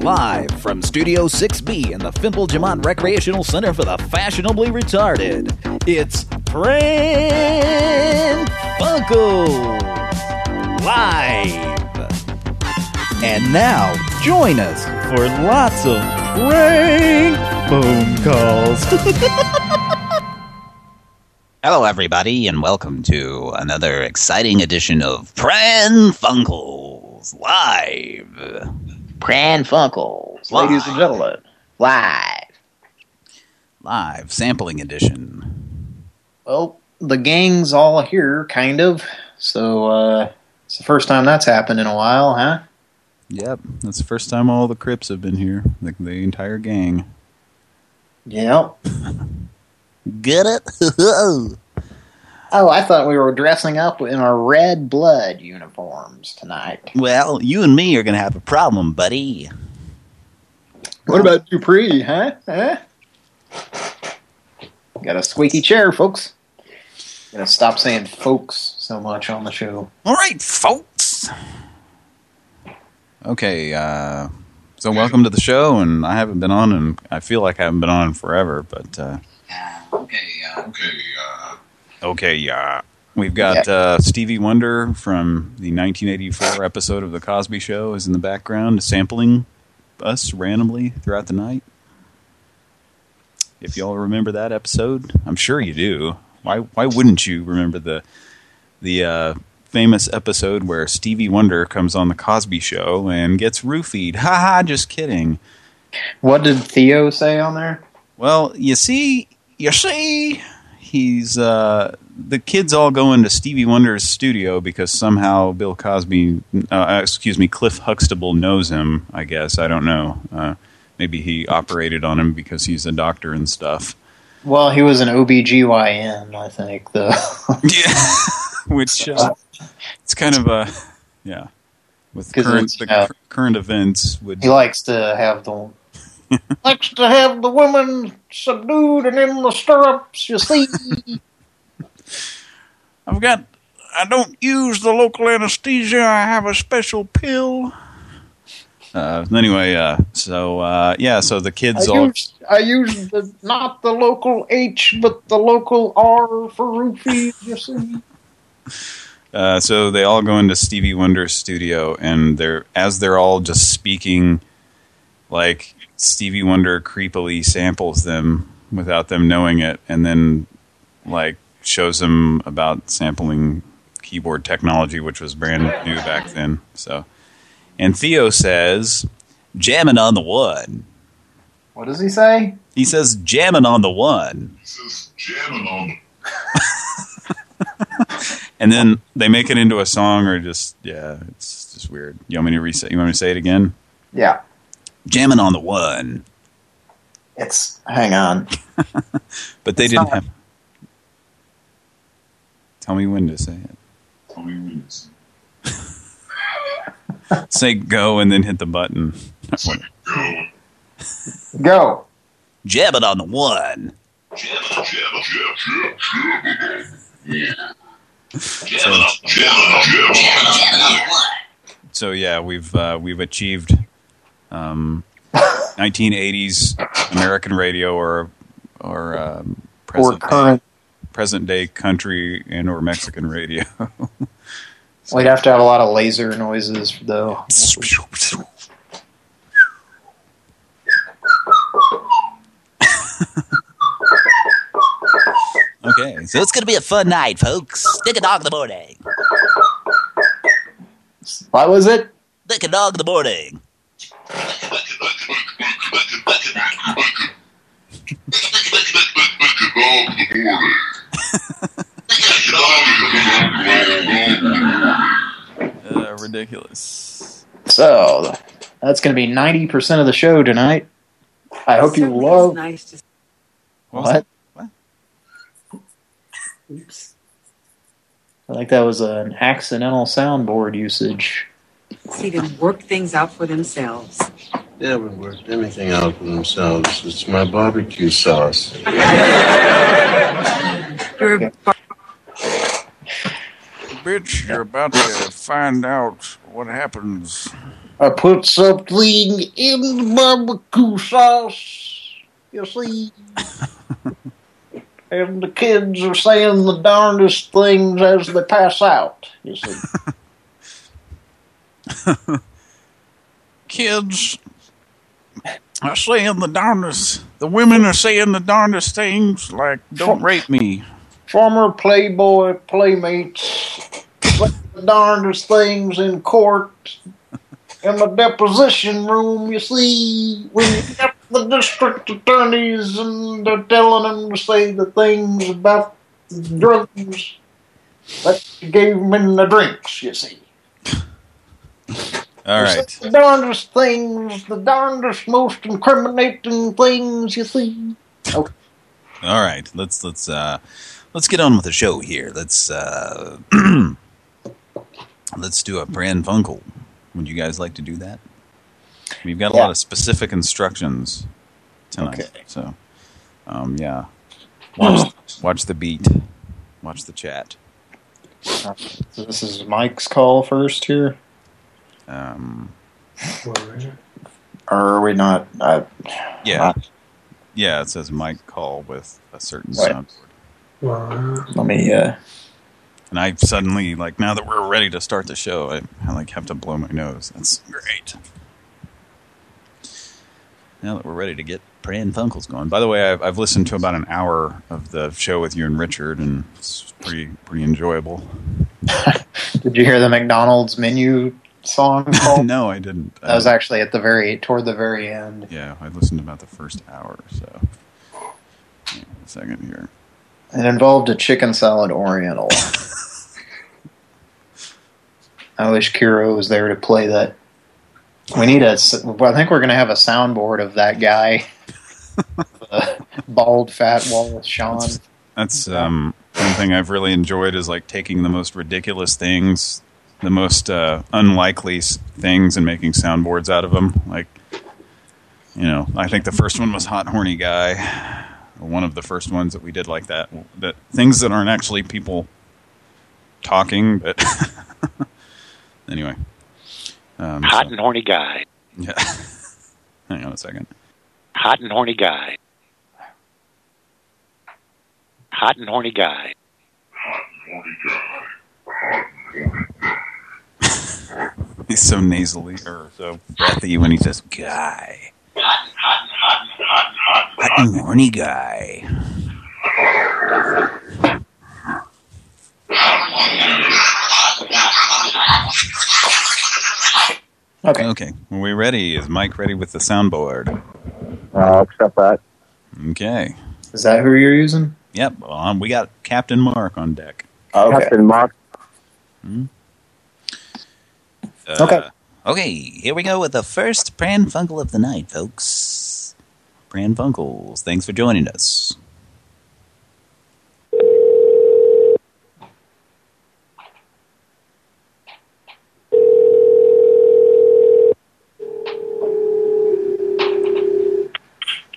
Live from Studio 6B in the Fimple Jamont Recreational Center for the Fashionably Retarded, it's Pran Funkels Live. And now, join us for lots of prank phone calls. Hello, everybody, and welcome to another exciting edition of Pran Funkels Live. Pran Funkels, Live. ladies and gentlemen, live. Live sampling edition. Well, the gang's all here, kind of. So, uh, it's the first time that's happened in a while, huh? Yep, that's the first time all the Crips have been here, the, the entire gang. Yep. Get it? Oh, I thought we were dressing up in our red blood uniforms tonight. well, you and me are going to have a problem, buddy. What about Dupree, huh? Huh? Got a squeaky chair, folks. Gotta stop saying folks so much on the show. All right, folks. Okay, uh, so welcome to the show, and I haven't been on, and I feel like I haven't been on forever, but uh, Okay, uh, okay, yeah. We've got uh, Stevie Wonder from the 1984 episode of The Cosby Show is in the background, sampling us randomly throughout the night. If y'all remember that episode, I'm sure you do. Why why wouldn't you remember the the uh, famous episode where Stevie Wonder comes on the Cosby Show and gets roofied? Ha ha! Just kidding. What did Theo say on there? Well, you see, you see, he's uh, the kids all go into Stevie Wonder's studio because somehow Bill Cosby, uh, excuse me, Cliff Huxtable knows him. I guess I don't know. Uh, maybe he operated on him because he's a doctor and stuff. Well, he was an OBGYN, I think, though. Yeah, which uh, it's kind of a yeah. with current the uh, cur- current events would he likes to have the likes to have the women subdued and in the stirrups. You see, I've got I don't use the local anesthesia. I have a special pill. Uh, anyway, uh, so uh, yeah, so the I kids all use I use the not the local H but the local R for roofies. You see, uh, so they all go into Stevie Wonder's studio, and they're as they're all just speaking, like Stevie Wonder creepily samples them without them knowing it, and then like shows them about sampling keyboard technology, which was brand new back then. So, and Theo says, "Jamming on the one." what does he say? He says, "Jamming on the one." He says jamming on And then they make it into a song or just, yeah, it's just weird. You want me to reset? You want me to say it again? Yeah, Jamming on the one. it's hang on. But they It's didn't have... Tell me when to say it. Tell me when to Say it. Say go and then hit the button. Go. Go. jamming on the one. So, Jam, jam. so yeah, we've uh, we've achieved um, 1980s American radio or or Or present current. present day country and or Mexican radio. We'd have to have a lot of laser noises though. okay, So it's going to be a fun night, folks. Dick a dog in the morning. What was it? Dick a dog in the morning. Uh, ridiculous. So that's going to be ninety percent of the show tonight. I hope you love nice to what. What? Oops. I think that was an accidental soundboard usage. See them work things out for themselves. They haven't worked anything out for themselves. It's my barbecue sauce. You're bar- Bitch, you're about to find out what happens I put something in the barbecue sauce, you see. and the kids are saying the darndest things as they pass out, you see. Kids are saying the darndest. The women are saying the darndest things like, don't rape me. Former Playboy playmates say the darndest things in court. In the deposition room, you see, when you get the district attorneys and they're telling them to say the things about the drugs that you gave them in the drinks, you see. All They say. The darndest things, the darndest most incriminating things, you see. Okay. All right. Let's let's uh let's get on with the show here. Let's uh let's do a Pran Funkel. Would you guys like to do that? We've got a Yeah. lot of specific instructions tonight. Okay. So um yeah. Watch watch the beat. Watch the chat. So this is Mike's call first here? Um are we not? Uh, yeah. Yeah, it says mic call with a certain Right. soundboard. let me, uh, And I suddenly, like, now that we're ready to start the show, I, I like have to blow my nose. That's great. Now that we're ready to get Pran Funkels going. By the way, I've, I've listened to about an hour of the show with you and Richard, and it's pretty pretty enjoyable. did you hear the McDonald's menu song called? no, I didn't. That was actually at the very, toward the very end. yeah, I listened about the first hour. So, second here. It involved a chicken salad oriental. I wish Kiro was there to play that. We need a. I think we're going to have a soundboard of that guy, the bald, fat Wallace Shawn. That's um, one thing I've really enjoyed is like taking the most ridiculous things, the most uh, unlikely things, and making soundboards out of them. Like, you know, I think the first one was "Hot Horny Guy," one of the first ones that we did like that. That things that aren't actually people talking, but anyway. Um, Hot so- and horny guy. yeah. Hang on a second. Hot and horny guy. Hot and horny guy. Hot and horny guy. Hot and Horny guy. He's so nasally or so breathy when he says "guy." Hot and horny guy. Okay. Okay, are we ready? Is Mike ready with the soundboard? I'll accept that. Okay. Is that who you're using? Yep. Well, um, we got Captain Mark on deck. Okay. Captain Mark. Uh, Okay. Okay, here we go with the first Pran Funkel of the night, folks. Pran Funkels, thanks for joining us.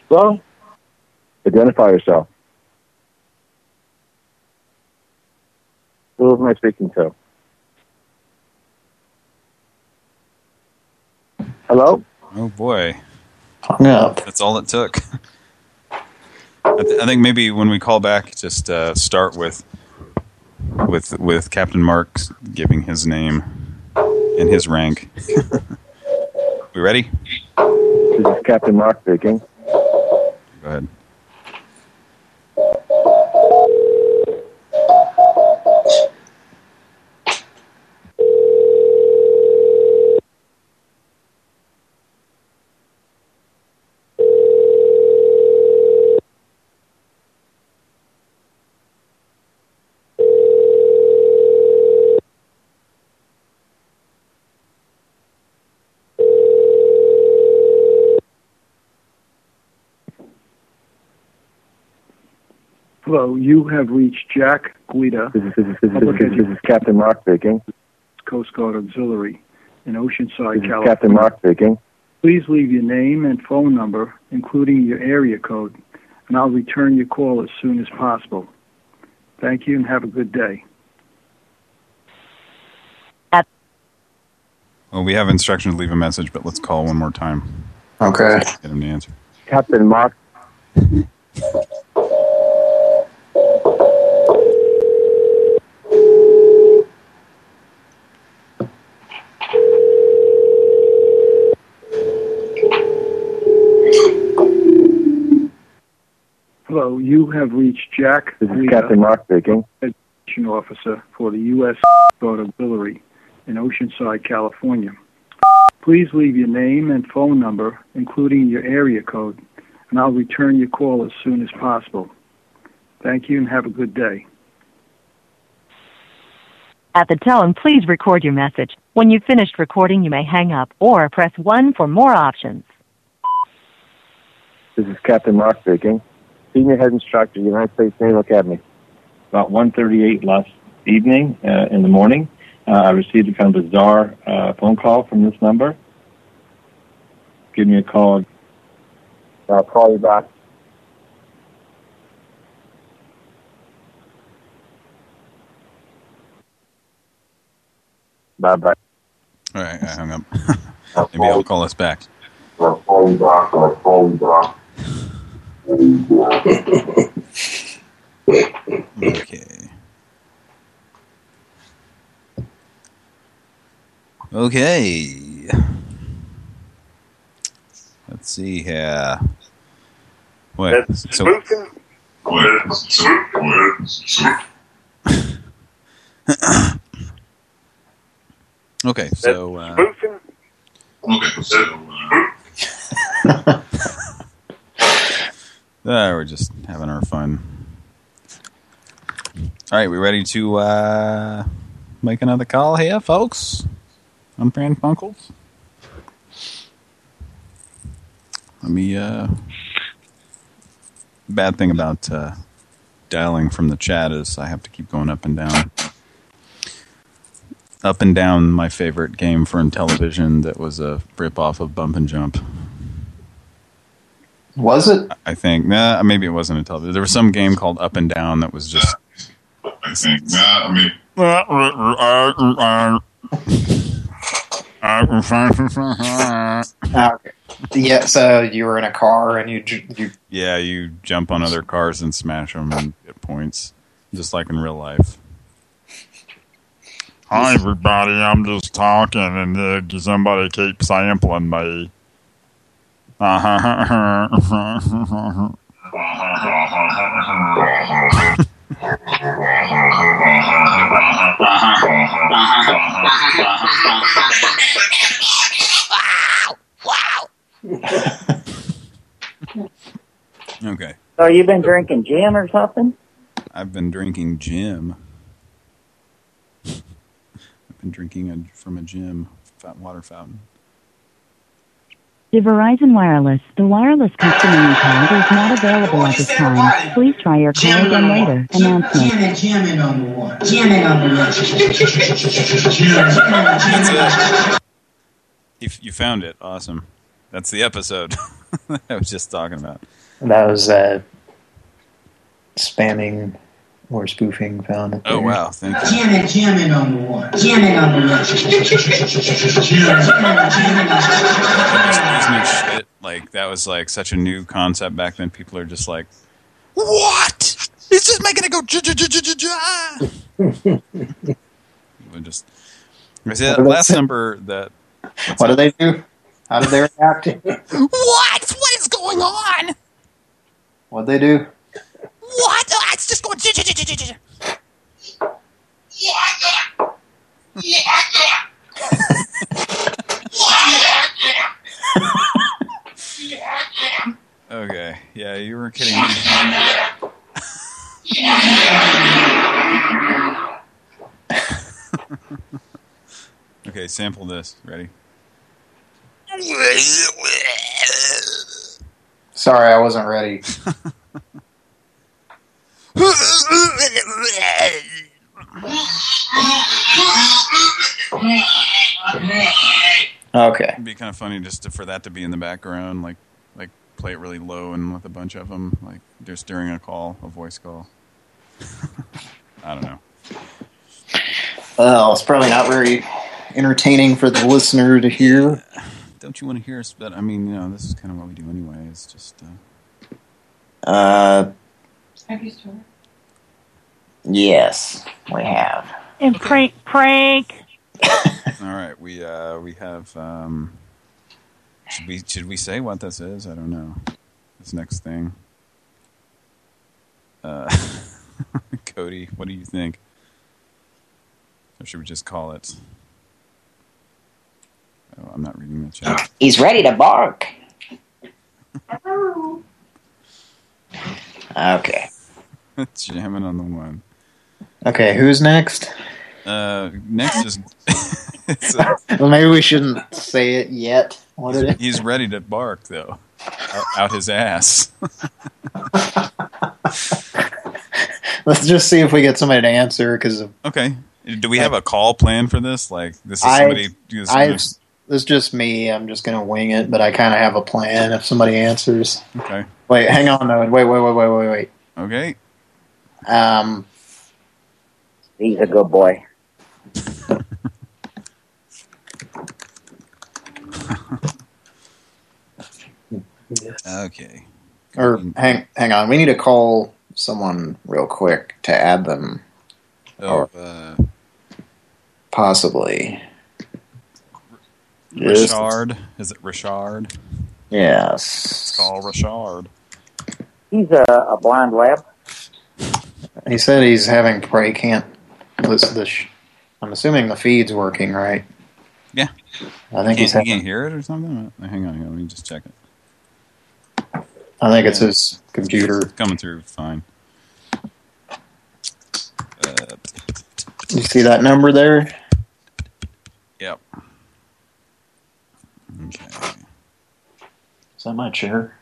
Hello? Identify yourself. Who am I speaking to? Hello? Oh boy, Hung up. that's all it took. I, th I think maybe when we call back, just uh, start with with with Captain Mark giving his name and his rank. we ready? This is Captain Mark speaking. Go ahead. Hello, you have reached Jack Guida, This is, this is, this is, this is, this is Captain Mark speaking. Coast Guard Auxiliary in Oceanside, This is California. Captain Mark speaking. Please leave your name and phone number, including your area code, and I'll return your call as soon as possible. Thank you and have a good day. Well, we have instructions to leave a message, but let's call one more time. Okay. Get him to answer. Captain Mark. Hello, you have reached Jack This is Rita, Captain Mark speaking. Education Officer for the U.S. Auxiliary in Oceanside, California. Please leave your name and phone number, including your area code, and I'll return your call as soon as possible. Thank you and have a good day. At the tone, please record your message. When you've finished recording, you may hang up or press 1 for more options. This is Captain Mark speaking. Senior Head Instructor, United States Naval Academy. about 1.38 last evening uh, in the morning. Uh, I received a kind of bizarre uh, phone call from this number. Give me a call. I'll call you back. Bye bye. All right, I hung up. Maybe I'll call us back. I'll call you back. I'll call you back. Okay. Okay. Let's see here. What? So, okay, so uh, Okay, so, uh, uh, we're just having our fun. All right, we ready to uh, make another call here, folks? On Pran Funkels. Let me. Uh, bad thing about uh, dialing from the chat is I have to keep going up and down. Up and down, my favorite game for television that was a rip off of Bump and Jump. Was it? I think. Nah, maybe it wasn't a television. There was some game called Up and Down that was just. I think, nah, I mean, Okay. Yeah, so you were in a car and you you Yeah, you jump on other cars and smash them and get points, just like in real life. Hi, everybody. I'm just talking, and uh, somebody keeps sampling me. Okay, So you've been drinking gin or something? I've been drinking gym. I've been drinking a, from a gym fat water fountain. To Verizon Wireless, the wireless customer call is not available at this time. Please try your call again later. Announcement. Jamming, jamming on the one. Jamming on the one. You, you found it, awesome. That's the episode I was just talking about. that was uh, spamming or spoofing found. Oh wow, thank you. Jamming, jamming on the one. Jamming on the one. Excuse me, shit. Like that was like such a new concept back then. People are just like, "What? It's just making it go ja ja ja ja ja." We just. Was that last number that? What do they do? How did they react? What? What is going on? What'd they do? What? It's just going. Okay, yeah, you were kidding me. okay, sample this. Ready? Sorry, I wasn't ready. Okay. It'd be kind of funny just to, for that to be in the background, like like play it really low and with a bunch of them, like just during a call, a voice call. I don't know. Well, it's probably not very entertaining for the listener to hear. Don't you want to hear us? But I mean, you know, this is kind of what we do anyway. It's just. Uh, Uh, Have you stored? Yes, we have. And prank, prank. all right, we uh, we have. Um, should we should we say what this is? I don't know. This next thing. Uh, Cody, what do you think? Or should we just call it? Oh, I'm not reading the chat. He's ready to bark. Okay. Jamming on the one. Okay, who's next? Uh, next is. uh, Well, maybe we shouldn't say it yet. What did it? he's ready to bark though, out, out his ass. Let's just see if we get somebody to answer because okay. Do we have a call plan for this? Like this is somebody. I, this is just me. I'm just gonna wing it, but I kind of have a plan if somebody answers. Okay. Wait, hang on though. Wait, wait, wait, wait, wait, wait. Okay. Um, He's a good boy. Okay. or hang, hang on. We need to call someone real quick to add them, Oh, uh, possibly. Richard. Is it Richard? Yes. Let's call Richard. He's a, a blind lab. He said he's having probably can't listen to this. sh- I'm assuming the feed's working, right? Yeah. I think you he's can't, having, you can't hear it or something. Hang on, hang on, let me just check it. I think it's his computer. Coming through fine. Uh, You see that number there? yep. Okay. Is that my chair?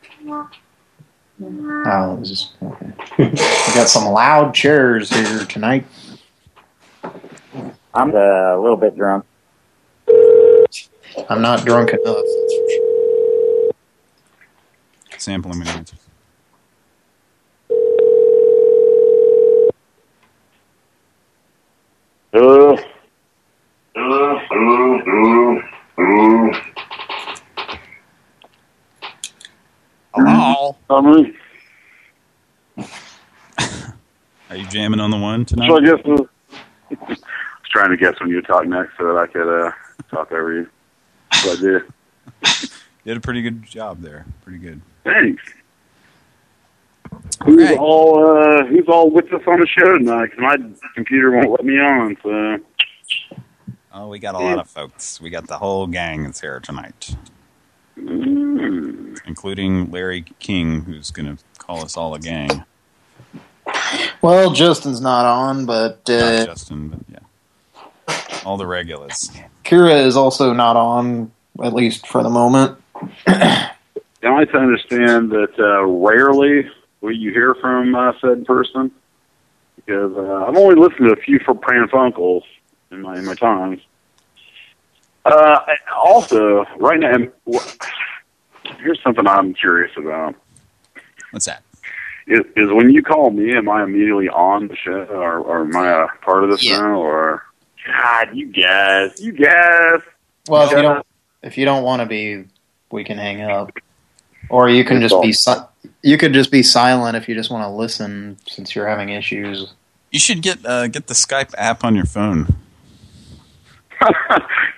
Oh, this is okay. we got some loud chairs here tonight. I'm uh, a little bit drunk. I'm not drunk enough. that's for sure. Sample him and answers. Hello. Hello. Hello. Hello. Hello. Hello. Tommy. Are you jamming on the one tonight? So I guess uh, I was trying to guess when you talk next so that I could uh, talk over you. So I did. You did a pretty good job there. Pretty good. Thanks. Who's all uh, who's all with us on the show tonight? Cause my computer won't let me on. So Oh, we got a lot of folks. We got the whole gang that's here tonight. Mm. Including Larry King, who's going to call us all a gang. Well, Justin's not on, but Not uh, Justin, but yeah. All the regulars. Kira is also not on, at least for the moment. I to understand that uh, rarely will you hear from uh, said person because uh, I've only listened to a few for Pran Funkels in my in my times. Uh, also, right now, and wh- here's something I'm curious about. What's that? Is, is when you call me, am I immediately on the show, or, or am I a part of the show, or God, you guys, you guys. Well, if you don't, if you don't want to be, we can hang up, or you can just be. Si you could just be silent if you just want to listen, since you're having issues. You should get uh, get the Skype app on your phone.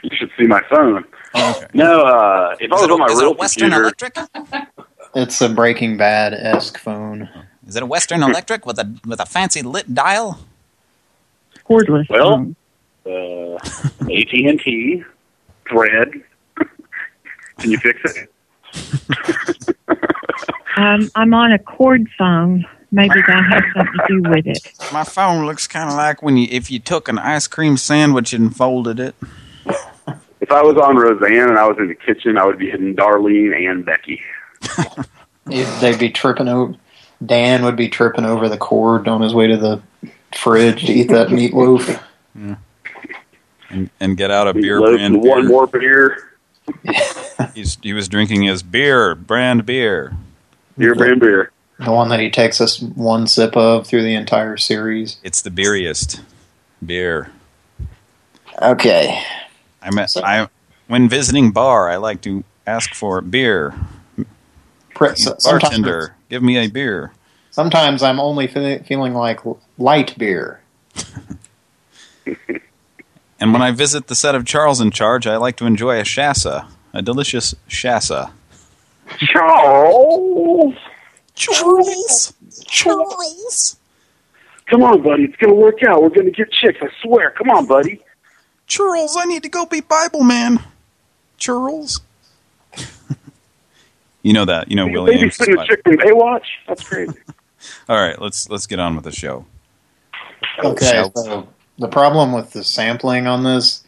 you should see my phone. Okay. No, uh, if I Is was it on my is it real Western computer, Electric? It's a Breaking Bad esque phone. Is it a Western Electric with a with a fancy lit dial? Cordless. Well, uh, AT and T, Thread. Can you fix it? Um, I'm on a cord phone. Maybe that has something to do with it. My phone looks kind of like when you if you took an ice cream sandwich and folded it. If I was on Roseanne and I was in the kitchen, I would be hitting Darlene and Becky. They'd be tripping over. Dan would be tripping over the cord on his way to the fridge to eat that meatloaf. And, and get out a beer Loaf brand beer. one more beer. He's, he was drinking his beer, brand beer. Beer brand beer. The one that he takes us one sip of through the entire series. It's the beeriest beer. Okay. I met I when visiting bar, I like to ask for beer. Bartender, give me a beer. Sometimes I'm only fe feeling like light beer. And when I visit the set of Charles in Charge, I like to enjoy a shassa, a delicious shassa. Charles! Charles! Charles! Come on, buddy. It's going to work out. We're going to get chicks. I swear. Come on, buddy. Charles, I need to go be Bible man. Charles. you know that. You know Maybe Williams. sitting a chick from Baywatch? That's crazy. All right, let's let's get on with the show. Okay, so the problem with the sampling on this,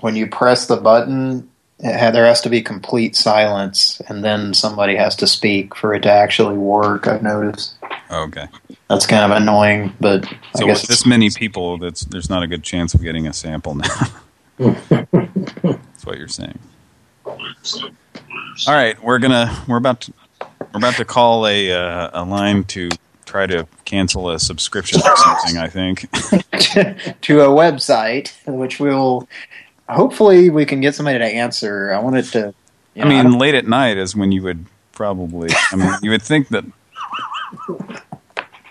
when you press the button, it ha there has to be complete silence, and then somebody has to speak for it to actually work, I've noticed. Okay. That's kind of annoying, but I guess with this many people, that's there's not a good chance of getting a sample now. That's what you're saying. All right, we're gonna we're about to we're about to call a uh, a line to try to cancel a subscription or something. I think. to a website, which we will hopefully we can get somebody to answer. I wanted to. you I mean, don't- late at night is when you would probably. I mean, you would think that.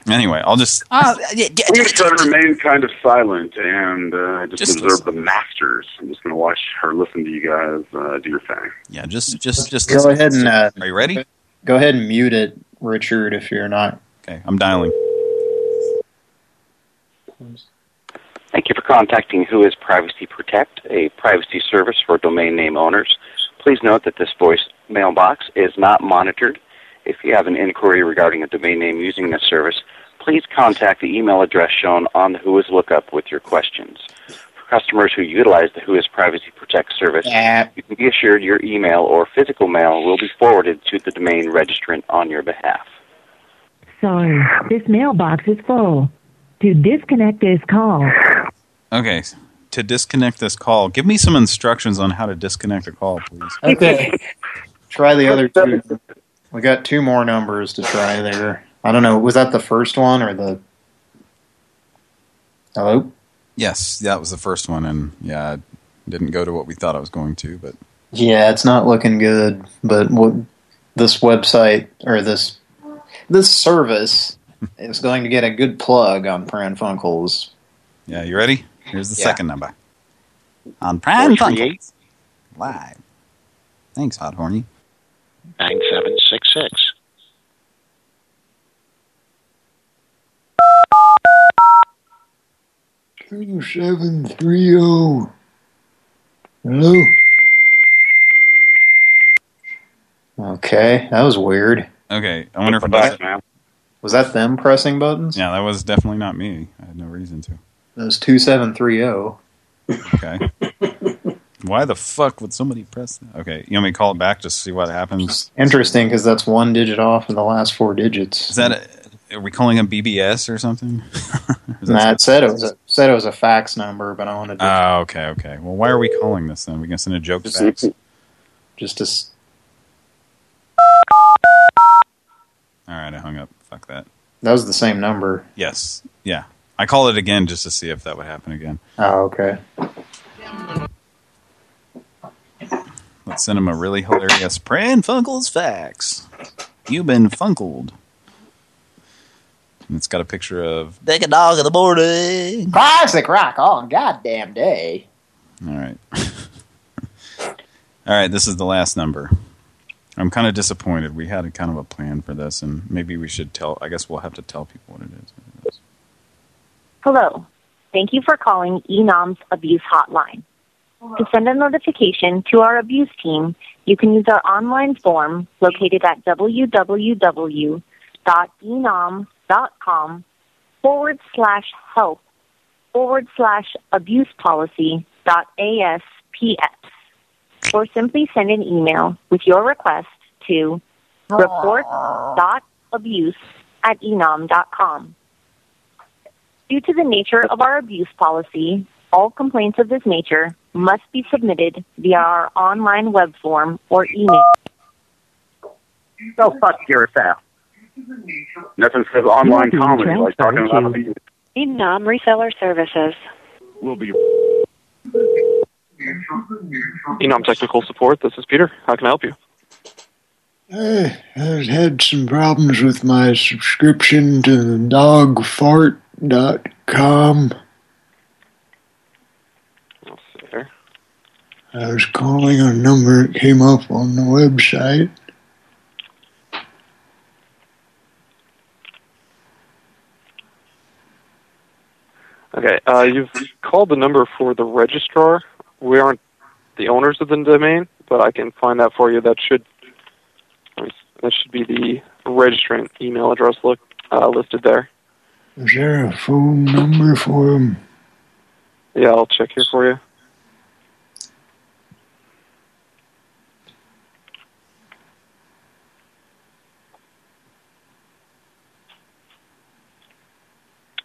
Anyway, I'll just. Uh, I'm going to remain kind of silent and uh, just, Just observe the masters. I'm just going to watch her listen to you guys uh, do your thing. Yeah, just just just. go ahead and. Uh, Are you ready? Go ahead and mute it, Richard, if you're not. Okay, I'm dialing. Thank you for contacting Whois Privacy Protect, a privacy service for domain name owners. Please note that this voice mailbox is not monitored. If you have an inquiry regarding a domain name using this service, please contact the email address shown on the Whois lookup with your questions. For customers who utilize the Whois Privacy Protect service, you can be assured your email or physical mail will be forwarded to the domain registrant on your behalf. Sorry, this mailbox is full. To disconnect this call, Okay, to disconnect this call, give me some instructions on how to disconnect a call, please. Okay. try the other two. We got two more numbers to try there. I don't know. Was that the first one or the? Hello. Yes, that was the first one, and yeah, it didn't go to what we thought it was going to, but Yeah, it's not looking good. But what this website or this this service is going to get a good plug on Pran Funkels. yeah, you ready? Here's the Yeah. second number. On Prime Four, three, Live. Thanks, Hot Horny. 9766. Two seven three zero. Hello. Okay, that was weird. Okay, I wonder if Back, that's, Was that them pressing buttons? yeah, that was definitely not me. I had no reason to. That was two seven three zero. Okay. Why the fuck would somebody press that? Okay, you want me to call it back just to see what happens? Interesting, because that's one digit off in the last four digits. Is that a, are we calling a BBS or something? Nah, it said it was a said it was a fax number, but I wanted to Oh, okay, okay. Well, why are we calling this then? We gonna send a joke fax? just to All right, I hung up. Fuck that. that was the same number. Yes, yeah. I call it again just to see if that would happen again. Oh, okay. Let's send him a really hilarious Pran Funkels fax. You've been funkled. And it's got a picture of Take a dog in the morning. Classic rock on goddamn day. All right. All right, this is the last number. I'm kind of disappointed. We had a kind of a plan for this, and maybe we should tell. I guess we'll have to tell people what it is. Hello. Thank you for calling ENOM's Abuse Hotline. To send a notification to our abuse team, you can use our online form located at www.enom.com forward slash help forward slash abuse policy dot ASPX or simply send an email with your request to report.abuse at enom.com. Due to the nature of our abuse policy, all complaints of this nature must be submitted via our online web form or email. Go fuck yourself. Nothing says online You comedy are like talking about about Enom Reseller Services. We'll be. Enom Technical Support. This is Peter. How can I help you? I, I've had some problems with my subscription to dogfart.com. I was calling a number that came up on the website. Okay, uh, you've called the number for the registrar. We aren't the owners of the domain, but I can find that for you. That should that should be the registrant email address look uh, listed there. Is there a phone number for him? Yeah, I'll check here for you.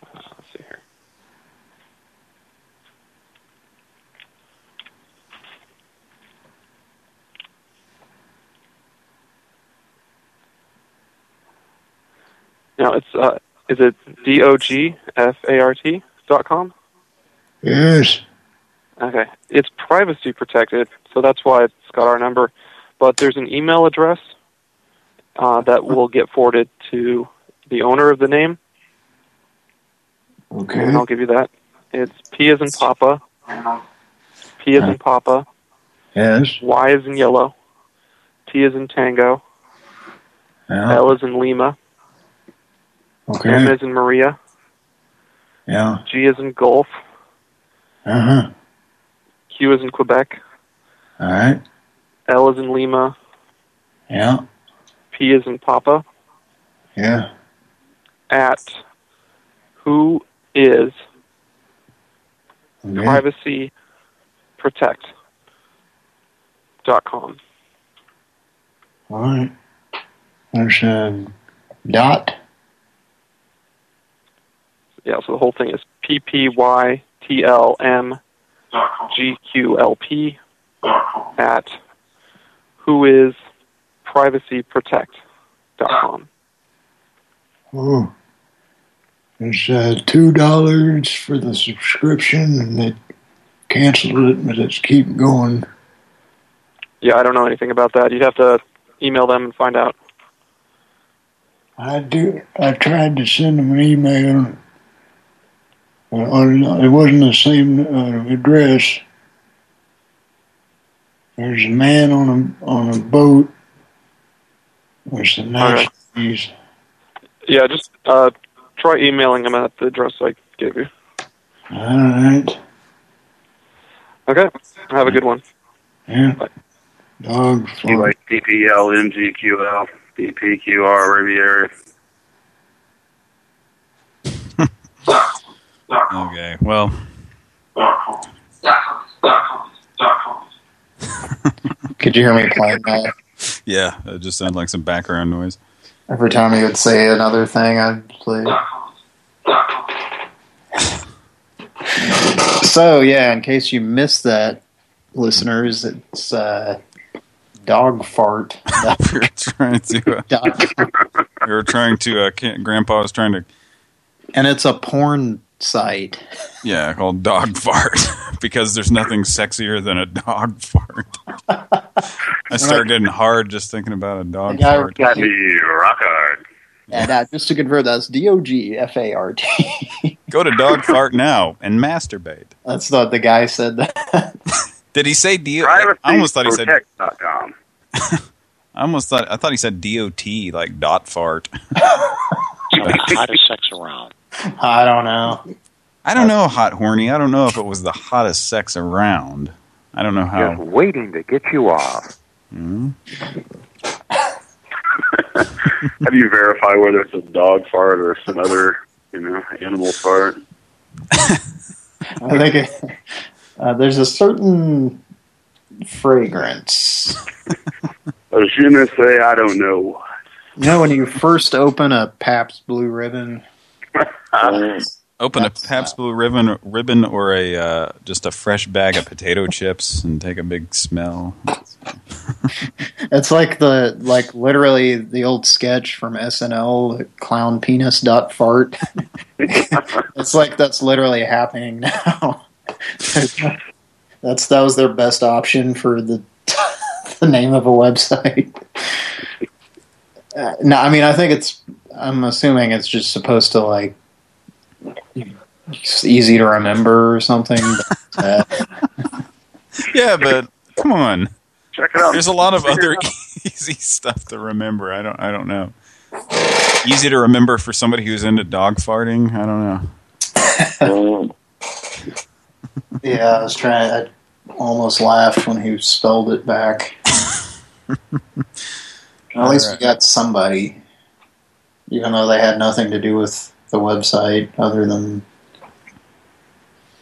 Uh, let's see here. Now it's uh, is it d o g f a r t dot com? Yes. Okay, it's privacy protected, so that's why it's got our number. But there's an email address uh, that will get forwarded to the owner of the name. Okay. And I'll give you that. It's P as in Papa, P as in Papa, Yes. Y as in yellow, T as in Tango, Yeah. L as in Lima, M Okay. as in Maria, Yeah. G as in Golf, Uh-huh. Q as in Quebec, All right. L as in Lima, Yeah. P as in Papa, Yeah. at who is Okay. privacy protect dot com. All right. There's a dot. Yeah, so the whole thing is P P Y T L M G Q L P at who is privacy protect dot com. Oh. There's uh, two dollars for the subscription, and they canceled it, but it's keep going. Yeah, I don't know anything about that. You'd have to email them and find out. I do. I tried to send them an email. Uh, on, it wasn't the same uh, address. There's a man on a on a boat with some nice trees. Yeah, just uh, try emailing him at the address I gave you. All right. Okay, have a good one. Yeah. Dog You like DPL, MGQL, DPQR, Riviera. Okay, well, Could you hear me playing that? yeah, it just sounded like some background noise. Every time he would say another thing, I'd play. So, yeah, in case you missed that, listeners, it's uh, dog fart. we were trying to. Uh, we were trying to. Uh, Grandpa was trying to. And it's a porn site. Yeah, called dog fart because there's nothing sexier than a dog fart. I started getting hard just thinking about a dog The guy fart. got me rock hard. And uh, just to confirm, that's D-O-G-F-A-R-T. Go to dog fart now and masturbate. That's not the guy said. That. Did he say D? I almost thought he said. Privacyprotect.com. I almost thought. I thought he said dot like dot fart. hottest sex around. I don't know. I don't know, hot horny. I don't know if it was the hottest sex around. I don't know how. Just waiting to get you off. Hmm? How do you verify whether it's a dog fart or some other, you know, animal fart? I think it, uh, there's a certain fragrance. Oh, je ne sais, I don't know. You know when you first open a Pabst Blue Ribbon? Open a Pabst Blue ribbon, ribbon, or a uh, just a fresh bag of potato chips and take a big smell. It's like the like literally the old sketch from SNL, clown penis dot fart. it's like that's literally happening now. That's that was their best option for the the name of a website. Uh, no, I mean I think it's. I'm assuming it's just supposed to like it's easy to remember or something. But, uh, Yeah, but come on. Check it out. There's a lot of Check other easy stuff to remember. I don't. I don't know. Easy to remember for somebody who's into dog farting. I don't know. yeah, I was trying. I almost laughed when he spelled it back. At least we got somebody, even though they had nothing to do with the website other than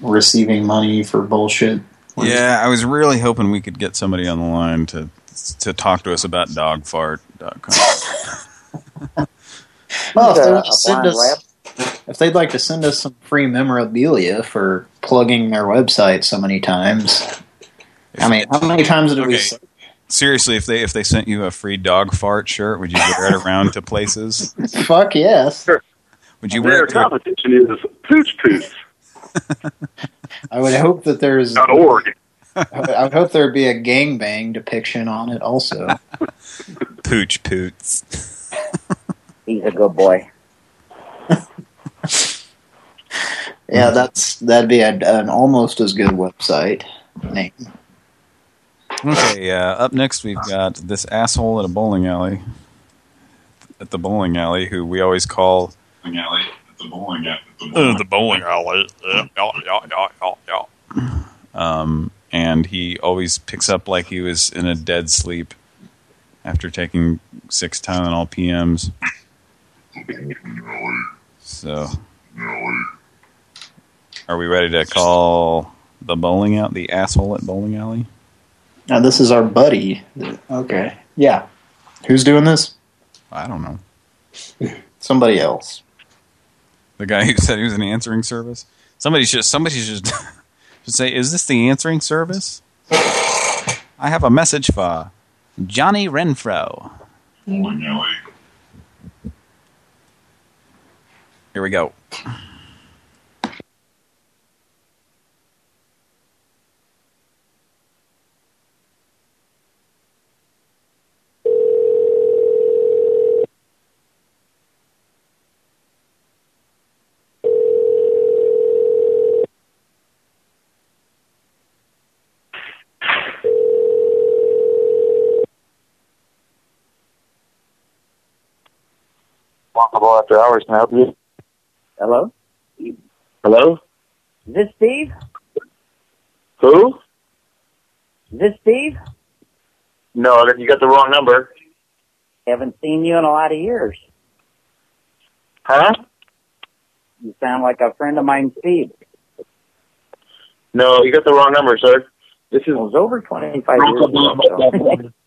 receiving money for bullshit. Yeah, I was really hoping we could get somebody on the line to to talk to us about dogfart.com. Well, if He's they to send us, if they'd like to send us some free memorabilia for plugging their website so many times, I mean, how many times did we? Say, Seriously, if they if they sent you a free dog fart shirt, would you wear it around to places? Fuck yes. Would you Their wear it? To, competition is Pooch Pooch. I would hope that there's. Dot org. I would, I would hope there'd be a gangbang depiction on it also. pooch poots. He's a good boy. Yeah, that's that'd be a, an almost as good website name. Okay, uh, up next we've got this asshole at a bowling alley. At the bowling alley, who we always call Bowling alley. The bowling alley. uh, the bowling alley. Yeah, yeah, yeah, yeah, yeah, yeah. Um, and he always picks up like he was in a dead sleep after taking six Tylenol PMs. So, are we ready to call the bowling out the asshole at bowling alley? Now this is our buddy. Okay, yeah. Who's doing this? I don't know. Somebody else. The guy who said he was an answering service. Somebody should somebody should should say, "Is this the answering service?" I have a message for Johnny Renfro. Bowling alley. Here we go. After hours can I help you. Hello? Hello? Is this Steve? Who? Is this Steve? No, you got the wrong number. Haven't seen you in a lot of years. Huh? You sound like a friend of mine, Steve. No, you got the wrong number, sir. This is over 25 years ago.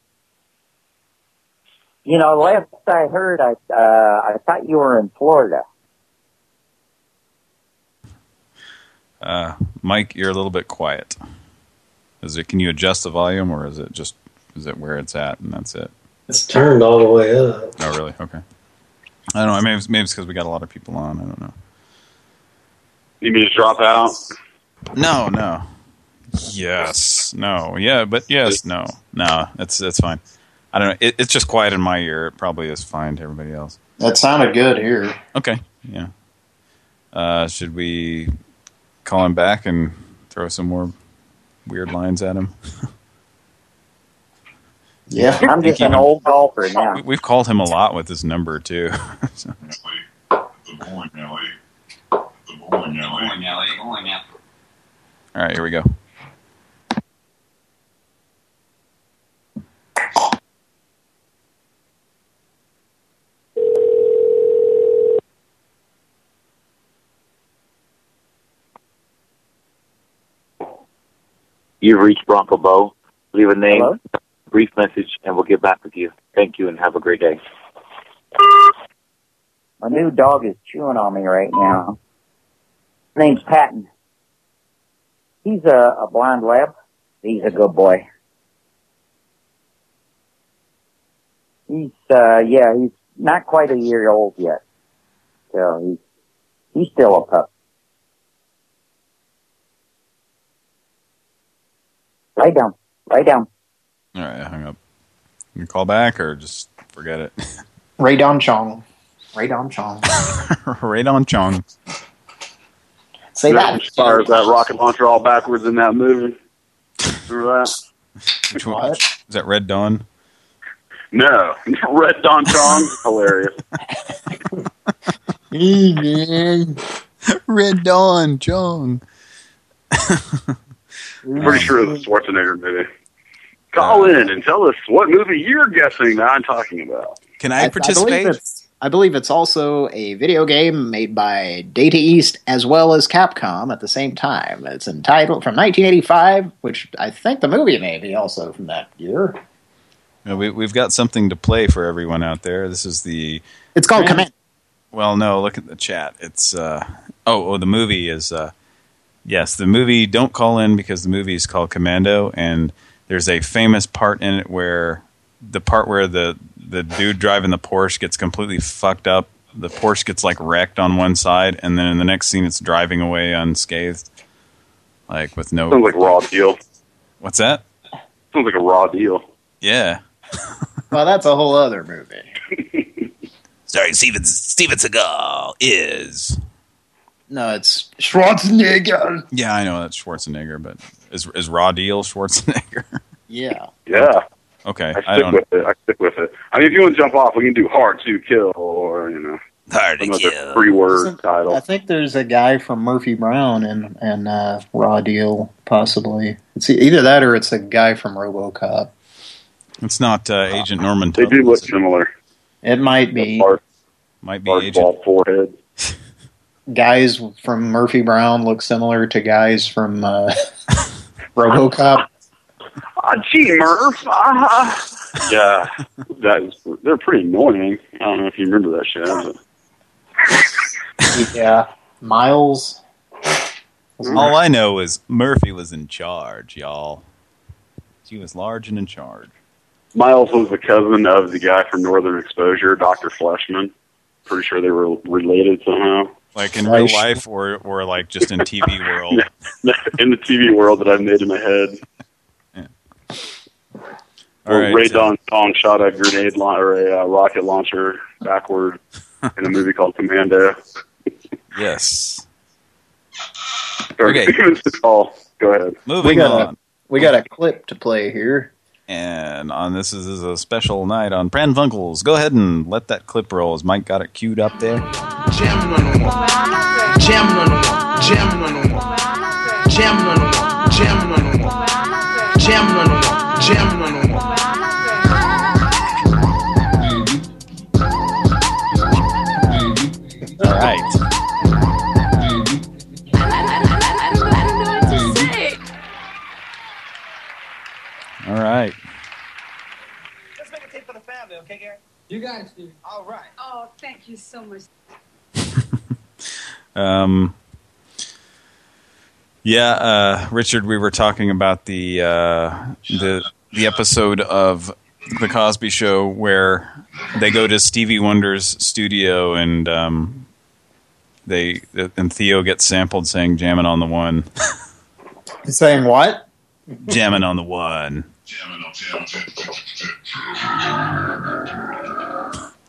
so. you know, last I heard, I uh, I thought you were in Florida. Uh, Mike, you're a little bit quiet. Is it? Can you adjust the volume, or is it just is it where it's at and that's it? It's turned all the way up. Oh, really? Okay. I don't know. Maybe it's, maybe it's because we got a lot of people on. I don't know. You mean to drop out? No, no. Yes. No. Yeah, but yes, no. No, that's that's fine. I don't know. It, it's just quiet in my ear. It probably is fine to everybody else. That sounded good here. Okay. Yeah. Uh, should we call him back and throw some more weird lines at him? Yeah. I'm just an old golfer now. We- We've called him a lot with this number too. So- The bowling alley. The bowling alley. Bowling alley. Bowling alley. All right, here we go. You've reached Bronco Bow. Leave a name, Hello? brief message, and we'll get back with you. Thank you and have a great day. My new dog is chewing on me right now. His name's Patton. He's a, a blind lab. He's a good boy. He's uh yeah, he's not quite a year old yet. So he's he's still a pup. Write down. Write down. All right, I hung up. You call back or just forget it. Rae Dawn Chong. Rae Dawn Chong. right on Chong. Say that. Fires that rocket launcher all backwards in that movie. Remember that? Which one? Is that Red Dawn? No, Red Don Chong, hilarious. Red Dawn, Chong. Pretty sure it's a Schwarzenegger movie. Call in and tell us what movie you're guessing that I'm talking about. Can I believe, it's, I believe it's also a video game made by Data East as well as Capcom at the same time. It's entitled from 1985, which I think the movie may be also from that year. No, we, we've got something to play for everyone out there. This is the... It's called Command. Well, no, look at the chat. It's... uh Oh, oh the movie is... uh Yes, the movie... Don't call in because the movie is called Commando, and there's a famous part in it where... The part where the, the dude driving the Porsche gets completely fucked up. The Porsche gets, like, wrecked on one side, and then in the next scene it's driving away unscathed. Like, with no... Sounds like a raw deal. What's that? Sounds like a raw deal. Yeah. Well, that's a whole other movie. Starring Steven, Steven Seagal is... No, it's Schwarzenegger. Yeah, I know that's Schwarzenegger, but is is Raw Deal Schwarzenegger? Yeah. Yeah. Okay, I stick I don't. with it. I stick with it. I mean, if you want to jump off, we can do hard to kill or you know hard to kill. Three word title. I think there's a guy from Murphy Brown and and uh, Raw Deal, possibly. It's either that or it's a guy from RoboCop. It's not uh, Agent Norman. They do look similar. It might be. Might be Agent. bald forehead. Guys from Murphy Brown look similar to guys from uh, RoboCop. Ah, gee, Murph. Ah. yeah, that is. They're pretty annoying. I don't know if you remember that shit. But yeah, Miles. All I know is Murphy was in charge, y'all. He was large and in charge. Miles was the cousin of the guy from Northern Exposure, Doctor Fleischman. Pretty sure they were related somehow. Like in real life, or or like just in TV world. in the TV world that I've made in my head. All right, Ray so- Don Tong shot a grenade la- or a uh, rocket launcher backward in a movie called Commando. Yes. Okay. Steven Go ahead. Moving we got on. A, we got a clip to play here. And on this is, is a special night on Pran Funkels. Go ahead and let that clip roll. Has Mike got it queued up there? Jamming on the wall. Jamming on the wall. Jamming on the wall. Jamming on the wall. Jamming on the wall. Jamming on the wall. Jamming on the wall. All right. All right. Let's make a tape for the family, okay, Gary? You got it, Steve. All right. Oh, thank you so much. Um, yeah, uh, Richard, we were talking about the uh, the the episode of the Cosby Show where they go to Stevie Wonder's studio and um, they and Theo gets sampled saying "jamming on the one," Saying what? jamming on the one.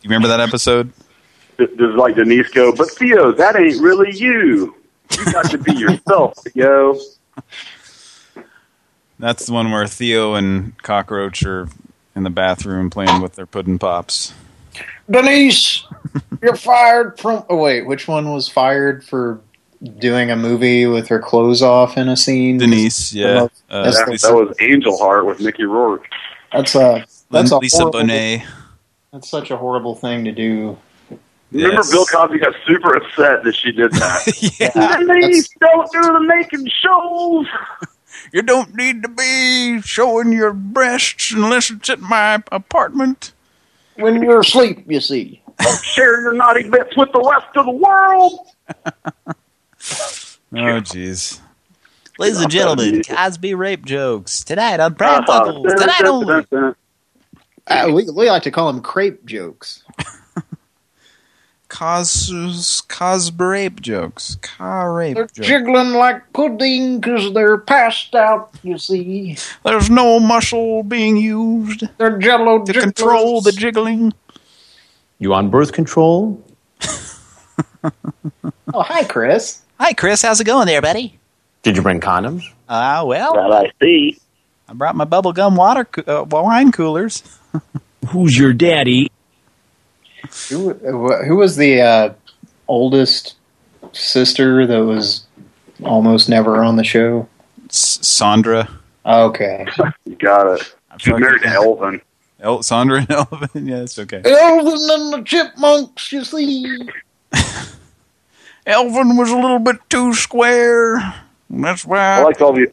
You remember that episode? Does does, like Denise go, but Theo, that ain't really you. You got to be yourself, yo. That's the one where Theo and Cockroach are in the bathroom playing with their pudding pops. Denise, You're fired from. Oh wait, which one was fired for doing a movie with her clothes off in a scene? Denise, yeah. Uh, that, the- that was Angel Heart with Mickey Rourke. That's a that's a Lisa horrible, Bonet. That's such a horrible thing to do. Remember Yes. Bill Cosby got super upset that she did that. yeah. Denise, don't do the naked shows. You don't need to be showing your breasts unless it's at my apartment. when you're asleep, you see. Don't share your naughty bits with the rest of the world. Oh, jeez. Ladies and gentlemen, Cosby rape jokes tonight on Pran Funkels. Tonight only. Uh, we we like to call them crepe jokes. Cause cause rape jokes. Car rape They're jokes. jiggling like pudding 'cause they're passed out, you see. There's no muscle being used. They're jello to control the jiggling. You on birth control? Oh, hi, Chris. Hi, Chris. How's it going there, buddy? Did you bring condoms? Ah, well. That I see. I brought my bubblegum water coo- uh, wine coolers. Who's your daddy? Who, who was the uh, oldest sister that was almost never on the show? S Sondra. Okay. You got it. She's married to Elvin. El Sondra and Elvin. Yeah, it's okay. Elvin and the chipmunks, you see. Elvin was a little bit too square. That's why. I liked all the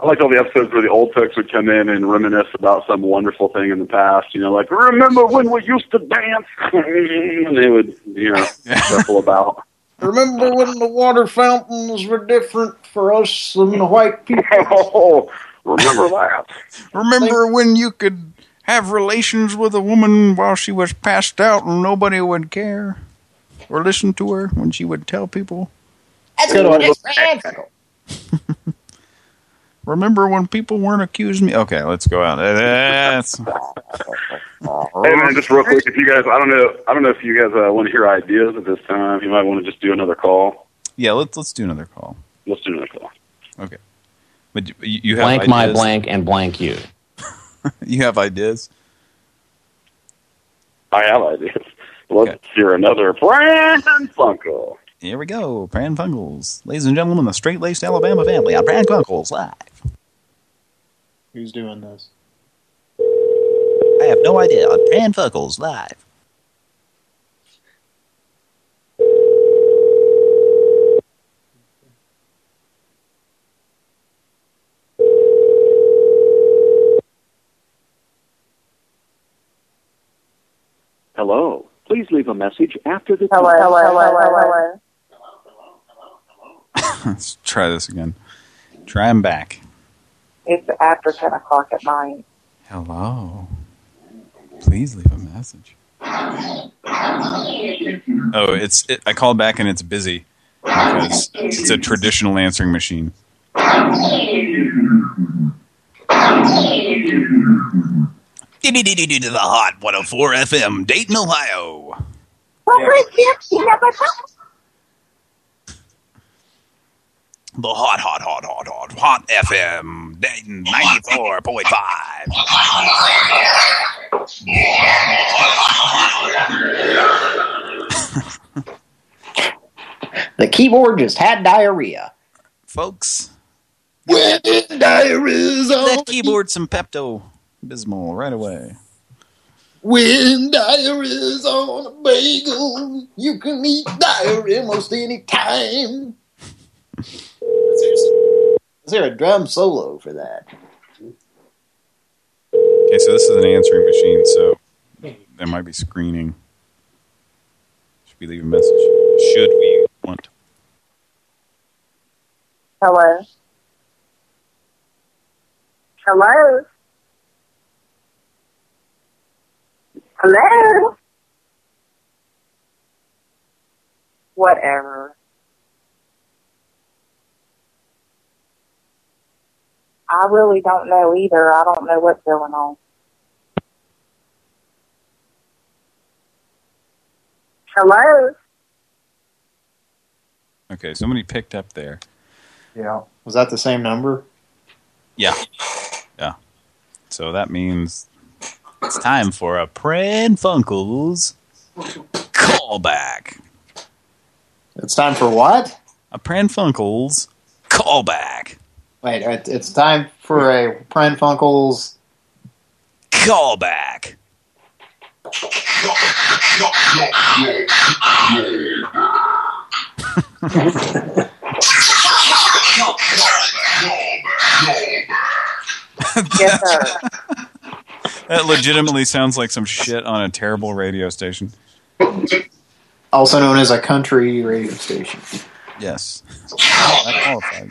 I liked all the episodes where the old folks would come in and reminisce about some wonderful thing in the past. You know, like remember when we used to dance, and they would, you know, shuffle about. Remember when the water fountains were different for us than the white people? Oh, remember that? Remember when you could have relations with a woman while she was passed out and nobody would care or listen to her when she would tell people? Let's go to our next Francisco. Remember when people weren't accusing me? Okay, let's go out. That's Hey man, just real quick, if you guys, I don't know, I don't know if you guys uh, want to hear ideas at this time. You might want to just do another call. yeah. Let's let's do another call. Let's do another call. Okay, but you, you have Blank my blank and blank you. you have ideas. I have ideas. Let's hear another Pran Funkel. Here we go, Pran Funkels. Ladies and gentlemen, the straight-laced Alabama family on Pran Funkels Live. Who's doing this? I have no idea on Pran Funkels Live. Hello. Please leave a message after the Hello, tone. hello, hello, hello. Let's try this again. Try him back. It's after 10 o'clock at night. Hello. Please leave a message. Oh, it's it, I called back and it's busy because it's a traditional answering machine. To the Hot 104 FM, Dayton, Ohio. The Hot, Hot, Hot, Hot, Hot, Hot FM, Dayton 94.5. The keyboard just had diarrhea. Folks, When diarrhea's That keyboard some Pepto Bismol right away. When diarrhea's on a bagel, you can eat diarrhea most any time. Is there a drum solo for that? Okay, so this is an answering machine, so there might be screening. Should we leave a message? Should we want to? Hello. Hello. Hello. Whatever. I really don't know either. I don't know what's going on. Hello. Okay, somebody picked up there. Yeah. Was that the same number? Yeah. Yeah. So that means it's time for a Pran Funkels callback. It's time for what? A Pran Funkels callback. Wait, it- it's time for a Pran Funkels Callback. Yes. That legitimately sounds like some shit on a terrible radio station. also known as a country radio station. Yes. That qualifies.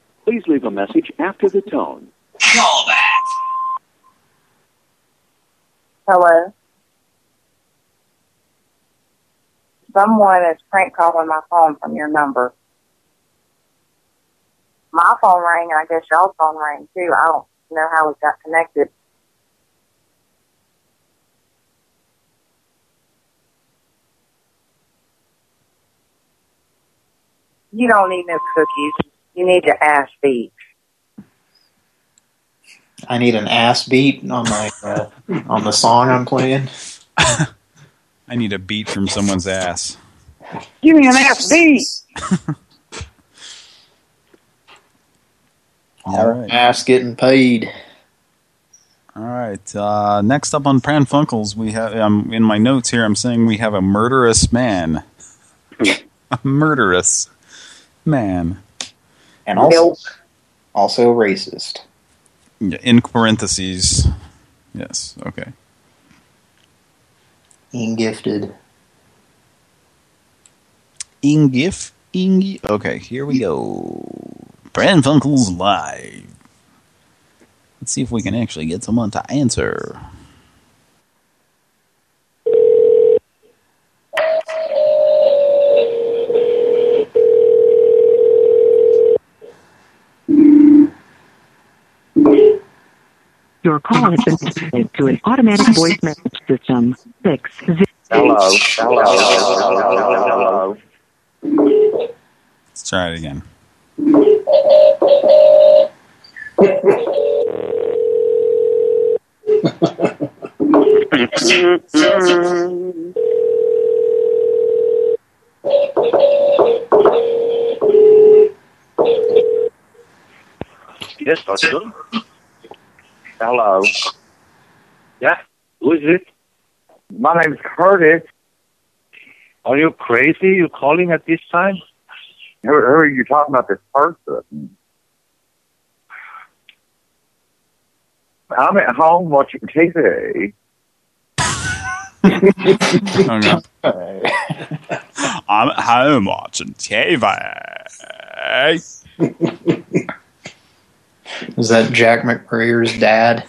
Please leave a message after the tone. Call back. Hello. Someone is prank calling my phone from your number. My phone rang, and I guess y'all's phone rang too. I don't know how we got connected. You don't need no cookies. You need your ass beat. I need an ass beat on my uh, on the song I'm playing. I need a beat from someone's ass. Give me an ass beat. All right. Ass getting paid. All right. Uh, next up on Pran Funkels, we have um, in my notes here. I'm saying we have a murderous man. a murderous man. And also, also racist. Yeah, in parentheses. Yes. Okay. Ingifted. Ingif. Ing. Okay. Here we go. Pran Funkels live. Let's see if we can actually get someone to answer. Your call has been connected to an automatic voice message system. Six zero. Hello. Hello. Hello. Hello. Let's try it again. Yes, Doctor. Hello. Yeah, who is it? My name is Curtis. Are you crazy? You calling at this time? Who, who are you talking about? This person? I'm at home watching TV. Hung. I'm at home watching TV. Is that Jack McBrayer's dad?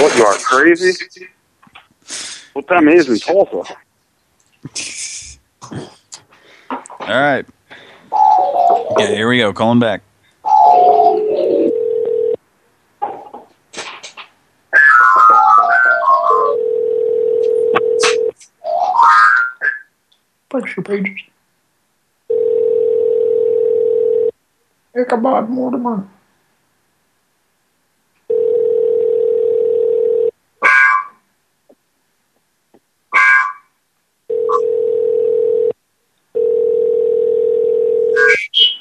What, you are crazy? What time is it in Tulsa? All right. Okay, here we go. Calling back. Picture pages. Ichabod Mortimer.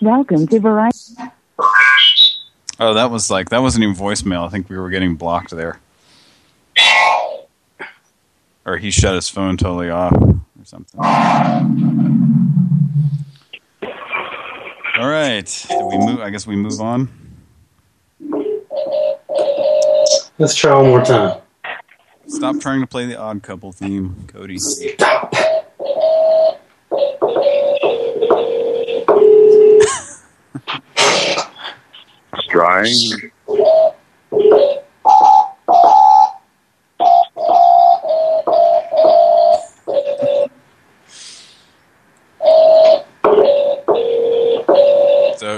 Welcome to Verizon. Oh, that was like that wasn't even voicemail. I think we were getting blocked there. Or he shut his phone totally off or something. All right. Did we move I guess we move on. Let's try one more time. Stop trying to play the odd couple theme, Cody. Stop. Strange.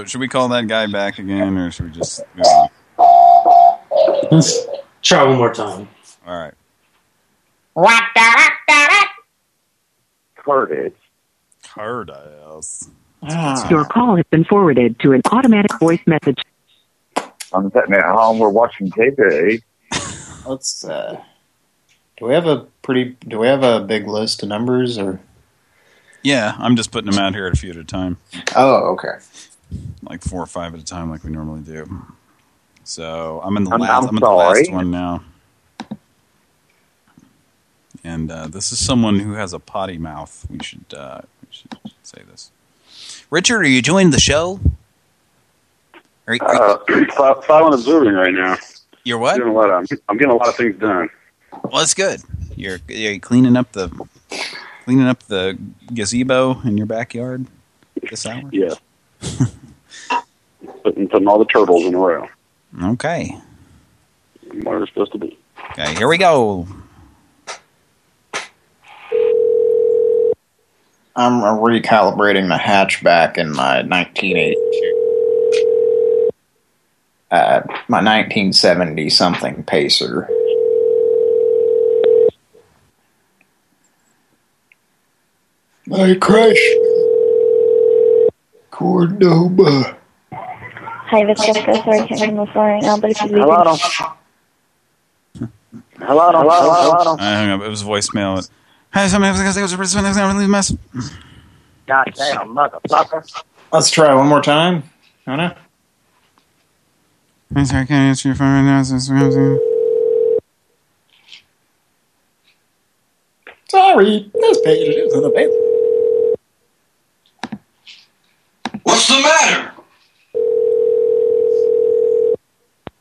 So should we call that guy back again or should we just move on? Let's try one more time. All right. Curtis. Curtis. Your call has been forwarded to an automatic voice message. I'm sitting at home. We're watching TV. Let's. Uh, do we have a pretty? Do we have a big list of numbers or? Yeah, I'm just putting them out here a few at a time. Oh, okay. Like four or five at a time like we normally do. So I'm in the I'm- last I'm I'm in the last one now. And uh, this is someone who has a potty mouth. We should uh, we should say this. Richard, are you joining the show? Are you, Uh, si- silent observing right now. You're what? Doing a lot of, I'm getting a lot of things done. well, that's good. You're, you're cleaning up the cleaning up the gazebo in your backyard. this hour? Yeah. putting, putting all the turtles in a row. Okay. What they're supposed to be. Okay, here we go. I'm recalibrating the hatchback in my 1982. Uh, my 1970 something Pacer. I crashed Cordoba. Hi, this is Jessica. Sorry, can't hear the phone right now, but if you leave Hello. Hello, hello, hello. hello. I hung up. It was voicemail. Hey, somebody was going to leave a message. Goddamn motherfucker. Let's try one more time. Wanna? I'm sorry, I can't answer your phone right now. So Sorry, this page is in the paper. What's the matter?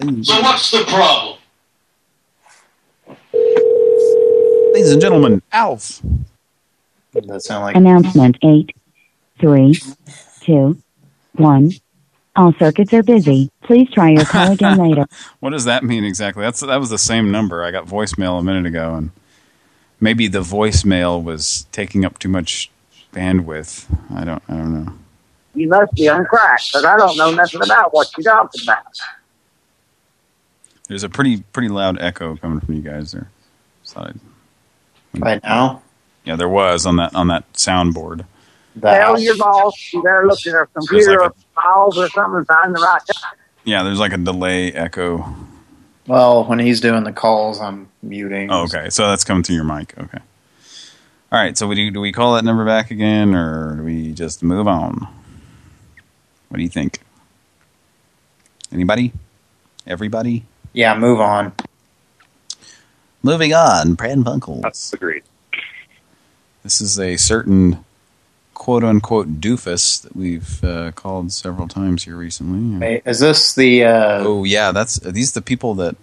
So what's the problem? Ladies and gentlemen, Alf. That sound like Announcement 8, 3, 2, 1. All circuits are busy. Please try your call again later. What does that mean exactly? That's That was the same number. I got voicemail a minute ago, and maybe the voicemail was taking up too much bandwidth. I don't. I don't know. You must be on crack, because I don't know nothing about what you're talking about. There's a pretty pretty loud echo coming from you guys there. So I- Right now? yeah, there was on that on that soundboard. Tell your boss you better look at her computer files or something and find the right time. Yeah, there's like a delay echo. Well, when he's doing the calls, I'm muting. Oh, okay, so that's coming through your mic. Okay. All right, so we do, do we call that number back again, or do we just move on? What do you think? Anybody? Everybody? Yeah, move on. Moving on, Pran Funkels. Agreed. This is a certain quote-unquote doofus that we've uh, called several times here recently. Wait, is this the? Uh, oh yeah, that's are these the people that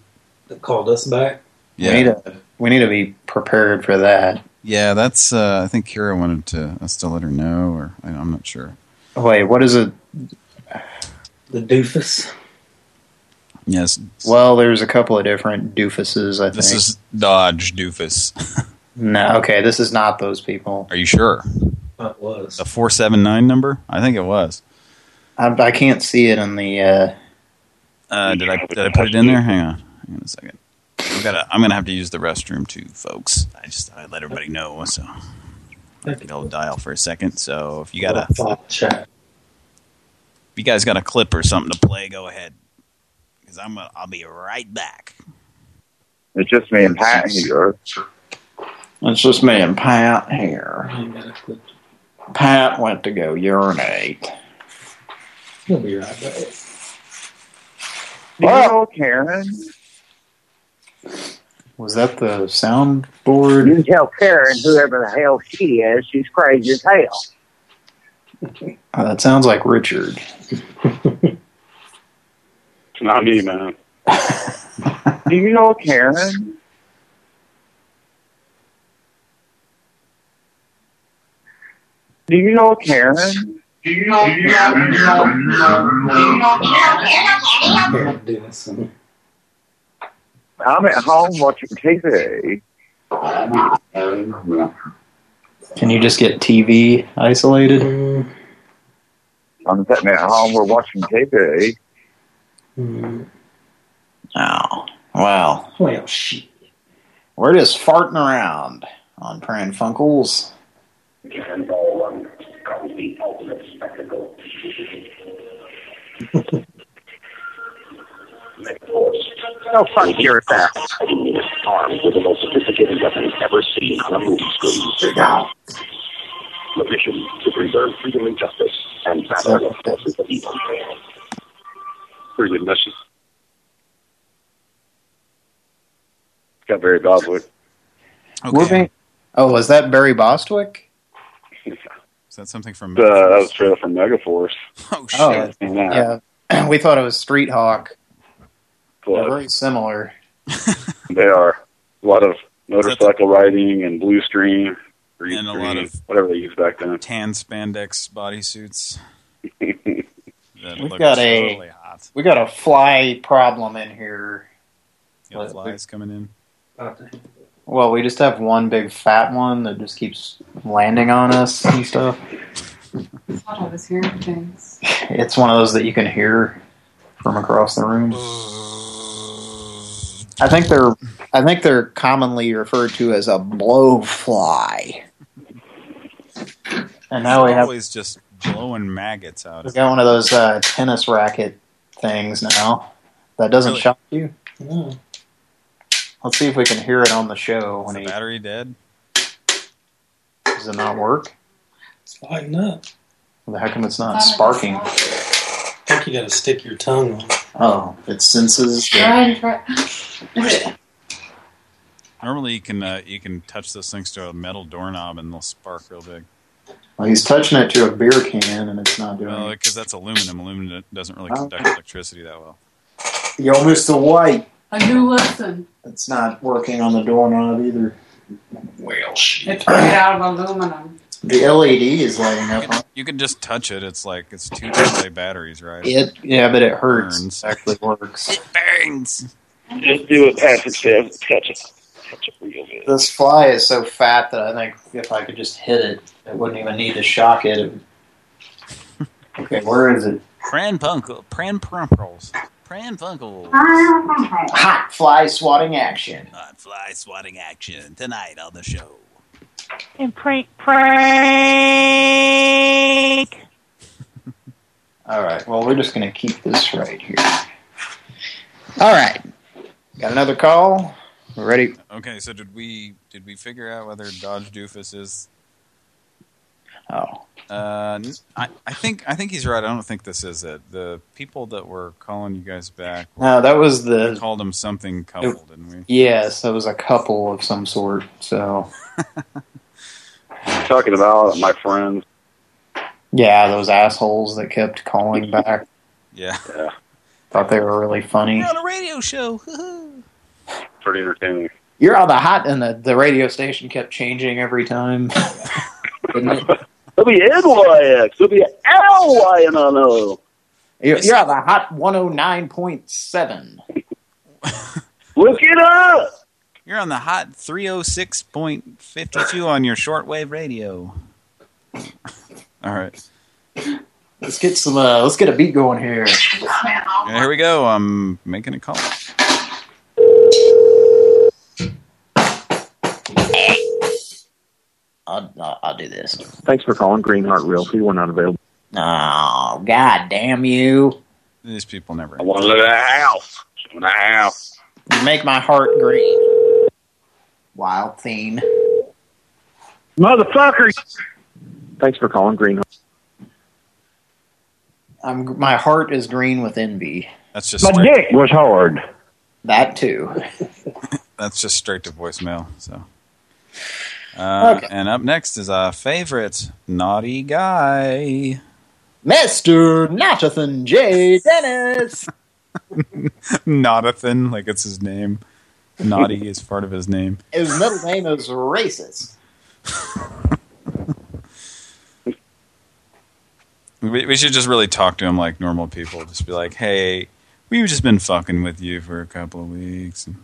That called us back. yeah We need to we need to be prepared for that. yeah that's uh, I think Kira wanted to us to let her know, or I, I'm not sure. Wait, what is it? The doofus. Yes, Well, there's a couple of different doofuses. I think. this is Dodge doofus. no. Okay, this is not those people. Are you sure? That was. The four seven nine number? I think it was. I, I can't see it in the. Uh, Uh, did I did I put it in there? Hang on, hang on a second. I've got I'm gonna have to use the restroom too, folks. I just thought I'd let everybody know. So I can hold dial for a second. So if you got a Thought chat. if you guys got a clip or something to play, go ahead. Because I'm gonna, I'll be right back. It's just me and Pat here. it's just me and Pat here. I ain't got a clip. Pat went to go urinate. He'll be right back. Hello, Karen. Was that the soundboard? You tell Karen, whoever the hell she is, she's crazy as hell. Uh, that sounds like Richard. It's not me, man. Do you know Karen? Do you know Karen? Do you know? Do you know? Do you know? Do you know? Karen Dennison. I'm at home watching TV. Can you just get TV isolated? I'm sitting at home, we're watching TV. Oh, well. Well, shit. We're just farting around on Pran Funkel's. No fun Go fuck yourself. Armed with the most sophisticated weapons ever seen on a movie screen. The mission to preserve freedom and justice and battle the forces of evil. Pretty good mission. Got Barry Bostwick. Okay. Oh, was that Barry Bostwick? Is that something from? Uh, that was trailer from Megaforce. Oh shit! Oh, And yeah. we thought it was Street Hawk. They're very similar. They are a lot of motorcycle riding and blue stream. grease And a green, lot of- whatever they used back then. Tan spandex bodysuits. that We've got a totally hot. we got a fly problem in here. You got flies coming in. Well, we just have one big fat one that just keeps landing on us and stuff. Thought I was hearing things. It's one of those that you can hear from across the room. I think they're I think they're commonly referred to as a blowfly. And now we have always just blowing maggots out. we got one of those uh, tennis racket things now. That doesn't Really? shock you. Let's see if we can hear it on the show Is when the he battery dead? does it not work. It's lighting up. Well, how come it's not sparking? I think you got to stick your tongue on it. Oh, it senses. Try and try. Normally you can uh, you can touch those things to a metal doorknob and they'll spark real big. Well, he's touching it to a beer can and it's not doing Well, because that's aluminum. Aluminum doesn't really Oh. conduct electricity that well. Yo, Mr. White. I do listen. It's not working on the doorknob either. Well, shit. It's made out of aluminum. The LED is lighting up on You can just touch it. It's like it's two AA batteries, right? it. Yeah, but it hurts. Burns. It actually works. It burns. Just do what Patrick says. Touch it. Touch it real good. This fly is so fat that I think if I could just hit it, it wouldn't even need to shock it. It- Okay, where is it? Pran Punkle, Pran Prumples, Pran Funkel. Hot fly swatting action. Hot fly swatting action tonight on the show. And prank, prank. All right, well, we're just going to keep this right here. All right. Got another call? We're ready? Okay, so did we did we figure out whether Dodge Doofus is? Oh. Uh, I think I think he's right. I don't think this is it. The people that were calling you guys back No, that was the... called him something couple, didn't we? Yes, that was a couple of some sort, so... Talking about my friends. Yeah, those assholes that kept calling back. Yeah. Yeah, Thought they were really funny. on a radio show. Pretty entertaining. You're on the hot, and the, the radio station kept changing every time. It? It'll be NYX. It'll be LYNO. You're, you're on the hot 109.7. Look it up. You're on the hot 306.52 on your shortwave radio. All right. Let's get some. Uh, let's get a beat going here. Yeah, here we go. I'm making a call. I'll, I'll, I'll do this. Thanks for calling Greenheart Realty. We're not available. Oh, god damn you! These people never. I want to look at the house. In the house. You make my heart green. Wild theme. Motherfucker! Thanks for calling Greenheart. I'm, my heart is green with envy. That's just My dick was hard. That too. that's just straight to voicemail. So. Uh, Okay. And up next is our favorite naughty guy, Mr. Nathan J. Dennis. Naughtathan, like it's his name. Naughty is part of his name. His middle name is racist. We, we should just really talk to him like normal people. Just be like, hey, we've just been fucking with you for a couple of weeks. And we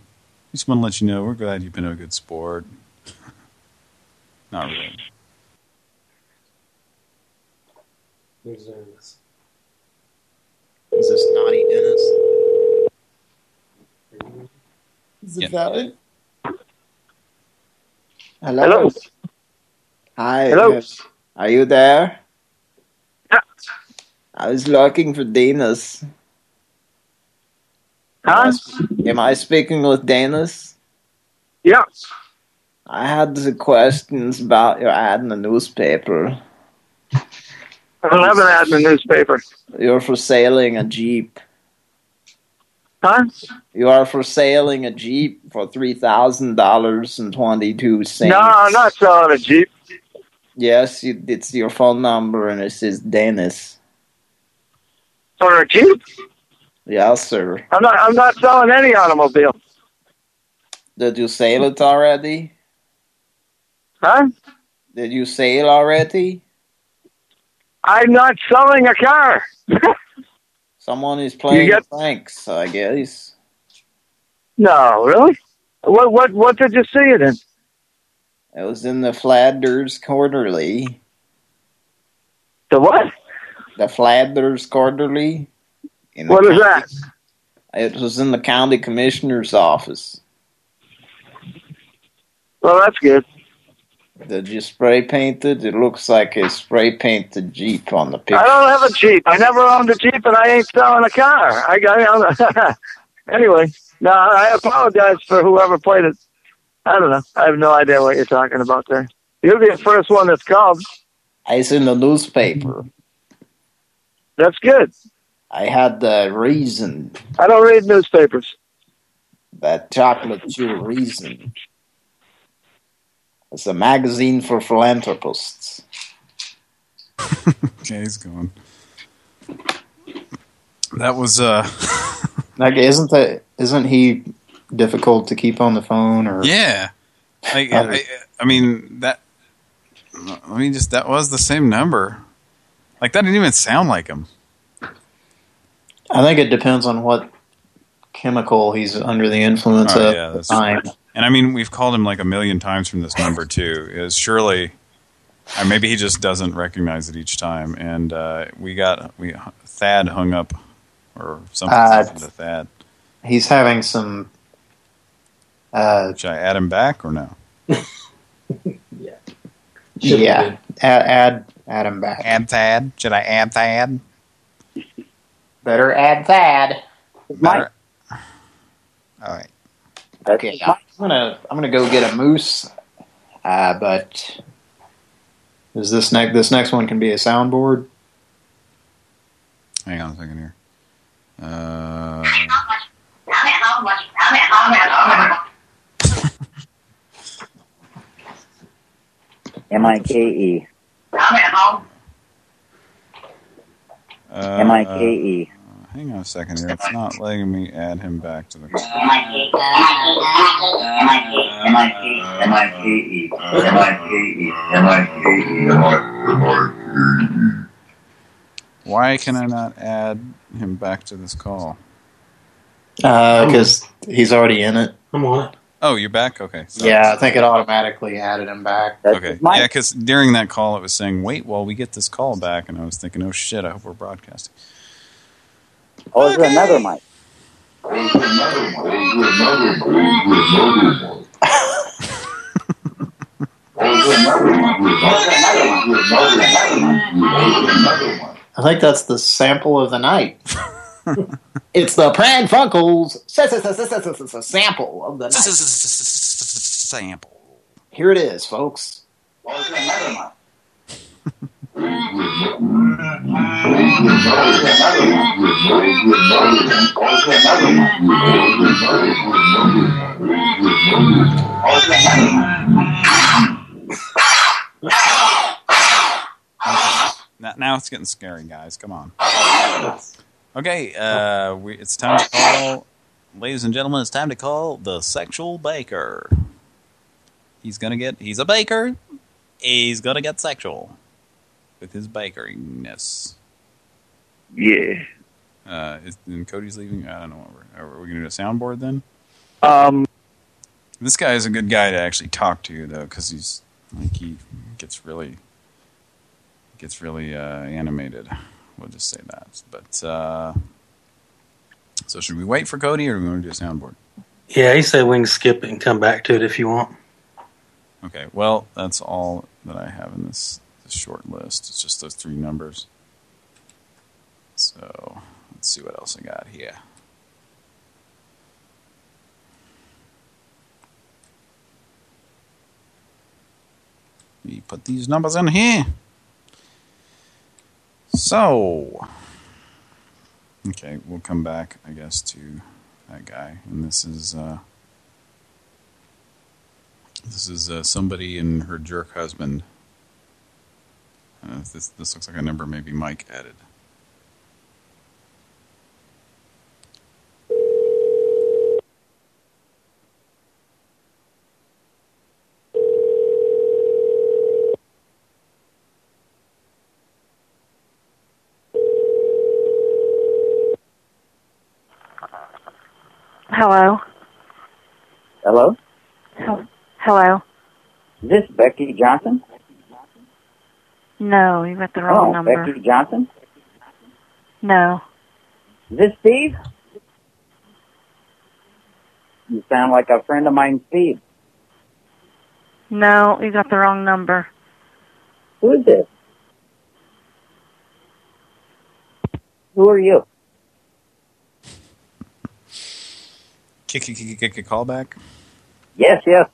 just want to let you know we're glad you've been a good sport. Not really. Who's doing this? Is this naughty Dennis? Is it Yeah. valid? Hello. Hello. Hi. Hello. Are you there? Yeah. I was looking for Dennis. Huh? Am I speaking with Dennis? Yes. I had the questions about your ad in the newspaper. I don't have an ad in the newspaper. You're for sailing a Jeep. Huh? You are for sailing a Jeep for three thousand dollars and twenty two cents. No, I'm not selling a Jeep. Yes, you, it's your phone number and it says Dennis. For a Jeep? Yes, sir. I'm not. I'm not selling any automobile. Did you sail it already? Huh? Did you sell already? I'm not selling a car. Someone is playing get- pranks, I guess. No, really? What what what did you see it in? It was in the Flanders Quarterly. The what? The Flanders Quarterly. What is that? It was in the county commissioner's office. Well, that's good. Did you spray paint it? It looks like a spray painted Jeep on the picture. I don't have a Jeep. I never owned a Jeep, and I ain't selling a car. I got anyway. No, I apologize for whoever played it. I don't know. I have no idea what you're talking about there. You'll be the first one that's called. It's in the newspaper. That's good. I had the reason. I don't read newspapers. That chocolate chew reason. It's a magazine for philanthropists. Okay, he's gone. That was uh Like, isn't that isn't he difficult to keep on the phone or? yeah. I, I, I mean that. I mean, just that was the same number. Like that didn't even sound like him. I think it depends on what chemical he's under the influence Oh, of yeah, the that's time. And I mean, we've called him like a million times from this number too. Is surely, or maybe he just doesn't recognize it each time. And uh, we got we Thad hung up or something Uh, to Thad. He's having some. Uh, Should I add him back or no? yeah, add, add add him back. Add Thad. Should I add Thad? Better add Thad. Better. All right. Okay, I'm gonna I'm gonna go get a moose. Uh, but is this next this next one can be a soundboard? Hang on a second here. Uh, M I K E. uh, M I K E. Hang on a second here. It's not letting me add him back to the. M I K E. M I K E. M I K E. M I K E. M I K E. Why can I not add him back to this call? Because Uh, he's already in it. I'm on it. Oh, you're back? Okay. sorry. Yeah, I think it automatically added him back. Okay. Yeah, because during that call, it was saying, "Wait, while we get this call back," and I was thinking, "Oh shit! I hope we're broadcasting." Oh, is there another mic? I think that's the sample of the night. It's the Pran Funkels sample of the night. Sample. Here it is, folks. Now, now it's getting scary, guys. Come on. Okay, uh, we, it's time to call, ladies and gentlemen. It's time to call the sexual baker. He's gonna get. He's a baker. He's gonna get sexual with his bakeriness. Yeah. Uh, is, and Cody's leaving. I don't know. What we're, are we gonna do a soundboard then? Um. This guy is a good guy to actually talk to, though, because he's like he gets really gets really uh, animated. We'll just say that. But uh, so, should we wait for Cody, or do we want to do a soundboard? Yeah, he said we can skip it and come back to it if you want. Okay. Well, that's all that I have in this, this short list. It's just those three numbers. So let's see what else I got here. We put these numbers in here. So, okay, we'll come back, I guess, to that guy. And this is, uh, this is uh, somebody and her jerk husband. Uh, this this looks like a number maybe Mike added. Hello? Hello? Is this Becky Johnson? No, you got the wrong oh, number. Becky Johnson? No. Is this Steve? You sound like a friend of mine, Steve. No, you got the wrong number. Who is this? Who are you? Kick, kick, kick, kick, a call back. Yes, yes.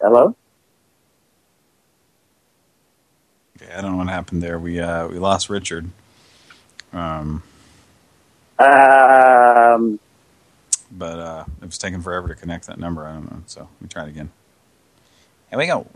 Hello? Okay, I don't know what happened there. We uh, we lost Richard. Um, Um, but uh, it was taking forever to connect that number. I don't know. So we try it again. Here we go.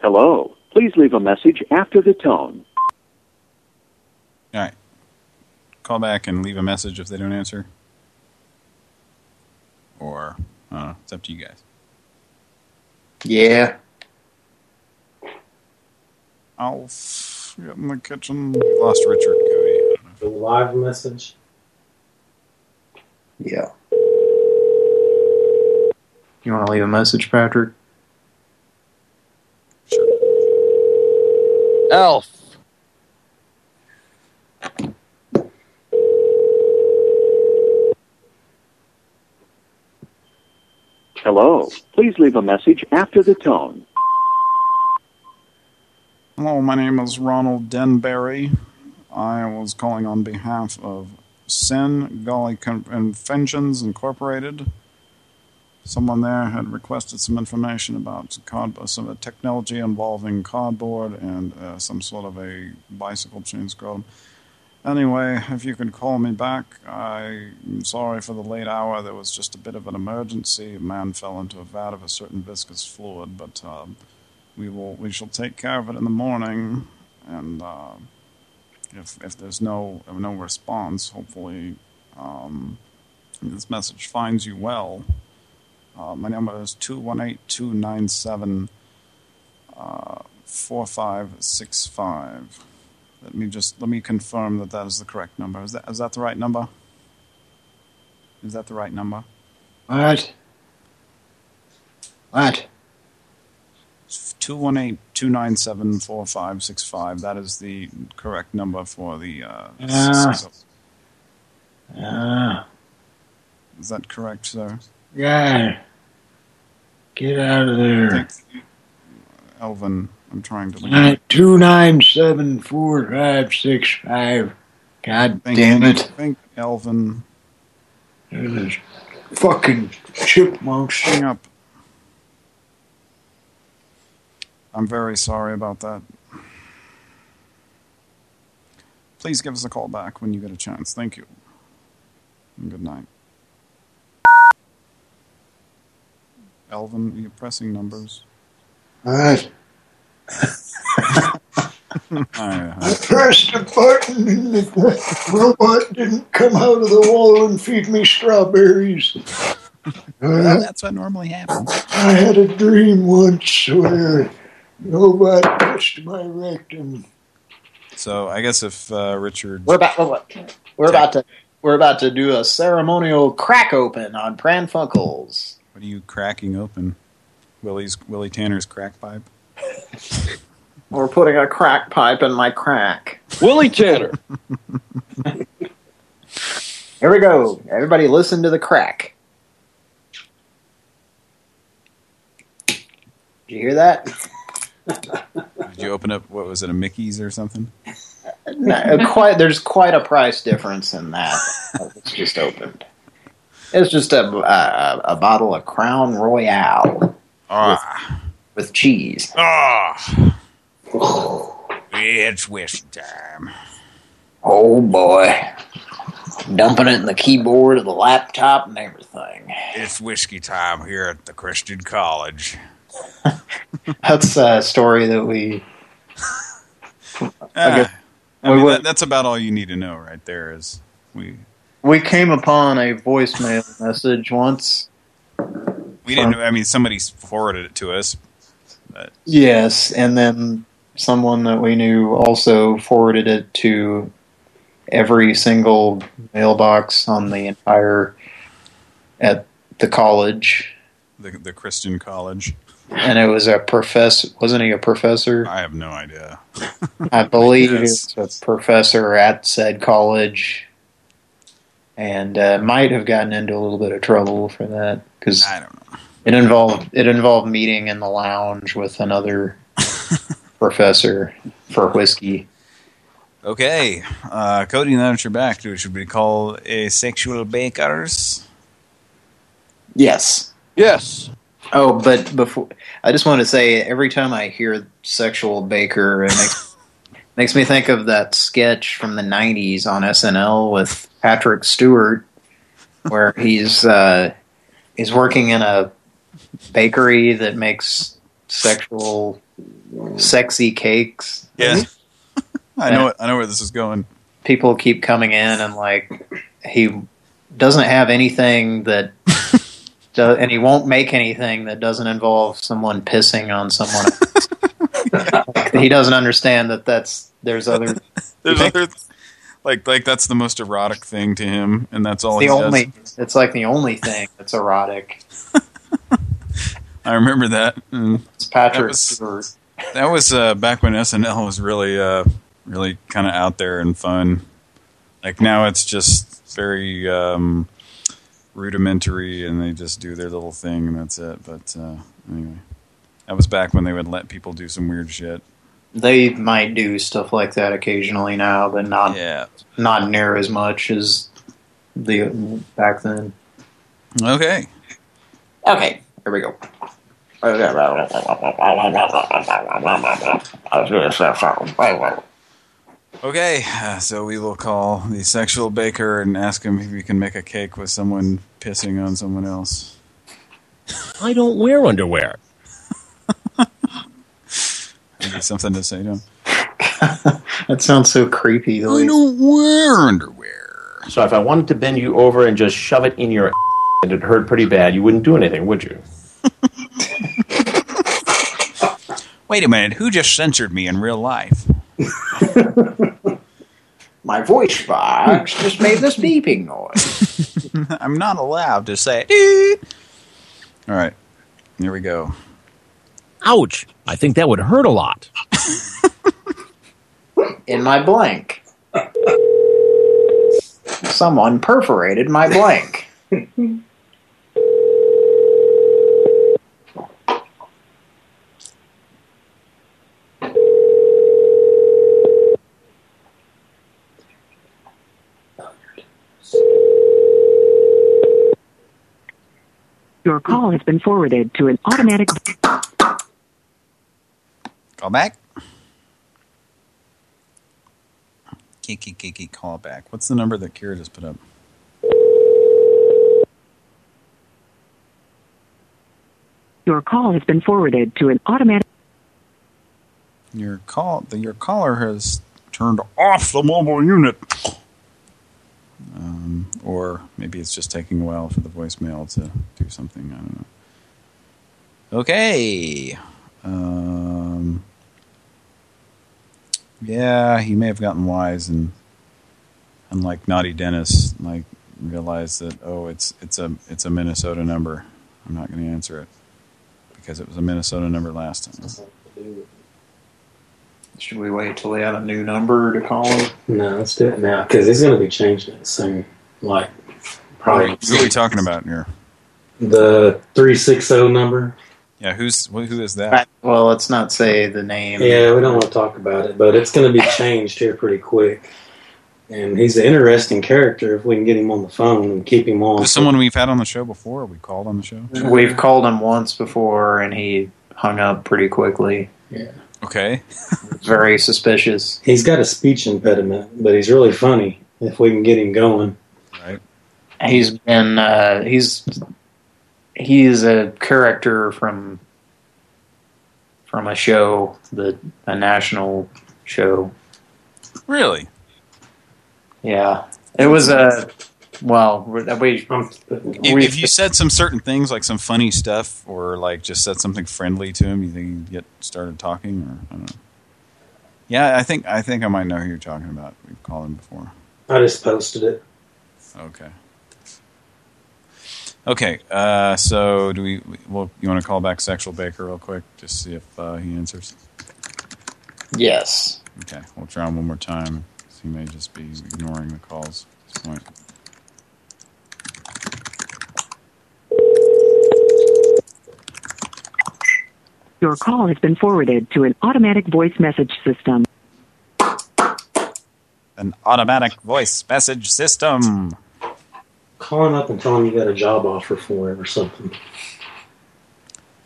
Hello. Please leave a message after the tone. All right. Call back and leave a message if they don't answer. Or, I know. It's up to you guys. Yeah. I'll get in the kitchen. We lost Richard Cody. The live message. Yeah. You want to leave a message, Patrick? Elf. Hello. Please leave a message after the tone. Hello, my name is Ronald Denberry. I was calling on behalf of Sen Gully Conventions Incorporated. Someone there had requested some information about some technology involving cardboard and uh, some sort of a bicycle chain scrotum. Anyway, if you could call me back, I'm sorry for the late hour. There was just a bit of an emergency. A man fell into a vat of a certain viscous fluid, but um, we will we shall take care of it in the morning. And uh, if if there's no no response, hopefully um, this message finds you well. Uh, my number is 218-297-4565. Let me just let me confirm that that is the correct number. Is that is that the right number? Is that the right number? What? What? 218-297-4565. That is the correct number for the uh Ah. s- Ah, Is that correct, sir? God. Get out of there. Alvin, I'm trying to Nine, two nine seven four five six five. God Thank damn it! Thank Alvin. Those fucking chipmunks. Hang up. I'm very sorry about that. Please give us a call back when you get a chance. Thank you. And good night. Alvin, are you pressing numbers? What? I, I pressed a button and the robot didn't come out of the wall and feed me strawberries. well, that's what normally happens. I had a dream once where a robot touched my rectum. So I guess if uh, Richard... We're about we're about to we're about to do a ceremonial crack open on Pran Funkels. What are you cracking open? Willie's Willie Tanner's crack pipe? We're putting a crack pipe in my crack. Willie Tanner. Here we go. Everybody listen to the crack. Did you hear that? Did you open up, what was it, a Mickey's or something? No, quite. There's quite a price difference in that. It's just opened. It's just a a, a bottle of Crown Royal Ah. with, with cheese. Ah. It's whiskey time. Oh boy, dumping it in the keyboard of the laptop and everything. It's whiskey time here at the Christian College. That's a story that we. Ah, I mean, that, that's about all you need to know right there is we We came upon a voicemail message once. we didn't I mean somebody forwarded it to us. But Yes, and then someone that we knew also forwarded it to every single mailbox on the entire at the college, the the Christian College. and it was a professor. Wasn't he a professor? I have no idea. I believe was a professor at said college, and uh, might have gotten into a little bit of trouble for that because I don't know. it involved it involved meeting in the lounge with another professor for whiskey. Okay, uh, Cody, now that you're back, do should we call a sexual bakers? Yes. Yes. Oh, but before I just want to say, every time I hear "sexual baker," it makes makes me think of that sketch from the '90s on SNL with Patrick Stewart, where he's uh, he's working in a bakery that makes sexual, sexy cakes. Yeah, I know. it- I know where this is going. People keep coming in and like he doesn't have anything that. do- and he won't make anything that doesn't involve someone pissing on someone. else. he doesn't understand that that's there's other There's other, like, like that's the most erotic thing to him, and that's all the he only does. it's like the only thing that's erotic. I remember that. and It's Patrick That was, Stewart. that was uh, back when SNL was really, uh, really kind of out there and fun. Like now, it's just very um, rudimentary, and they just do their little thing, and that's it. But uh, anyway, that was back when they would let people do some weird shit. They might do stuff like that occasionally now, but not Yeah. not near as much as the back then. Okay. Okay, here we go. Okay, uh, so we will call the sexual baker and ask him if he can make a cake with someone pissing on someone else. I don't wear underwear. Maybe something to say to him. That sounds so creepy. The way don't wear underwear. So if I wanted to bend you over and just shove it in your and it hurt pretty bad, you wouldn't do anything, would you? Wait a minute, who just censored me in real life? my voice box just made this beeping noise. I'm not allowed to say it. All right, here we go. Ouch! I think that would hurt a lot. In my blank. Someone perforated my blank. Your call has been forwarded to an automatic. Call back. Kiki Kiki call back. What's the number that Kira just put up? Your call has been forwarded to an automatic. Your call the your caller has turned off the mobile unit. Um, or maybe it's just taking a while for the voicemail to do something. I don't know. Okay. Um, yeah, he may have gotten wise and, unlike Naughty Dennis, like realized that oh, it's it's a it's a Minnesota number. I'm not going to answer it because it was a Minnesota number last time. Should we wait till we have a new number to call him? No, let's do it now because it's going to be changing it soon. Like probably What are we talking about here? the three six zero number. Yeah, who's who who is that? Well, let's not say the name. Yeah, we don't want to talk about it, but it's going to be changed here pretty quick. And he's an interesting character if we can get him on the phone and keep him on. Is someone we've had on the show before? We called on the show. We've called him once before, and he hung up pretty quickly. Yeah. Okay. Very suspicious. He's got a speech impediment, but he's really funny if we can get him going. Right. He's been uh, he's he's a character from from a show, the a national show. Really? Yeah, it was a well. We um, If, if you said some certain things, like some funny stuff, or like just said something friendly to him, you think he'd get started talking, or I don't know. Yeah, I think I think I might know who you're talking about. We've called him before. I just posted it. Okay. Okay, uh, so do we? Well, you want to call back Sexual Baker real quick, just see if uh, he answers. Yes. Okay, we'll try him one more time. He may just be ignoring the calls at this point. Your call has been forwarded to an automatic voice message system. An automatic voice message system. Call him up and tell him you got a job offer for him or something.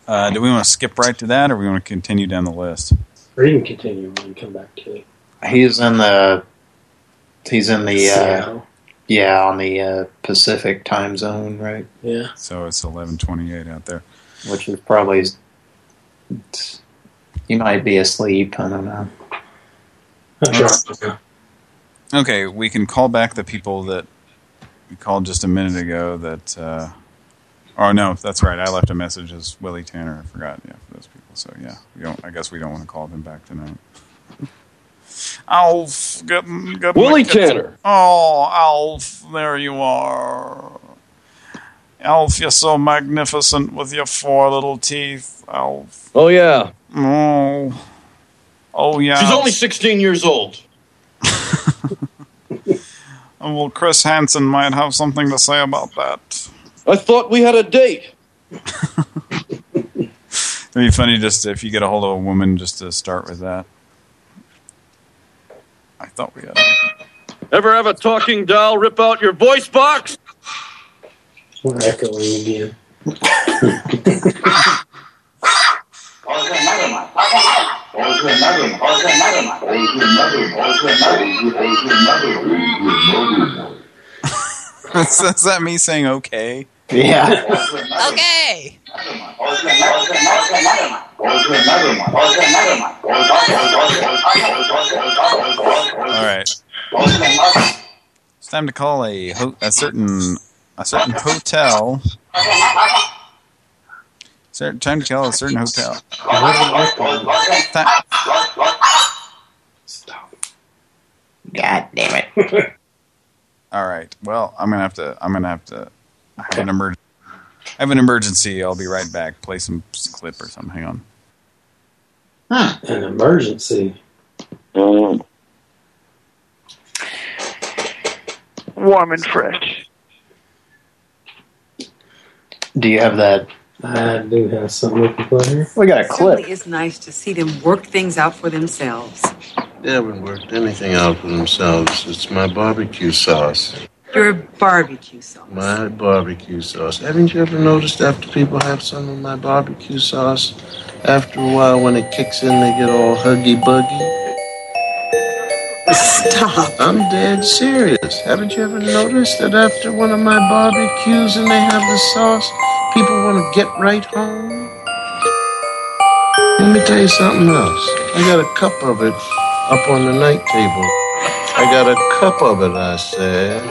Uh, do we want to skip right to that, or we want to continue down the list? Or you can continue and come back to it. He's in the he's in the uh, yeah on the uh, Pacific time zone, right? Yeah. So it's 11:28 out there. Which is probably it's- he might be asleep. I don't know. Okay, we can call back the people that we called just a minute ago. That uh, oh no, that's right. I left a message as Willie Tanner. I forgot. Yeah, for those people. So yeah, we don't. I guess we don't want to call them back tonight. Alf, getting, getting Willie Tanner. Oh, Alf, there you are. Alf, you're so magnificent with your four little teeth, Alf. Oh, yeah. Oh. Oh, yeah. She's only 16 years old. Oh, well, Chris Hansen might have something to say about that. I thought we had a date. It'd be funny just if you get a hold of a woman just to start with that. I thought we had. Ever have a talking doll rip out your voice box? We're echoing again. Is that me saying okay? Yeah. okay. All right. It's time to call a ho a certain a certain hotel. Certain time to call a certain hotel. Stop. God damn it. All right. Well, I'm gonna have to. I'm gonna have to. I have an emergency. I have an emergency. I'll be right back. Play some clip or something. Hang on. An emergency. Mm. Warm and fresh. Do you have that? I do have something we can play here. We got a It It is nice to see them work things out for themselves. They haven't worked anything out for themselves. It's my barbecue sauce. Your barbecue sauce. My barbecue sauce. Haven't you ever noticed after people have some of my barbecue sauce, after a while when it kicks in, they get all huggy buggy? Stop. I'm dead serious. Haven't you ever noticed that after one of my barbecues and they have the sauce, people want to get right home? Let me tell you something else. I got a cup of it up on the night table. I got a cup of it, I said.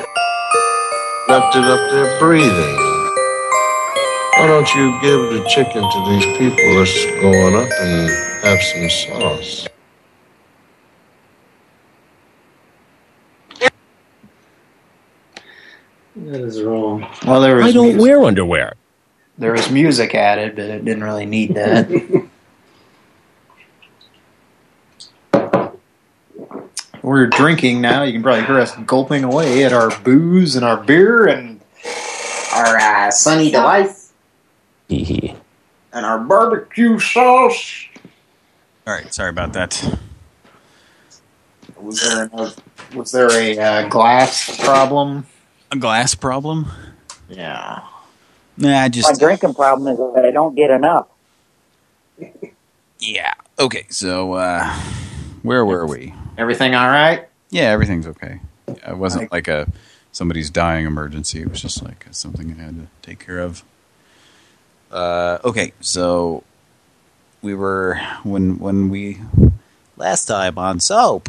Left it up there breathing. Why don't you give the chicken to these people that's going up and have some sauce? That is wrong. Well, there I don't music, wear underwear. there was music added, but it didn't really need that. We're drinking now. You can probably hear us gulping away at our booze and our beer and our uh, sunny delight. and our barbecue sauce. All right, sorry about that. Was there a, was there a uh, glass problem? A glass problem? Yeah. Nah, I My just drinking problem is that I don't get enough. yeah. Okay, so uh where were we? Everything all right? Yeah, everything's okay. It wasn't like a somebody's dying emergency. It was just like something I had to take care of. Uh, okay, so we were when when we last time on soap,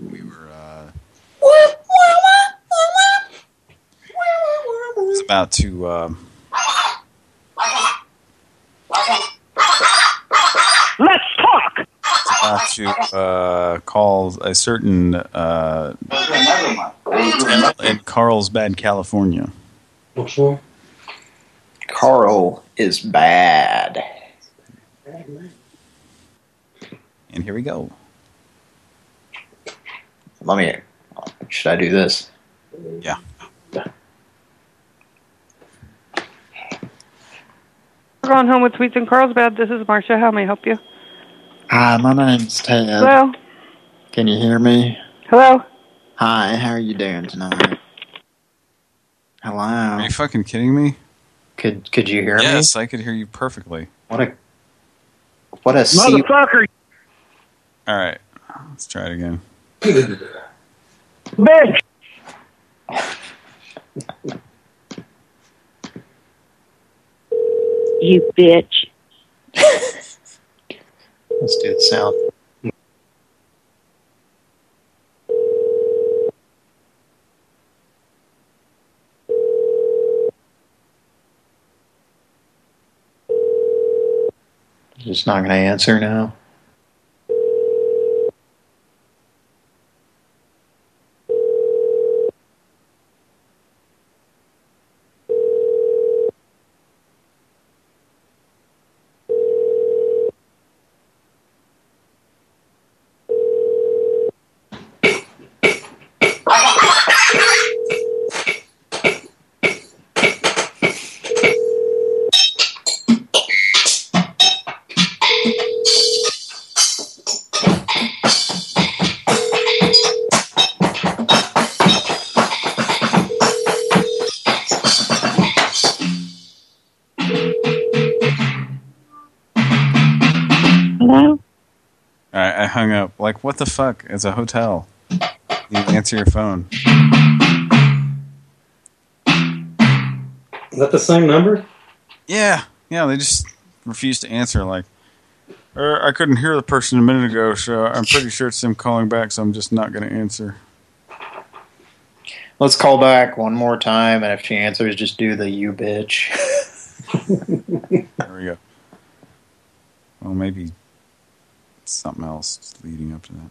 we were uh, was about to um, Let's talk. about to uh, call a certain uh, hotel in Carlsbad, California. Which? Carl is bad. And here we go. Let me. Should I do this? Yeah. We're going Homewood Suites and Carlsbad. This is Marcia. How may I help you? Hi, my name's Ted. Hello? Can you hear me? Hello? Hi, how are you doing tonight? Hello. Are you fucking kidding me? Could could you hear me? Yes, I could hear you perfectly. What a what a Motherfucker, All right, let's try it again. bitch. You bitch. Let's do the sound. Just not going to answer now. Fuck? It's a hotel. You answer your phone. Is that the same number? Yeah, yeah. They just refused to answer. Like, er, I couldn't hear the person a minute ago, so I'm pretty sure it's them calling back. So I'm just not going to answer. Let's call back one more time, and if she answers, just do the you bitch. There we go. Well, maybe something else leading up to that.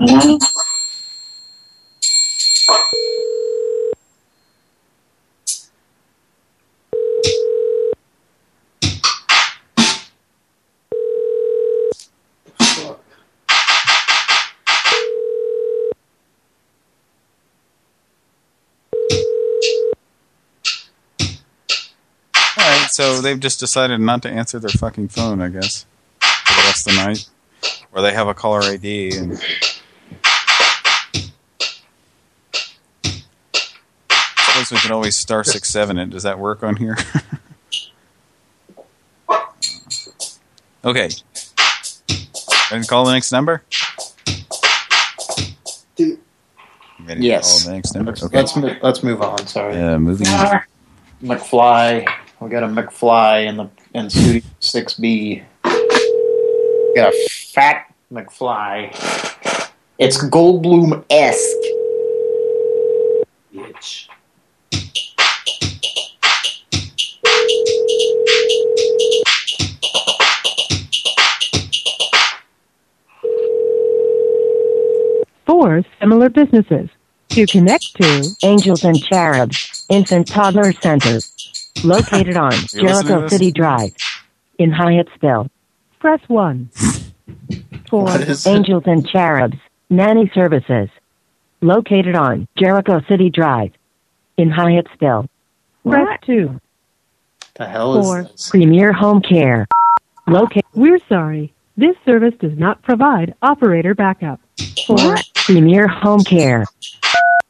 Hello? All right, so they've just decided not to answer their fucking phone, I guess, for the rest of the night. Or they have a caller ID and... suppose we can always star six seven it. Does that work on here? okay. Ready to call the next number? Ready Yes. call the next number? Let's, Okay. let's, mo- let's move on. Sorry. Uh, moving on. McFly. We got a McFly in the in Studio 6B. Got a fat McFly. It's Goldblum-esque. Bitch. Four similar businesses. To connect to Angels and Cherubs Infant Toddler Center, located on You listening to Jericho? City Drive in Hyattsville. press 1. For What is it? Angels and Cherubs Nanny Services, located on Jericho City Drive in Hyattsville. press 2. The hell For Premier Home Care, located. We're sorry. This service does not provide operator backup. For Premier Home Care,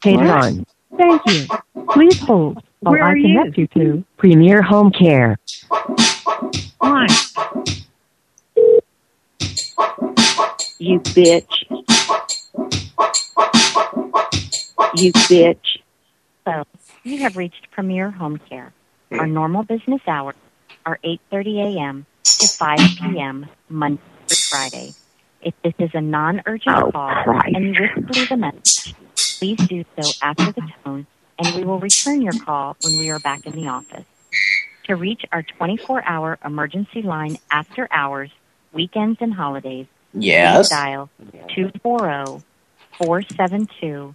located What? on Thank you. Please hold while Where I are connect you to Premier Home Care. Why? You bitch. You bitch. So, you have reached Premier Home Care. Our normal business hours are 8:30 a.m. to 5 p.m. Monday through Friday. If this is a non-urgent Oh, call Christ. and you wish to leave a message, please do so after the tone, and we will return your call when we are back in the office. To reach our 24-hour emergency line after hours, weekends, and holidays, Yes. please dial 240-472-9997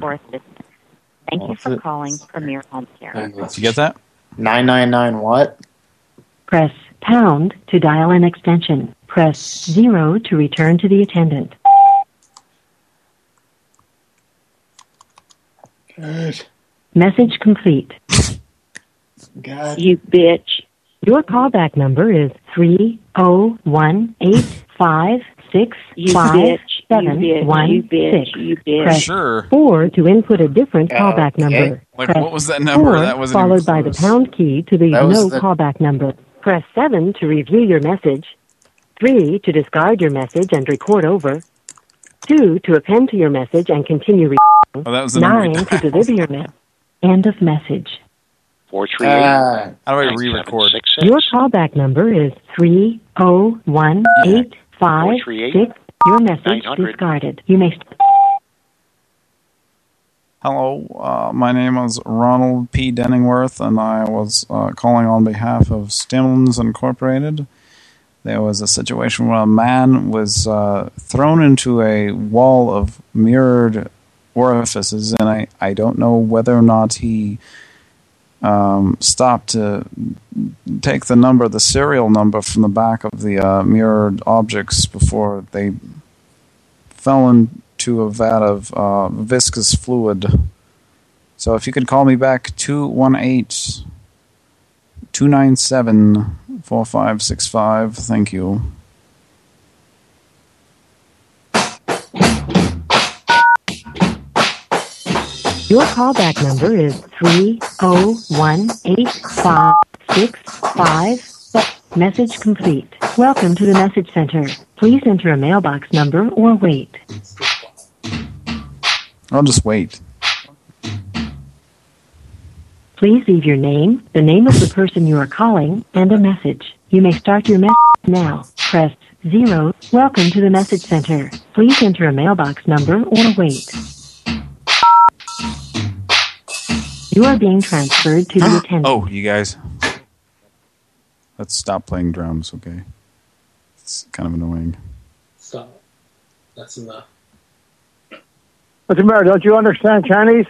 for assistance. Thank you for calling Premier Home Care. Did you get that? 999 what? Press pound to dial an extension. Press zero to return to the attendant. Good. Message complete. God. You bitch. Your callback number is three oh one eight five six You five bitch. seven You bitch. one You bitch. six. You bitch. Press Sure. four to input a different oh, callback Okay. number. Like, Press what was that number? four, That wasn't followed by the pound key to leave no the- callback number. Press seven to review your message. Three to discard your message and record over. Two to append to your message and continue. Re- Oh, that was. Nine to deliver your message. End of message. Four three Ah. How do I re-record? Six six. Your callback number is three oh one eight five six. Your message 900. discarded. You may. Hello, uh, my name is Ronald P. Denningworth, and I was uh, calling on behalf of Stimlins Incorporated. There was a situation where a man was uh, thrown into a wall of mirrored orifices, and I, I don't know whether or not he um, stopped to take the number, the serial number from the back of the uh, mirrored objects before they fell into a vat of uh, viscous fluid. So if you could call me back 218 297 4565, thank you. Your callback number is three oh one eight five six five. Message complete. Welcome to the message center. Please enter a mailbox number or wait. I'll just wait. Please leave your name, the name of the person you are calling, and a message. You may start your message now. Press zero. Welcome to the message center. Please enter a mailbox number or wait. You are being transferred to the attendant. Oh, you guys. Let's stop playing drums, okay? It's kind of annoying. Stop. That's enough. What's the matter? Don't you understand Chinese?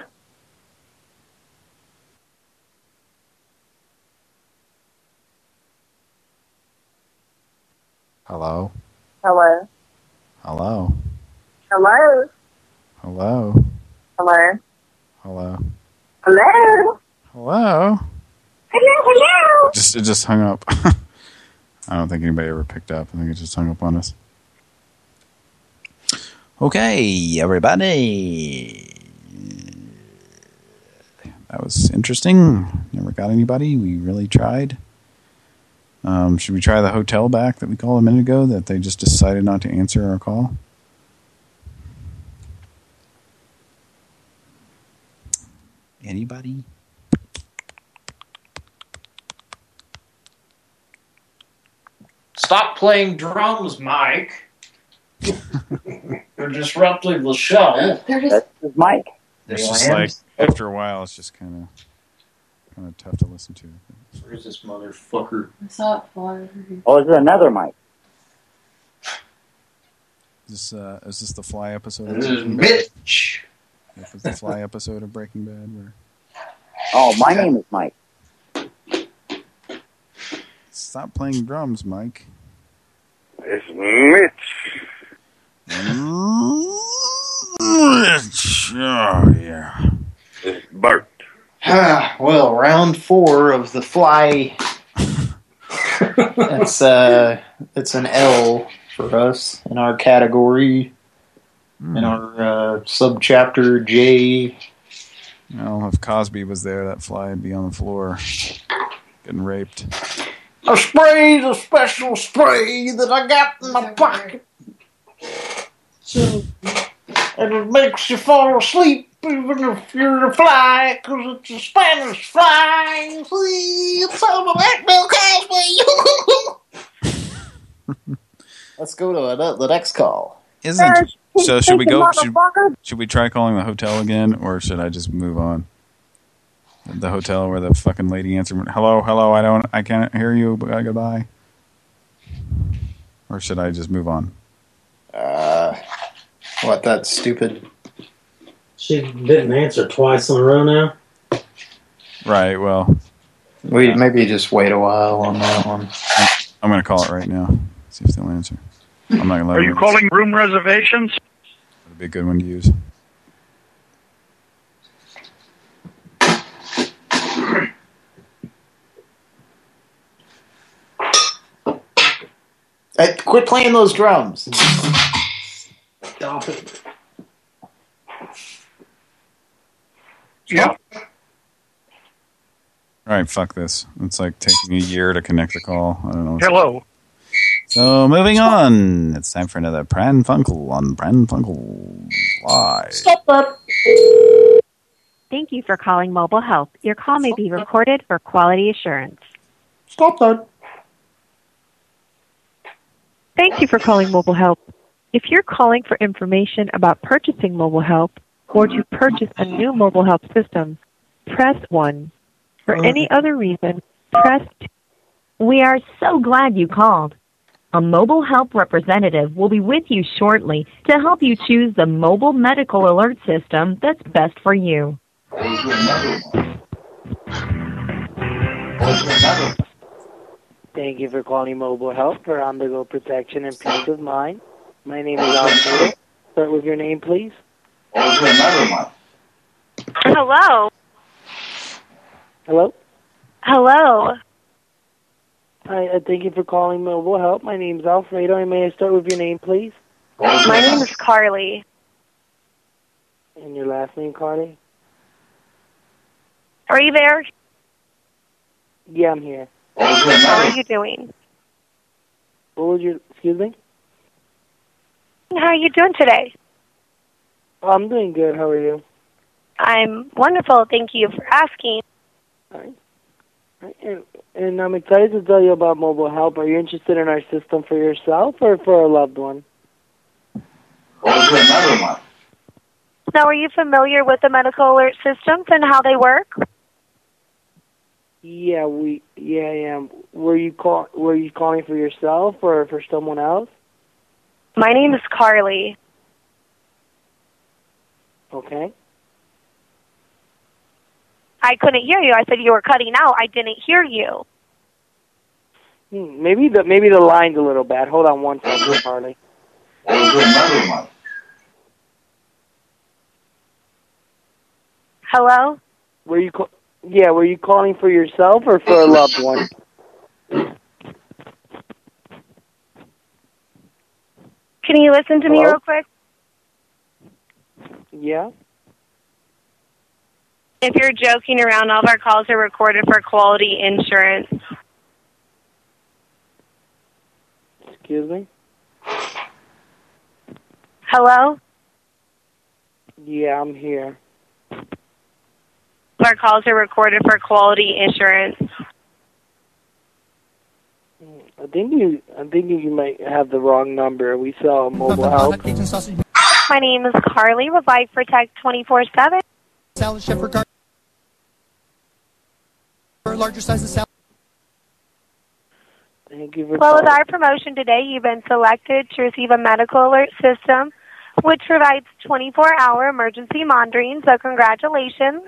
Hello? Hello. Hello? Hello. Hello? Hello. Hello? Hello. Hello? Hello. Hello. Just It just hung up. I don't think anybody ever picked up. I think it just hung up on us. Okay, everybody. That was interesting. Never got anybody. We really tried. Um, should we try the hotel back that we called a minute ago that they just decided not to answer our call? Anybody? Stop playing drums, Mike. You're disrupting the show. They're That's Mike. It's just like after a while, it's just kind of kind of tough to listen to. Where's this motherfucker? I saw it fly over here. Oh, is it another Mike? This uh, is this the Fly episode? This is Breaking Bad? Mitch. This is the Fly episode of Breaking Bad where Oh, my name is Mike. stop playing drums, Mike. It's Mitch. Mitch. Oh yeah. It's Bert. Ah, well, round four of the fly. it's uh, it's an L for us in our category, in our uh, subchapter J. Well, if Cosby was there, that fly would be on the floor, getting raped. A spray's a special spray that I got in my pocket. So, and it makes you fall asleep even if you're a fly, 'cause it's a Spanish fly. You See, it's all about Bill Cosby. Let's go to the, the next call. Isn't so? Should we go? Should, should we try calling the hotel again, or should I just move on? The hotel where the fucking lady answered, "Hello, hello, I don't, I can't hear you. Uh, goodbye." Or should I just move on? Uh, what that stupid? She didn't answer twice in a row now. Right. Well, we maybe just wait a while on that one. I'm gonna call it right now. See if they'll answer. I'm not gonna Are them- you calling room reservations? That'd be a good one to use. Hey, quit playing those drums. Stop it. Yeah. All right, fuck this. It's like taking a year to connect the call. I don't know. Hello. So moving on, it's time for another Pran Funkel on Pran Funkel Live. Stop that. Thank you for calling Mobile Help. Your call may be recorded for quality assurance. Stop that. Thank you for calling Mobile Help. If you're calling for information about purchasing Mobile Help or to purchase a new Mobile Help system, press 1. For oh. any other reason, press 2. We are so glad you called. A mobile help representative will be with you shortly to help you choose the mobile medical alert system that's best for you. Thank you for calling Mobile Help for on-the-go protection and peace of mind. My name is Alfredo. Start with your name, please. Hello. Hello. Hello. Hi, uh, thank you for calling Mobile Help. My name is Alfredo. And may I start with your name, please? My name is Carly. And your last name, Carly? Are you there? Yeah, I'm here. How are you doing? What was your? Excuse me. How are you doing today? Oh, I'm doing good. How are you? I'm wonderful. Thank you for asking. And, and I'm excited to tell you about Mobile Help. Are you interested in our system for yourself or for a loved one? For another one? Now, are you familiar with the medical alert systems and how they work? Yeah, we. Yeah, I am. Were you call? Were you calling for yourself or for someone else? My name is Carly. Okay. I couldn't hear you. I said you were cutting out. I didn't hear you. Hmm, maybe the maybe the line's a little bad. Hold on one second, Carly. Hello? Were you? Ca- yeah, were you calling for yourself or for a loved one? Can you listen to me real quick? Yeah. If you're joking around, all of our calls are recorded for quality insurance. Excuse me. Hello? Yeah, I'm here. Our calls are recorded for quality insurance. I think you. I think you might have the wrong number. We sell mobile help. My name is Carly with Life Protect 24-7. Salad chef for car. For larger sizes salad. Thank you for Well, with our promotion today, you've been selected to receive a medical alert system, which provides 24-hour emergency monitoring. So, congratulations.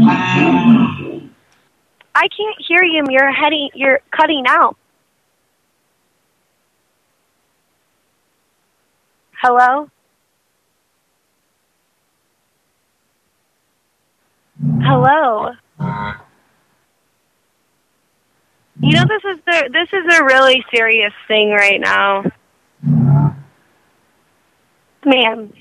I can't hear you. You're heading. You're cutting out. Hello. Hello. You know this is the this is a really serious thing right now. Ma'am.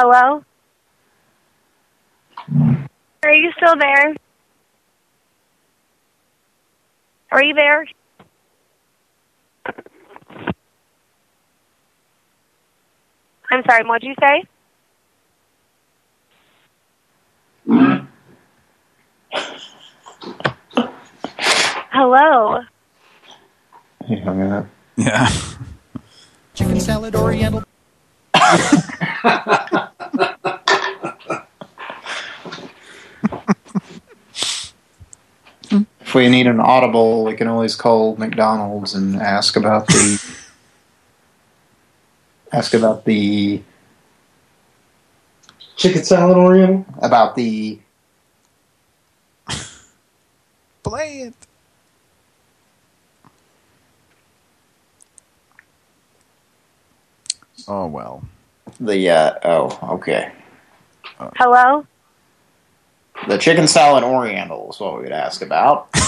Hello? Are you still there? Are you there? I'm sorry, what'd you say? Hello. He hung up. Yeah. Chicken salad oriental. If we need an audible, we can always call McDonald's and ask about the ask about the chicken salad Oreo. About the Play it. Oh well. the uh, oh okay Hello? The chicken salad oriental is what we'd ask about.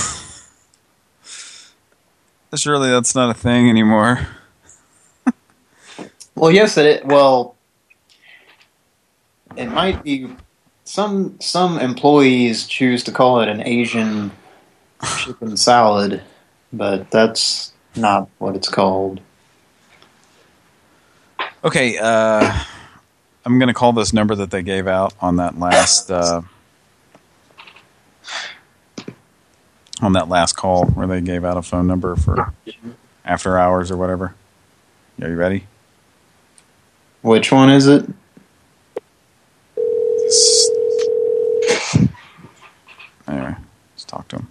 Surely that's not a thing anymore. Well, yes, it. Is. Well, it might be. Some some employees choose to call it an Asian chicken salad, but that's not what it's called. Okay, uh, I'm going to call this number that they gave out on that last uh, on that last call where they gave out a phone number for after hours or whatever. Are you ready? Which one is it? Anyway, let's talk to him.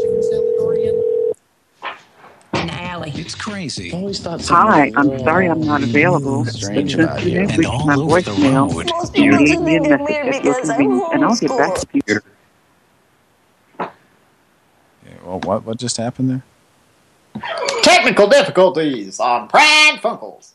Chicken salad oriental. An alley. It's crazy. Hi, I'm sorry I'm not hmm, available. But since you have reached my voicemail, you leave me a message at your convenience, and I'll get back to you. Okay, well, what what just happened there? Technical difficulties on Pran Funkels.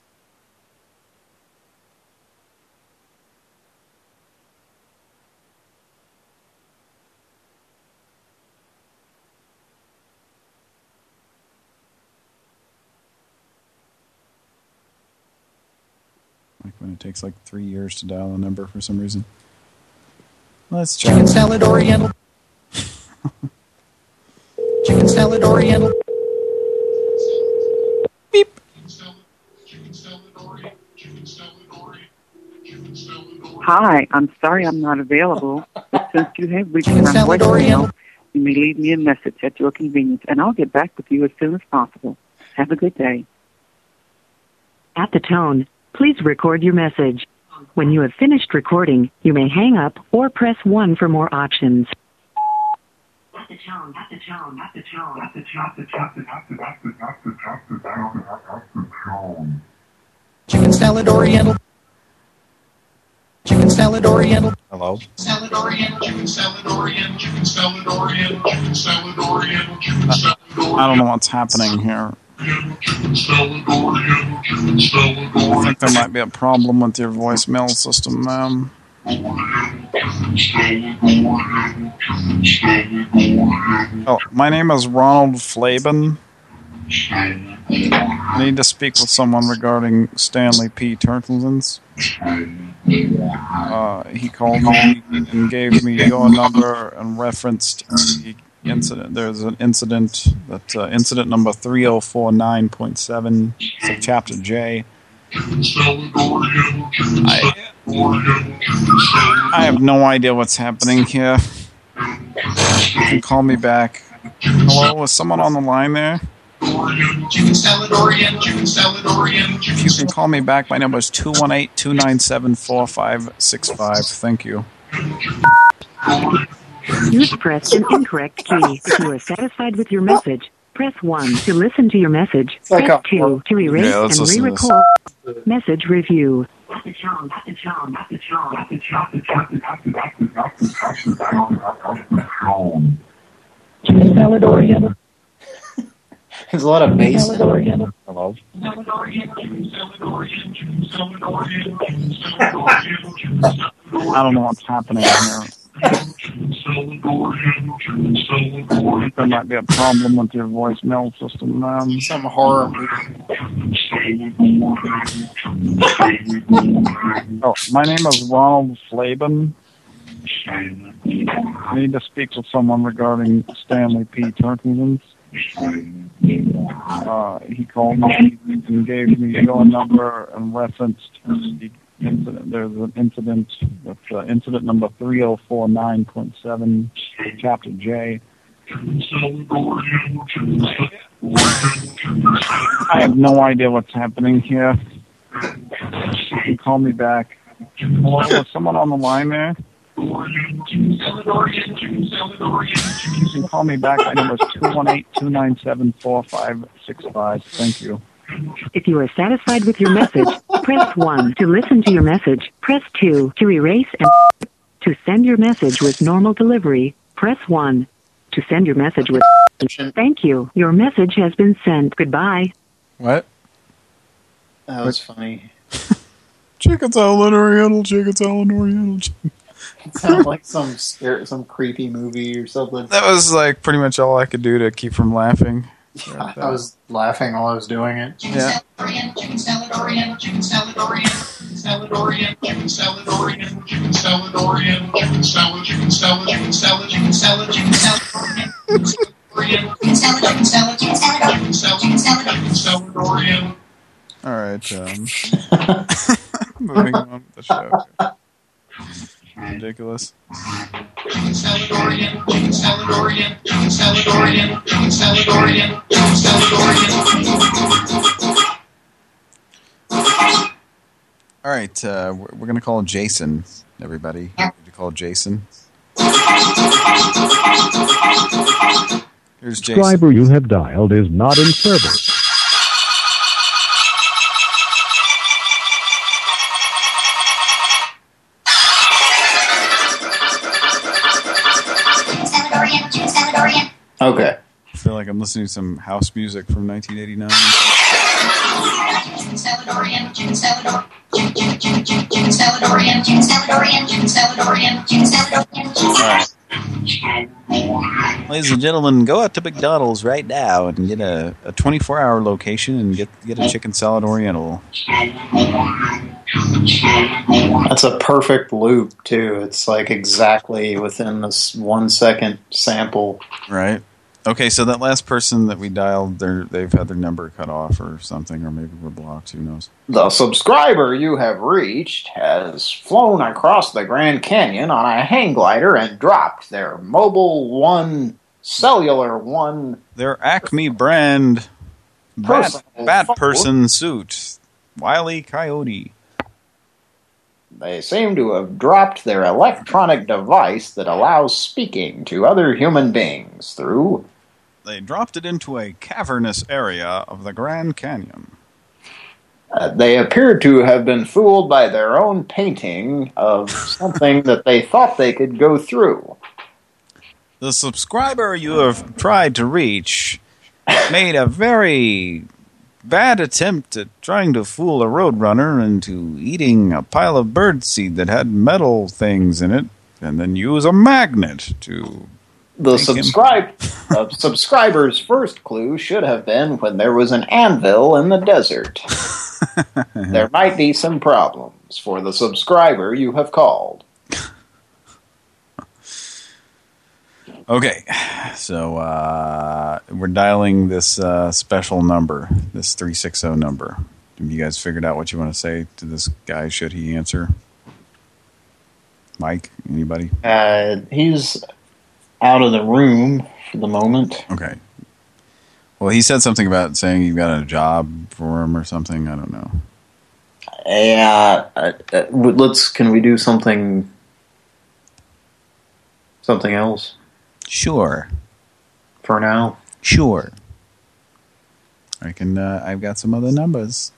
Takes like three years to dial a number for some reason. Let's Chicken check. salad oriental. Chicken salad oriental. Chicken Salad Oriental. Chicken Salad Oriental. Hi, I'm sorry I'm not available. But since you have reached Chicken my salad oriental. voicemail, you may leave me a message at your convenience, and I'll get back with you as soon as possible. Have a good day. At the tone, please record your message. When you have finished recording, you may hang up or press 1 for more options. Chicken salad oriental. Chicken salad oriental. Hello. Salad oriental. Chicken salad oriental. Chicken salad oriental. Chicken salad oriental. Chicken salad I don't know what's happening here. I think there might be a problem with your voicemail system, ma'am. Oh, my name is Ronald Flaben. I need to speak with someone regarding Stanley P. Turtledens. Uh, he called me and gave me your number and referenced the incident. There's an incident that uh, incident number 3049.7, chapter J. I, I have no idea what's happening here. You can call me back. Hello, was someone on the line there? If you can call me back, my number is 218-297-4565. Thank you. You've pressed an incorrect key. If you are satisfied with your message, press 1 to listen to your message. like Press 2 to erase Yeah, and listen to this. re-record. Message review. Salad Orient. There's a lot of bass. Hello. I don't know what's happening here. There might be a problem with your voicemail system, man. Some horror. Oh, my name is Ronald Flaben. I need to speak with someone regarding Stanley P. Turkington. Uh, he called me and gave me your number and referenced the incident. There's an incident uh, incident number 3049.7, chapter J. I have no idea what's happening here. You call me back. Hello, is someone on the line there? You can call me back. My number is 218-297-4565. Thank you. If you are satisfied with your message, press 1 to listen to your message. Press 2 to erase and to send your message with normal delivery. Press 1 to send your message with Thank you. Your message has been sent. Goodbye. What? That was funny. Chicken salad oriental, chicken salad oriental. chicken- It sounded like some scare, some creepy movie or something. That was like pretty much all I could do to keep from laughing. I was laughing while I was doing it. Yeah. chicken salad Orient, chicken salad Orient, chicken salad Orient, chicken salad Orient, chicken salad Orient, chicken salad, chicken salad, chicken salad, chicken salad, chicken salad Orient, chicken salad, chicken salad, chicken salad, chicken salad, chicken salad, chicken salad Orient. All right. Um, moving on with the show. Ridiculous. All right. Uh, we're, we're going to call Jason, everybody. We're to call Jason. Here's Jason. subscriber you have dialed is not in service. Okay. I feel like I'm listening to some house music from 1989. Chicken salad Orient, chicken salad Orient. Chicken, chicken, chicken, chicken, chicken salad Orient, chicken salad Orient, chicken salad Orient, chicken salad Orient, chicken salad Ladies and gentlemen, go out to McDonald's right now and get a, a 24-hour location and get get a chicken salad oriental. That's a perfect loop too. It's like exactly within this one second sample. Right. Okay, so that last person that we dialed, they're, they've had their number cut off or something, or maybe we're blocked. Who knows? The subscriber you have reached has flown across the Grand Canyon on a hang glider and dropped their Mobile One Cellular One Their Acme brand bat, bat person suit. Wiley Coyote. They seem to have dropped their electronic device that allows speaking to other human beings through They dropped it into a cavernous area of the Grand Canyon. Uh, they appear to have been fooled by their own painting of something that they thought they could go through. The subscriber you have tried to reach made a very bad attempt at trying to fool a roadrunner into eating a pile of birdseed that had metal things in it, and then use a magnet to The subscribe the subscriber's first clue should have been when there was an anvil in the desert. there might be some problems for the subscriber you have called. Okay, so uh, we're dialing this uh, special number, this 360 number. Have you guys figured out what you want to say to this guy should he answer? Mike, anybody? Uh, he's out of the room for the moment. Okay. Well, he said something about saying you've got a job for him or something. I don't know. Yeah, uh, uh, let's. Can we do something? Something else Sure. for now. Sure. I can. Uh, I've got some other numbers.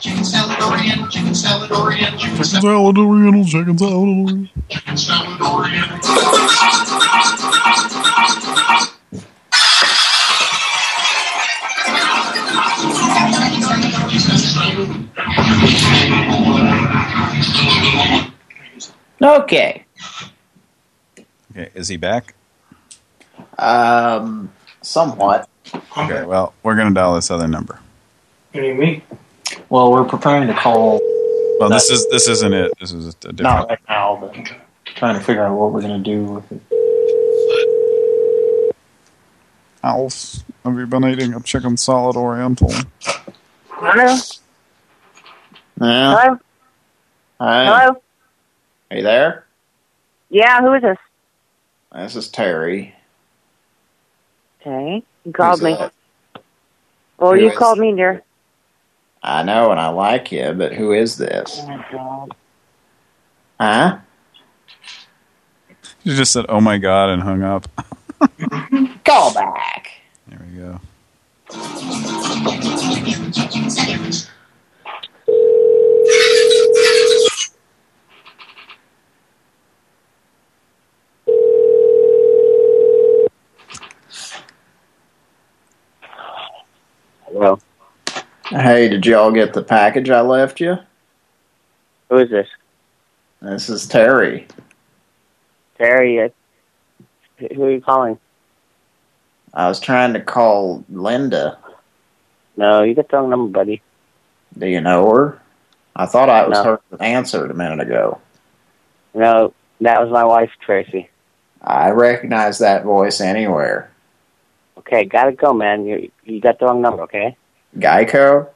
Chicken salad Oriental, chicken salad Oriental, chicken salad salad oriental, chicken salad oriental. chicken salad Oriental. Okay. Okay, is he back? Um, somewhat. Okay, well, we're gonna dial this other number. What do you mean? Well, we're preparing to call. Well, this is this isn't it. This is a different. Not right now, but trying to figure out what we're going to do with it. Alf, have you been eating a chicken salad oriental? Hello? Yeah. Hello? Hi. Hello? Are you there? Yeah, who is this? This is Terry. Okay. You called Who's me. that? Well, Who you is- called me, dear. I know, and I like you, but who is this? Oh, my God. Huh? You just said, "Oh my god," and hung up. Call back. There we go. Hello? Hey, did y'all get the package I left you? Who is this? This is Terry. Terry, uh, who are you calling? I was trying to call Linda. No, you got the wrong number, buddy. Do you know her? I thought I was No. her answered a minute ago. No, that was my wife, Tracy. I recognize that voice anywhere. Okay, gotta go, man. You you got the wrong number, okay? Geico?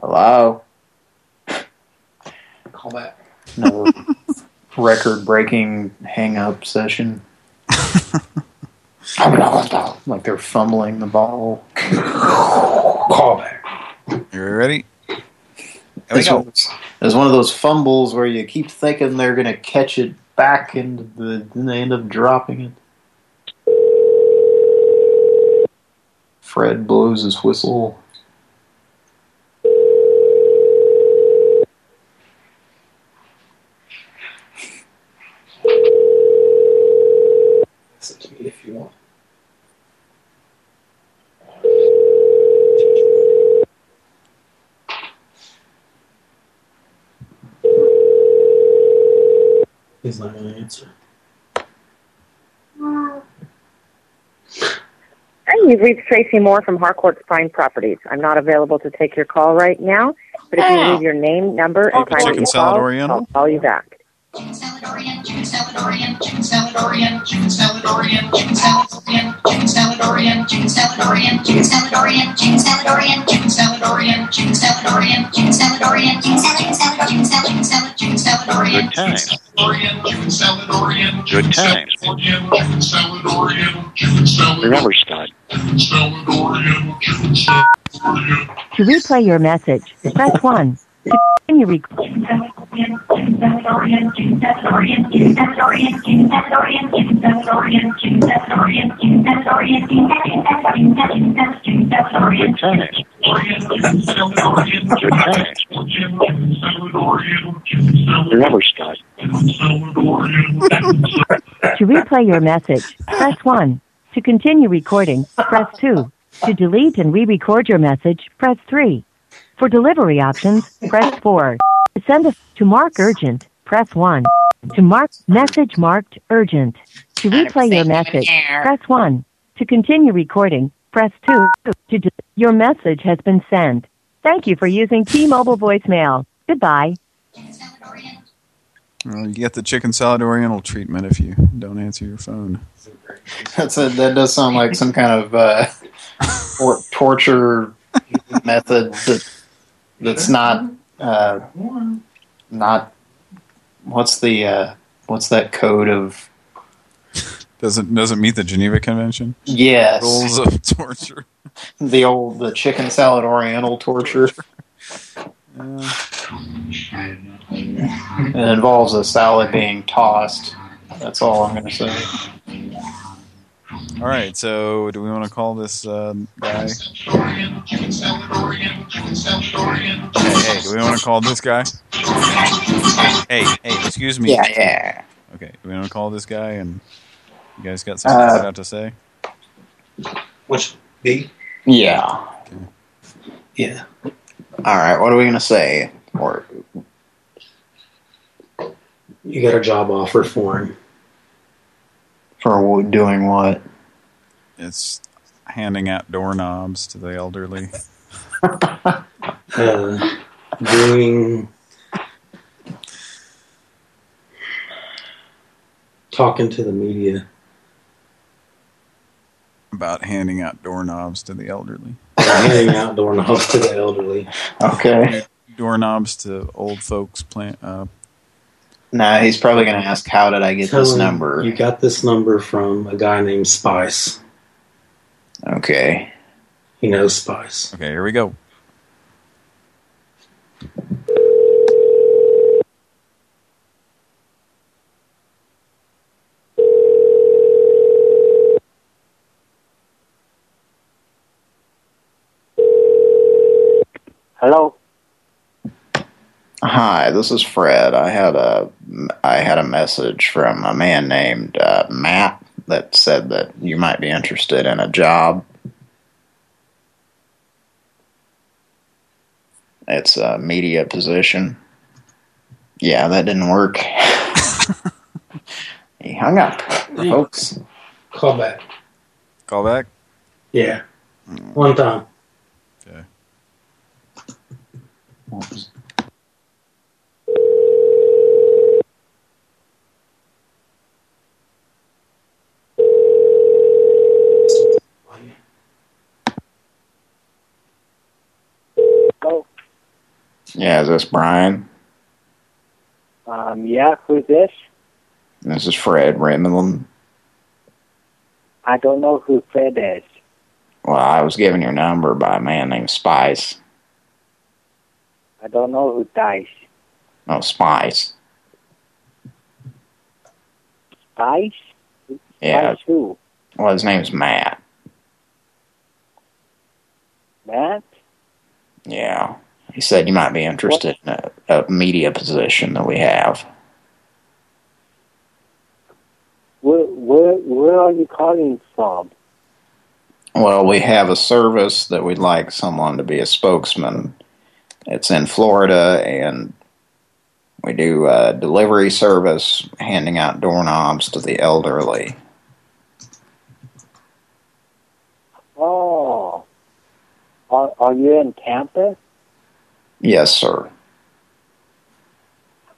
Hello? Call back. No record-breaking hang-up session. like they're fumbling the ball. Call back. You ready? It's one, it's one of those fumbles where you keep thinking they're going to catch it back into the, and they end up dropping it. Fred blows his whistle. Message me if you want. He's not going to answer. Hi, you've reached Tracy Moore from Harcourt Prime Properties. I'm not available to take your call right now, but if you leave your name, number, and time Chicken to call, I'll call you back. Chicken salad Oriental, chicken salad Oriental, chicken salad Oriental, chicken salad Oriental, chicken salad Oriental, chicken salad Oriental, chicken salad Oriental, chicken salad Oriental, chicken salad Oriental, chicken salad Oriental, chicken salad Oriental, chicken salad chicken salad, chicken salad, chicken salad, chicken chicken salad Oriental, Good chicken salad Oriental, chicken salad Oriental, Good chicken salad times. Chicken salad Oriental, Remember, Scott. chicken salad Oriental, chicken salad Oriental. To replay your message, press 1. To continue recording, Scott. To replay your message, press 1. To continue recording, press 2. To delete and re-record your message, press 3. For delivery options, press 4. To send a to mark urgent, press 1. To mark message marked urgent. To replay your message, press 1. To continue recording, Press 2 to d- your message has been sent. Thank you for using T-Mobile voicemail. Goodbye. Well, you get the chicken salad oriental treatment if you don't answer your phone. That's a, that does sound like some kind of uh, tor- torture method that that's not uh, not what's the uh, what's that code of Doesn't doesn't meet the Geneva Convention. yes Rules of torture. the old the chicken salad oriental torture. It involves a salad being tossed. That's all I'm going to say. All right, so do we want to call this uh, guy? Chicken salad Oriental, chicken salad Oriental. Hey, hey, do we want to call this guy? Hey, hey, excuse me. Yeah, yeah. Okay, do we want to call this guy and you guys got something Uh, you got to say? Which B? Yeah. Yeah. All right. What are we going to say? Or You got a job offer for him. for doing what? It's handing out doorknobs to the elderly. Uh, doing talking to the media. About handing out doorknobs to the elderly. handing out doorknobs to the elderly. Okay. Doorknobs to old folks. Plant. Uh, Nah, he's probably going to ask, "How did I get Tell this number?" You got this number from a guy named Spice. Okay. He knows Spice. okay, here we go. Hello. Hi, this is Fred. I had a I had a message from a man named uh, Matt that said that you might be interested in a job. It's a media position. Yeah, that didn't work. he hung up, folks. Call back. Call back. Yeah. One time. Okay. Oh, Yeah, is this Brian? um, yeah, who's this? This is Fred Remlin. I don't know who Fred is. Well, I was given your number by a man named Spice. I don't know who Dice. No, Spice. Spice? Yeah. Dice who? Well, his name's Matt. Matt? Yeah. He said you might be interested in a, a media position that we have. Where, where, where are you calling from? Well, we have a service that we'd like someone to be a spokesman. It's in Florida, and we do a delivery service, handing out doorknobs to the elderly. Oh. Are, are you in Tampa? Yes, sir.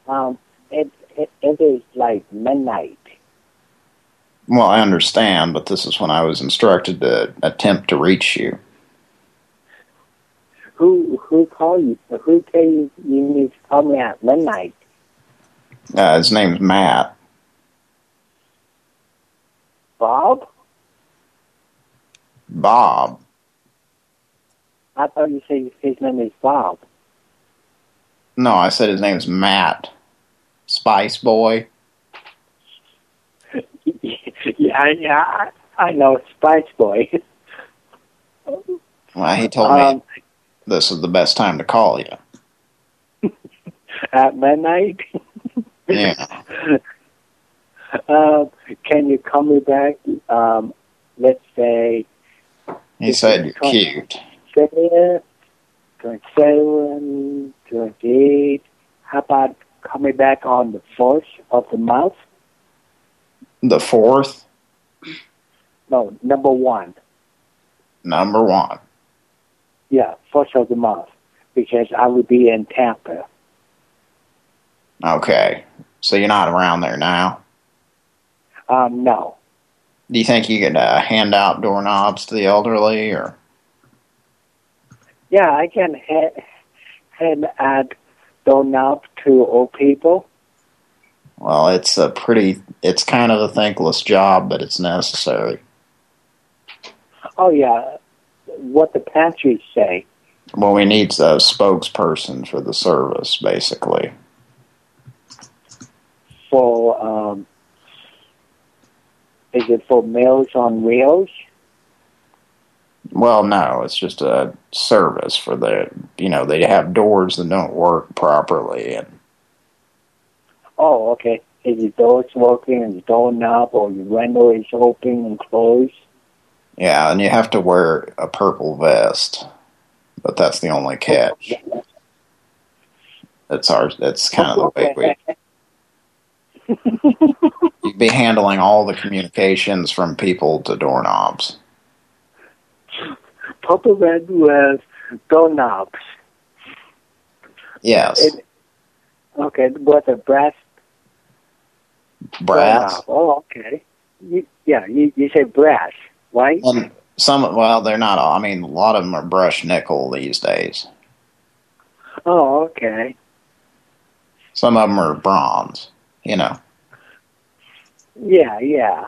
Um, it, it, it is like midnight. Well, I understand, but this is when I was instructed to attempt to reach you. Who, who called you? Who tell you you need to call me at midnight? Uh, his name's Matt. Bob? Bob. I thought you said his name is Bob. No, I said his name's Matt. Spice Boy. yeah, yeah, I, I know Spice Boy. Well, he told Um, me this is the best time to call you. at midnight. Yeah. Um, can you call me back? Um, let's say He said you're cute. 20th, 27, 28. How about coming back on the 4th of the month? The fourth? No, number one. number one. Yeah, first of the month, because I will be in Tampa. Okay. So you're not around there now? Um, no. Do you think you could uh, hand out doorknobs to the elderly, or Yeah, I can ha- hand add doorknob to old people. well, it's a pretty, it's kind of a thankless job, but it's necessary. Oh yeah, what the pantries say. Well, we need a spokesperson for the service, basically. for um is it for Meals on Wheels? Well, no, it's just a service for the, you know, they have doors that don't work properly, and Oh, okay. Is the doors working and the doorknob or your window is open and closed? yeah, and you have to wear a purple vest, but that's the only catch. That's our, that's kind of the way we, you'd be handling all the communications from people to doorknobs. Purple red with doorknobs. Yes, It, okay, with a brass brass. doorknob. Oh, okay. You, yeah, you, you said brass, right? And some, well, they're not all, I mean, a lot of them are brushed nickel these days. Oh, okay. Some of them are bronze, you know. Yeah, yeah.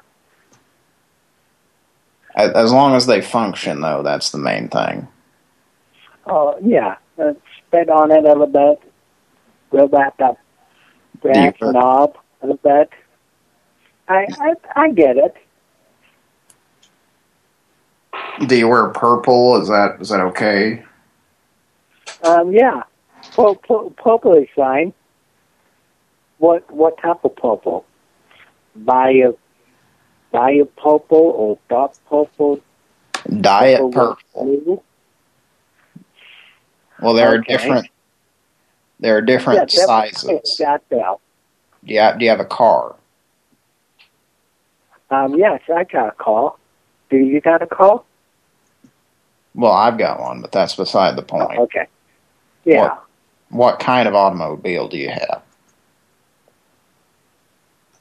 As, long as they function, though, that's the main thing. Oh, yeah. Uh, spit on it a little bit. Out that brass Deeper. knob a little bit. I, I, I get it. Do you wear purple? Is that is that okay? Um, yeah. Pur- pur- purple is fine. What what type of purple? Bio, bio purple or dark purple? Diet Purple purple. Well, there are different. There are different that- sizes. That. Do you have, do you have a car? Um, yes, I got a call. Do you got a call? Well, I've got one, but that's beside the point. Okay. Yeah. What, what kind of automobile do you have?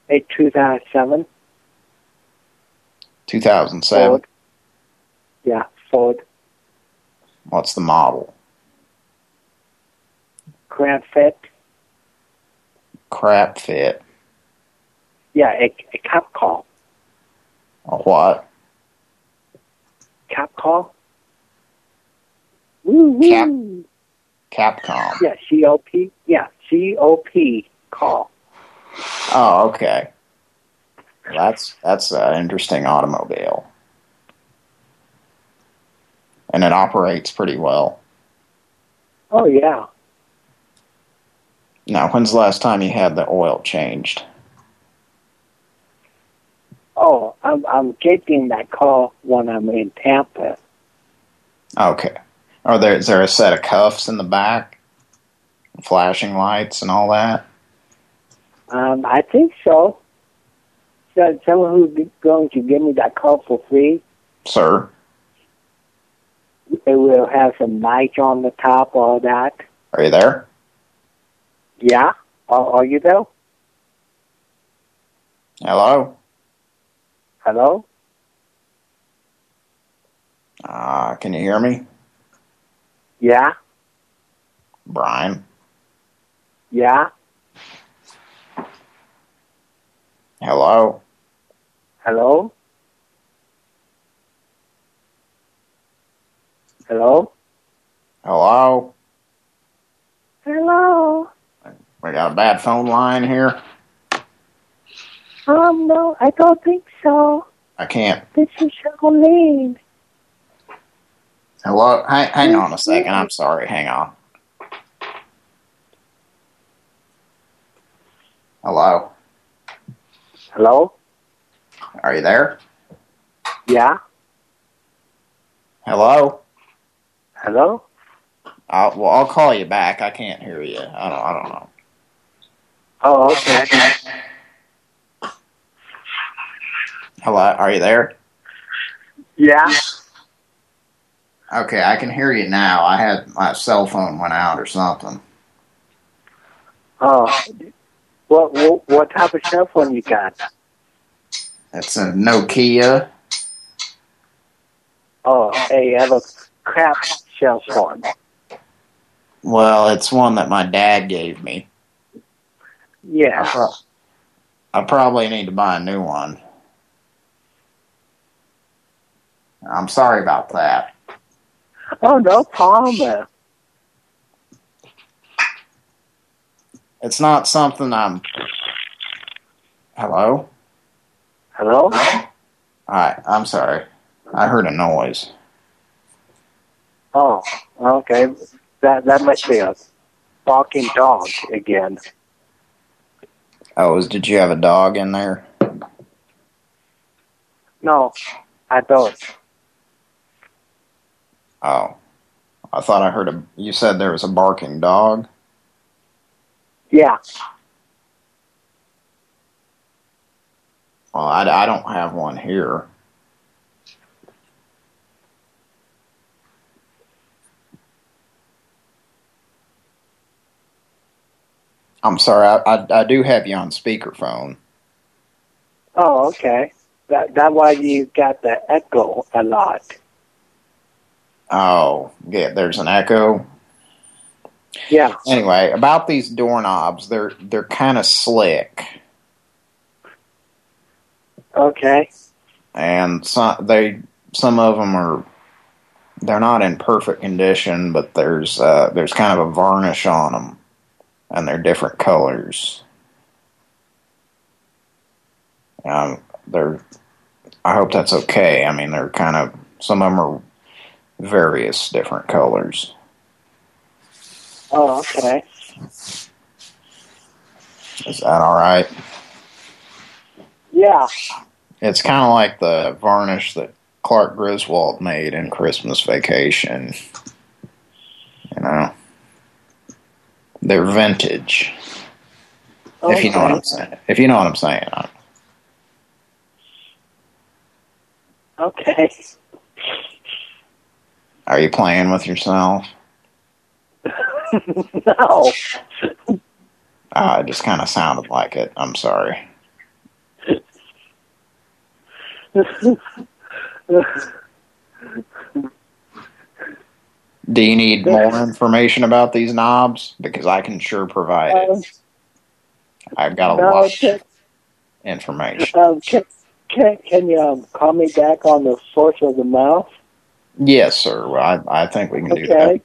A 2007 2007. Ford. Yeah, Ford What's the model? Grand Fit. Crap fit. Yeah, a, a cap call. A what? Cap call. Woo woo. Capcom. Yeah, C O P. Yeah, C O P call. Oh, okay. That's that's an interesting automobile, and it operates pretty well. Oh yeah. Now, when's the last time you had the oil changed? Oh, I'm I'm getting that call when I'm in Tampa. Okay. Are there is there a set of cuffs in the back, flashing lights, and all that? Um, I think so. So someone who's going to give me that call for free. Sir, It will have some lights on the top, all that. are you there? Yeah. Are, are you there? Hello. Hello. Uh, can you hear me, Yeah. Brian? Yeah. Hello. Hello. Hello. Hello. Hello. We got a bad phone line here. Um, no, I don't think so. I can't. This is Charlene. Hello. Hang, hang on a second. I'm sorry. Hang on. Hello. Hello. Are you there? Yeah. Hello. Hello. I'll, well, I'll call you back. I can't hear you. I don't. I don't know. Oh, okay. Hello. Are you there? Yeah. Okay, I can hear you now. I had my cell phone went out or something. Oh, what what, what type of cell phone you got? That's a Nokia. Oh, hey, I have a crap cell phone. Well, it's one that my dad gave me. I, Yeah. pro- I probably need to buy a new one. I'm sorry about that. Oh, no problem. It's not something I'm... Hello? Hello? Alright, I'm sorry. I heard a noise. Oh, okay. That that must be a barking dog again. Oh, was, did you have a dog in there? No, I don't. Oh. I thought I heard a... You said there was a barking dog? Yeah. Well, I, I don't have one here. I'm sorry, I, I, I do have you on speakerphone. Oh, okay. That that why you got the echo a lot. Oh, yeah, there's an echo. Yeah. Anyway, about these doorknobs, they're they're kind of slick, Okay. and some they some of them are they're not in perfect condition, but there's uh, there's kind of a varnish on them, and they're different colors. Um, they're I hope that's okay. I mean, they're kind of some of them are various different colors. Oh, okay. Is that all right? Yeah. It's kind of like the varnish that Clark Griswold made in Christmas Vacation. You know, they're vintage. If you know what I'm saying. If you know what I'm saying. Okay. Are you playing with yourself? no. Uh, it just kind of sounded like it. I'm sorry. Do you need more information about these knobs? Because I can sure provide it. Um, I've got a no, lot can, of information. um, can, can, can you um, call me back on the source of the mouth? Yes, sir. I, I think we can do that.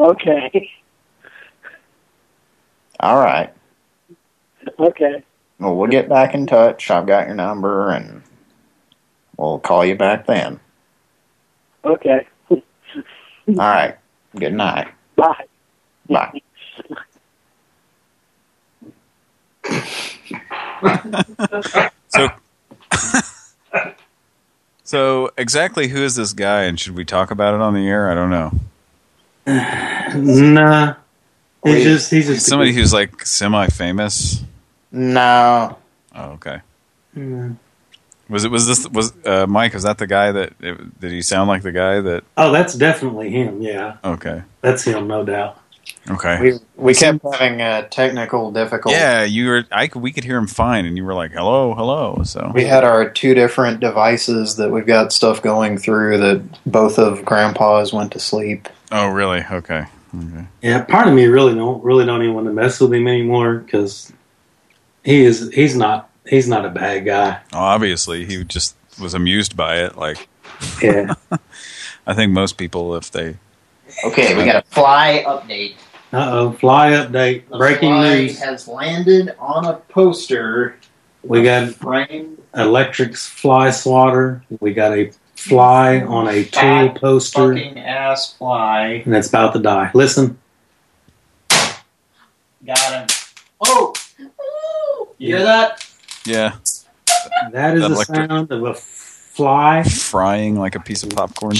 Okay. Okay. All right. Okay. Well, we'll get back in touch. I've got your number, and we'll call you back then. Okay. All right. Good night. Bye. Bye. So, so exactly who is this guy, and should we talk about it on the air? I don't know. Nah. He's just he's just somebody who's like semi-famous. No. Oh, okay. Mm. Was it was this was uh, Mike? Was that the guy that did he sound like the guy that? Oh, that's definitely him. Yeah, Okay. that's him, no doubt. Okay. We we kept having uh, technical difficulties. Yeah, you were. I could, we could hear him fine, and you were like, "Hello, hello." So We had our two different devices that we've got stuff going through that both of Grandpa's went to sleep. Oh, really? Okay. Okay. Yeah, part of me really don't really don't even want to mess with him anymore because he is he's not he's not a bad guy. Well, obviously, he just was amused by it. Like, Yeah. I think most people, if they Okay, we got a fly update. Uh oh, fly update, The breaking fly news. has landed on a poster. We got framed electrics fly swatter. We got a fly on a tool poster, fucking ass fly. and it's about to die. Listen, Got him. Oh! You hear that? yeah, that is That the sound of a fly. frying like a piece of popcorn.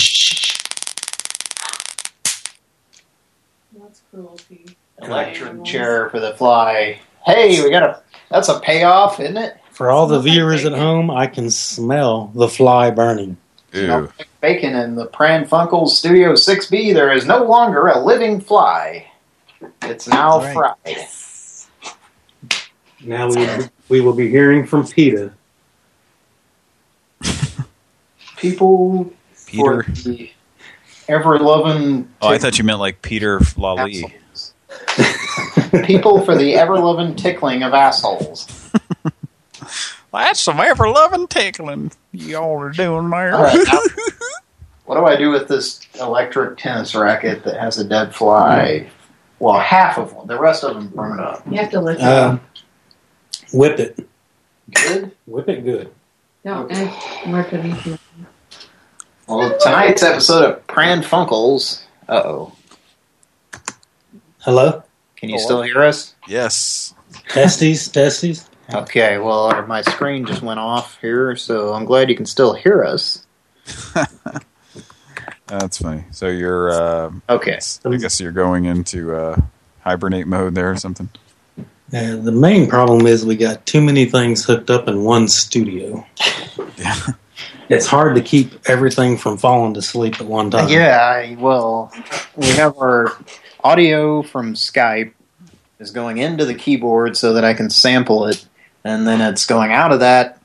That's cruelty. Electric chair for the fly. Hey, we got a. That's a payoff, isn't it? For all the viewers at home, I can smell the fly burning. Ew. Bacon in the Pran Funkels Studio 6B. There is no longer a living fly. It's now Right. fried. Now we will, we will be hearing from PETA. People Peter. for the ever-loving Oh, I thought you meant like Peter Lally. people for the ever-loving tickling of assholes. That's some ever-loving tickling y'all are doing there. All right, now, what do I do with this electric tennis racket that has a dead fly? Well, half of them. The rest of them burned up. You have to lift Uh, whip it. Good? Whip it good. No, and where Well, tonight's episode of Pran Funkels. Uh oh. Hello? Can you still hear us? Yes. Testes, testes. Okay, well, our- my screen just went off here, so I'm glad you can still hear us. That's funny. So you're uh, okay. I guess you're going into uh, hibernate mode there or something. Uh, the main problem is we got too many things hooked up in one studio. Yeah. It's hard to keep everything from falling to sleep at one time. Yeah, I, well, we have our audio from Skype is going into the keyboard so that I can sample it, and then it's going out of that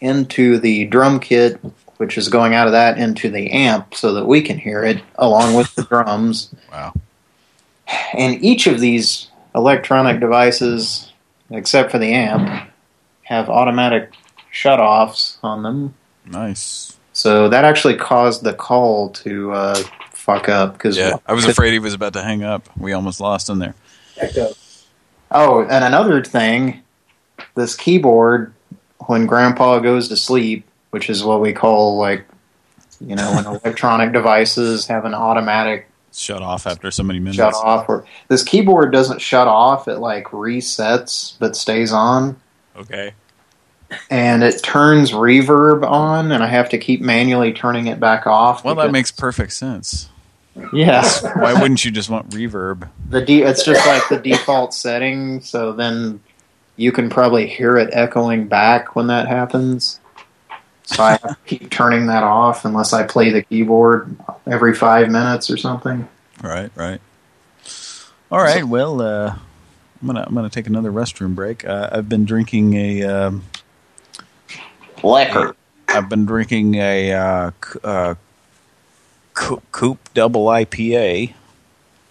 into the drum kit, which is going out of that into the amp so that we can hear it along with the drums. Wow. And each of these electronic devices, except for the amp, have automatic shut-offs on them. Nice. So that actually caused the call to uh, fuck up because Yeah, I was afraid he was about to hang up. We almost lost him there. Oh, and another thing, this keyboard, when Grandpa goes to sleep, which is what we call like, you know, when electronic devices have an automatic Shut off after so many minutes. shut off, or this keyboard doesn't shut off; it like resets but stays on. Okay. and it turns reverb on, and I have to keep manually turning it back off. Well, that makes perfect sense. yeah. Why wouldn't you just want reverb? The de it's just like the default setting, so then you can probably hear it echoing back when that happens. So I have to keep turning that off unless I play the keyboard every five minutes or something. Right, right. All right. Well, uh, I'm gonna I'm gonna take another restroom break. Uh, I've been drinking a um, Lecker. I've been drinking a uh, uh, Coop Double IPA.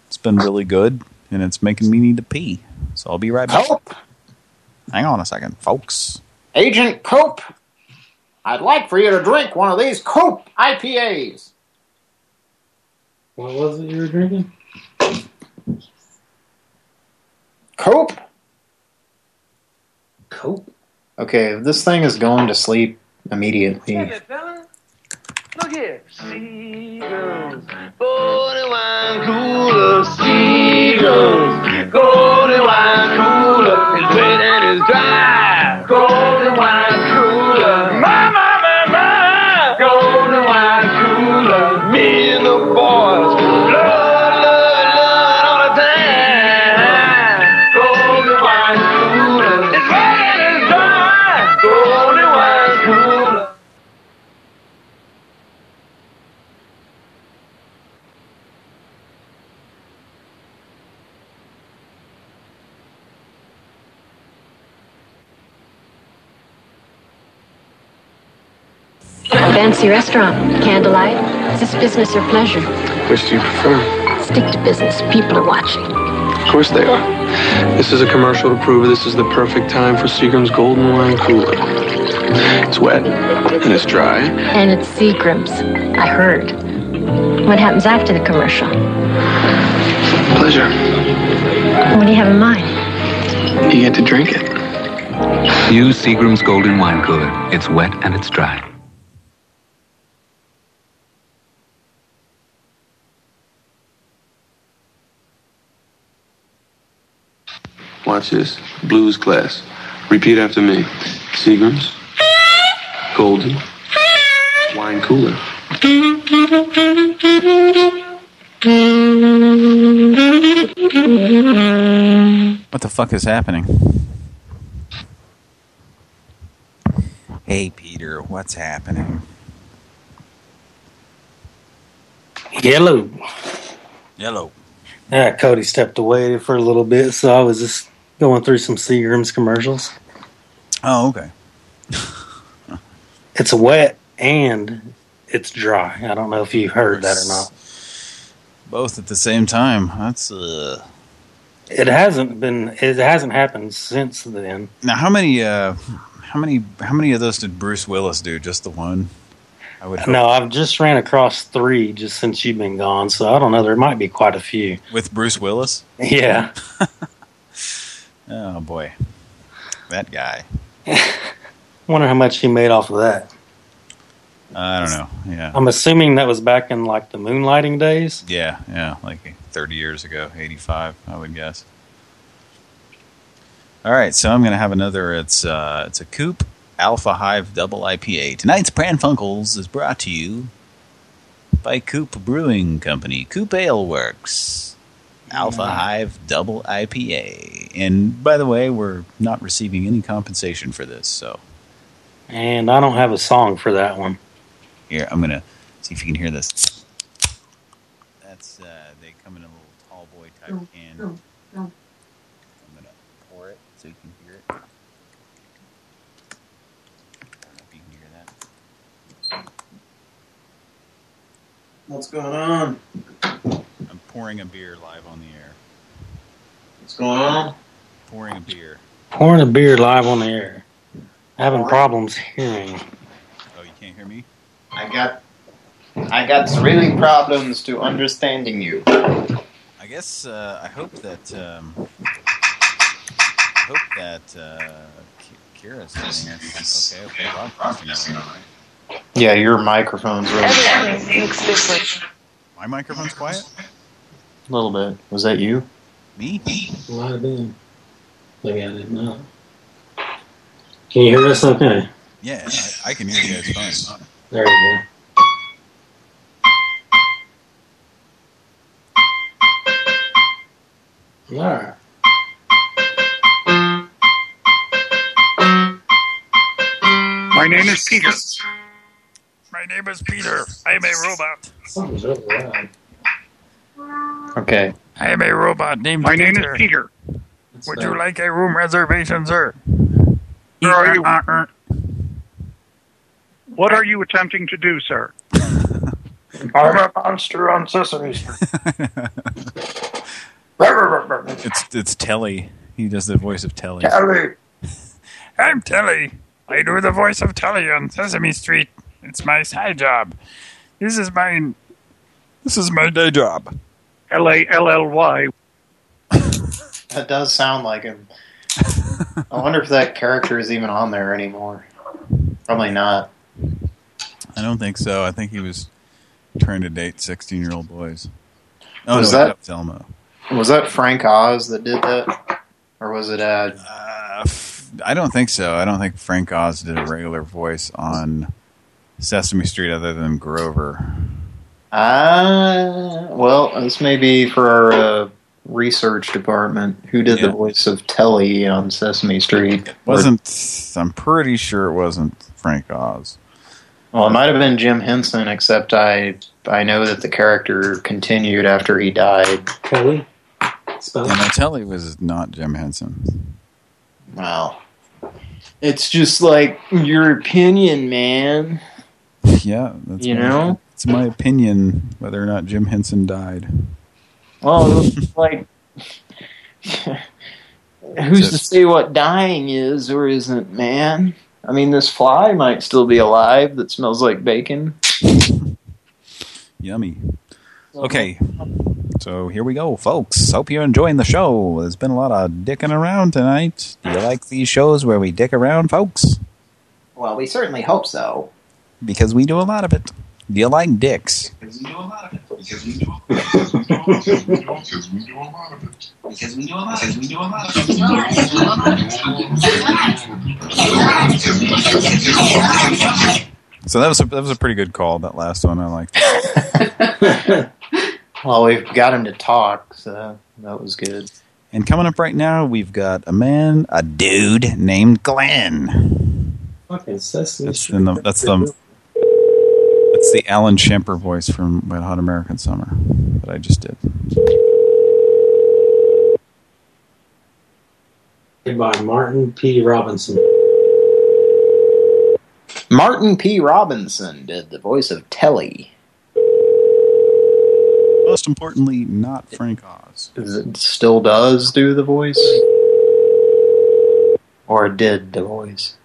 It's been really good, and it's making me need to pee. So I'll be right back. Cope, Hang on a second, folks. Agent Cope, I'd like for you to drink one of these Cope IPAs. What was it you were drinking? Cope. Cope. Okay, this thing is going to sleep immediately. Look here. Seagulls, golden wine cooler, seagulls, golden wine cooler, is wet and is dry. Golden wine Fancy restaurant, candlelight. Is this business or pleasure? Which do you prefer? Stick to business. People are watching. Of course they are. This is a commercial to prove this is the perfect time for Seagram's Golden Wine Cooler. It's wet and it's dry. And it's Seagram's. I heard. What happens after the commercial? Pleasure. What do you have in mind? You get to drink it. Use Seagram's Golden Wine Cooler. It's wet and it's dry. Watch this. Blues class. Repeat after me. Seagram's Golden Wine Cooler. What the fuck is happening? Hey, Peter, what's happening? Yellow. Yellow. Yeah, Cody stepped away for a little bit, so I was just going through some Seagram's commercials. Oh, okay. It's wet and it's dry. I don't know if you heard that or not. Both at the same time. That's uh. It hasn't been. It hasn't happened since then. Now, how many? uh How many? How many of those did Bruce Willis do? Just the one? I would. hope. No, I've just ran across three just since you've been gone, so I don't know. There might be quite a few. With Bruce Willis? Yeah. Oh boy, that guy. Wonder how much he made off of that. I don't know. Yeah. I'm assuming that was back in like the moonlighting days. Yeah, yeah, like 30 years ago, 85, I would guess. All right, so I'm going to have another. It's uh, it's a Coop Alpha Hive Double IPA. Tonight's Pran Funkels is brought to you by Coop Brewing Company, Coop Ale Works, Alpha Hive Double IPA. And by the way, we're not receiving any compensation for this, so And I don't have a song for that one. here I'm going to see if you can hear this. That's uh, they come in a little tall boy type can. I'm gonna pour it so you can hear it. I don't know if you can hear that. What's going on? I'm pouring a beer live on the air. What's going on? Pouring a beer. Pouring a beer live on the air. Having problems hearing. Oh, you can't hear me? I got I got really problems to understanding you. I guess uh, I hope that um, I hope that uh, Kira's getting us okay. Okay, broadcasting all right. Yeah, your microphone's really My microphone's quiet. A little bit. Was that you? Me? Might have been. Maybe I didn't know. Can you hear us okay? Yeah, I, I can hear you guys fine. There you go. All right. My name is Peter. My name is Peter. I am a robot. Something's really loud. Okay. I am a robot named My name is Peter. Would you like a room reservation, sir? Where are you? Uh, uh, what are you attempting to do, sir? I'm a monster on Sesame Street. It's it's Telly. He does the voice of Telly. Telly. I'm Telly. I do the voice of Telly on Sesame Street. It's my side job. This is my this is my day job. L A L L Y. That does sound like him. I wonder if that character is even on there anymore. Probably not. I don't think so. I think he was trying to date 16-year-old boys. Oh, Was no, that- that's Thelma. Was that Frank Oz that did that? Or was it uh I don't think so. I don't think Frank Oz did a regular voice on Sesame Street other than Grover. Ah, well, this may be for our uh, research department. Who did the voice of Telly on Sesame Street? Wasn't I'm pretty sure it wasn't Frank Oz. Well, it might have been Jim Henson, except I I know that the character continued after he died. Telly? Yeah, no, Telly was not Jim Henson. Wow. It's just like your opinion, man. Yeah, that's You my- know? It's my opinion whether or not Jim Henson died. Well, like who's to say what dying is or isn't, man? I mean, this fly might still be alive that smells like bacon. Yummy. Okay, so here we go, folks. Hope you're enjoying the show. There's been a lot of dicking around tonight. Do you like these shows where we dick around, folks? Well, we certainly hope so. Because we do a lot of it. Do you like dicks? Because we do a lot of it. Because we do because we do because we do because we do a lot of it. Because we do a lot because we do a lot of it. So that was a, that was a pretty good call. That last one I liked. Well, we've got him to talk, so that was good. And coming up right now, we've got a man, a dude named Glenn. Fucking Sesame That's the that's the That's the Alan Shemper voice from Wet Hot American Summer that I just did. By Martin P. Robinson. Martin P. Robinson did the voice of Telly. Most importantly, not Frank Oz. Is it still does do the voice? Or did the voice?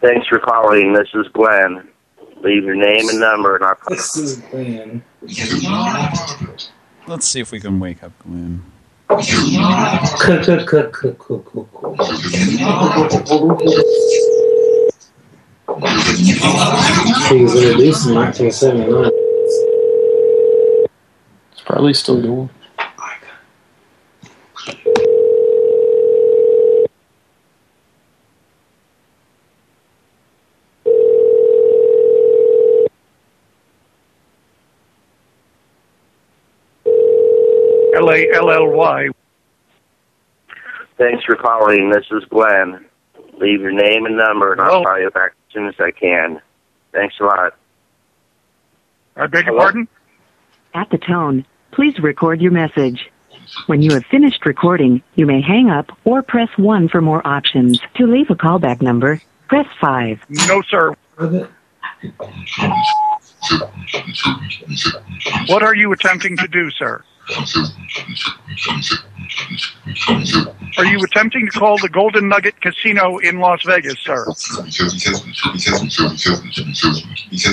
Thanks for calling. This is Glenn. Leave your name and number, and I'll. This is Glenn. Let's see if we can wake up Glenn. He was introduced in 1979. It's probably still doing. L A L L Y. Thanks for calling. This is Glenn. Leave your name and number, and I'll call you back as soon as I can. Thanks a lot. I beg your Hello? pardon? At the tone, please record your message. When you have finished recording, you may hang up or press 1 for more options. To leave a callback number, press 5. No, sir. What are you attempting to do, sir? Are you attempting to call the Golden Nugget Casino in Las Vegas, sir?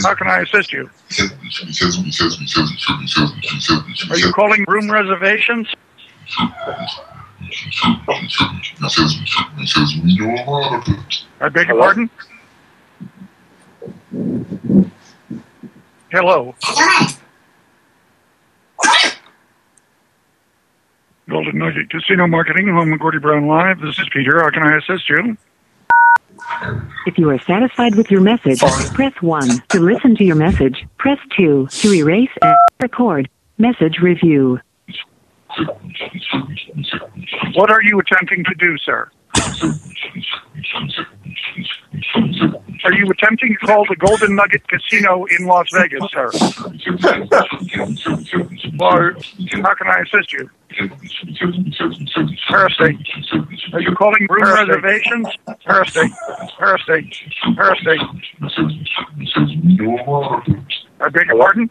How can I assist you? Are you calling room reservations? I beg your pardon? Hello. Golden Nugget Casino Marketing, home of Gordie Brown Live. This is Peter. How can I assist you? If you are satisfied with your message, press 1. To listen to your message, press 2. To erase and record, message review. What are you attempting to do, sir? Are you attempting to call the Golden Nugget Casino in Las Vegas, sir? Or how can I assist you? Peristate. Are you calling room reservations? Peristate. Peristate. Peristate. I beg your pardon?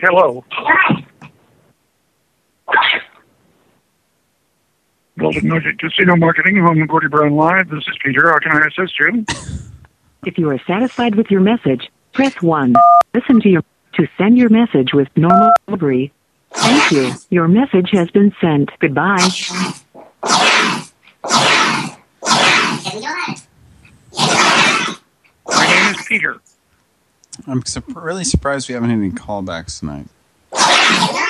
Hello. Golden Nugget Casino Marketing, home of Gordie Brown Live. This is Peter. How can I assist you? If you are satisfied with your message, press 1. Listen to your to send your message with normal delivery. Thank you. Your message has been sent. Goodbye. My name is Peter. I'm su- really surprised we haven't had any callbacks tonight.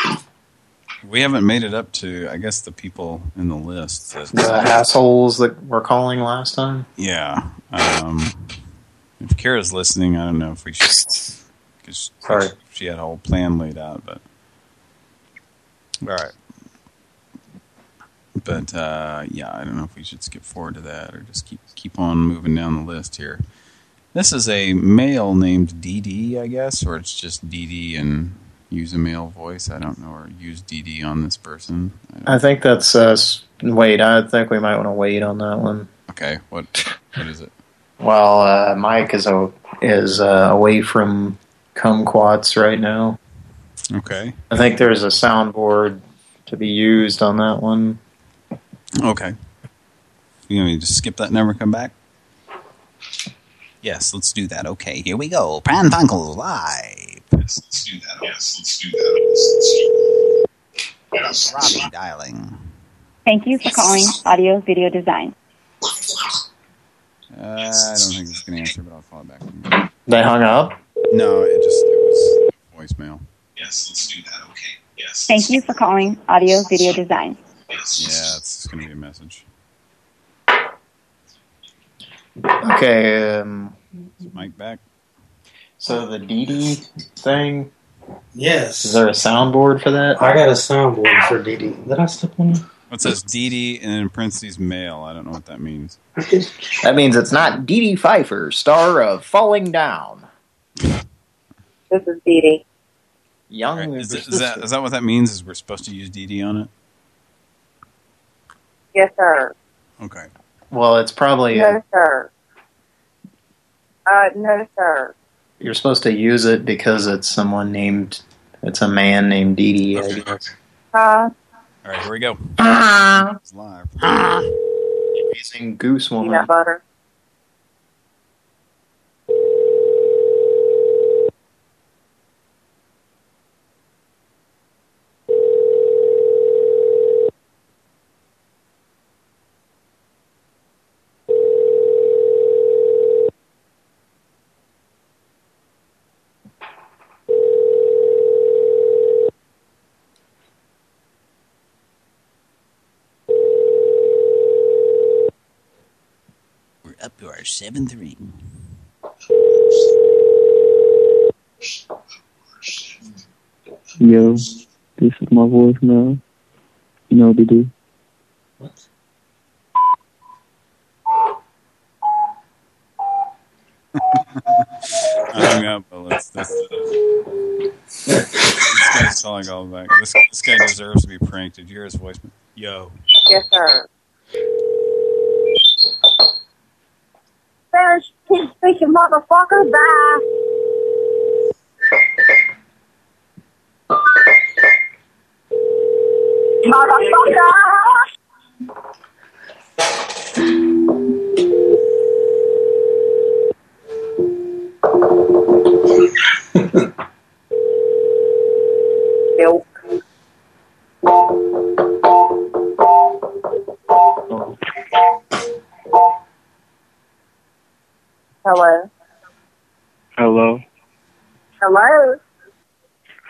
We haven't made it up to, I guess, the people in the list. That, The assholes that were calling last time. Yeah. Um, if Kara's listening, I don't know if we should. Cause Sorry. She had a whole plan laid out, but. All right. But, uh, yeah, I don't know if we should skip forward to that or just keep keep on moving down the list here. This is a male named DD, I guess, or it's just DD and use a male voice. I don't know, or use DD on this person. I think that's uh wait, I think we might want to wait on that one. Okay, what what is it? Well, uh Mike is a, is uh, away from kumquats right now. Okay. I think there's a soundboard to be used on that one. Okay. You want me to just skip that number and come back? Yes, let's do that. Okay, here we go. Pran Funkels live. Yes, let's do that. Yes, let's do that. Yes, let's do that. Robbie dialing. Thank you for calling Audio Video Design. Uh, I don't think it's going to answer, but I'll call it back. They hung up? No, it just it was voicemail. Yes, let's do that. Okay. Yes. Thank you for calling Audio Video Design. Yeah, it's going to be a message. Okay, um Is Mike back? So the DD thing, Yes. is there a soundboard for that? I got a soundboard for DD. Did I step on it? It says DD and in parentheses male. I don't know what that means. That means it's not Dedee Pfeiffer, star of Falling Down. This is Dee Dee. Young. Is, it, is that is that what that means? Is we're supposed to use DD on it? Yes, sir. Okay. Well, it's probably No, sir. Uh, no, sir. You're supposed to use it because it's someone named. It's a man named Dee Dee. I guess. Huh? All right, here we go. Ah. It's live. Amazing Goose Woman. Peanut butter. Seventh ring. Yo, this is my voicemail. You know what to do. I hung up, but let's. This, uh, this guy's calling all back. This this guy deserves to be pranked. Did you hear his voicemail? Yo. Yes, sir. Pig speaking motherfucker, bye. Motherfucker!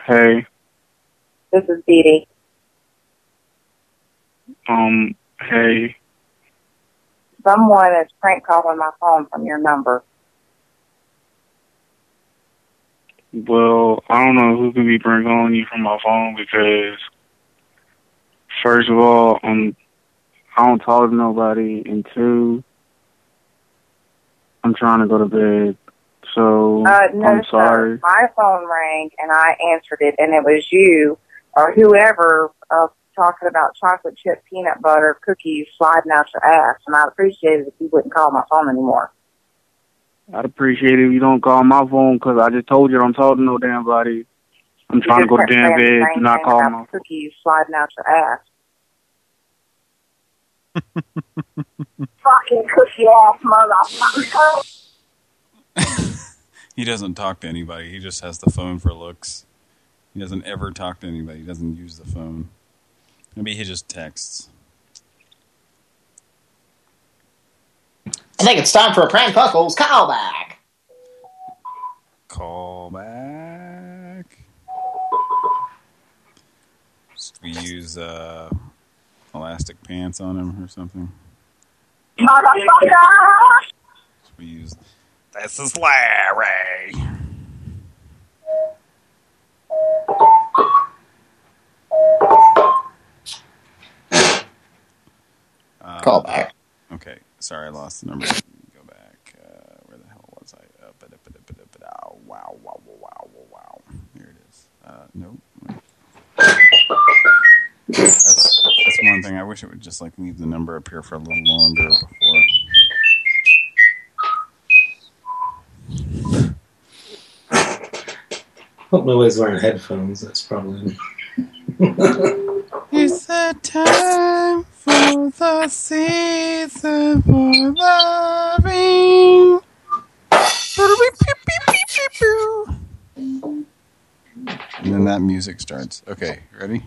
Hey. This is Dee Dee. Um. Hey. Someone is prank calling my phone from your number. Well, I don't know who can be prank calling you from my phone because, first of all, um, I don't talk to nobody, and two, I'm trying to go to bed. So Uh, no, I'm sorry. sir. My phone rang and I answered it, and it was you or whoever uh, talking about chocolate chip peanut butter cookies sliding out your ass. And I'd appreciate it if you wouldn't call my phone anymore. I'd appreciate it if you don't call my phone because I just told you I'm talking to no damn body. I'm trying to go to You just damn kept saying the bed. same Do not thing call about my cookies sliding out your ass. Fucking cookie ass motherfucker. He doesn't talk to anybody. He just has the phone for looks. He doesn't ever talk to anybody. He doesn't use the phone. Maybe he just texts. I think it's time for a prank Puckles callback. Call back. Should we use uh, elastic pants on him or something? Motherfucker. Should we use... This is Larry. Uh, Call back. Okay, sorry, I lost the number. Go back. Uh, where the hell was I? Uh, ba-da, ba-da, ba-da, ba-da. Oh, wow, wow, wow, wow, wow, wow. Here it is. Uh, nope. That's, that's one thing. I wish it would just like leave the number up here for a little longer before. Hope nobody's wearing headphones. That's probably. It's the time for the season for loving. And then that music starts. Okay, ready?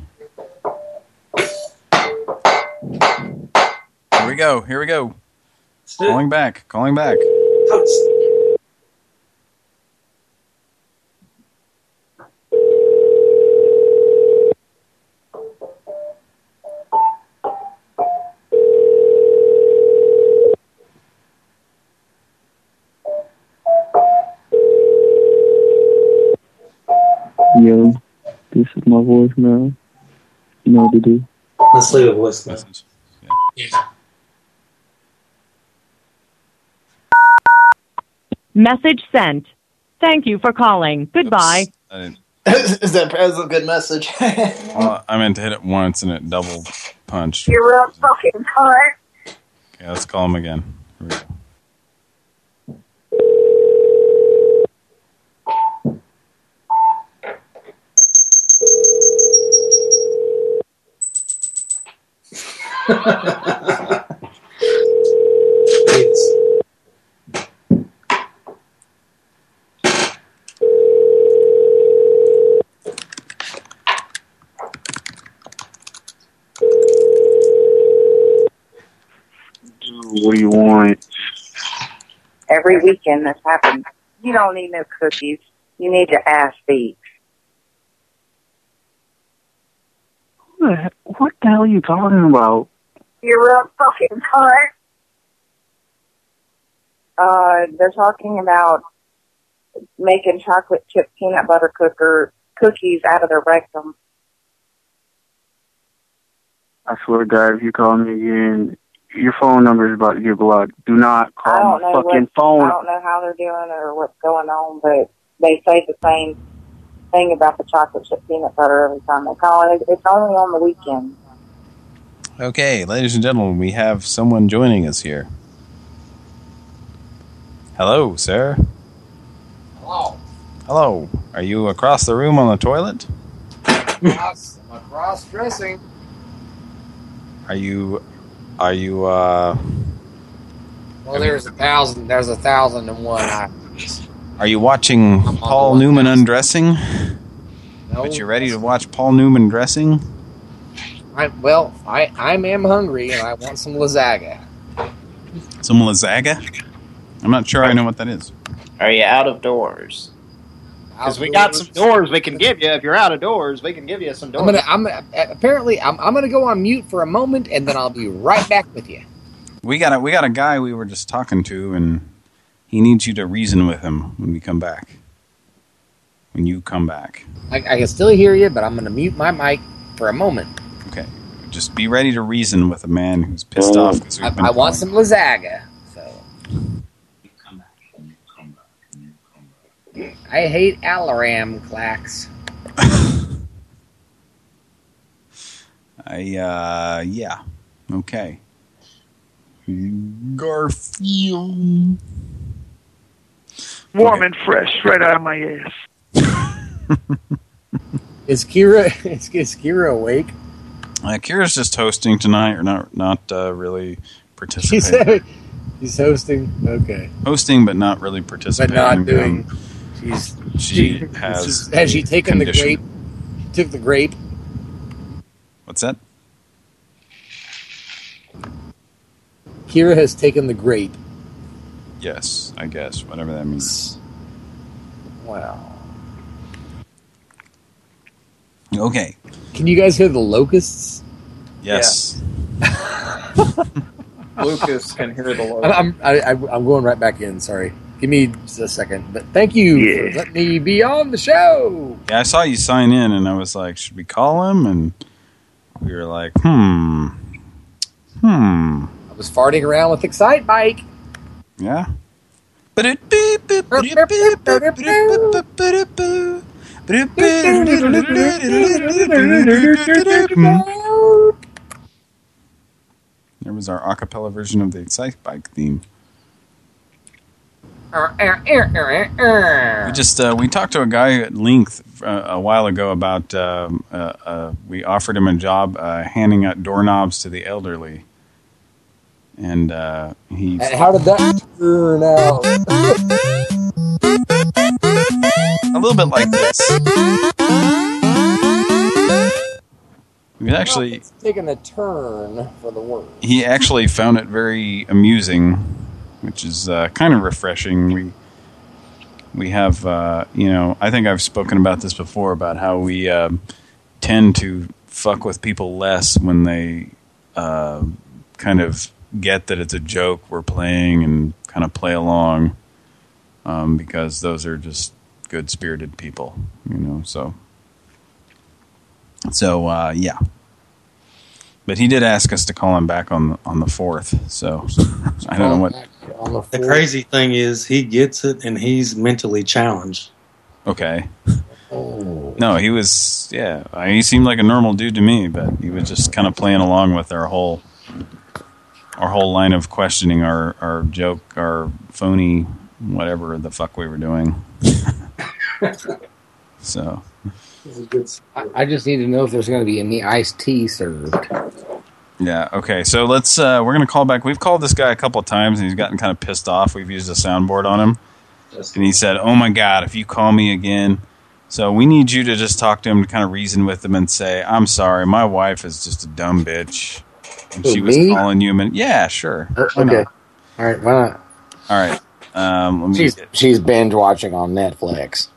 Here we go. Here we go. Calling back. Calling back. Yo, my voicemail. You know what to do. Let's leave a voicemail. Message sent. Thank you for calling. Goodbye. Is that that's a good message? well, uh, I meant to hit it once and it double punched. You're a fucking cunt. Okay, let's call him again. Here. What do you want? Every weekend this happens. You don't need no cookies. You need to ass feet. What what the hell are you talking about? You're a fucking cunt. Uh, they're talking about making chocolate chip peanut butter cooker cookies out of their rectum. I swear to God, if you call me again, your phone number is about to get blocked. Do not call my fucking phone. I don't know how they're doing or what's going on, but they say the same thing about the chocolate chip peanut butter every time they call it. It's only on the weekend. Okay, ladies and gentlemen, we have someone joining us here. Hello, sir. Hello. Hello. Are you across the room on the toilet? I'm across dressing. Are you, are you, uh, Well, there's a thousand. There's a thousand and one items. are you watching Paul Newman undressing? No. But you're ready to watch Paul Newman dressing? I, well, I I am hungry and I want some lasagna. Some lasagna? I'm not sure I know what that is. Are you out of doors? Because we got some doors we can give you. If you're out of doors, we can give you some doors. I'm gonna. I'm apparently. I'm. I'm gonna go on mute for a moment and then I'll be right back with you. We got a we got a guy we were just talking to, and he needs you to reason with him when we come back. When you come back, I, I can still hear you, but I'm gonna mute my mic for a moment. Okay. Just be ready to reason with a man who's pissed off because I, I want some lasagna. So. I hate Alaram clacks. I uh yeah, okay. Garfield. Warm and fresh, right out of my ass. Is Kira is, is Kira awake? Uh, Kira's just hosting tonight, or not not uh, really participating. He's hosting. Okay, hosting, but not really participating. but not doing. Um, She's she has has she taken the grape? She took the grape. What's that? Kira has taken the grape. Yes, I guess whatever that means. Wow. Okay. Can you guys hear the locusts? Yes. Lucas can hear the logo. I'm I'm, I, I- I'm going right back in. Sorry, give me just a second. But thank you for letting me be on the show. Yeah, I saw you sign in, and I was like, should we call him? And we were like, hmm, hmm, I was farting around with Excitebike. yeah. There was our acapella version of the Excitebike theme. We just uh, we talked to a guy at length uh, a while ago about um, uh, uh, we offered him a job uh, handing out doorknobs to the elderly, and uh, he And how did that turn out? a little bit like this. We actually It's taking a turn for the worse. he actually found it very amusing, which is uh, kind of refreshing. We we have, uh, you know, I think I've spoken about this before about how we um tend to fuck with people less when they uh, kind of get that it's a joke we're playing and kind of play along um, because those are just good-spirited people, you know. So, so uh, yeah. But he did ask us to call him back on the, on the 4th, so I don't know what... The, The crazy thing is he gets it and he's mentally challenged. Okay. Oh. No, he was, yeah, I- he seemed like a normal dude to me, but he was just kind of playing along with our whole our whole line of questioning our, our joke, our phony, whatever the fuck we were doing. so, I, I just need to know if there's going to be any iced tea served. yeah, okay. So let's, uh, we're going to call back. We've called this guy a couple of times and he's gotten kind of pissed off. We've used a soundboard on him. And he said, oh my God, if you call me again. So we need you to just talk to him to kind of reason with him and say, I'm sorry, my wife is just a dumb bitch. And Who, she was me? calling you. And yeah, sure. Uh, okay. not? All right, why not? All right. Um, let me She's get- she's binge watching on Netflix.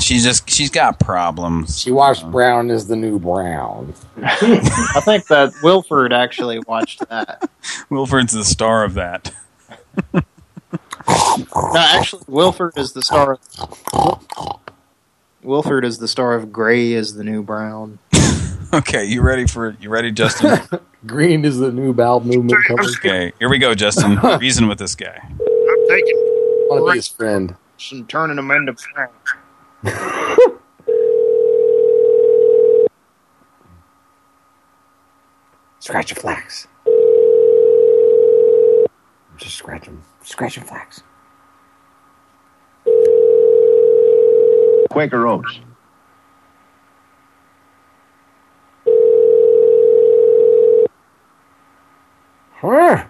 She's just she's got problems. She watched Brown is the New Brown. I think that Wilford actually watched that. Wilford's the star of that. No, actually, Wilford is the star. Of, Wilford is the star of Gray is the New Brown. Okay, you ready for you ready, Justin? Green is the new bowel movement coming. okay, here we go, Justin. Reason with this guy. I'm taking Want to be his friend. and turning him into brown. Scratch a flax. Just scratch him. Scratch a flax. Quaker Oats. Huh?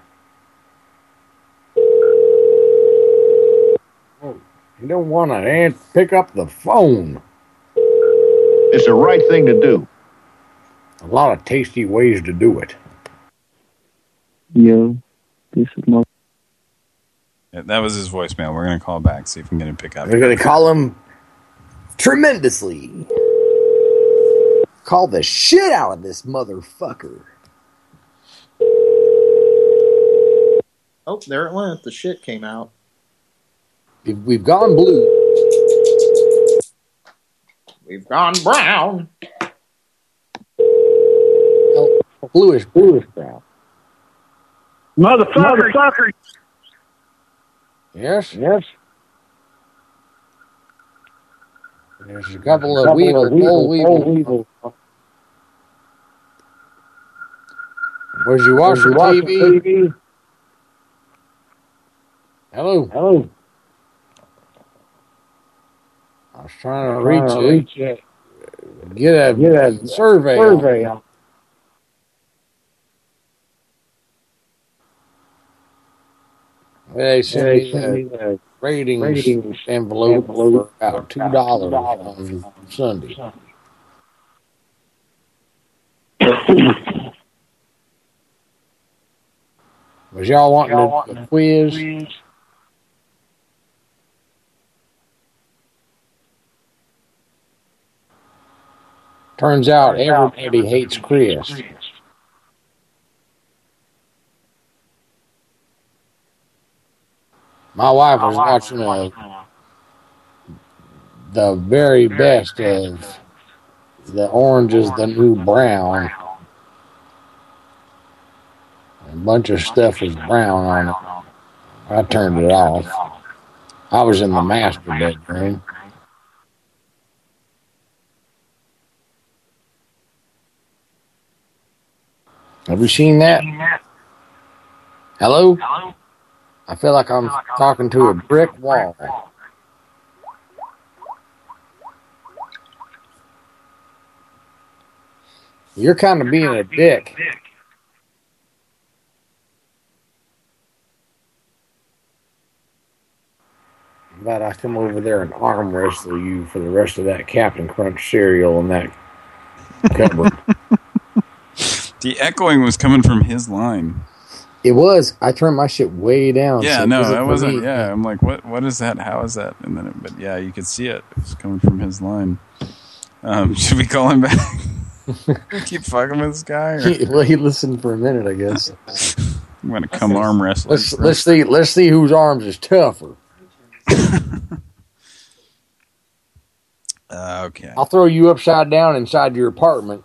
You don't want to pick up the phone. It's the right thing to do. A lot of tasty ways to do it. Yo, this is my. Yeah, that was his voicemail. We're gonna call back see if we can get him to pick up. We're going to call him tremendously. Call the shit out of this motherfucker. Oh, there it went. The shit came out. We've, we've gone blue. We've gone brown. Bluish, bluish brown. Motherfucker. Motherfucker. Yes? Yes. There's a couple of weevil, old weevil. Where's your washer TV? Hello. Hello. I was trying to reach, it. Get a, get a survey. survey on. They sent me the ratings, ratings envelope, envelope for about two dollars on Sunday. Was y'all wanting Y'all the, wanting the the quiz? Turns out everybody hates Chris. My wife was watching a, the very best of the orange is the new brown. A bunch of stuff was brown on it. I turned it off. I was in the master bedroom. Have you seen that? Hello? Hello? I feel like I'm talking to a brick wall. You're kind of being a dick. But I come over there and arm wrestle you for the rest of that Captain Crunch cereal and that cupboard. The echoing was coming from his line. it was. I turned my shit way down. Yeah, it no, wasn't that wasn't. me. Yeah, I'm like, what? What is that? How is that? And then, it, but yeah, you could see it. It was coming from his line. Um, should we call him back? Keep fucking with this guy. Or He, well, he listened for a minute, I guess. I'm gonna come arm wrestle. Let's let's see let's see whose arms is tougher. Uh, okay. I'll throw you upside down inside your apartment.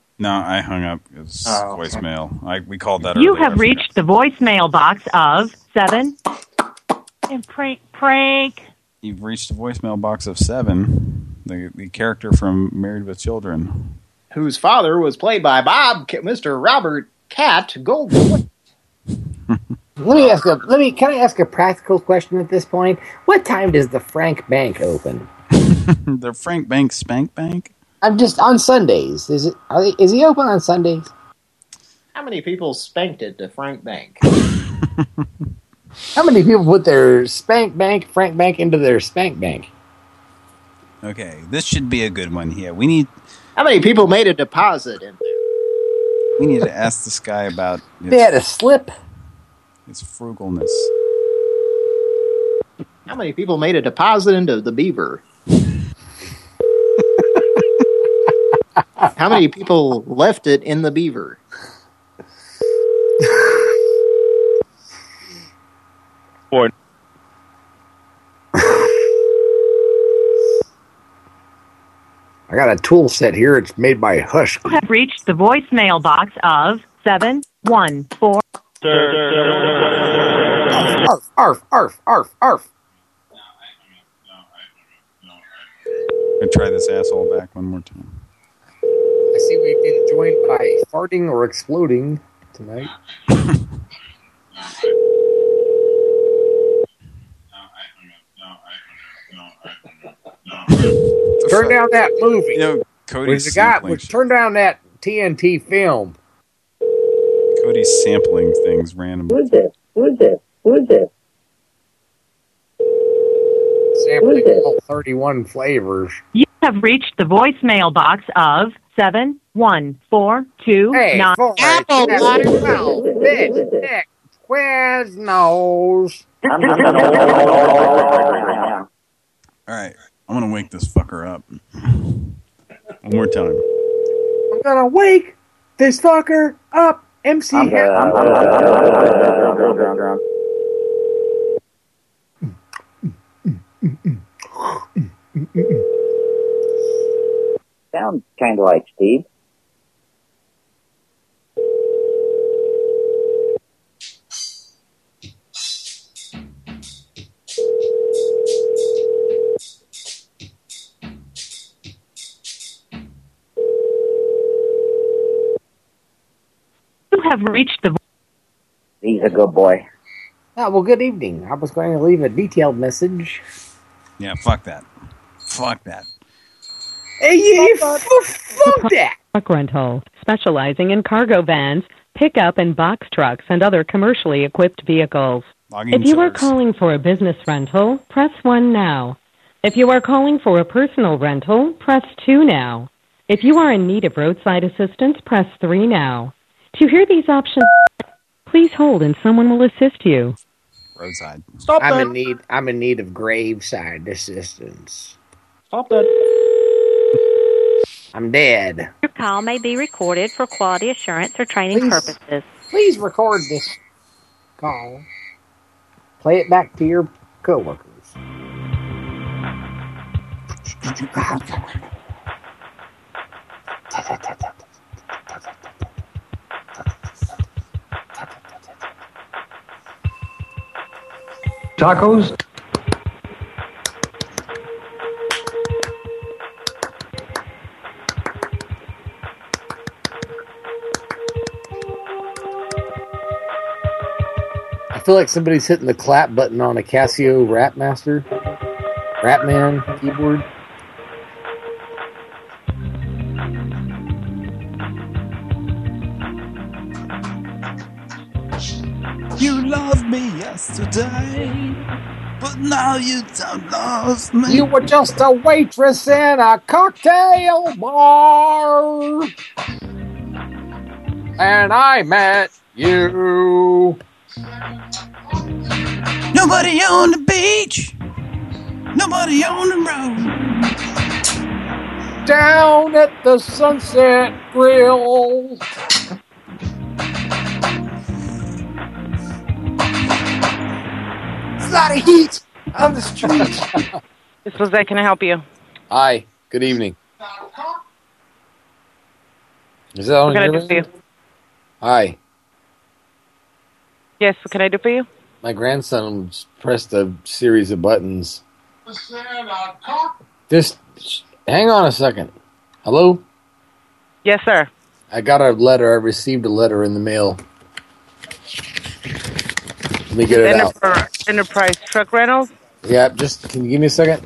No, I hung up. It's Oh. voicemail. I we called that You earlier. have reached the voicemail box of seven. And prank, prank. You've reached the voicemail box of seven. The the character from Married with Children. Whose father was played by Bob, Mr. Robert Cat Goldthwait. Let me ask a let me can I ask a practical question at this point? What time does the Frank Bank open? the Frank Bank Spank Bank. I'm just on Sundays. Is it are they, is he open on Sundays? How many people spanked it to Frank Bank? How many people put their Spank Bank, Frank Bank into their Spank Bank? Okay, this should be a good one here. We need How many people made a deposit in there? we need to ask this guy about They had a slip. his frugalness. How many people made a deposit into the Beaver? How many people left it in the Beaver? Boy. I got a tool set here. It's made by Hush. You have reached the voicemail box of seven one four. Arf, arf, arf, arf, arf. I try this asshole back one more time. I see we've been joined by farting or exploding tonight. Turn down that movie. You know, Cody's the guy sampling turn down that TNT film. Cody's sampling things randomly. Who's this? Who's this? Who's this? Sampling all 31 flavors. You have reached the voicemail box of seven one four two Hey, nine. for Apple Well, bitch, Nick, Quiznos. All right, I'm gonna wake this fucker up. One more time. I'm gonna wake this fucker up. MC Hammer. Sounds kind of like Steve. You have reached the. He's a good boy. Ah, well, good evening. I was going to leave a detailed message. Yeah, fuck that. Fuck that. Hey, you, you f- fuck that. Truck rental, specializing in cargo vans, pickup and box trucks, and other commercially equipped vehicles. Logging If you are calling for a business rental, press 1 now. If you are calling for a personal rental, press 2 now. If you are in need of roadside assistance, press 3 now. To hear these options, please hold and someone will assist you. Roadside. Stop I'm that. in need. I'm in need of graveside assistance. Stop that. I'm dead. Your call may be recorded for quality assurance or training Please. purposes. Please record this call. Play it back to your coworkers. Tacos? Feel like somebody's hitting the clap button on a Casio Rap Master, Rapman keyboard. You loved me yesterday, but now you don't love me. You were just a waitress in a cocktail bar. and I met you. Nobody on the beach. Nobody on the road. Down at the Sunset Grill. There's a lot of heat on the street. This was that. Can I help you? Hi. Good evening. Is that on What can I your do for you? Hi. Yes, what can I do for you? My grandson pressed a series of buttons. Just hang on a second. Hello? Yes, sir. I got a letter. I received a letter in the mail. Let me get it out. Enterprise Truck Rentals. Yeah, just can you give me a second?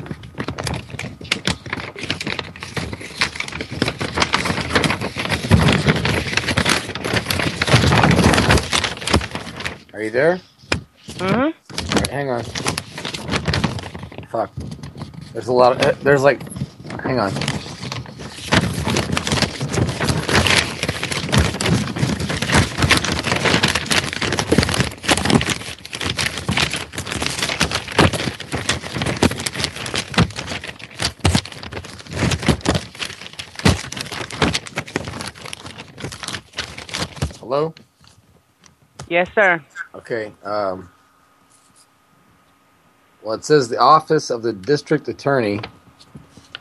Are you there? Mm-hmm. Alright, hang on. Fuck. There's a lot of. uh, There's like. Hang on. Hello? Yes, sir. Okay. Um, well, it says the office of the district attorney.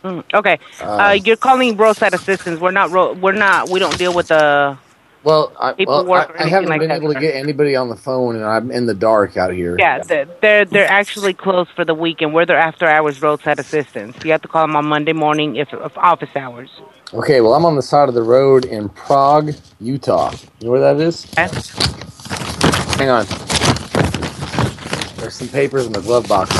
Mm, okay. Uh, Uh, you're calling roadside assistance. We're not. Ro- we're not. We don't deal with the. Well, I, well, I, I haven't like been able to get anybody on the phone, and I'm in the dark out here. Yeah, they're, they're they're actually closed for the weekend. We're their after hours roadside assistance. You have to call them on Monday morning if, if office hours. Okay, well, I'm on the side of the road in Prague, Utah. You know where that is? Hang on. There's some papers in the glove box.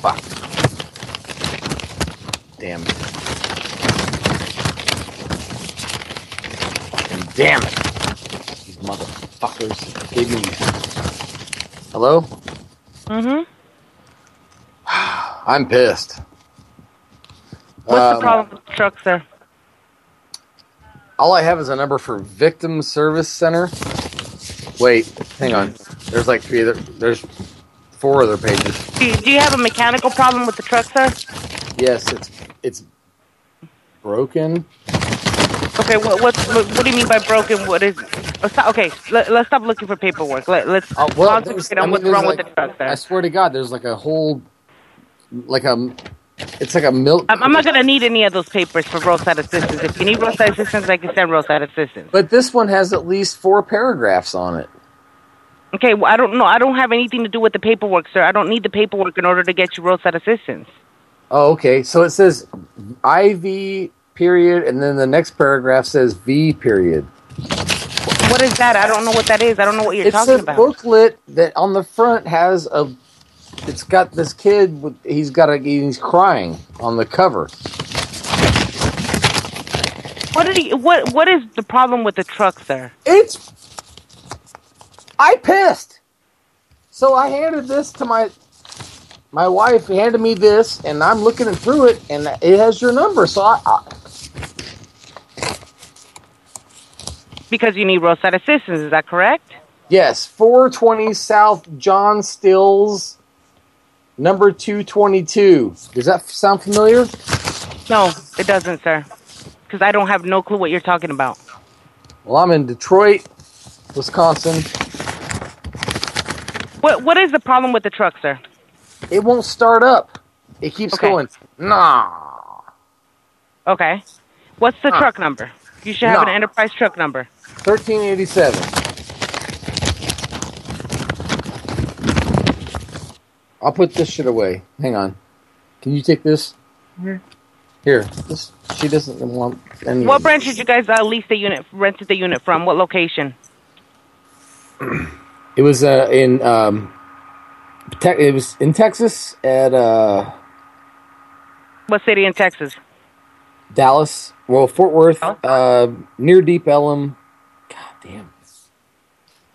Fuck. Damn it. Fucking damn it. These motherfuckers gave me. Hello? Mm-hmm. I'm pissed. What's Um, the problem with the truck, sir? All I have is a number for Victim Service Center. Wait, hang on. There's like three other. There's four other pages. Do you, do you have a mechanical problem with the truck, sir? Yes, it's it's broken. Okay, what what what, what do you mean by broken? What is? Okay, let, let's stop looking for paperwork. Let, let's Oh, well, concentrate on I mean, what's wrong like- with the truck, sir. I swear to God, there's like a whole, like a, it's like a milk. I'm, I'm not gonna need any of those papers for roadside assistance. If you need roadside assistance, I can send roadside assistance. But this one has at least four paragraphs on it. Okay, well, I don't know. I don't have anything to do with the paperwork, sir. I don't need the paperwork in order to get you roadside assistance. Oh, okay. So it says IV period, and then the next paragraph says V period. What is that? I don't know what that is. I don't know what you're it's talking about. It's a booklet that on the front has a. It's got this kid. With, he's got a. He's crying on the cover. What did he? What What is the problem with the truck, sir? It's. I pissed. So I handed this to my. My wife handed me this, and I'm looking through it, and it has your number. So I, I Because you need roadside assistance. Is that correct? yes, 420 South John Stills, number 222. Does that sound familiar? No, it doesn't, sir. Because I don't have no clue what you're talking about. Well, I'm in Detroit, Wisconsin. What What is the problem with the truck, sir? It won't start up. It keeps Okay. going. Nah. Okay. What's the Huh. truck number? You should have No. an enterprise truck number. 1387. I'll put this shit away. Hang on. Can you take this? Here. This she doesn't want any. What branch did you guys uh, lease the unit, rented the unit from? What location? It was uh, in um, it was in Texas at uh, What city in Texas? Dallas. Well, Fort Worth, uh, near Deep Ellum. God damn.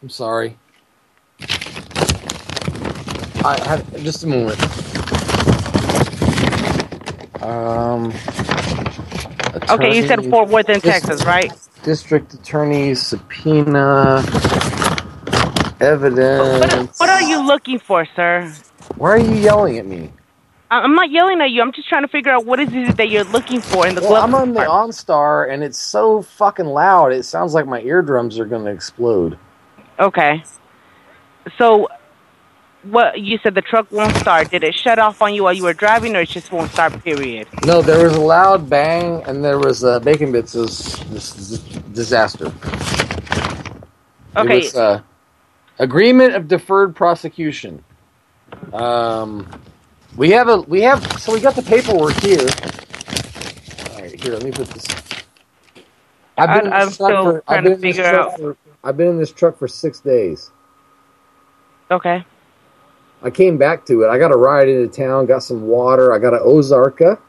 I'm sorry. I have just a moment. Um. Okay, you said Fort Worth in Texas, right? District attorney subpoena evidence. What are you looking for, sir? Why are you yelling at me? I'm not yelling at you. I'm just trying to figure out what is it that you're looking for in the Well, glove I'm on the. OnStar and it's so fucking loud. It sounds like my eardrums are going to explode. Okay. So, what you said the truck won't start. Did it shut off on you while you were driving, or it just won't start? Period. No, there was a loud bang and there was uh, Bacon Bits' this, this disaster. Okay. Was, uh, agreement of deferred prosecution. Um, we have a we have so we got the paperwork here. All right, here let me put this. I've been I'm still for, I've trying been to figure out- for I've been in this truck for six days. Okay. I came back to it. I got a ride into town, got some water. I got an Ozarka.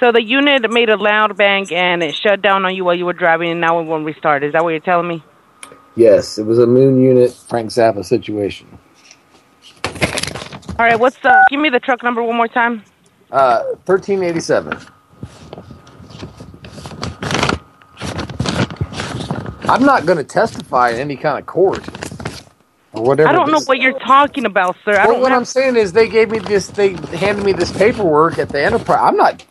So the unit made a loud bang and it shut down on you while you were driving, and now it won't restart. Is that what you're telling me? Yes, it was a Moon Unit Frank Zappa situation. All right. What's the? Give me the truck number one more time. Uh, thirteen eighty seven. I'm not going to testify in any kind of court or whatever. I don't know what you're talking about, sir. Well, what I'm saying is they gave me this. They handed me this paperwork at the enterprise. I'm not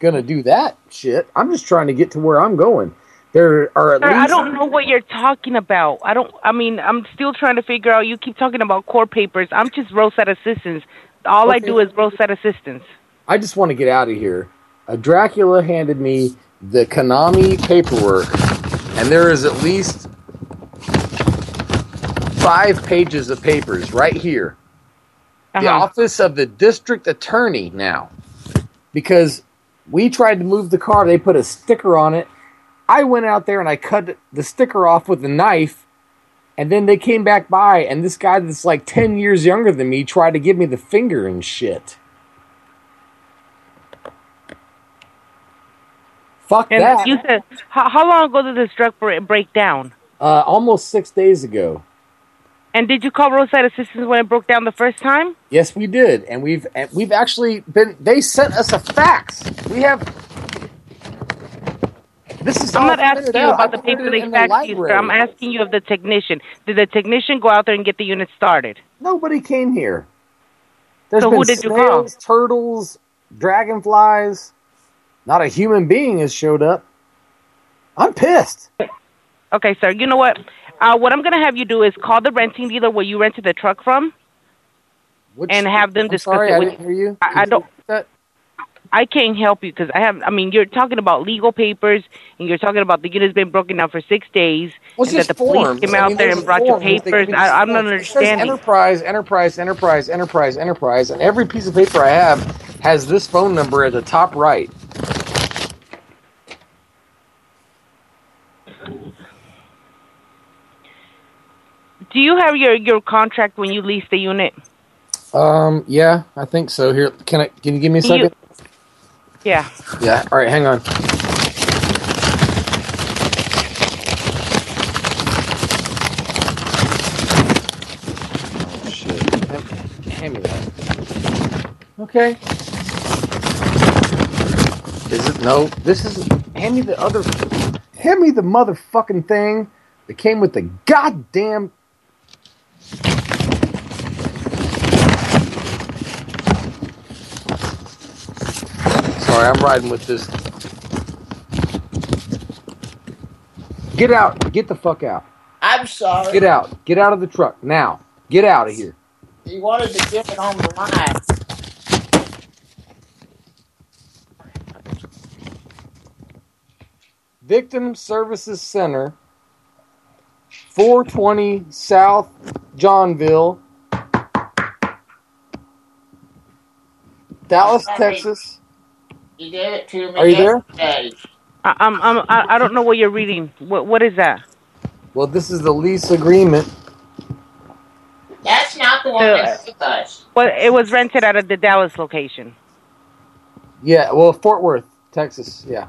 going to do that shit. I'm just trying to get to where I'm going. There are at Sir, least. I don't know what you're talking about. I don't. I mean, I'm still trying to figure out. You keep talking about court papers. I'm just roadside assistance. All I do is roadside assistance. I just want to get out of here. A Dracula handed me the Konami paperwork, and there is at least five pages of papers right here. The Uh-huh. office of the district attorney now. Because we tried to move the car, they put a sticker on it. I went out there and I cut the sticker off with a knife, and then they came back by, and this guy that's like 10 years younger than me tried to give me the finger and shit. Fuck And that. you said, how, how long ago did this truck break down? Uh, almost six days ago. And did you call roadside assistance when it broke down the first time? Yes, we did, and we've and we've actually been. They sent us a fax. We have. This is I'm not asking you out. about the paper they faxed you, sir. I'm asking you of the technician. Did the technician go out there and get the unit started? Nobody came here. There's So who did you call? turtles, dragonflies. Not a human being has showed up. I'm pissed. Okay, sir. You know what? Uh, what I'm going to have you do is call the renting dealer where you rented the truck from, and have them I'm discuss sorry, it I with didn't hear you. I, I don't. I can't help you because I have. I mean, you're talking about legal papers, and you're talking about the unit's been broken down for six days, it's and that the police forms. came I mean, there and brought you papers. I, I'm not understanding. Enterprise, enterprise, enterprise, enterprise, enterprise, and every piece of paper I have has this phone number at the top right. Do you have your your contract when you lease the unit? Um, yeah, I think so. Here, can I? Can you give me a Can you- second? Yeah. Yeah. All right, hang on. Oh shit! Hand, hand me that. Okay. Is it no? This is. Hand me the other. Hand me the motherfucking thing that came with the goddamn. Sorry, I'm riding with this. Get out. Get the fuck out. I'm sorry. Get out. Get out of the truck now. Get out of here. He wanted to get it on the line. Victim Services Center, 420 South Johnville, Dallas. Texas. You gave it to me Are you there? yesterday. I, I'm, I'm, I I don't know what you're reading. What what is that? Well, this is the lease agreement. That's not the one that's with us. Well, it was rented out of the Dallas location. Yeah, well, Fort Worth, Texas. Yeah.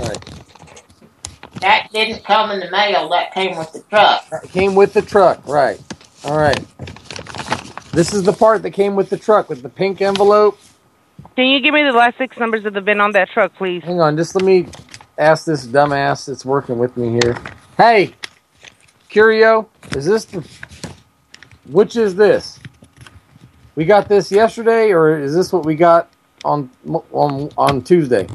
Right. That didn't come in the mail. That came with the truck. It came with the truck, right? All right. This is the part that came with the truck with the pink envelope. Can you give me the last six numbers of the VIN on that truck, please? Hang on, just let me ask this dumbass that's working with me here. Hey, Curio, is this the? Which is this? We got this yesterday, or is this what we got on on on Tuesday?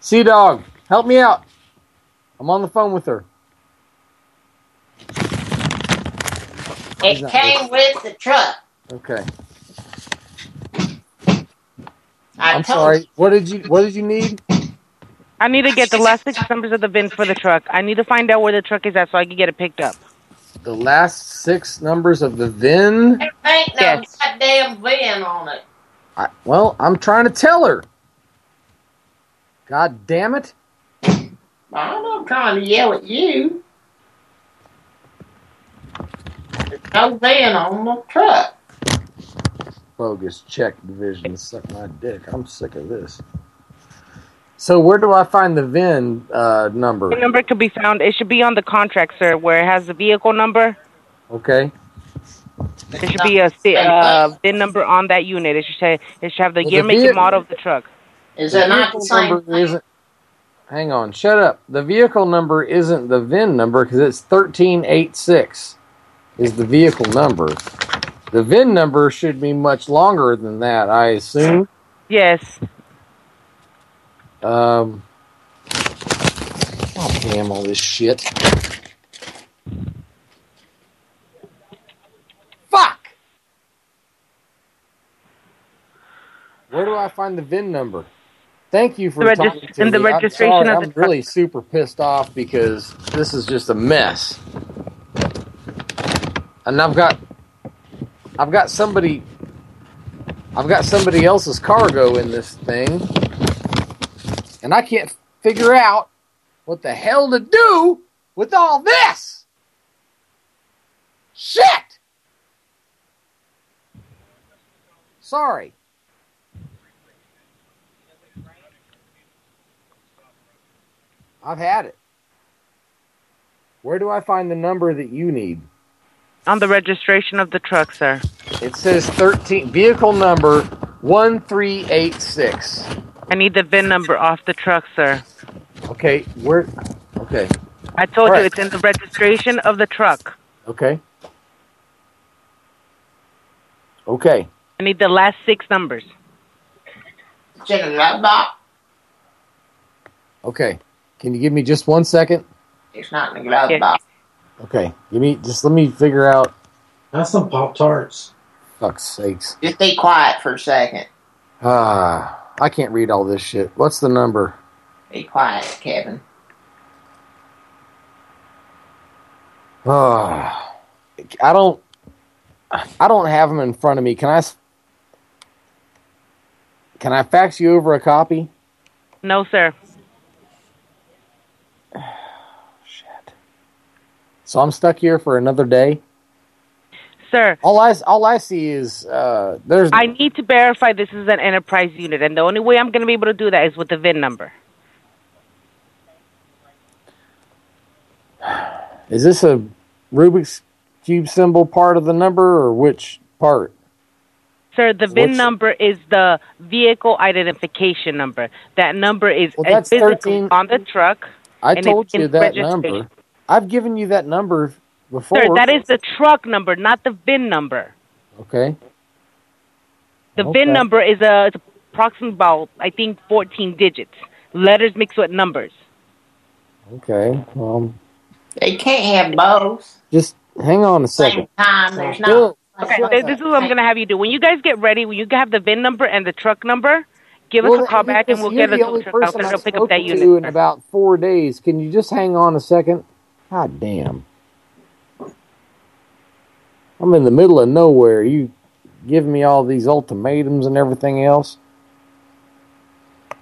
Sea Dog, help me out. I'm on the phone with her. It not came with the truck. Okay. I I'm told sorry. What did you What did you need? I need to get the last six numbers of the VIN for the truck. I need to find out where the truck is at so I can get it picked up. The last six numbers of the VIN. There ain't no goddamn VIN on it. I, well, I'm trying to tell her. God damn it! I'm not trying to yell at you. There's no VIN on the truck. Bogus check division suck my dick. I'm sick of this. So where do I find the VIN uh, number? The number could be found. It should be on the contract, sir, where it has the vehicle number. Okay. There should be a uh, VIN number on that unit. It should say it should have the Well, year, the make, and model of the truck. Is The it not the same number isn't. Hang on, shut up. The vehicle number isn't the VIN number because it's thirteen eight six. Is the vehicle number? The VIN number should be much longer than that, I assume. Yes. Um. Oh damn! All this shit. Fuck. Where do I find the VIN number? Thank you for The talking to in the me. I'm registration sorry, of the I'm really super pissed off because this is just a mess. And I've got, I've got somebody, I've got somebody else's cargo in this thing, and I can't figure out what the hell to do with all this. Shit. Sorry. I've had it. Where do I find the number that you need? On the registration of the truck, sir. It says 13 vehicle number 1386. I need the VIN number off the truck, sir. Okay, where Okay. I told All you right. it's in the registration of the truck. Okay. Okay. I need the last six numbers. It's in a glove box. Okay. Can you give me just one second? It's not in the glove Yeah. box. Okay. Give me just let me figure out That's some Pop Tarts. fuck's sakes. Just stay quiet for a second. Ah, I can't read all this shit. What's the number? Be quiet, Kevin. Ah, I don't I don't have them in front of me. Can I? Can I fax you over a copy? No, sir. So I'm stuck here for another day. Sir, All I all I see is uh there's I need to verify this is an enterprise unit, and the only way I'm going to be able to do that is with the VIN number. is this a Rubik's cube symbol part of the number or which part? Sir, the VIN What's- number is the vehicle identification number. That number is Well, that's physically 13 on the truck. I told you that number. I've given you that number before. Sir, that is the truck number, not the VIN number. okay. The Okay. VIN number is a it's approximately about I think 14 digits, letters mixed with numbers. Okay. Um, They can't have both. just hang on a second. Same time. There's Bill, not. Okay, th- this is what I'm going to have you do. When you guys get ready, when you have the VIN number and the truck number, give Well, us a call back and we'll you're get the a only tow truck out person and I've they'll pick up that unit. in about four days. Can you just hang on a second? God damn. I'm in the middle of nowhere. You giving me all these ultimatums and everything else.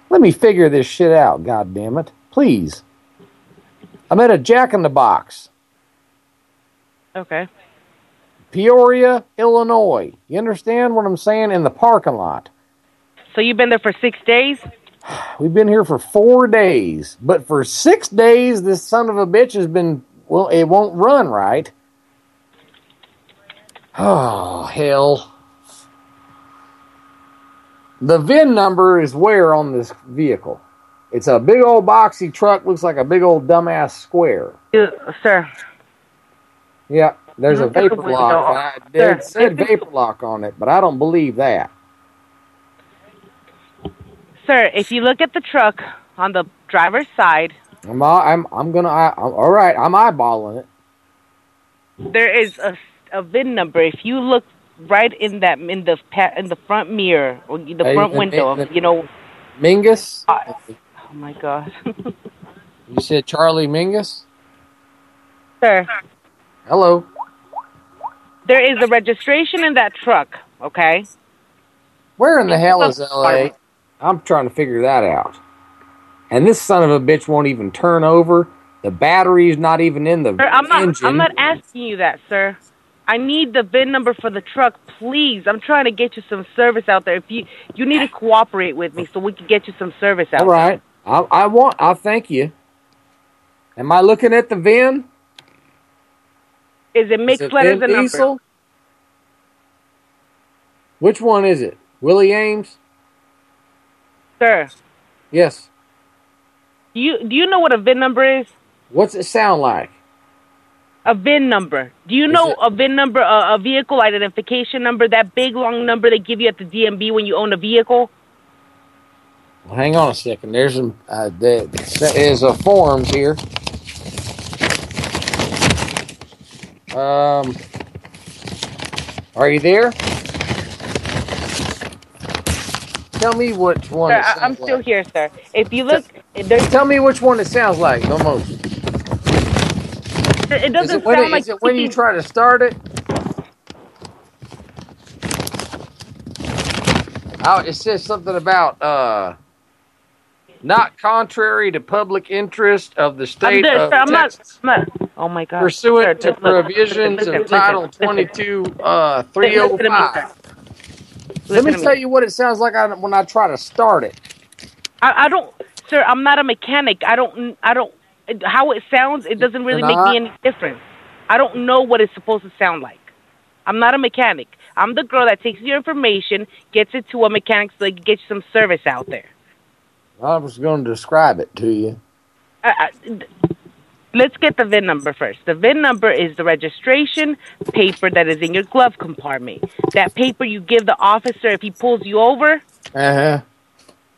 Let me figure this shit out, god damn it. Please. I'm at a Jack in the Box, Okay. Peoria, Illinois. You understand what I'm saying? In the parking lot. So you've been there for six days? We've been here for four days, but for six days, this son of a bitch has been well, it won't run right. Oh hell! The VIN number is where on this vehicle? It's a big old boxy truck. Looks like a big old dumbass square. Uh, sir. Yeah, there's a Look at the vapor lock. It said vapor lock on it, but I don't believe that. Sir, if you look at the truck on the driver's side, I'm uh, I'm I'm gonna. I, right, I'm eyeballing it. there is a, a VIN number. If you look right in that in the in the front mirror or the Hey, front window, the- you know. Mingus. Uh, oh my God, You said Charlie Mingus. sir. Hello. There is a registration in that truck. Okay. Where in the hell is L.A.? I'm trying to figure that out. And this son of a bitch won't even turn over. The battery's not even in the Sir, I'm not. engine. I'm not asking you that, sir. I need the VIN number for the truck, please. I'm trying to get you some service out there. If you you need to cooperate with me so we can get you some service out there. All right. I, I want. I'll thank you. Am I looking at the VIN? Is it mixed Is it letters and? Diesel? Which one is it? Willie Aames? Sir, Yes. do you do you know what a VIN number is? What's it sound like? A VIN number. Do you know a VIN number, a, a vehicle identification number, that big long number they give you at the DMV when you own a vehicle? Well, hang on a second. There's some. Uh, there is a forms here. Um, are you there? Tell me which one. Sir, I, I'm sounds still here, sir. If you look, there's, Tell me which one it sounds like the most. it Is doesn't it when, sound it, like is it when you try to start it? Oh, it says something about uh, not contrary to public interest of the I'm, state there, of I'm not, Texas, I'm not. Oh my God. pursuant Sir, to just look, provisions listen, of Title listen. 22, uh, Listen me, 305. Let me tell you what it sounds like I- when I try to start it. I, I don't, sir. I'm not a mechanic. I don't. I don't. How it sounds, it doesn't really You're make not? me any difference. I don't know what it's supposed to sound like. I'm not a mechanic. I'm the girl that takes your information, gets it to a mechanic so they can get you some service out there. I was going to describe it to you. I, I, let's get the VIN number first. The VIN number is the registration paper that is in your glove compartment. That paper you give the officer if he pulls you over. Uh huh.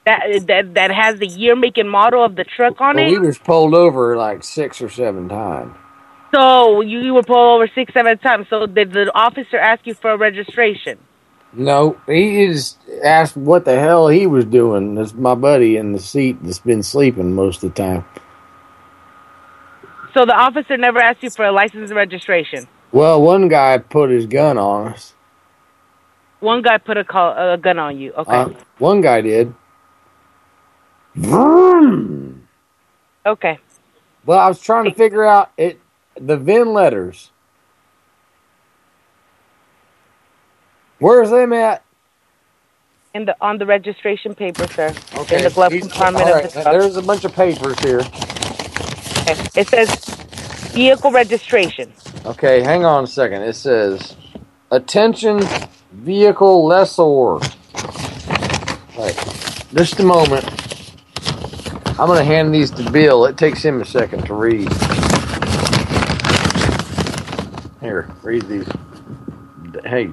That that that has the year, make, and model of the truck on Well, it. he was pulled over like six or seven times. So you, you were pulled over six, seven times. So did the officer ask you for a registration? No, he just asked what the hell he was doing. That's my buddy in the seat that's been sleeping most of the time. So the officer never asked you for a license and registration. Well, one guy put his gun on us. One guy put a call, a gun on you. Okay. Uh, one guy did. Vroom. okay. Well, I was trying to figure out it the VIN letters. Where's them at? In the on the registration paper, sir. Okay, In the glove compartment all of the. There's a bunch of papers here. Okay. It says vehicle registration. Okay, hang on a second. It says, "Attention, vehicle lessor." Right, just a moment. I'm gonna hand these to Bill. It takes him a second to read. Here, read these. Hey,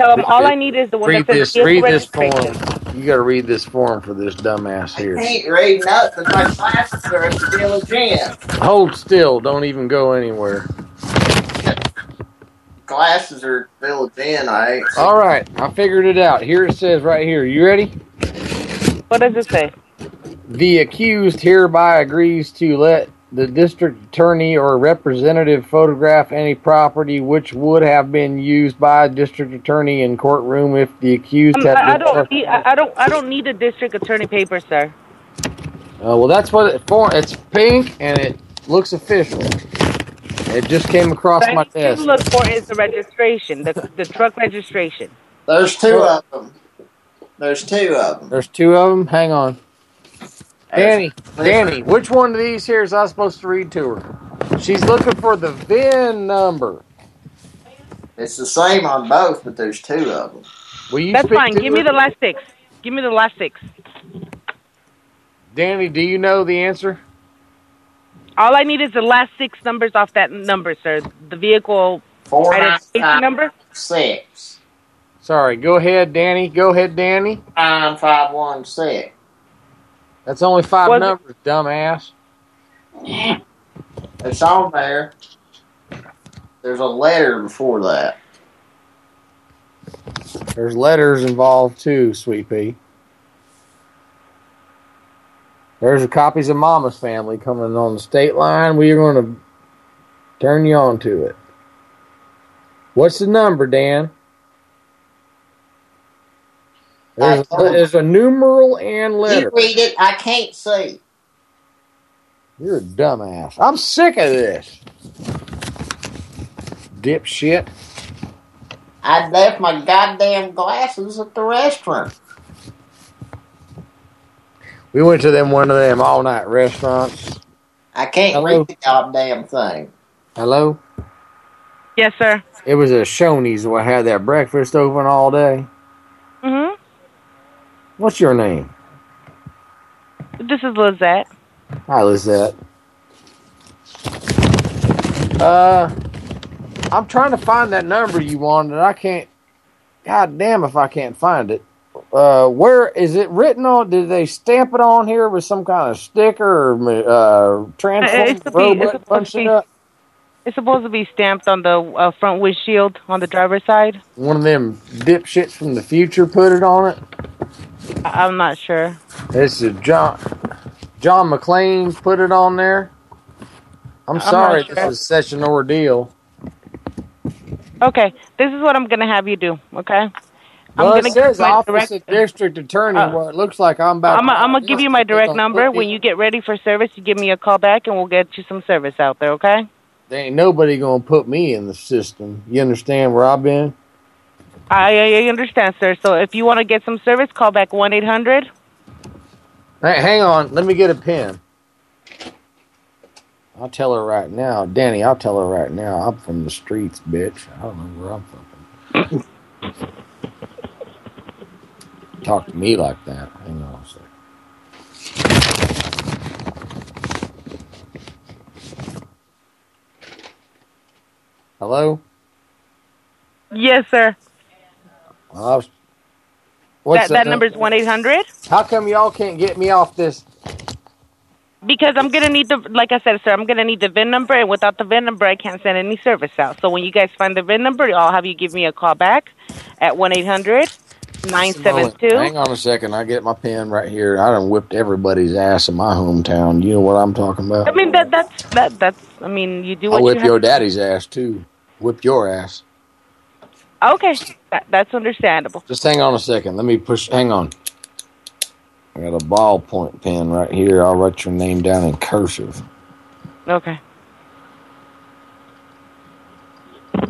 So um, all I need is the one read that this. says vehicle Read this registration. form. You got to read this form for this dumbass here. Ain't read nothing. My glasses are at the diligence. Hold still. Don't even go anywhere. Glasses are filled in. I All right, I figured it out. Here it says right here. You ready? What does it say? The accused hereby agrees to let the district attorney or representative photograph any property which would have been used by a district attorney in courtroom if the accused Um, had I, I don't. need- I I don't. I don't need a district attorney paper, sir. Uh, well, that's what it for. It's pink and it looks official. It just came across What my I need desk. to look for is the registration, the the truck registration. There's two of them. There's two of them. There's two of them. Hang on. Danny, Danny, which one of these here is I supposed to read to her? She's looking for the VIN number. It's the same on both, but there's two of them. Will you That's fine. Give me the last six. Give me the last six. Danny, do you know the answer? All I need is the last six numbers off that number, sir. The vehicle Four identification number. six. Sorry, go ahead, Danny. Go ahead, Danny. Nine five one six. That's only five Was it- numbers, dumbass. It's on there. There's a letter before that. There's letters involved too, Sweet Pea. There's the copies of Mama's Family coming on the state line. We are going to turn you on to it. What's the number, Dan? There's, there's a numeral and letter. You read it. I can't see. You're a dumbass. I'm sick of this. Dipshit. I left my goddamn glasses at the restaurant. We went to them one of them all night restaurants. I can't Hello? read the goddamn thing. Hello? Yes, sir. It was a Shoney's that had that breakfast open all day. Mm-hmm. What's your name? This is Lizette. Hi, Lizette. Uh, I'm trying to find that number you wanted. I can't. God damn if I can't find it. Uh, where is it written on? Did they stamp it on here with some kind of sticker or uh, It's transform supposed to be- it's robot be- up? It's supposed to be stamped on the uh, front windshield on the driver's side. One of them dipshits from the future put it on it. I- I'm not sure. This is John John McClane put it on there. I'm I'm sorry, sure. this is such an ordeal. Okay, this is what I'm gonna have you do. Okay. Well, I'm it gonna says office direct. of district attorney. Uh, well, it looks like I'm about. I'm gonna give you my direct number. When you get ready for service, you give me a call back, and we'll get you some service out there. Okay? There ain't nobody gonna put me in the system. You understand where I've been? I I understand, sir. So if you want to get some service, call back one eight hundred. Hey, hang on, let me get a pen. I'll tell her right now, Danny. I'll tell her right now. I'm from the streets, bitch. I don't know where I'm from. Talk to me like that. Hang on a second. Hello. Yes, sir. I what's that that number is one eight hundred. How come y'all can't get me off this? Because I'm gonna need the, like I said, sir, I'm gonna need the VIN number, and without the VIN number, I can't send any service out. So when you guys find the VIN number, I'll have you give me a call back at one eight hundred nine seven two. Hang on a second. I get my pen right here. I done whipped everybody's ass in my hometown. You know what I'm talking about? I mean that that's that that's. I mean, you do I'll whip you your to- daddy's ass too. Whip your ass. Okay, that, that's understandable. Just hang on a second. Let me push. Hang on. I got a ballpoint pen right here. I'll write your name down in cursive. Okay.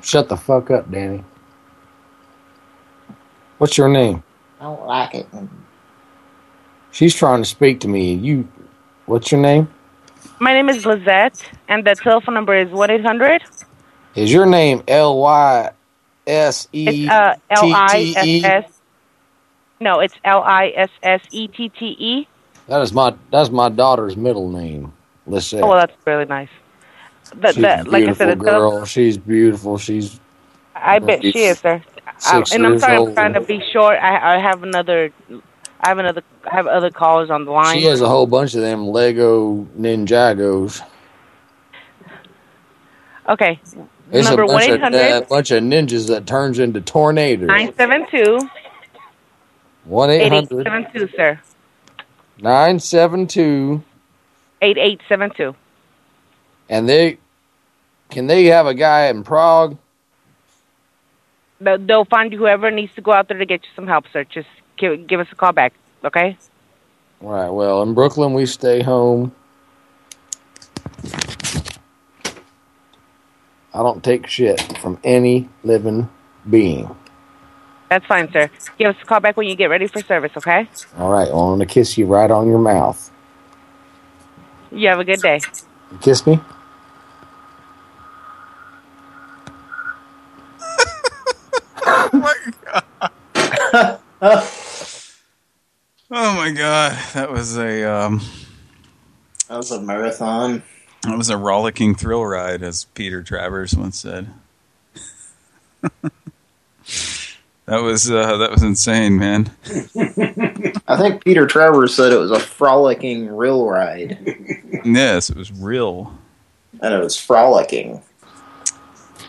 Shut the fuck up, Danny. What's your name? I don't like it. She's trying to speak to me. You, what's your name? My name is Lizette, and the telephone number is one eight hundred. Is your name L Y S E uh L I? S S. No, it's L I S S E T T E. That is my that's my daughter's middle name. Listen. Oh, well, that's really nice. That, She's that, a like I beautiful said, girl. She's beautiful. She's I bet she is, sir. I, and I'm sorry, old. I'm trying to be short. I, I have another, I have another, I have other callers on the line. she has a whole bunch of them Lego Ninjagos. Okay, It's number a one bunch eight of uh, bunch of ninjas that turns into tornadoes. nine seven two One eight hundred seven two, sir. nine seven two, Eight eight seven two. and they can they have a guy in Prague? They'll, they'll find you whoever needs to go out there to get you some help, sir. Just give, give us a call back, okay? Right. Well, in Brooklyn we stay home. I don't take shit from any living being. That's fine, sir. Give us a call back when you get ready for service, okay? All right. Well, I'm going to kiss you right on your mouth. You have a good day. You kiss me? oh, my God. oh, my God. That was a... Um... That was a marathon. That was a rollicking thrill ride, as Peter Travers once said. that was uh, that was insane, man. I think Peter Travers said it was a frolicking real ride. yes, it was real. And it was frolicking.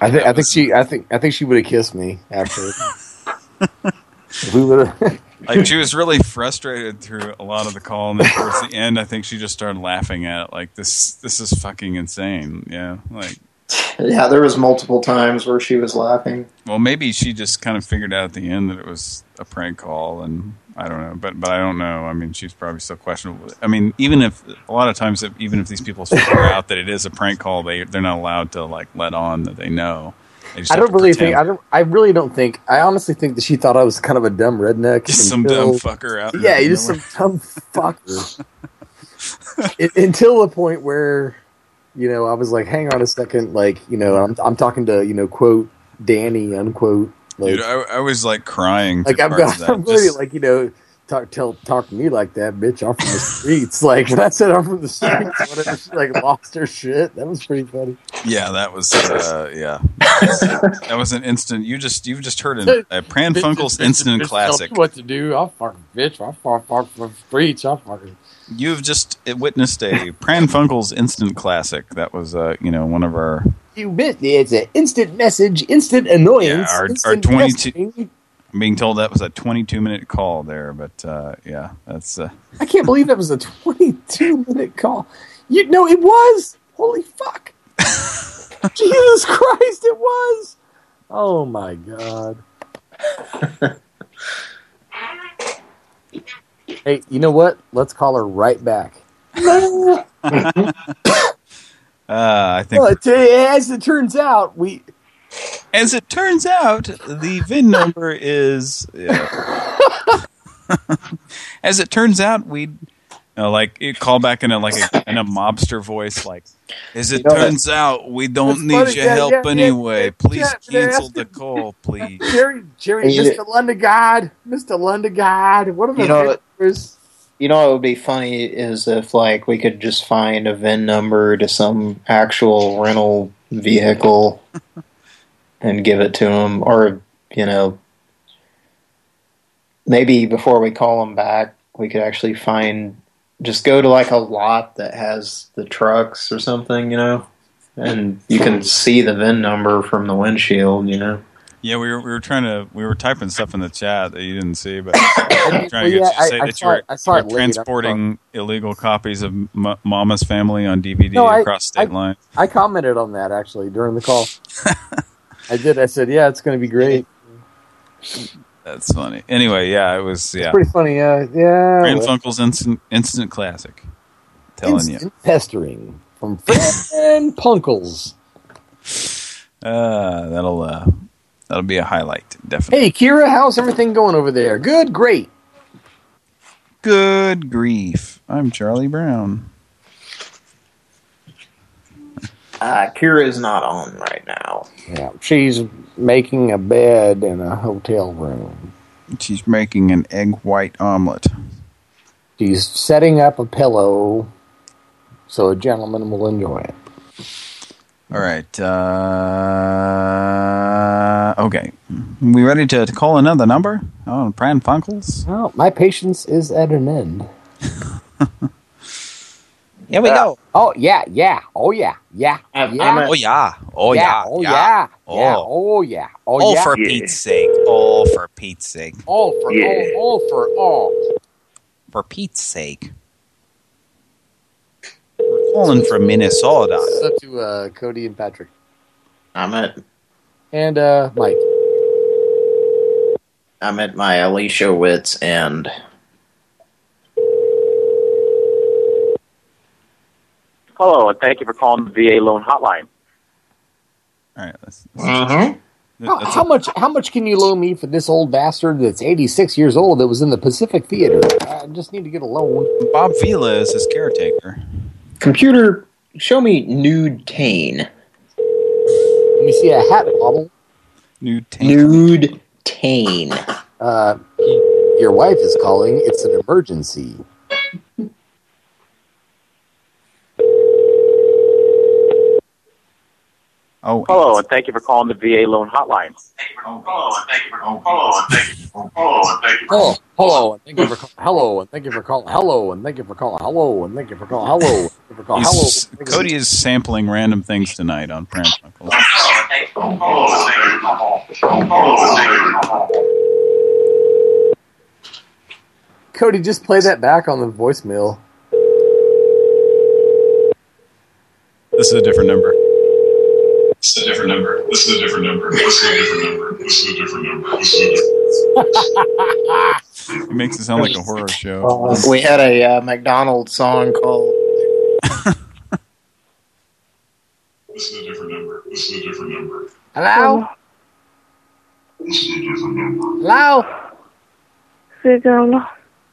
I think I think she I think I think she would have kissed me after. We would have. Like she was really frustrated through a lot of the call, and then towards the end, I think she just started laughing at it. Like this, this is fucking insane. Yeah, like Yeah, there was multiple times where she was laughing. well, maybe she just kind of figured out at the end that it was a prank call, and I don't know, but but I don't know. I mean, she's probably still questionable. I mean, even if a lot of times, if, even if these people figure out that it is a prank call, they they're not allowed to like let on that they know. I don't really pretend. think I don't. I really don't think. I honestly think that she thought I was kind of a dumb redneck. Just some dumb fucker out there. Yeah, just some dumb fucker. It- until the point where, you know, I was like, "Hang on a second, like, you know, I'm I'm talking to you know, quote Danny, unquote. Like, Dude, I, I was like crying. like I'm, parts of. I'm really Just- like you know talk tell talk to me like that bitch i'm from the streets like when i said i'm from the streets whatever she like lost her shit that was pretty funny Yeah, that was uh, yeah. that was an instant. You just you just heard an, a Pran Funkels instant classic. what to do i'll fucking bitch i'll fuck fuck fuck streets i'll fucking You've just witnessed a Pran Funkels instant classic. That was uh, you know one of our you bitch it's an instant message instant annoyance yeah our, our twenty two. messaging. I'm being told that was a 22 minute call there, but uh, yeah, that's uh, i can't believe that was a 22 minute call you know it was holy fuck jesus christ it was oh my god Hey, you know what? Let's call her right back. uh, I think Well, it- as it turns out, we As it turns out, the VIN number is. yeah. As it turns out, we you know, like it call back in a like a, in a mobster voice, like. As it You know, turns out, we don't need funny, your yeah, help yeah, yeah, anyway. yeah, Please yeah, cancel the call, please. Jerry, Jerry, You- Mr. Lundegaard, Mr. Lundegaard. What are the You know what- papers? You know what would be funny is if like we could just find a VIN number to some actual rental vehicle and give it to them, or you know, maybe before we call them back, we could actually find just go to like a lot that has the trucks or something, you know, and you can see the VIN number from the windshield, you know. Yeah, we were we were trying to we were typing stuff in the chat that you didn't see, but trying well, to get yeah, you to say I that saw you were, I saw you it were late. Transporting illegal copies of M- Mama's Family on DVD No, I- across state I- lines. I commented on that actually during the call. I did. I said, "Yeah, it's going to be great." That's funny. Anyway, yeah, it was yeah. It's pretty funny. Yeah, yeah. Pran well, instant instant classic. Telling you. instant pestering from Fran Punkles. Uh, that'll uh, that'll be a highlight, definitely. Hey, Kira, how's everything going over there? Good, great. Good grief! I'm Charlie Brown. Uh, Kira's not on right now. Yeah, she's making a bed in a hotel room. She's making an egg white omelet. She's setting up a pillow so a gentleman will enjoy it. All right. Uh, okay. We ready to, to call another number on Pran Funkels? Well, my patience is at an end. Here we go. Oh yeah, yeah. Oh yeah, yeah. I'm- yeah. I'm a- Oh, yeah. Oh, yeah. Oh Yeah. yeah. Oh. Yeah. Oh yeah. Oh All yeah. for Pete's sake. All for Pete's sake. All for Yeah. all, all for all. For Pete's sake. We're calling from Minnesota. So to uh, Cody and Patrick I'm at and uh, Mike. I'm at my Alicia wits end. Hello, and thank you for calling the VA loan hotline. All right. Let's, Mm-hmm. How, how much? How much can you loan me for this old bastard that's 86 years old that was in the Pacific Theater? I just need to get a loan. Bob Vila is his caretaker. Computer, show me nude Tane. Let me see a hat model. Nude Tane. Nude Kane. Uh, your wife is calling. It's an emergency. Oh, Hello, and thank you for calling the VA loan hotline. Hello, and thank you for hello, and thank you for hello, and thank you for Oh, hello, and thank you for call- hello, and thank you for calling. Hello, and thank you for calling. Hello, and thank you for calling. Hello, and thank you for calling. Hello. Cody is sampling random things tonight on Prank Knuckles. Cody, just play that back on the voicemail. This is a different number. This is a different number. This is a different number. This is a different number. This is a different number. This is a different It makes it sound like a horror show. We had a uh, McDonald's song called This is a different number. This is a different number. Hello? This is a different number. Hello? Sí, te hablo.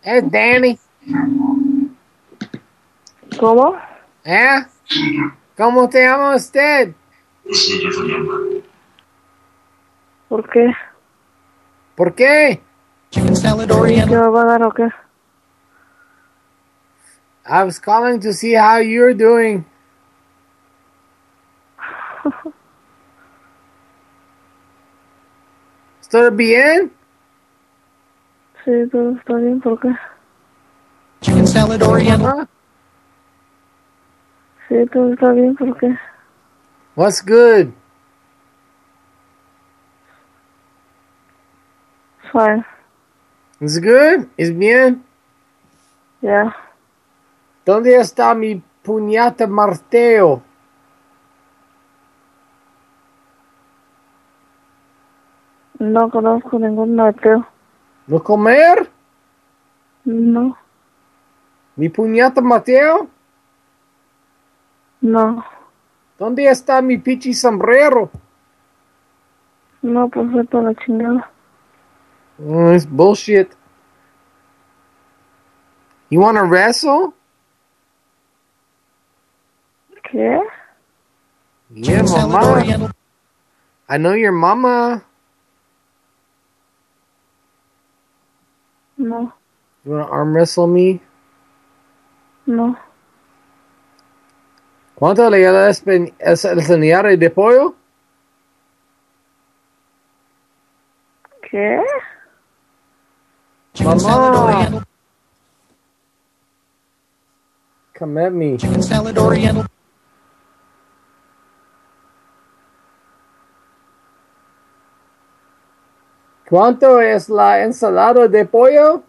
Es Danny. ¿Cómo? ¿Eh? ¿Cómo te llama usted? This is a different number. ¿Por qué? ¿Por qué? ¿Qué va a dar o qué? I was calling to see how you're doing. ¿Estoy bien? Sí, todo está bien, ¿por qué? Chicken salad oriental. Sí, todo está bien, ¿por qué? What's good? Fine. Is good? ¿Es bien? Ya. ¿Dónde está mi puñata marteo? No conozco ningún Mateo. ¿No comer? No, ¿Mi puñata Mateo? no. ¿Dónde está mi pichi sombrero? No, pues fue para la chingada. Oh, it's bullshit. You want to wrestle? ¿Qué? Yeah, mama. I know your mama. No, You want to arm wrestle me? no. ¿Cuánto le pen- es el señor de pollo? ¿Qué? Chicken salad. Come at me. Chicken salad oriental. ¿Cuánto es la ensalada de pollo?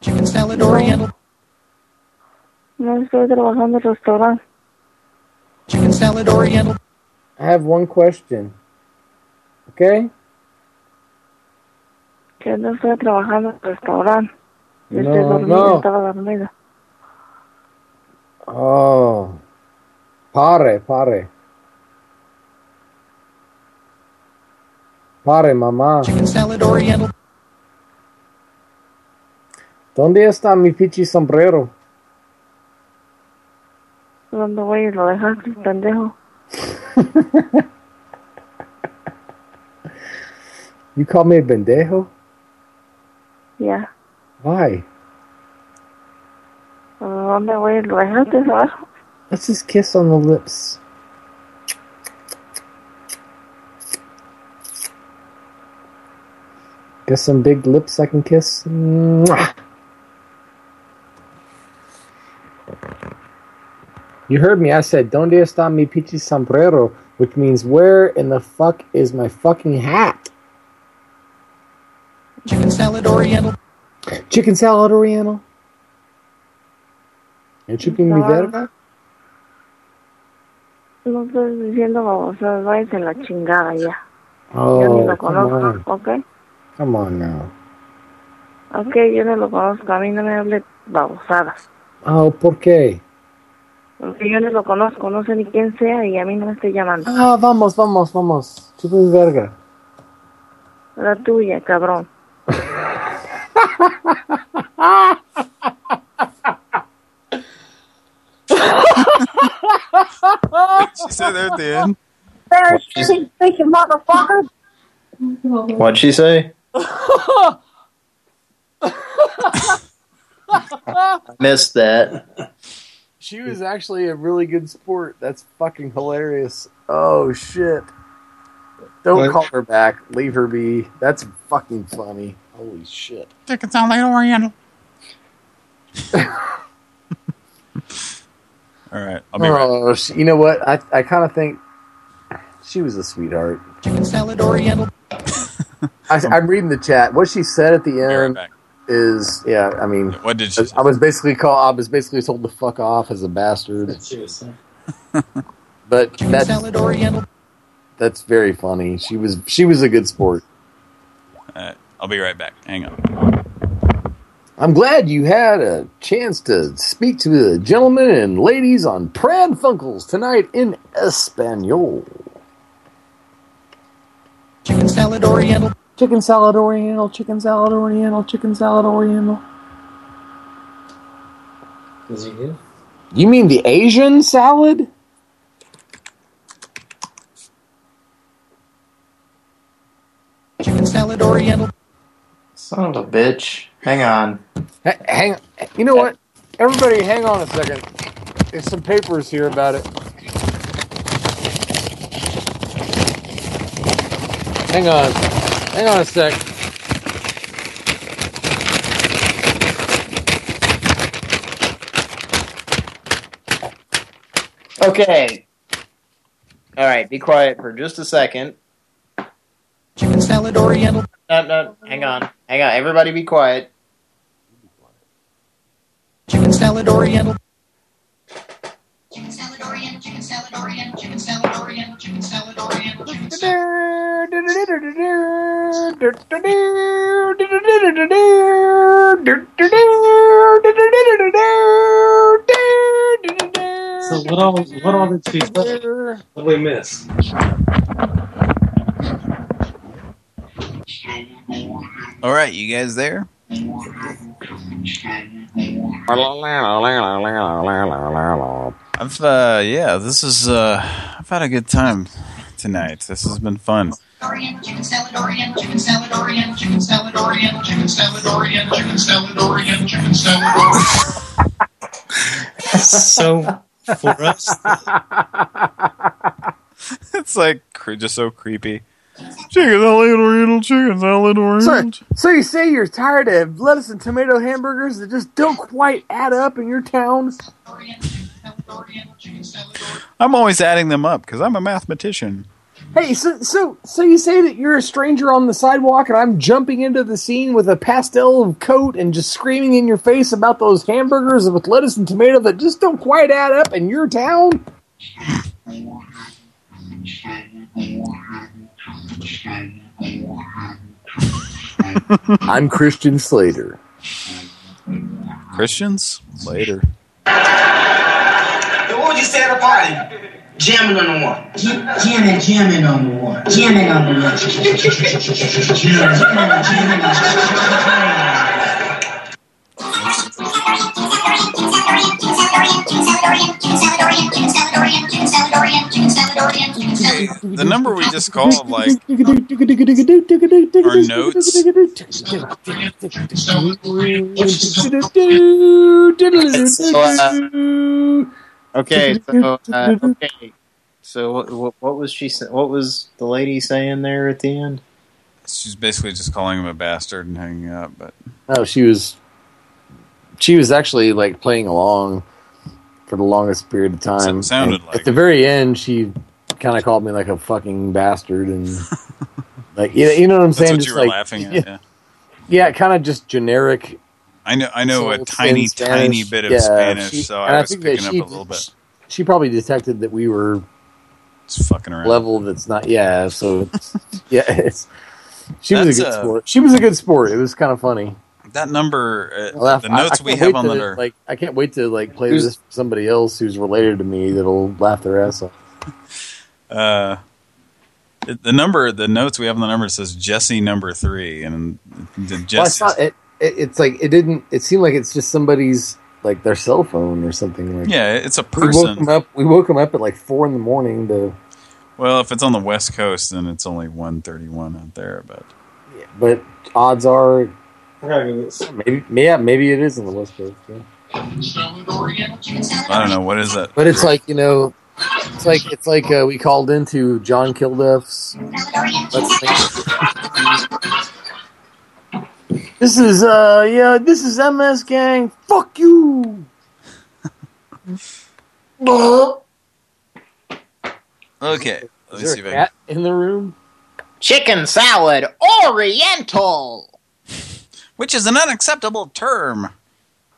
Chicken salad oriental. No estoy trabajando en el restaurante. Chicken salad oriental. I have one question. Okay? Que no estoy trabajando en el restaurante. No, estoy dormida, no. estaba dormida. Oh. Pare, pare. Pare, mamá. Chicken salad oriental. ¿Dónde está mi pichi sombrero? ¿Dónde voy y lo dejaste, pendejo? You call me a pendejo? Ya. Why? ¿Dónde voy y lo dejaste abajo? Let's just kiss on the lips. Got some big lips I can kiss? Mwah. You heard me. I said, Donde está mi pichi sombrero? Which means, where in the fuck is my fucking hat? Chicken salad oriental. Chicken salad oriental? ¿El chicken mi No. verga? No estoy diciendo babosas, váyase a la chingada ya. Oh, yo ni oh, lo come conozco, on. ¿ok? Come on now. Ok, yo no lo conozco, a mí no me hable babosadas. Oh, ¿por qué? Porque yo no lo conozco, no sé ni quién sea y a mí no me estoy llamando. Ah, vamos, vamos, vamos. Chupa mi verga. La tuya, cabrón. she said that at the end. What'd she say? I missed that. She was actually a really good sport. That's fucking hilarious. Oh shit. Don't What? call her back. Leave her be. That's fucking funny. Holy shit. Chicken salad oriental. All right, I'll be right. Oh, she, you know what? I I kind of think she was a sweetheart. Chicken salad oriental. I, I'm reading the chat. What she said at the end is, yeah. I mean, what did you? I was basically called. I was basically told to fuck off as a bastard. She. But Chicken that's salad oriental. that's very funny. She was she was a good sport. Uh, I'll be right back. Hang on. I'm glad you had a chance to speak to the gentlemen and ladies on Pran Funkels tonight in Espanol. Chicken salad oriental. Chicken salad oriental, chicken salad oriental, chicken salad oriental. Is he here? You mean the Asian salad? Chicken salad oriental. Son of a bitch. Hang on. H- hang, you know what? Everybody, hang on a second. There's some papers here about it. Hang on. Hang on a sec. Okay. All right, be quiet for just a second. Chicken salad oriental. No, no, hang on. Hang on. Everybody be quiet. Chicken salad oriental. Chicken salad oriental, chicken salad oriental, chicken salad oriental, chicken salad oriental, chicken salad. So what all what all did she say? What did we miss? All right, you guys there? I've uh yeah, this is uh I've had a good time tonight. This has been fun. Oriental, chicken salad oriental, chicken salad oriental, chicken salad oriental, chicken salad oriental, chicken salad oriental, chicken salad oriental. so for us, it's like cre- just so creepy. Chicken salad oriental, chicken salad So, oriental. so you say you're tired of lettuce and tomato hamburgers that just don't quite add up in your town? I'm always adding them up because I'm a mathematician. Hey, so so so you say that you're a stranger on the sidewalk, and I'm jumping into the scene with a pastel coat and just screaming in your face about those hamburgers with lettuce and tomato that just don't quite add up in your town? I'm Christian Slater. Christians? Later. What would you say at a party? Jamming on the one. Jamming, jamming on the one. Jamming on the one. Jamming, jamming The number we just called, like, our notes. Okay, so uh, okay. So what, what, what was she? sa- What was the lady saying there at the end? She's basically just calling him a bastard and hanging up, but No, she was she was actually like playing along for the longest period of time. S- sounded And like at the very end, she kind of called me like a fucking bastard and like you know, you know what I'm that's saying? what Just you were like laughing at. yeah, Yeah. yeah, kind of just generic. I know. I know a tiny, tiny bit of Yeah, Spanish, she- so and I was think that picking up a little bit. She probably detected that we were Just fucking around. level that's not. Yeah, so yeah, it's. She was a good uh, sport. She was a good sport. It was kind of funny. That number, uh, I laugh- the I- notes I we have on to, the like. I can't wait to like play Who's- this for somebody else who's related to me that'll laugh their ass off. uh, the number, the notes we have on the number says Jesse number three, and the Well, I Jesse. thought it, it. It's like it didn't. It seemed like it's just somebody's like their cell phone or something. Like yeah, it's a person. we woke person. them up. We woke them up at like four in the morning to. Well, if it's on the West Coast, then it's only 131 out there. But Yeah, But odds are, I gotta go maybe, yeah, maybe it is on the West Coast. Yeah. I don't know what is that. But it's like you know, it's like it's like uh, we called into John Kilduff's. Let's think. This is uh yeah, this is MS Gang. Fuck you. Okay, let me Is see there if a I cat in the room? Chicken salad Oriental. Which is an unacceptable term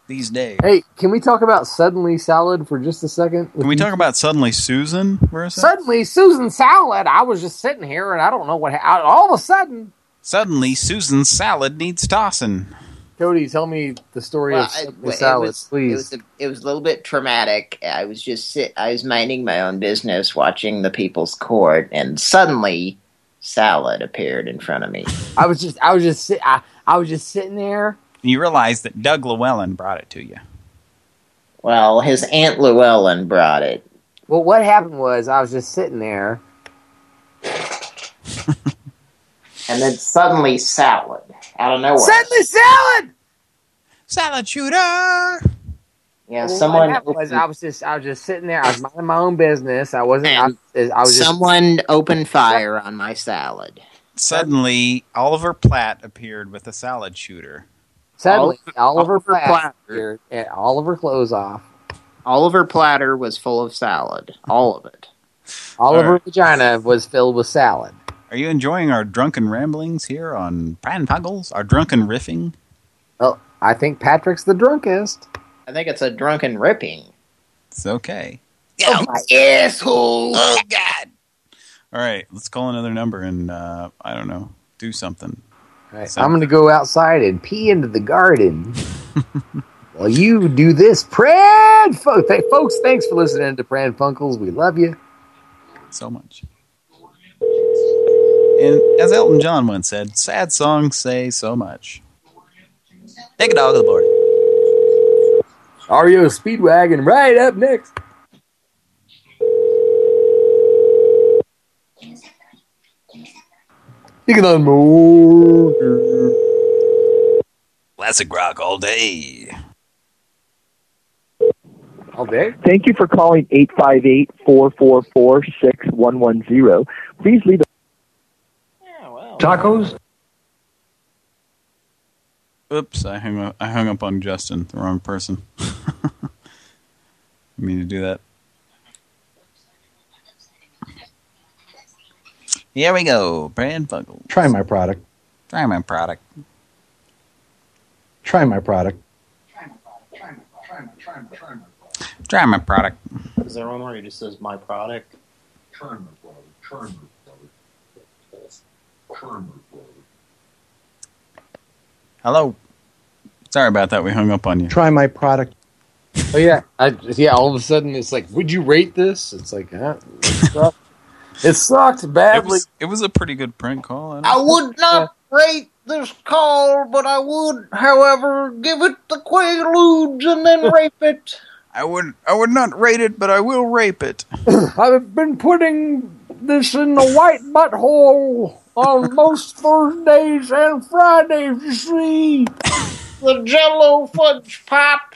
these days. Hey, can we talk about suddenly salad for just a second? Can we talk about suddenly Susan? Where is that? suddenly Susan salad? I was just sitting here and I don't know what. ha- All of a sudden, Suddenly Susan's salad needs tossing. Cody, tell me the story Well, of it, suddenly it salad, was, please. It was, a, it was a little bit traumatic. I was just sit. I was minding my own business, watching the People's Court, and suddenly, salad appeared in front of me. I was just, I was just, sit, I, I was just sitting there. You realize that Doug Llewellyn brought it to you. Well, his aunt Llewellyn brought it. Well, what happened was I was just sitting there. And then suddenly, salad out of nowhere. Suddenly salad. Salad shooter. Yeah, Well, someone. what was I was just, I was just sitting there. I was minding my own business. I wasn't. I, was- I was just. someone opened fire on my salad. Suddenly, Oliver Platt appeared with a salad shooter. Suddenly, Oliver, Oliver Platt Platter. appeared, and Oliver clothes off. Oliver platter was full of salad, all of it. Oliver All right. vagina was filled with salad. Are you enjoying our drunken ramblings here on Pran Puggles? Our drunken riffing? Well, I think Patrick's the drunkest. I think it's a drunken ripping. It's okay. Oh my asshole! Oh, God. All right, let's call another number and, uh, I don't know, do something. Right, So- I'm going to go outside and pee into the garden. Well, you do this, Pran. Fo- folks, thanks for listening to Pran Funkels. We love you. so much. And as Elton John once said, sad songs say so much. Take a dog to the board. REO Speedwagon right up next. You can more. Classic rock all day. All day? Thank you for calling 858-444-6110. Please leave a... Tacos? Oops, I hung up, I hung up on Justin, the wrong person. I mean to do that. Here we go, Brand Buckle. Try my product. Try my product. Try my product. Try my product. Is there one where he just says my product? Hello. Sorry about that. We hung up on you. Try my product. Oh yeah, I, yeah. All of a sudden, it's like, would you rate this? It's like, huh? It sucked, it sucked It badly. was, it was a pretty good prank call. I I would not rate this call, but I would, however, give it the Quaaludes and then rape it. I would I would not rate it, but I will rape it. I've been putting this in the white butthole on most Thursdays and Fridays. You see, The Jello fudge pop.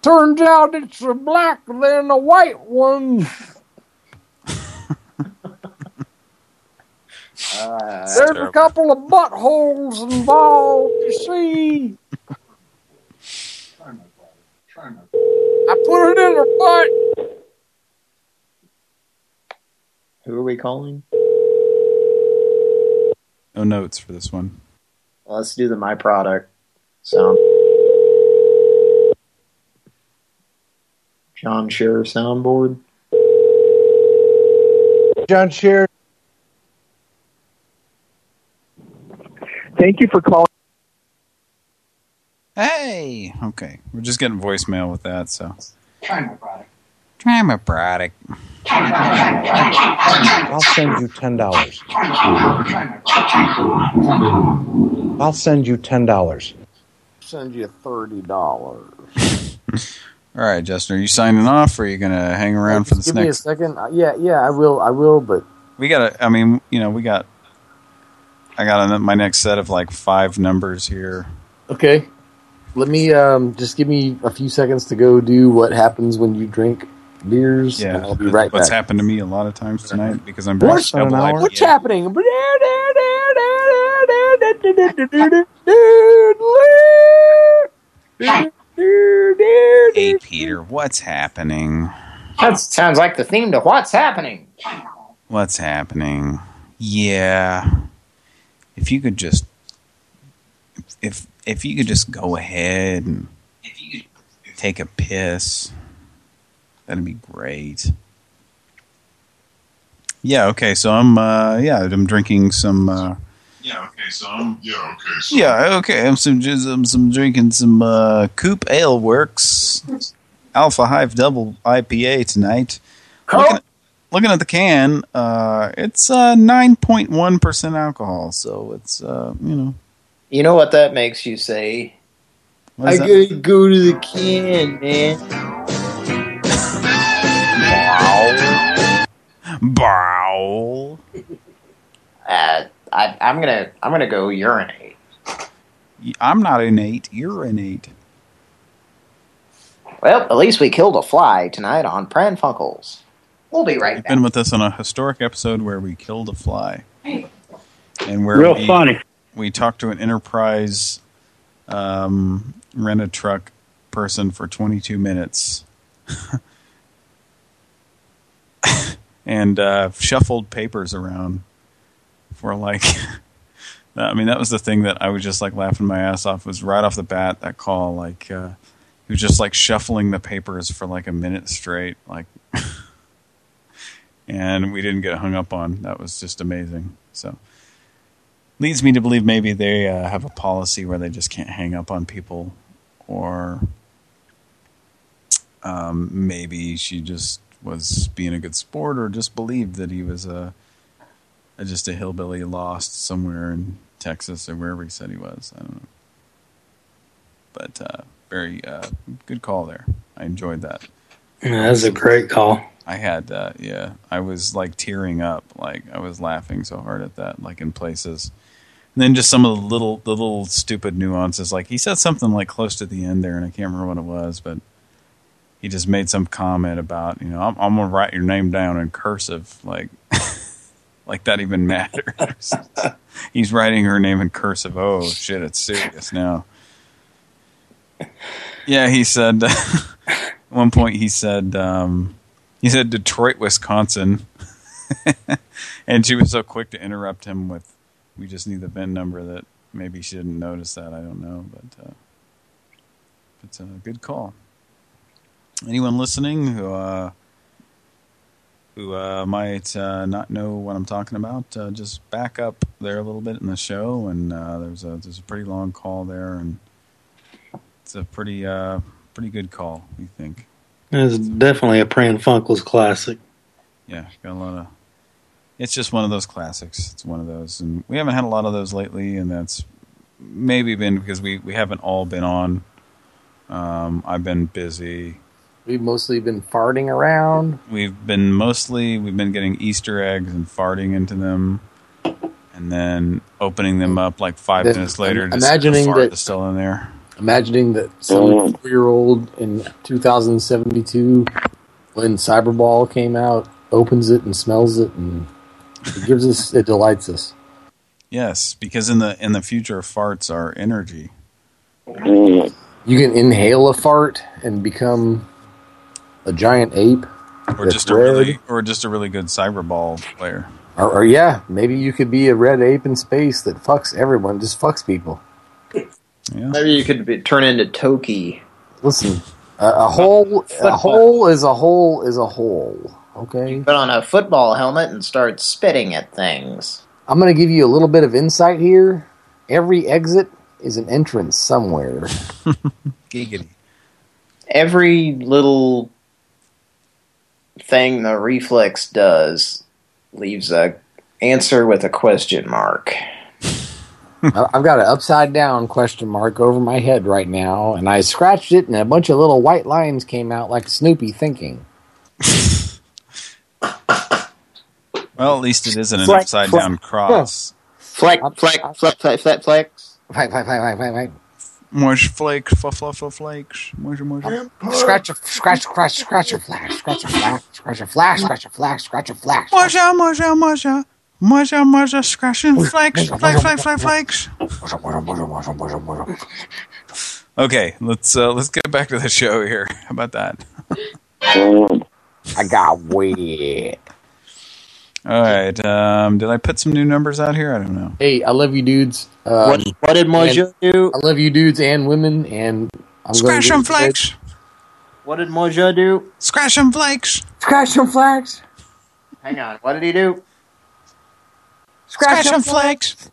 turns out it's a black than a white one. There's a couple of buttholes involved. You see, I put it in her butt. Who are we calling? Oh, no notes for this one. Well, let's do the my product sound. John Scherer soundboard. John Shear. Thank you for calling. Hey, okay. We're just getting voicemail with that, so. Try my product. Try my product. I'll send you ten dollars. I'll send you ten dollars. Send you thirty dollars. All right, Justin, are you signing off, or are you going to hang around for this Give me a next? second. Uh, Yeah, yeah, I will. I will, but We got to. I mean, you know, we got. I got a, my next set of like five numbers here. okay. Let me um, just give me a few seconds to go do what happens when you drink beers, Yeah, and I'll be right What's back. happened to me a lot of times tonight because I'm drinking What's, double IPA. what's happening? Hey, Peter, what's happening? That sounds like the theme to What's Happening. What's happening? Yeah. If you could just if if you could just go ahead and take a piss, that'd be great. Yeah, okay, so I'm uh yeah, I'm drinking some uh Yeah, okay, so I'm, yeah, okay, so. Yeah, okay, I'm some just I'm some drinking some uh Coop Ale Works Alpha Hive Double IPA tonight. Looking at, looking at the can, uh it's uh 9.1% alcohol, so it's uh, you know, You know what that makes you say? I that? gotta go to the can, man. Bow. Uh, I, I'm gonna I'm gonna go urinate. I'm not innate, you're. Well, at least we killed a fly tonight on Pran Funkels. We'll be right You've back. been with us on a historic episode where we killed a fly. And where Real we, funny. We talked to an enterprise um, rent a truck person for 22 minutes. and uh, shuffled papers around for like... I mean, that was the thing that I was just like laughing my ass off was right off the bat, that call, like... Uh, he was just like shuffling the papers for like a minute straight, like... and we didn't get hung up on. That was just amazing. So leads me to believe maybe they uh, have a policy where they just can't hang up on people, or um, maybe she just was being a good sport, or just believed that he was a, a just a hillbilly lost somewhere in Texas or wherever he said he was. I don't know. But uh, very uh, good call there. I enjoyed that. Yeah, that was a great call. I had that, yeah. I was like tearing up, like I was laughing so hard at that, like in places. And then just some of the little, the little stupid nuances, like he said something like close to the end there, and I can't remember what it was, but he just made some comment about, you know, I'm, I'm gonna write your name down in cursive, like, like that even matters. He's writing her name in cursive. Oh shit, it's serious now. Yeah, he said. at one point, he said. Um, he said Detroit, Wisconsin. and she was so quick to interrupt him with, we just need the VIN number that maybe she didn't notice that. I don't know, but uh, it's a good call. Anyone listening who uh, who uh, might uh, not know what I'm talking about, uh, just back up there a little bit in the show, and uh, there's a there's a pretty long call there, and it's a pretty uh, pretty good call, we think. It's definitely a Pran Funkels classic. Yeah, got a lot of. It's just one of those classics. It's one of those, and we haven't had a lot of those lately, and that's maybe been because we we haven't all been on. Um, I've been busy. We've mostly been farting around. We've been mostly we've been getting Easter eggs and farting into them, and then opening them up like five Then minutes later. to see imagining the fart that- that's still in there. Imagining that oh, some four-year-old in 2072, when Cyberball came out, opens it and smells it, and it gives us, it delights us. Yes, because in the in the future, farts are energy. Mm. You can inhale a fart and become a giant ape. Or just a red. really, or just a really good cyberball player. Or, or yeah, maybe you could be a red ape in space that fucks everyone, just fucks people. Maybe you could be, turn into Toki. Listen, a, a hole, a hole is a hole is a hole. Okay. Put on a football helmet and start spitting at things. I'm going to give you a little bit of insight here. Every exit is an entrance somewhere. Giggity. Every little thing the reflex does leaves a answer with a question mark. I- I've got an upside down question mark over my head right now, and I scratched it, and a bunch of little white lines came out like Snoopy thinking. Well, at least it isn't an Flex, upside down cross. Fleck, fleck, fleck, fleck, fleck, flex. Fleck, fleck, fleck, fleck, fleck, fleck. Mush flakes, fluff, fluff, fluff, flakes. Mush, mush. Scratch a scratch, scratch, scratch a flash, scratch a flash, scratch a flash, scratch a flash, scratch a flash. Musha, musha, musha. Musha, musha, scratching flakes, flakes, flakes, flakes, flakes. Okay, let's uh, let's get back to the show here. How about that? I got wet. All right. Um, did I put some new numbers out here? I don't know. Hey, I love you, dudes. Um, What- what did Mojo do? I love you, dudes and women, and I'm going Scratch to them flakes. What did Mojo do? Scratch them flakes. Scratch some flags. Hang on. What did he do? Scratch them flakes.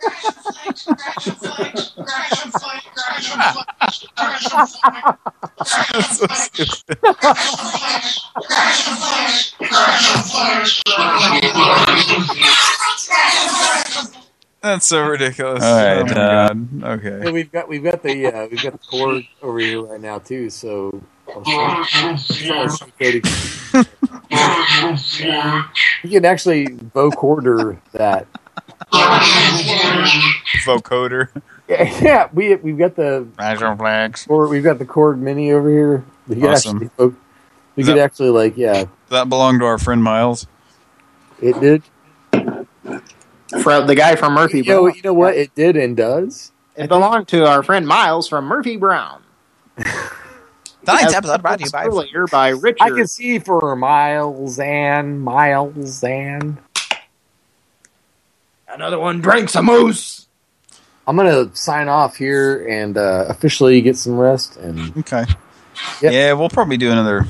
That's so ridiculous. All right. Oh my uh, Yeah, okay. we've got we've got the uh, we've got the Korg over here right now too. So I'm trying- trying to see Katie. you can actually vocorder that. Vocoder. Yeah, yeah, we we've got the flags. Or we've got the Korg mini over here. We could Awesome. actually we Is could that- actually like yeah. That belonged to our friend Miles. It did. From the guy from Murphy You know, you know what it did and does. It belonged to our friend Miles from Murphy Brown. Tonight's episode brought to you by- earlier by Richard. I can see for miles and miles and Another one drinks a moose. I'm gonna sign off here and uh, officially get some rest. And Okay. Yeah, we'll probably do another.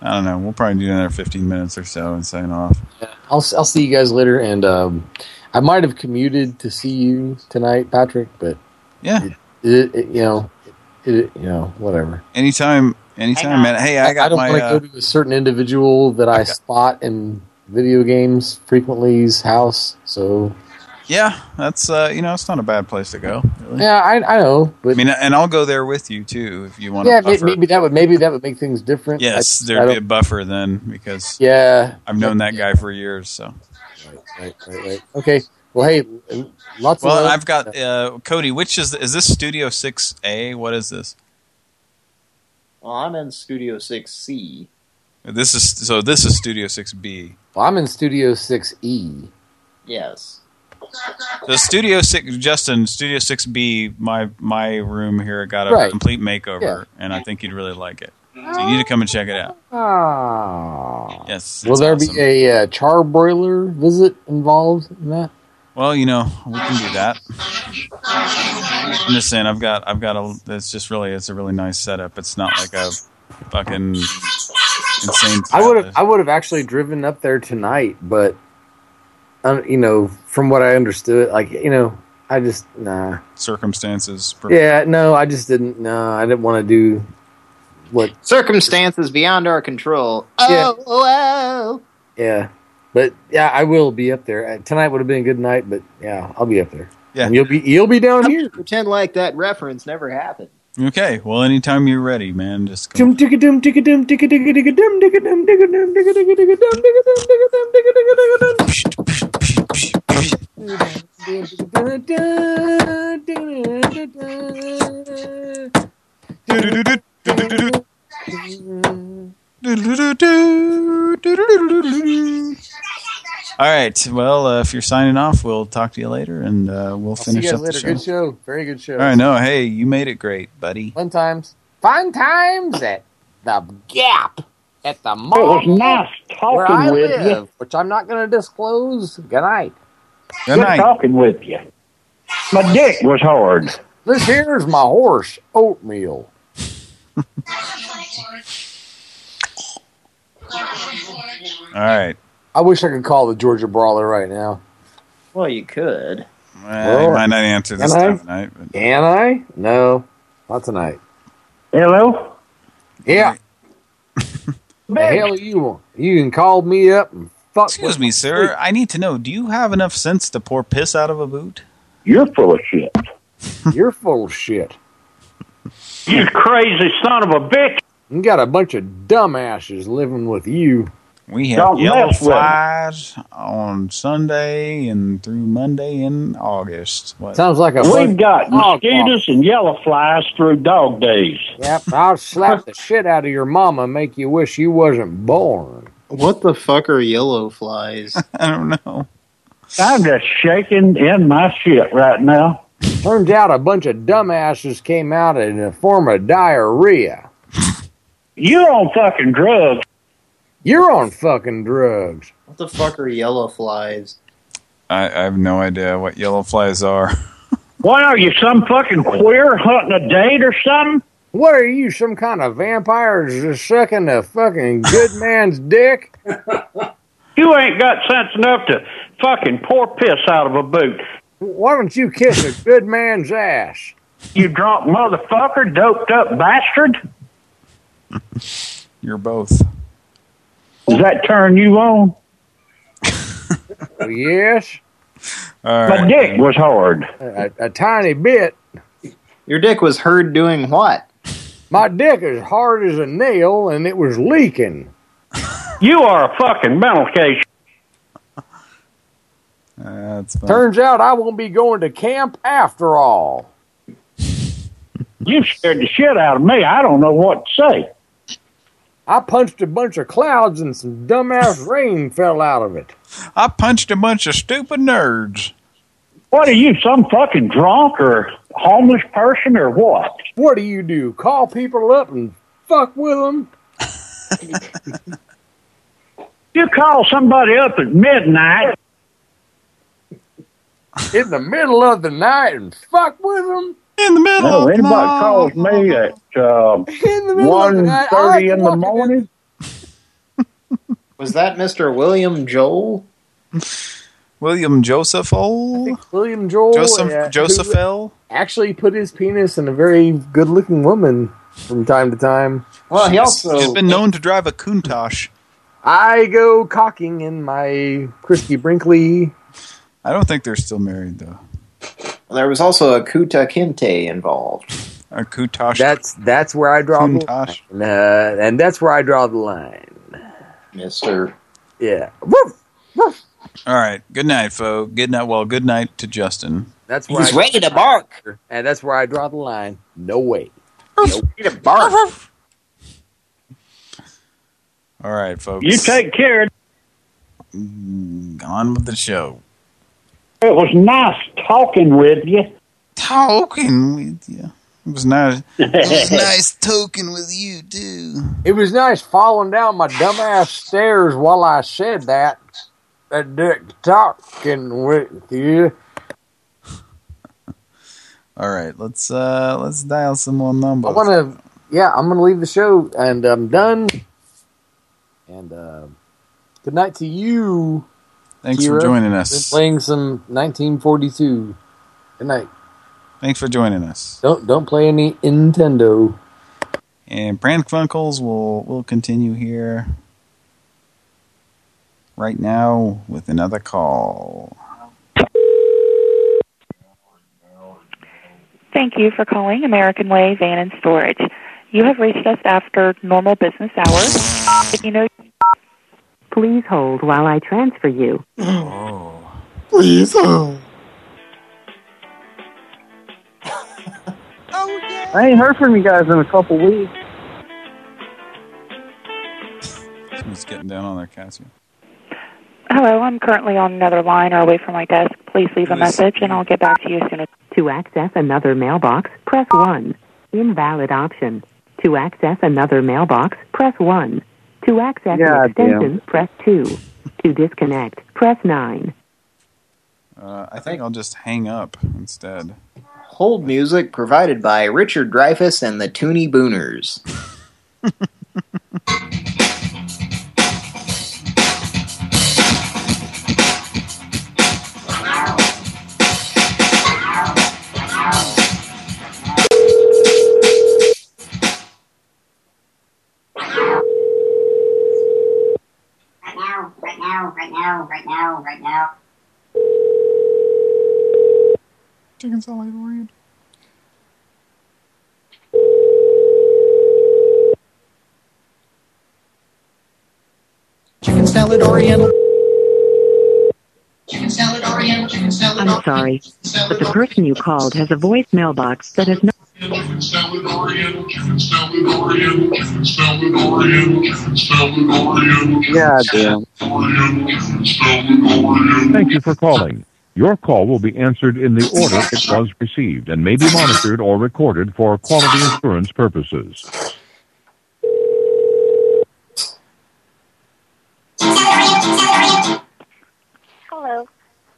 I don't know. We'll probably do another 15 minutes or so and sign off. I'll I'll see you guys later. And um, I might have commuted to see you tonight, Patrick. But yeah, it, it, it- you know, it, it- you know, whatever. Anytime, anytime, man. Hey, I got I don't want to Uh, go to a certain individual that I spot in video games frequently's house. So yeah, that's uh, you know, it's not a bad place to go. Really. yeah, I I know, but I mean, and I'll go there with you too if you want. yeah, to buffer. maybe that would maybe that would make things different. Yes, I- I there'd be a buffer then because Yeah. I've known that guy for years. So right, right, right. Okay. Well, hey, lots well, of love. I've got uh, Cody. Which is is this Studio Six A? What is this? Well, I'm in Studio 6C. This is so. This is Studio Six B. Well, I'm in Studio Six E. Yes. So Studio Six, Justin, Studio Six B, my my room here got a Right. complete makeover, Yeah. and I think you'd really like it. So you need to come and check it out. Ah. Yes. Will there awesome. be a uh, charbroiler visit involved in that? Well, you know, we can do that. I'm just saying, I've got, I've got a. It's just really, it's a really nice setup. It's not like a fucking insane. I would have I would have actually driven up there tonight, but um, you know, from what I understood, like you know, I just nah. circumstances. Yeah, no, I just didn't. No, I didn't want to do what. Circumstances beyond our control. Yeah. Oh, oh, Yeah, but yeah, I will be up there Uh, tonight. Would have been a good night, but yeah, I'll be up there. Yeah. and you'll be you'll be down here. Pretend like that reference never happened. Okay, well, anytime you're ready, man, just come. All right. Well, uh, if you're signing off, we'll talk to you later, and uh, we'll See you finish guys up the later. show. Good show. Very good show. All right. No, hey, you made it great, buddy. Fun times. Fun times at the Gap at the mall. It was nice talking where I with live, you. which I'm not going to disclose. Good night. Good Good talking with you. My dick was hard. This here's my horse, oatmeal. All right. I wish I could call the Georgia Brawler right now. Well, you could. Well, you might not answer this Can I? time of night. But Can I? No, not tonight. Hello? Yeah. the hell you want? You can call me up and fuck. Excuse me, sir. I need to know: Do you have enough sense to pour piss out of a boot? You're full of shit. You're full of shit. You crazy son of a bitch. You got a bunch of dumbasses living with you. We have Don't yellow mess with 'em. flies on Sunday and through Monday in August. What? Sounds like a We've got mosquitoes and yellow flies through dog days. Yep, I'll slap the shit out of your mama and make you wish you wasn't born. What the fuck are yellow flies? I don't know. I'm just shaking in my shit right now. Turns out a bunch of dumbasses came out in the form of diarrhea. You're on fucking drugs. You're on fucking drugs. What the fuck are yellow flies? I, I have no idea what yellow flies are. What are you, some fucking queer hunting a date or something? What are you, some kind of vampire just sucking the fucking good man's dick? You ain't got sense enough to fucking pour piss out of a boot. Why don't you kiss a good man's ass? You drunk motherfucker, doped up bastard. You're both. Does that turn you on? Yes, All My dick was hard. a, a tiny bit. Your dick was heard doing what? My dick is hard as a nail, and it was leaking. You are a fucking mental case. That's fine. Turns out I won't be going to camp after all. You scared the shit out of me. I don't know what to say. I punched a bunch of clouds and some dumbass rain fell out of it. I punched a bunch of stupid nerds. What are you, some fucking drunk or homeless person or what? What do you do? Call people up and fuck with them? You call somebody up at midnight. In the middle of the night and fuck with them? In the middle No, of anybody the calls me at uh, In the middle of the night. I thirty in the morning. Was that Mr. William Joel? William Joseph O. William Joel. Joseph uh, Joseph L. Actually put his penis in a very good-looking woman from time to time. Well, he also He's been known to drive a Countach. I go cocking in my Christy Brinkley. I don't think they're still married though. there was also a Kunta Kinte involved. A Countach. That's that's where I draw the line. Uh, and that's where I draw the line. Mister. Yeah. Woof, woof. All right. Good night, folks. Good night. Well, good night to Justin. That's where He's I ready to bark. and that's where I draw the line. No way. He's ready to bark. All right, folks. You take care. on with the show. It was nice talking with you. Talking with you. It was nice. It was nice talking with you too. It was nice falling down my dumbass stairs while I said that. That dick talking with you. All right, let's uh let's dial some more numbers. I want to, yeah, I'm going to leave the show and I'm done. And uh, good night to you. Thanks for Kira. joining Been us. playing some 1942. Good night. Thanks for joining us. Don't don't play any Nintendo. And Pran Funkels will will continue here right now with another call. Thank you for calling American Way Van and Storage. You have reached us after normal business hours. If you know Please hold while I transfer you. Oh. Please. hold. oh, yeah. I ain't heard from you guys in a couple weeks. Someone's getting down on their Casio. Hello, I'm currently on another line or away from my desk. Please leave a Yes. message and I'll get back to you as soon as To access another mailbox, press 1. Invalid option. To access another mailbox, press 1. To access an God damn. extension, press 2. To disconnect, press 9. Uh, I think I'll just hang up instead. Hold music provided by Richard Dreyfuss and the Toonie Booners. now, right now, right now, right now, right now. Chicken salad orient. Chicken salad oriental. Chicken salad oriental. Chicken salad I'm sorry, but the person you called has a voicemail box that has no. Chicken salad oriental. Chicken salad oriental. Chicken salad oriental. Chicken salad oriental. God damn. Chicken. Thank you for calling. Your call will be answered in the order it was received and may be monitored or recorded for quality assurance purposes. Hello,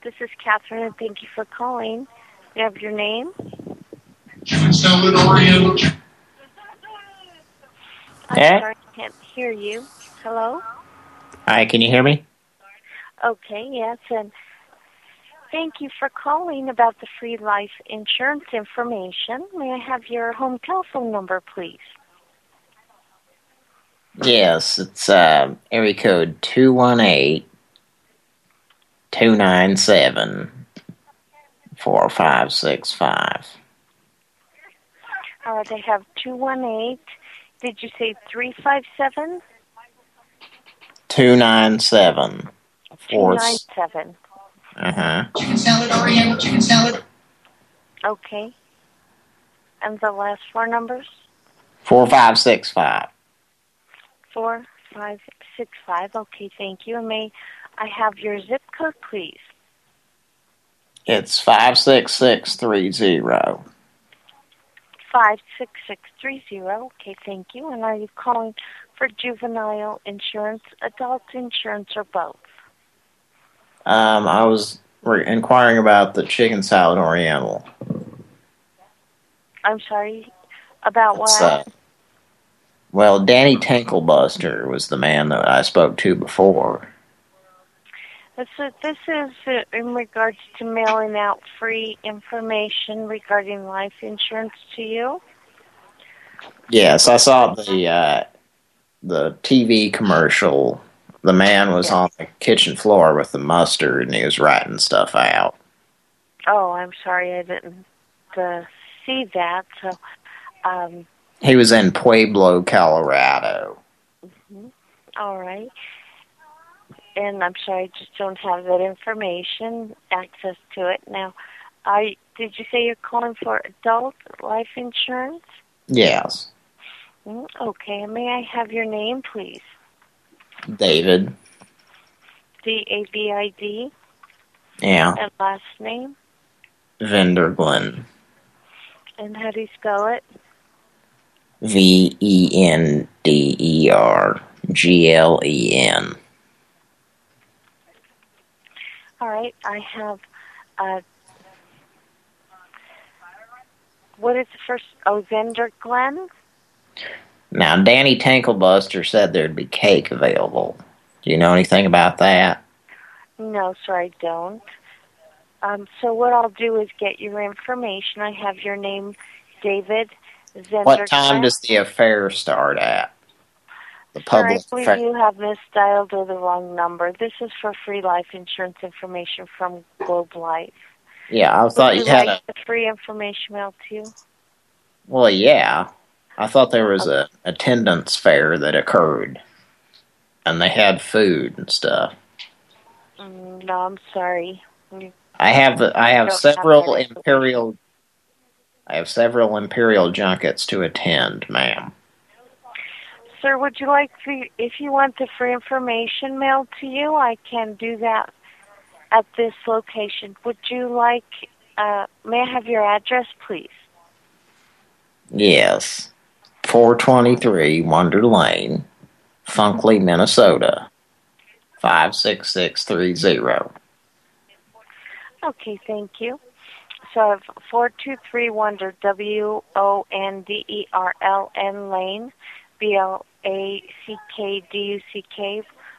this is Catherine, and thank you for calling. You have your name? Chicken salad oriental. I'm Eh? sorry, I can't hear you. Hello? Hi, can you hear me? Okay, yes, and thank you for calling about the free life insurance information. May I have your home telephone number, please? Yes, it's uh, area code 218 297 4565. Uh, they have 218. Did you say 357? 297. 297. Uh-huh. Chicken salad oriental. Chicken salad. Okay. And the last four numbers? 4565. Four, five, six, five. Okay, thank you. And may I have your zip code, please? It's 56630. Five six six three zero. Okay, thank you. And are you calling for juvenile insurance, adult insurance, or both? Um, I was re- inquiring about the chicken salad oriental. I'm sorry. About It's, what? uh, well, Danny Tinklebuster was the man that I spoke to before. This is, this is uh, in regards to mailing out free information regarding life insurance to you. Yes, I saw the uh, the TV commercial. The man was on the kitchen floor with the mustard, and he was writing stuff out. Oh, I'm sorry, I didn't uh, see that. So, um, He was in Pueblo, Colorado. all right. And I'm sorry, I just don't have that information, access to it. Now, I did you say you're calling for adult life insurance? Yes, Mm, Okay, may I have your name, please? David. D-A-V-I-D? Yeah, and last name, Venderglen. and how do you spell it? V E N D E R G L E N. All right, I have. Uh, what is the first? Oh, Vendor Glen. Now, Danny Tinklebuster said there'd be cake available. Do you know anything about that? No, sir, I don't. Um, so what I'll do is get your information. I have your name, David Zender. What time does the affair start at? The Sir, I public believe you have misdialed or the wrong number. This is for free life insurance information from Globe Life. Yeah, I thought Would you had a. the free information mailed to you? Well, yeah. I thought there was a attendance fair that occurred, and they had food and stuff. Mm, no, I'm sorry. I have I have have several imperial. I have several imperial junkets to attend, ma'am. Sir, would you like the, if you want the free information mailed to you, I can do that at this location. Would you like, uh, may I have your address, please? Yes, four twenty three Wonder Lane, Funkley, Minnesota, five six six three zero. Okay, thank you. So I have 423 Wonder, W-O-N-D-E-R-L-N Lane, B-L-A-C-K-D-U-C-K,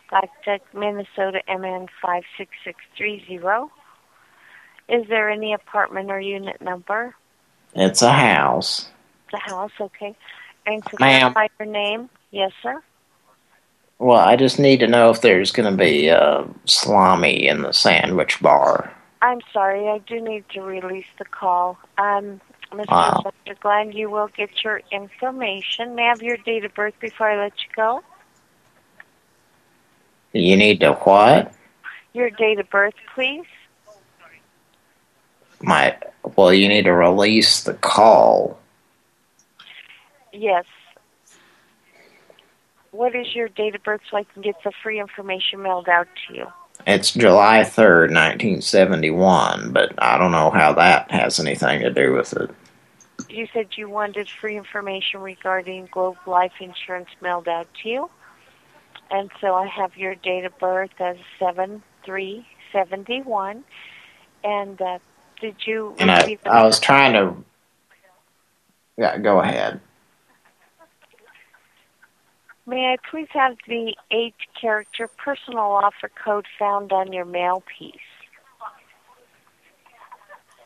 Black Duck, Minnesota, MN 56630. Is there any apartment or unit number? It's a house. The house, okay. And to clarify your name? Yes, sir. Well, I just need to know if there's going to be uh, salami in the sandwich bar. I'm sorry, I do need to release the call. Um, Mr. Wow. Glenn, you will get your information. May I have your date of birth before I let you go? You need to what? Your date of birth, please. My well, you need to release the call. Yes. What is your date of birth so I can get the free information mailed out to you? It's July third, nineteen seventy one, but I don't know how that has anything to do with it. You said you wanted free information regarding Globe Life Insurance mailed out to you. And so I have your date of birth as 7371. And uh, did you And I, I was trying to. Yeah, go ahead. May I please have the eight character personal offer code found on your mail piece?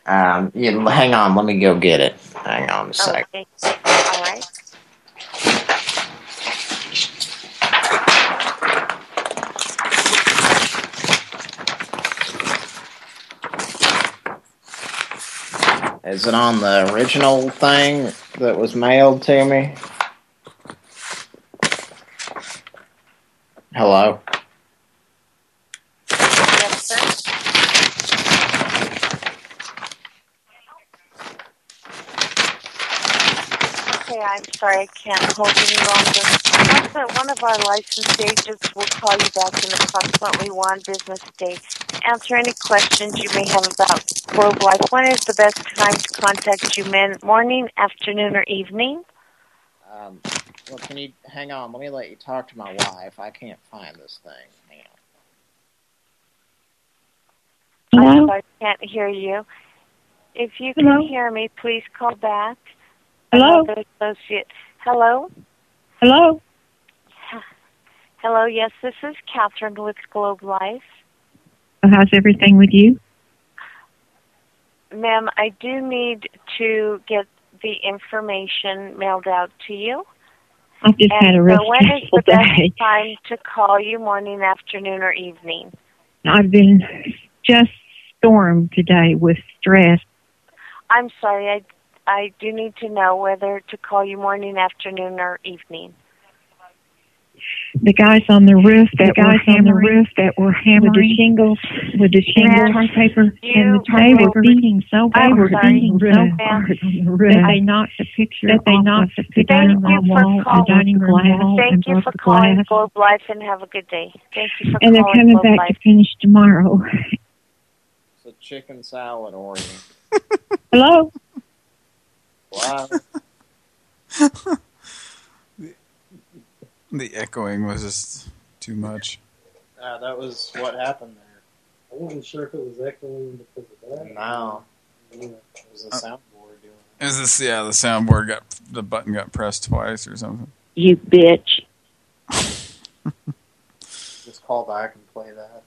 Um, you, hang on, let me go get it. Hang on a sec. Okay. All right. Is it on the original thing that was mailed to me? Hello? Yes, sir. Okay, I'm sorry, I can't hold any longer. Also, one of our licensed agents will call you back in approximately one business day to answer any questions you may have about Globe Life. When is the best time to contact you, men? Morning, afternoon, or evening? Um, well, can you hang on? Let me let you talk to my wife. I can't find this thing. Hang on. I'm I can't hear you. If you can Hello? hear me, please call back. Hello? Associate. Hello? Hello? Hello, yes, this is Catherine with Globe Life. How's everything with you? Ma'am, I do need to get the information mailed out to you. I've just and had a real so when is the best time to call you, morning, afternoon, or evening? I've been just stormed today with stress. I'm sorry, I, I do need to know whether to call you morning, afternoon, or evening. The guys on the roof that The guys were on the roof that were hammering with the shingles, with the shingles, Ma'am, paper, and you the they were were- beating so I'm they were beating so hard on the roof that they knocked the picture that they off knocked the the dining Thank room you for wall, the calling. dining room wall, and Thank you for calling glass. Globe Life and have a good day. Thank you for And they're coming Globe back Life. to finish tomorrow. It's a chicken salad order. Hello? Wow. The echoing was just too much. Uh, that was what happened there. I wasn't sure if it was echoing because of that. No. It was a soundboard doing Is this yeah? The soundboard got the button got pressed twice or something. You bitch. Just call back and play that.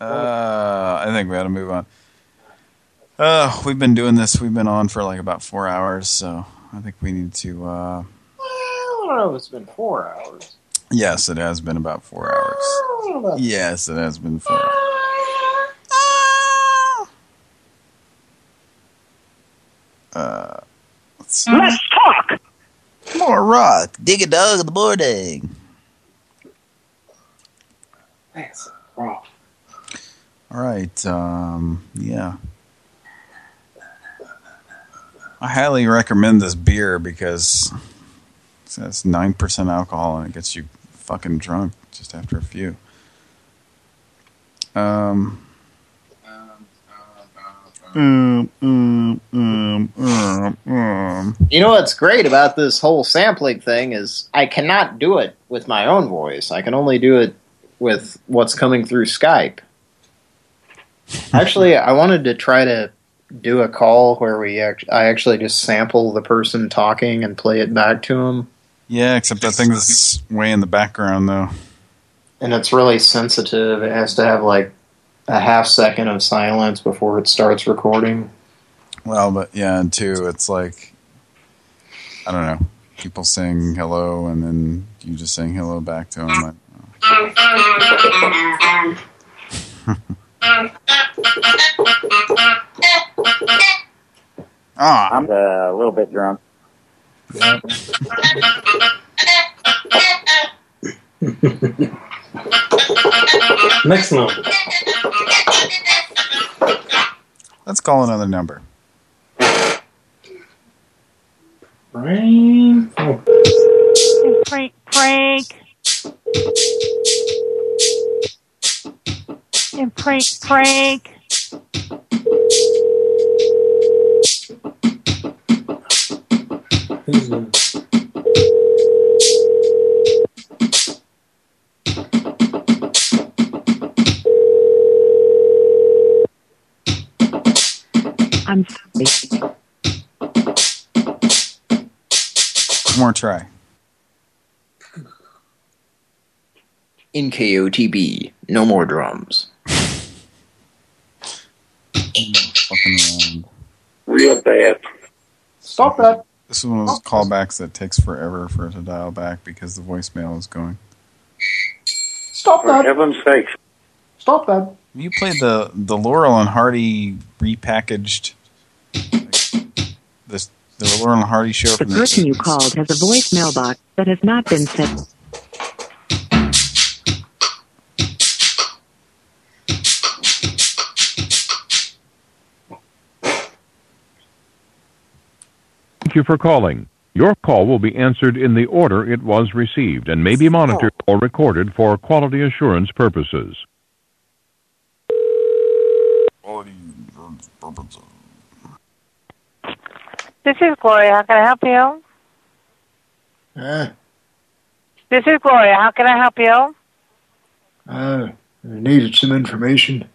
Uh, I think we ought to move on. Uh, we've been doing this. We've been on for like about four hours, so I think we need to. Uh, I don't know if it's been four hours. yes, it has been about four hours. I don't know about Yes, it has been four. hours. Uh, let's, see. Let's talk. More rock. Dig a dog in the morning. That's wrong. All right. Um, yeah. I highly recommend this beer because it's 9% alcohol and it gets you fucking drunk just after a few. Um, um, um, um, um, um. You know what's great about this whole sampling thing is I cannot do it with my own voice. I can only do it with what's coming through Skype. Actually, I wanted to try to do a call where we act I actually just sample the person talking and play it back to them. Yeah, except that thing's way in the background, though. And it's really sensitive. It has to have like a half second of silence before it starts recording. Well, but yeah, and two, it's like, I don't know, people saying hello and then you just saying hello back to them. Ah. I'm uh, a little bit drunk. Next number. Let's call another number. Brain. Oh. Frank, Frank. And Frank, Frank. Who's this? I'm sorry. One more try. In KOTB, no more drums. Fucking around. Real bad. Stop that. This is one of those callbacks that takes forever for it to dial back because the voicemail is going. Stop that. For heaven's sakes. Stop that. You played the the Laurel and Hardy repackaged. This the Laurel and Hardy show The from person you called has a voicemail box that has not been set. You for calling. Your call will be answered in the order it was received and may be monitored or recorded for quality assurance purposes. This is Gloria. How can I help you? Uh, This is Gloria. How can I help you? uh, I needed some information.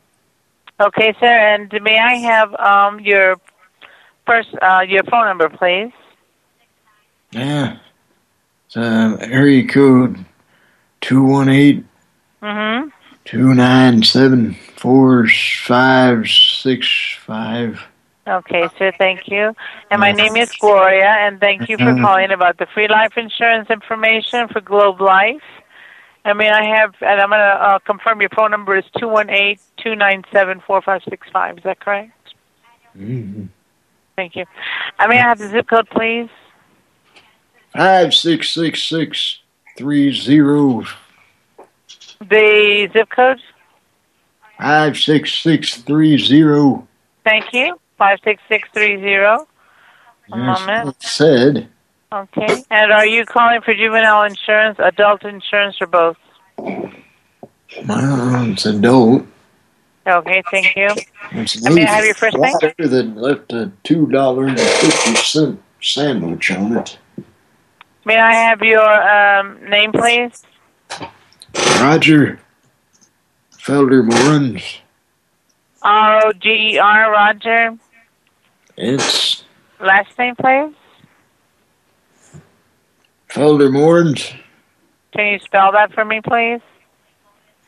Okay, sir. And may I have um your first uh your phone number, please? Yeah. It's, um, area code 218 Mm-hmm. 2974565. Okay, sir. Thank you. And my name is Gloria, and thank you for Mhm. calling about the free life insurance information for Globe Life. I mean, I have, and I'm going to uh, confirm your phone number is two one eight two nine seven four five six five. Is that correct? Mm-hmm. Thank you. I may I have the zip code, please. Five six six six three zero The zip code. five six six three zero. Thank you. Five six six three zero. One That's moment. said. Okay. And are you calling for juvenile insurance, adult insurance, or both? Well, it's adult. Okay. Thank you. It's may I have your first name? Water that left a two dollar and fifty cent sandwich on it. May I have your um, name, please? Roger Felder Morans. R O G E R, Roger. It's Last name, please. Felder Morans. Can you spell that for me, please?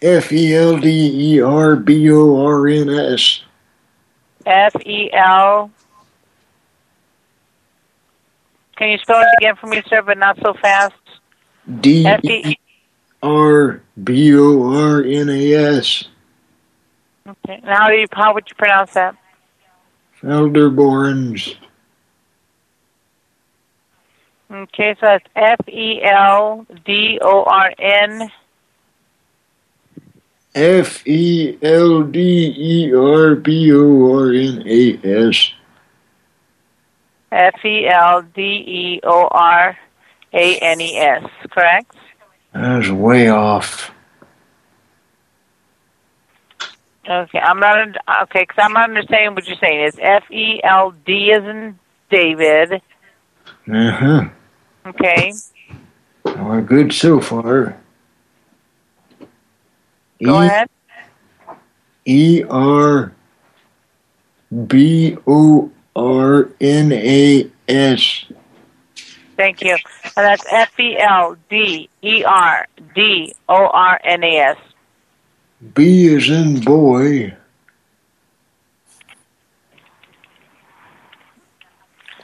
F E L D E R B O R N S. F E L. Can you spell it again for me, sir, but not so fast? D E. R B O R N A S. Okay. And how do you? How would you pronounce that? Felder Morans. Okay, so that's F E L D O R N. F E L D E R B O R N A S. F E L D E O R A N E S. Correct. That's way off. Okay, I'm not okay because I'm not understanding what you're saying. It's F E L D as in David. Uh huh. Okay. We're good so far. Go E- ahead. E R B O R N A S. Thank you. And that's F E L D E R D O R N A S. B is in boy.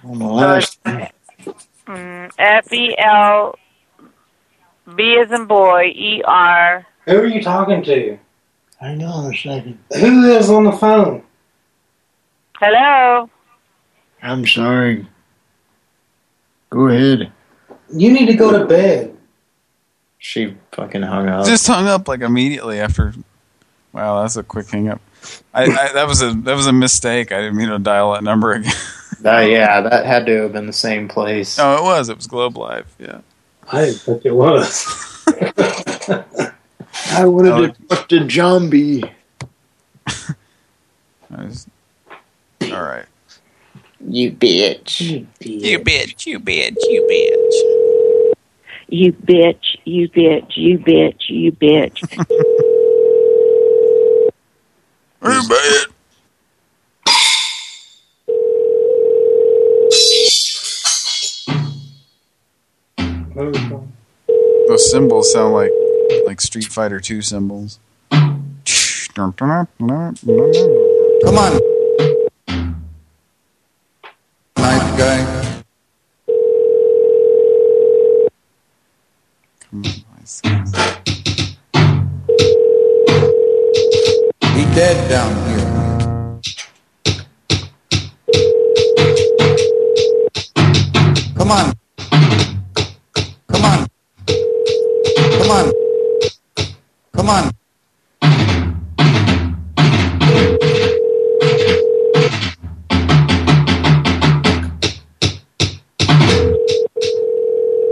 On the last Mm, F E L B is in boy E R. Who are you talking to? Hang on a second. Who is on the phone? Hello. I'm sorry. Go ahead. You need to go to bed. She fucking hung up. Just hung up like immediately after. Wow, that's a quick hang up. I, I that was a that was a mistake. I didn't mean to dial that number again. That, yeah, that had to have been the same place. No, it was. It was Globe Life. Yeah. I didn't think it was. I wanted to talk to Zombie. Was- all right. You bitch. You bitch, you bitch, you bitch. You bitch, you bitch, you bitch, you bitch. Hey, man. Those cymbals sound like like Street Fighter 2 cymbals. Come Come on. Night guy. He dead down here. Come on. Come on. Come on. Come on.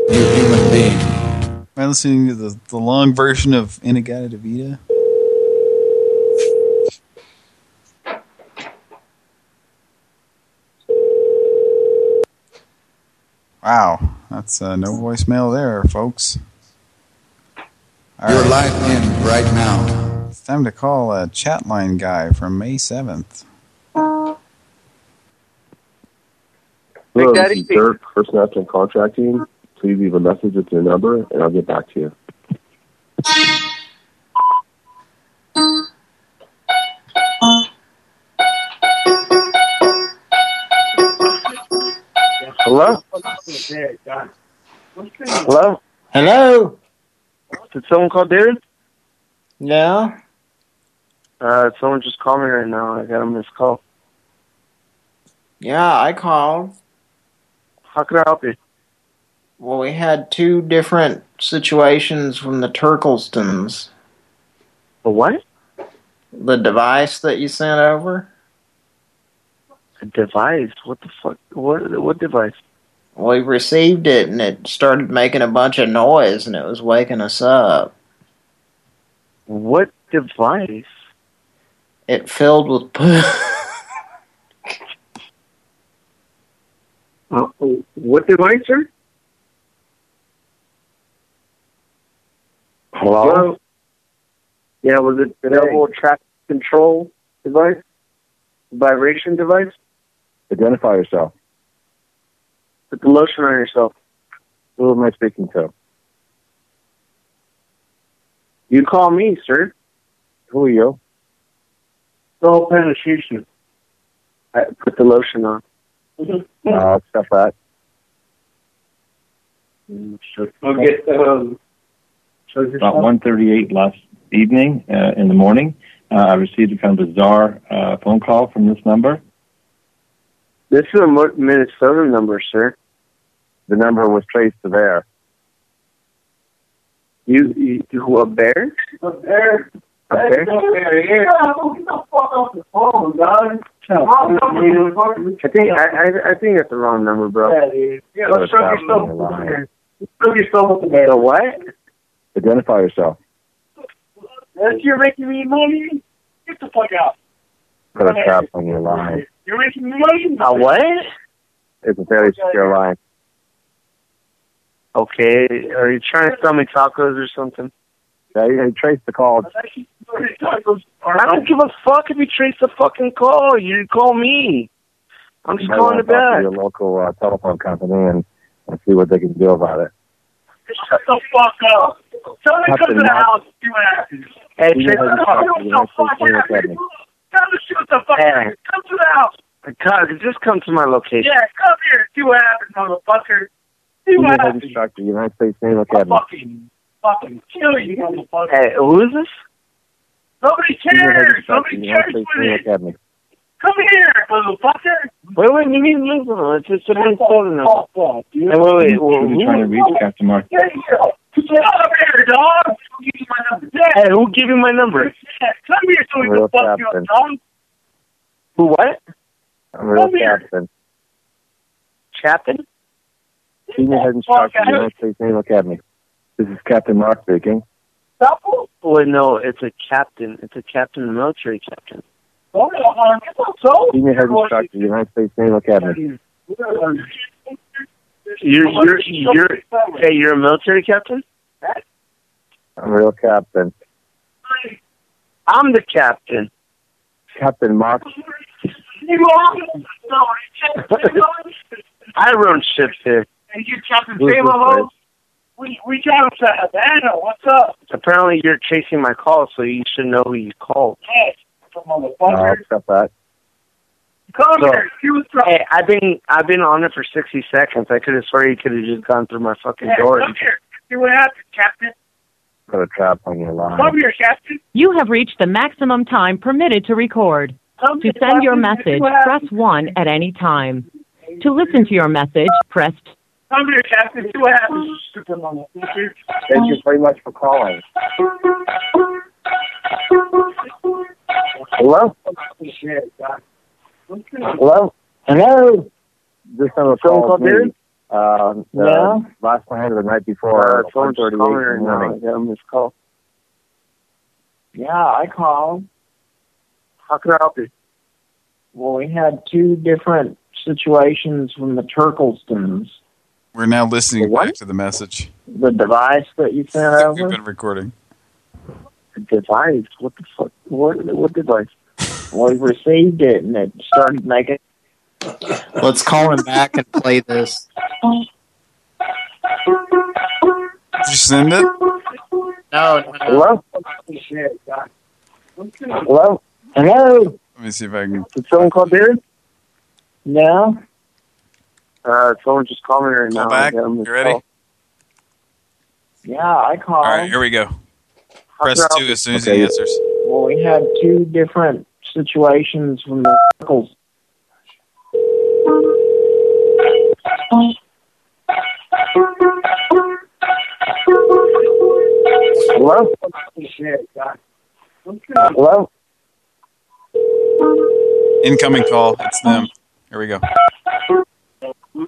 You human being. Am I listening to the, the long version of In-A-Gadda-Da-Vida? Wow, that's uh, no voicemail there, folks. All Your right. life ends right now. It's time to call a chat line guy from May 7th. Hello, Big this is Dirk, First National Contracting. Please leave a message with your number, and I'll get back to you. Hello? Hello? Hello? Did someone call David? No. Uh, someone just called me right now. I got a missed call. Yeah, I called. How can I help you? Well, we had two different situations from the Turklestons. The what? The device that you sent over? A device? What the fuck? What what device? We received it and it started making a bunch of noise and it was waking us up. What device? It filled with poo. Uh, what device, sir? Hello? Yeah, was it the double track control device? Vibration device? Identify yourself. Put the lotion on yourself. Who am I speaking to? You call me, sir. Who are you? Soul penetration. I put the lotion on. I'll accept that. I'll get um. about 1.38 last evening uh, in the morning. Uh, I received a kind of bizarre uh, phone call from this number. This is a Minnesota number, sir. The number was traced to there. You, you, you a bear? A bear. A bear? I think I, I I think that's the wrong number, bro. Yeah, let's shrug yourself. Shrug yourself with the bear. The what? Identify yourself. That's You're making me money. Get the fuck out. Put a trap on your line. You're making me money. A what? It's a very secure line. Okay. Are you trying to sell me tacos or something? Yeah, you you traced the call. I don't give a fuck if you trace the fucking call. You call me. I'm just calling wanna it to back. your local uh, telephone company and, and see what they can do about it. Shut the fuck up. Tell me Have come to to the house. See what happens. Hey, You Trace, know to come talk to to the United States Marine Academy. Come to shoot the fuck Hey. Come to the house. God, just come to my location. Yeah, come here. See what happens, motherfucker. See what happens. Instructor, United States Naval Academy. Fucking, fucking kill you, motherfucker. Hey, who is this? Nobody cares. Nobody cares with it. Academy. Come here, motherfucker. Wait, wait, you need to listen. It's just something calling us. Hey, wait, wait. well, Who's trying to reach Captain Mark? Get here. Get up here, dog. Who gave you my number? Hey, who gave you my number? Yeah, Come here so we can Real fuck you up, dog. Who, what? I'm real Come here. captain. Captain? Senior head instructor, United States Naval Academy. This is Captain Mark speaking. Wait, no, it's a captain. It's a captain, a military captain. Senior head instructor, United States Naval Academy. You're, you're, you're, hey, you're a military captain? I'm real captain. I'm the captain. Captain Mark. I run ships here. And you Captain Who's this Samolo? place? We we got him to Havana. What's up? Apparently, you're chasing my call, so you should know who you called. Hey, I'll motherfucker. Oh, accept that. Come So- here. You was trouble. Hey, I've been I've been on it for sixty seconds. I could have sworn you could have just gone through my fucking Hey, door. come here. See what happened, Captain? Put a trap on your line. Come here, Captain. You have reached the maximum time permitted to record. Come To here, send your message, press 1 at any time. To listen to your message, press Come here, Captain. See what happened, you stupid motherfucker. Thank you very much for calling. Hello? Hello? Hello? This number Someone called called me. Darren? Uh, Yeah? Last night or the night before. Uh, someone just 1:38 calling in right the now. I morning. got him this call. Yeah, I called. How can I help you? Well, we had two different situations from the Turklestons. We're now listening back to the message. The device that you sent We've over. been recording. Device? What the fuck? What, what device? Well, we received it and it started making. Let's call him back and play this. Did you send it? No. Hello? Hello? Hello? Let me see if I can. Did someone call Darren? No. Uh, someone just called me right Call now. back. I got You ready? call. Yeah, I called. All right, here we go. Press can I help two as soon as he answers. Well, we had two different situations from the Turkles. Hello? Hello? Incoming call. It's them. Here we go. Who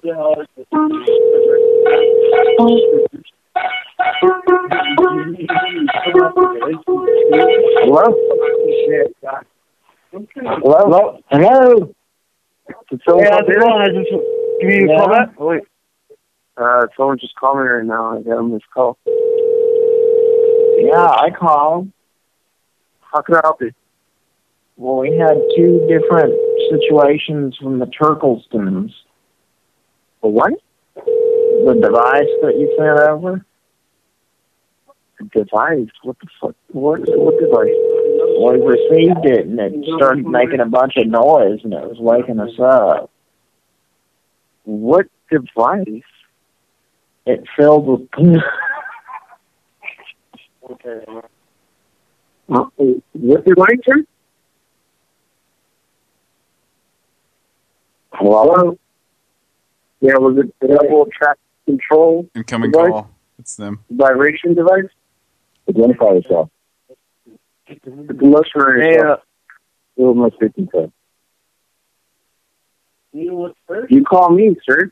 Hello? Hello? Hello? Did someone Yeah, call how's it Darren? going? Can you Yeah. call back? Oh, wait. Uh, someone just called me right now. I got him this call. Yeah, I called. How can I help you? Well, we had two different situations from the Turklestons. The what? The device that you sent over. Device? What the fuck? What, what device? Well, we received it and it started making a bunch of noise and it was waking us up. What device? It filled with Okay. Uh, what device, sir? Hello? Yeah, was it the double track control Incoming device? call. It's them. vibration device? Identify yourself. The promotion Hey, uh, Who am I speaking to? You call me, sir.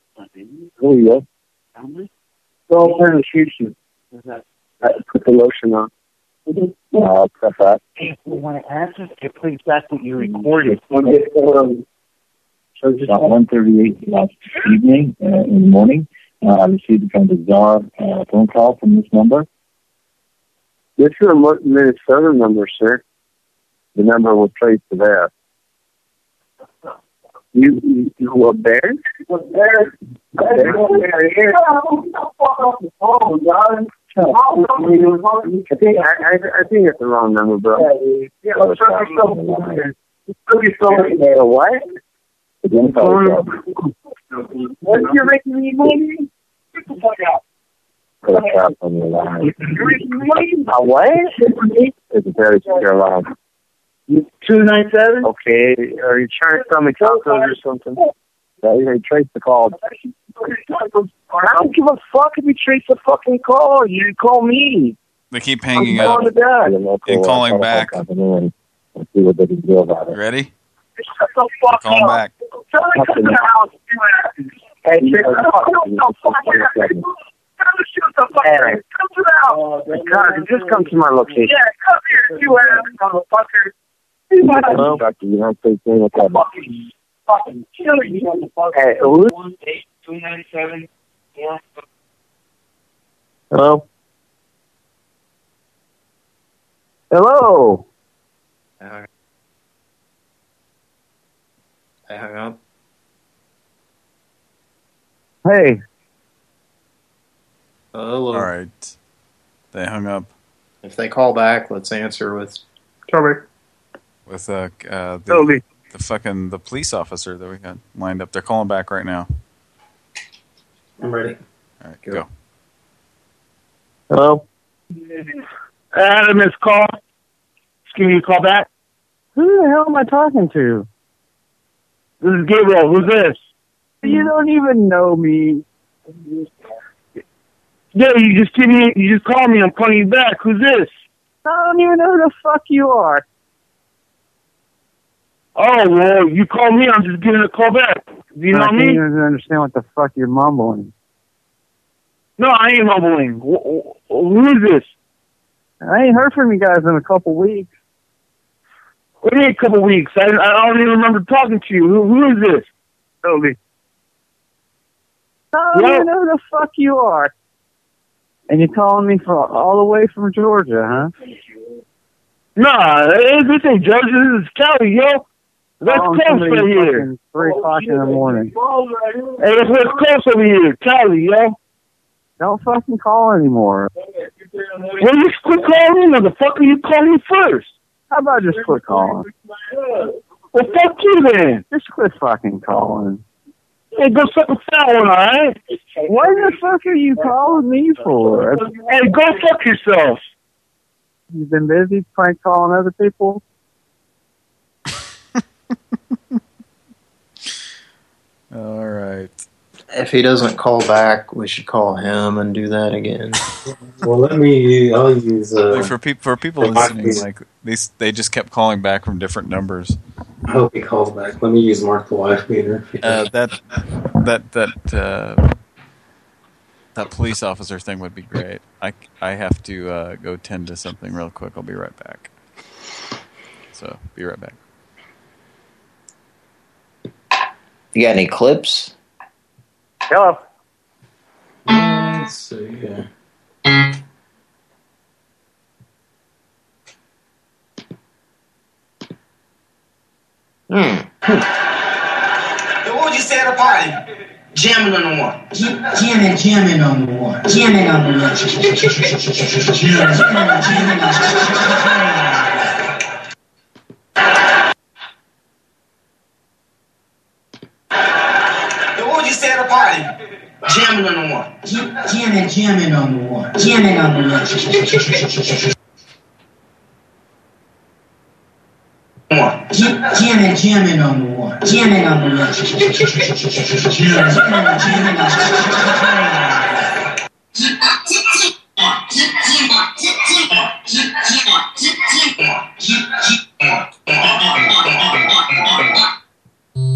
Who are you? Go over and shoot you. I put the lotion on. Uh, press that. When I answer, it plays back what you recorded. Um, So just about 1.38 last evening, uh, in the morning, uh, I received a kind of bizarre uh, phone call from this number. This is a Mo- Minnesota number, sir. The number will traced to that. You, you, you were there? Was there? I think I, I, I think it's the wrong number, bro. Yeah, let's try What? Identify yourself. What? You're making me money? Get the fuck out. Put a trap on your line. A what? It's a very secure line. Two nine seven. Okay. Are you trying to sell me tacos or something? Yeah, you trace the call. I don't give a fuck if you trace the fucking call. You call me. They keep hanging I'm up calling it back. and calling back. And see what they can do about it. Ready? Shut the fuck Call up. back. Tell me to come to the house. Hey, shut the fuck up. Tell me to shoot the fuck up. Come to the house. God, just come to my location. Yeah, come here, you ass motherfucker. Hello? Dr. United States Naval Academy. Fucking kill you, motherfucker. Hey, who? One eight two nine seven. Yeah. Hello? Hello. They hung up. Hey. Hello. All right. They hung up If they call back, let's answer with Toby. with uh, uh the, Toby. the fucking the police officer that we got lined up. They're calling back right now. I'm ready. All right, go. Hello? Adam is call. Just give me a call back. Who the hell am I talking to? This is Gabriel. Who's this? You don't even know me. Yeah, you just give me. You just call me. I'm calling you back. Who's this? I don't even know who the fuck you are. Oh well, you call me. I'm just giving a call back. Do you know I me? can't even understand what the fuck you're mumbling. No, I ain't mumbling. Wh- wh- Who is this? I ain't heard from you guys in a couple weeks. What do you mean a couple weeks? I, I don't even remember talking to you. Who, who is this? Toby. I don't Yeah. even know who the fuck you are. And you're calling me from all the way from Georgia, huh? Nah, this ain't Georgia. This is Cali, yo. That's Calling close right here. Three o'clock in the morning. Hey, that's what's close over here. Cali, yo. Don't fucking call anymore. Well, you quit calling me, motherfucker. You call me first. How about just quit calling? Well, fuck you then. Just quit fucking calling. Hey, go suck a fat one, alright? What the fuck are you calling me for? Hey, go fuck yourself. You've been busy prank calling other people? All right. If he doesn't call back, we should call him and do that again. Well, let me. I'll use. Uh, for people for people for my listening, piece. like they they just kept calling back from different numbers. I hope he calls back. Let me use Mark the wife beater. Uh, that that that uh, that police officer thing would be great. I I have to uh, go tend to something real quick. I'll be right back. So be right back. You got any clips? Hello. Let's see. Yeah. Hmm. What would you say at a party? Jamming on the one. Jamming, jamming on the one. Jamming on the one. Jamming, jamming on What would you say at a party? Jamming on the one. Jamming, jamming on the one. Jamming on the one. One. Jamming, jamming on the one. Jamming on the one. Jamming, jamming on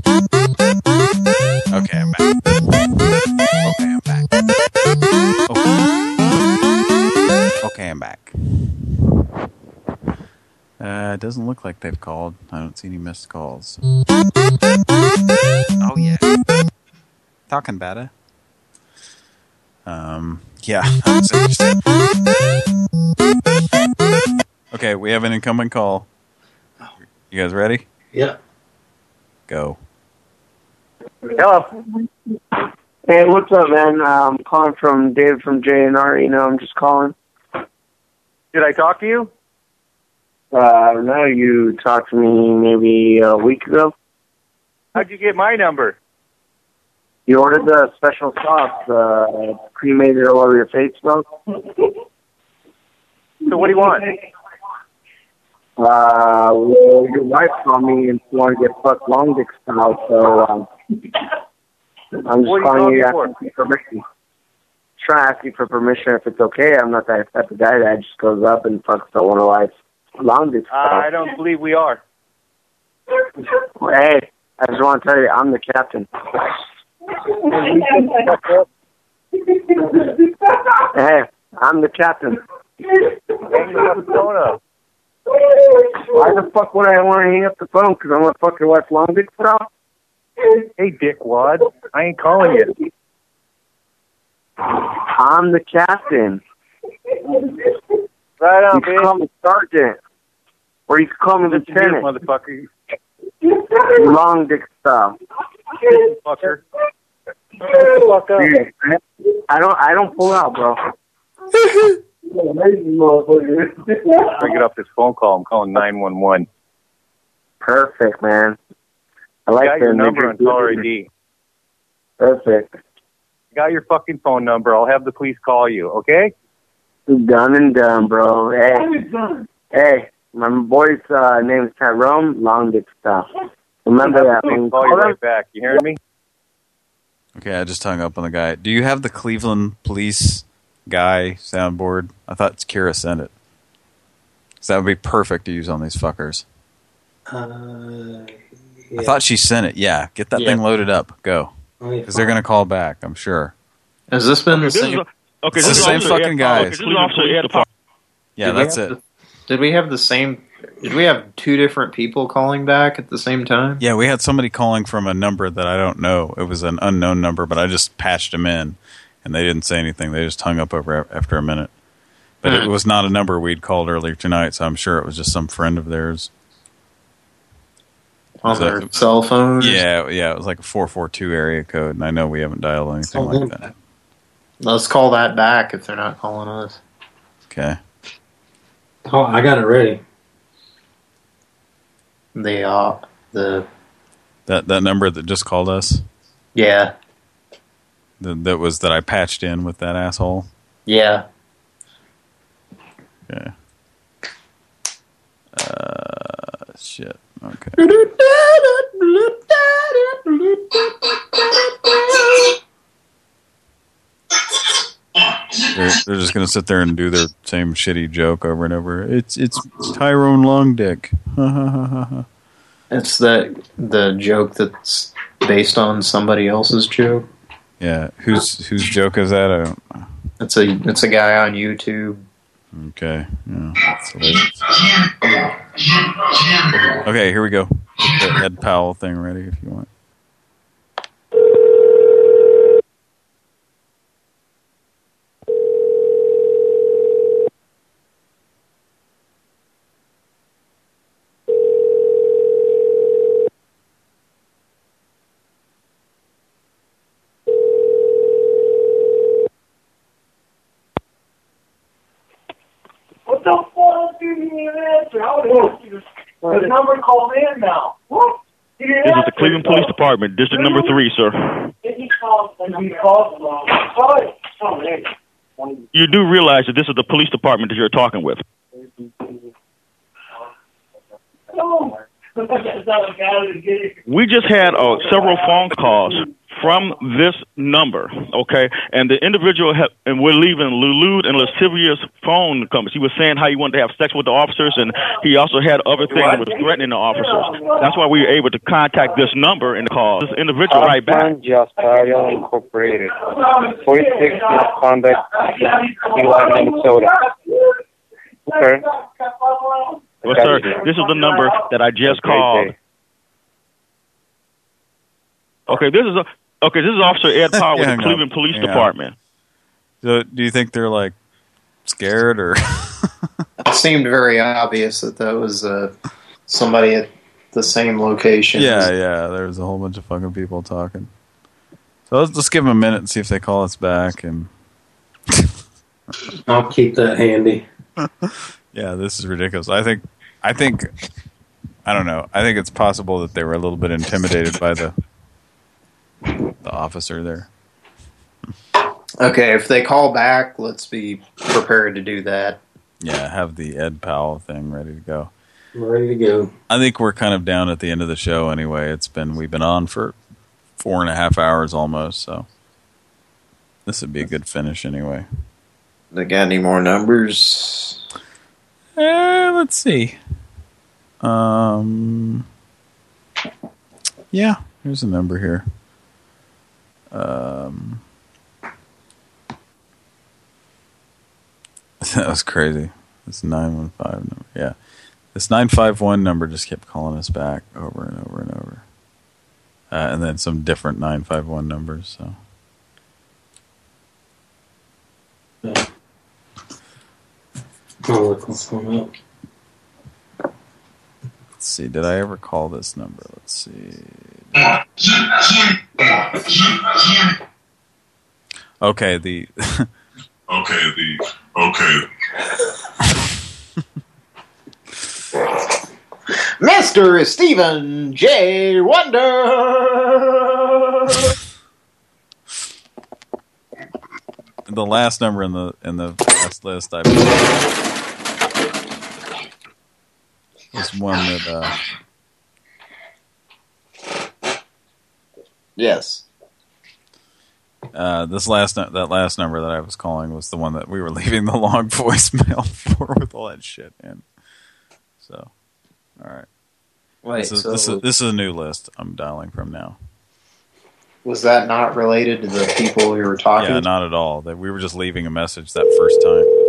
Okay, Okay, okay I'm back. Uh, it doesn't look like they've called. I don't see any missed calls. Oh yeah, talking better. Um, yeah. Okay, we have an incoming call. You guys ready? Yeah. Go. Hello. Hey, what's up, man? I'm calling from Dave from JNR. You know, I'm just calling. Did I talk to you? Uh, no, you talked to me maybe a week ago. How'd you get my number? You ordered the special sauce, uh, cremated all over your face, bro? So what do you want? Uh, well, your wife called me and she wanted to get fucked long dick style, so, um, I'm just What you calling you me asking for permission. Trying to ask you for permission if it's okay. I'm not that type of guy that just goes up and fucks the one of wife's long dick style. I don't believe we are. Hey, I just want to tell you, I'm the captain. Hey, I'm the captain. Hang the phone up. Why the fuck would I want to hang up the phone? Because I want to fuck your wife long dick style? Hey, dickwad. I ain't calling you. I'm the captain. Right on, You can call me sergeant. Or you can call me Listen lieutenant. motherfucker. Long dick style. Fucker. Dude, I don't I don't pull out, bro. Bring it up this phone call. I'm calling 911. Perfect, man. I like Got your number on caller ID. Perfect. Got your fucking phone number. I'll have the police call you, okay? Done and done, bro. Hey, hey, my boy's uh, name is Tyrone Long Dick Style. Remember that. Police man. call you right back. You hearing me? Okay, I just hung up on the guy. Do you have the Cleveland police guy soundboard? I thought Kira sent it. So that would be perfect to use on these fuckers. Uh, I thought she sent it. Yeah, get that Yeah. thing loaded up. Go. Because they're going to call back, I'm sure. Has this been the this same? a- okay, It's this the same Officer fucking Ed guys. Okay, this is Officer Ed Yeah, Did that's it. the- did we have the same? Did we have two different people calling back at the same time? Yeah, we had somebody calling from a number that I don't know. It was an unknown number, but I just patched them in, and they didn't say anything. They just hung up over after a minute. But it Hmm. was not a number we'd called earlier tonight, so I'm sure it was just some friend of theirs. On So- their cell phone? Yeah, yeah, it was like a 442 area code, and I know we haven't dialed anything Oh, like that. Let's call that back if they're not calling us. Okay. Oh, I got it ready. The uh, the That that number that just called us, yeah that, that was that I patched in with that asshole. yeah. Okay. Uh, shit. Okay. They're, they're just gonna sit there and do their same shitty joke over and over. It's it's Tyrone Longdick. It's that the joke that's based on somebody else's joke. yeah, whose whose joke is that? I don't. It's a it's a guy on YouTube. Okay, yeah. Okay, here we go. Get the Ed Powell thing ready if you want. The fuck do you need an answer? I would ask you. The number called in now. What? This is the Cleveland Police Department, District Number Three, sir. He called and he called wrong. Sorry. Oh, man. You do realize that this is the police department that you're talking with. No. That's not a guy to get it. We just had uh, several phone calls from this number, okay? And the individual ha- and we're leaving lewd and lascivious phone numbers. He was saying how he wanted to have sex with the officers, and he also had other things that was threatening the officers. That's why we were able to contact this number and call this individual right back. Jasper Incorporated. 46 Misconduct, Eli, Minnesota. Okay. Well, sir, this is the number that I just called. Okay, this is a okay. This is Officer Ed Powell with Hang the up. Cleveland Police Hang. Department. So, do you think they're like scared or? It seemed very obvious that that was uh, somebody at the same location. yeah, yeah. There's a whole bunch of fucking people talking. So let's just give them a minute and see if they call us back. And I'll keep that handy. yeah, this is ridiculous. I think, I think, I don't know. I think it's possible that they were a little bit intimidated by the the officer there. Okay, if they call back, let's be prepared to do that. Yeah, have the Ed Powell thing ready to go. We're ready to go. I think we're kind of down at the end of the show anyway. It's been we've been on for four and a half hours almost, so this would be a good finish anyway. They got any more numbers? Uh, let's see. Um, yeah, here's a number here. Um, that was crazy. This 915 number. Yeah. This 951 number just kept calling us back over and over and over. Uh, and then some different 951 numbers, so. Up. Let's see. Did I ever call this number? Let's see. Okay, the Okay, the okay. Mr. Stephen J. Wonder. the last number in the in the last list I was one that uh Yes. uh this last that last number that I was calling was the one that we were leaving the long voicemail for with all that shit in. So, all right. Wait, this is, this so- is this is a new list I'm dialing from now. Was that not related to the people we were talking Yeah, to? not at all. That we were just leaving a message that first time.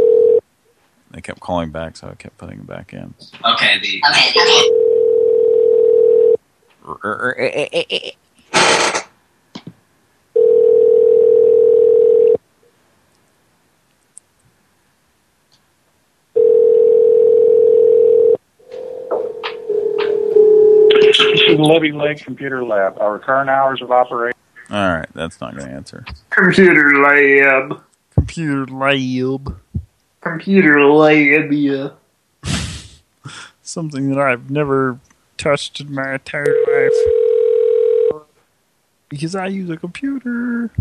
They kept calling back, so I kept putting them back in. Okay, the This is Living Lake Computer Lab. Our current hours of operation. All right, that's not going to answer. Computer Lab. Computer Lab. Computer uh, Lab, yeah. Something that I've never touched in my entire life. Because I use a computer.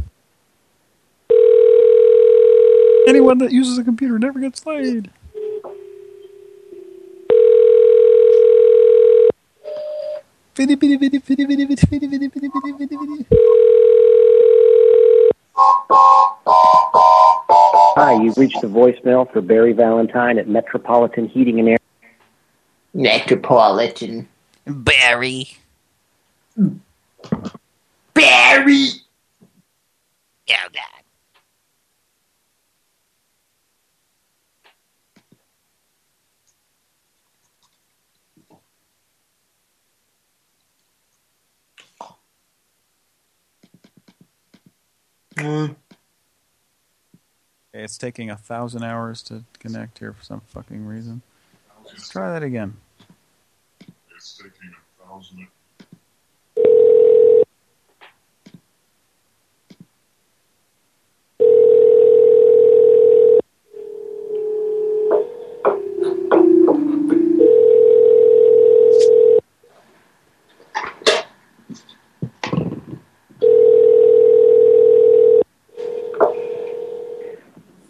Anyone that uses a computer never gets laid. Hi, you've reached the voicemail for Barry Valentine at Metropolitan Heating and Air. Metropolitan. Barry. Barry! Oh, God. Okay, it's taking a thousand hours to connect here for some fucking reason. Let's try that again. It's taking a thousand.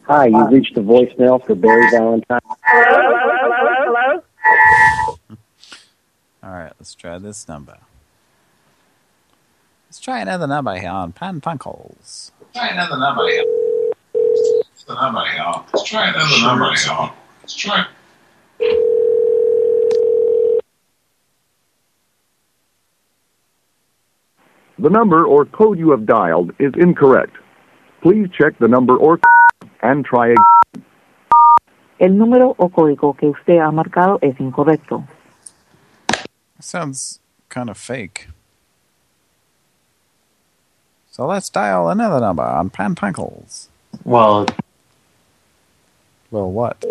Hi, you've reached the voicemail for Barry Valentine. Hello, hello, hello, hello. All right, let's try this number. Let's try another number here on Pran Funkels. Try another number here. What's the number here? Let's try another number here. Let's try. The number or code you have dialed is incorrect. Please check the number or and try again. El número o código que usted ha marcado es incorrecto. Sounds kind of fake. So let's dial another number on Pran Funkels. Well, Well, what?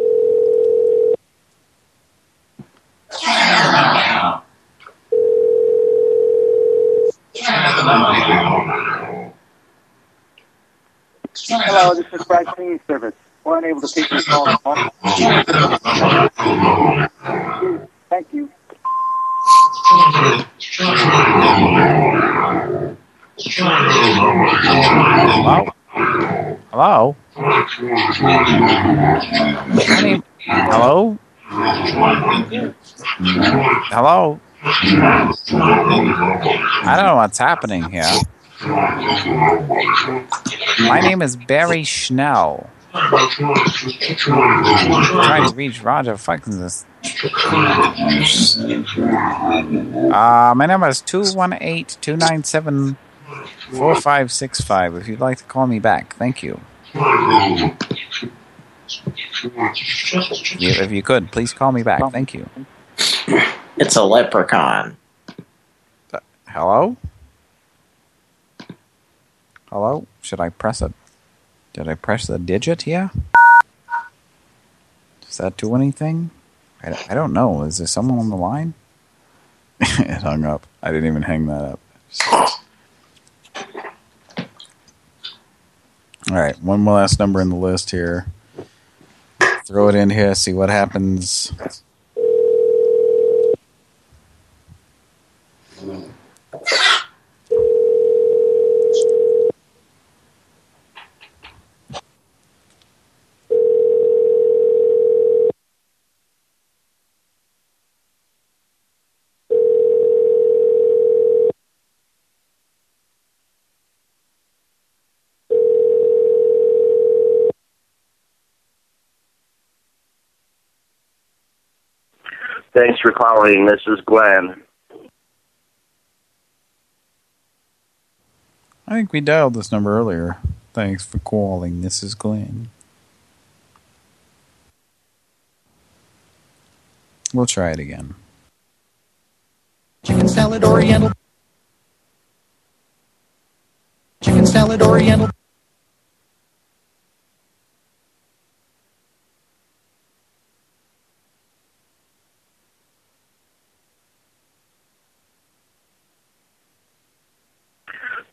Hello, this is Bright Cleaning Service. We're unable to take your call. Thank you. Hello? Hello? Hello? Hello? I don't know what's happening here. My name is Barry Schnell. trying to reach Roger Fuckins. Uh, my number is 218-297-4565 if you'd like to call me back. Thank you. If you could, please call me back. Thank you. It's a leprechaun. Hello? Hello? Should I press it? Did I press the digit here? Does that do anything? I, I don't know. Is there someone on the line? it hung up. I didn't even hang that up. All right, one more last number in the list here. Throw it in here, see what happens. Thanks for calling. This is Glenn. I think we dialed this number earlier. Thanks for calling. This is Glenn. We'll try it again. Chicken salad oriental. Chicken salad oriental.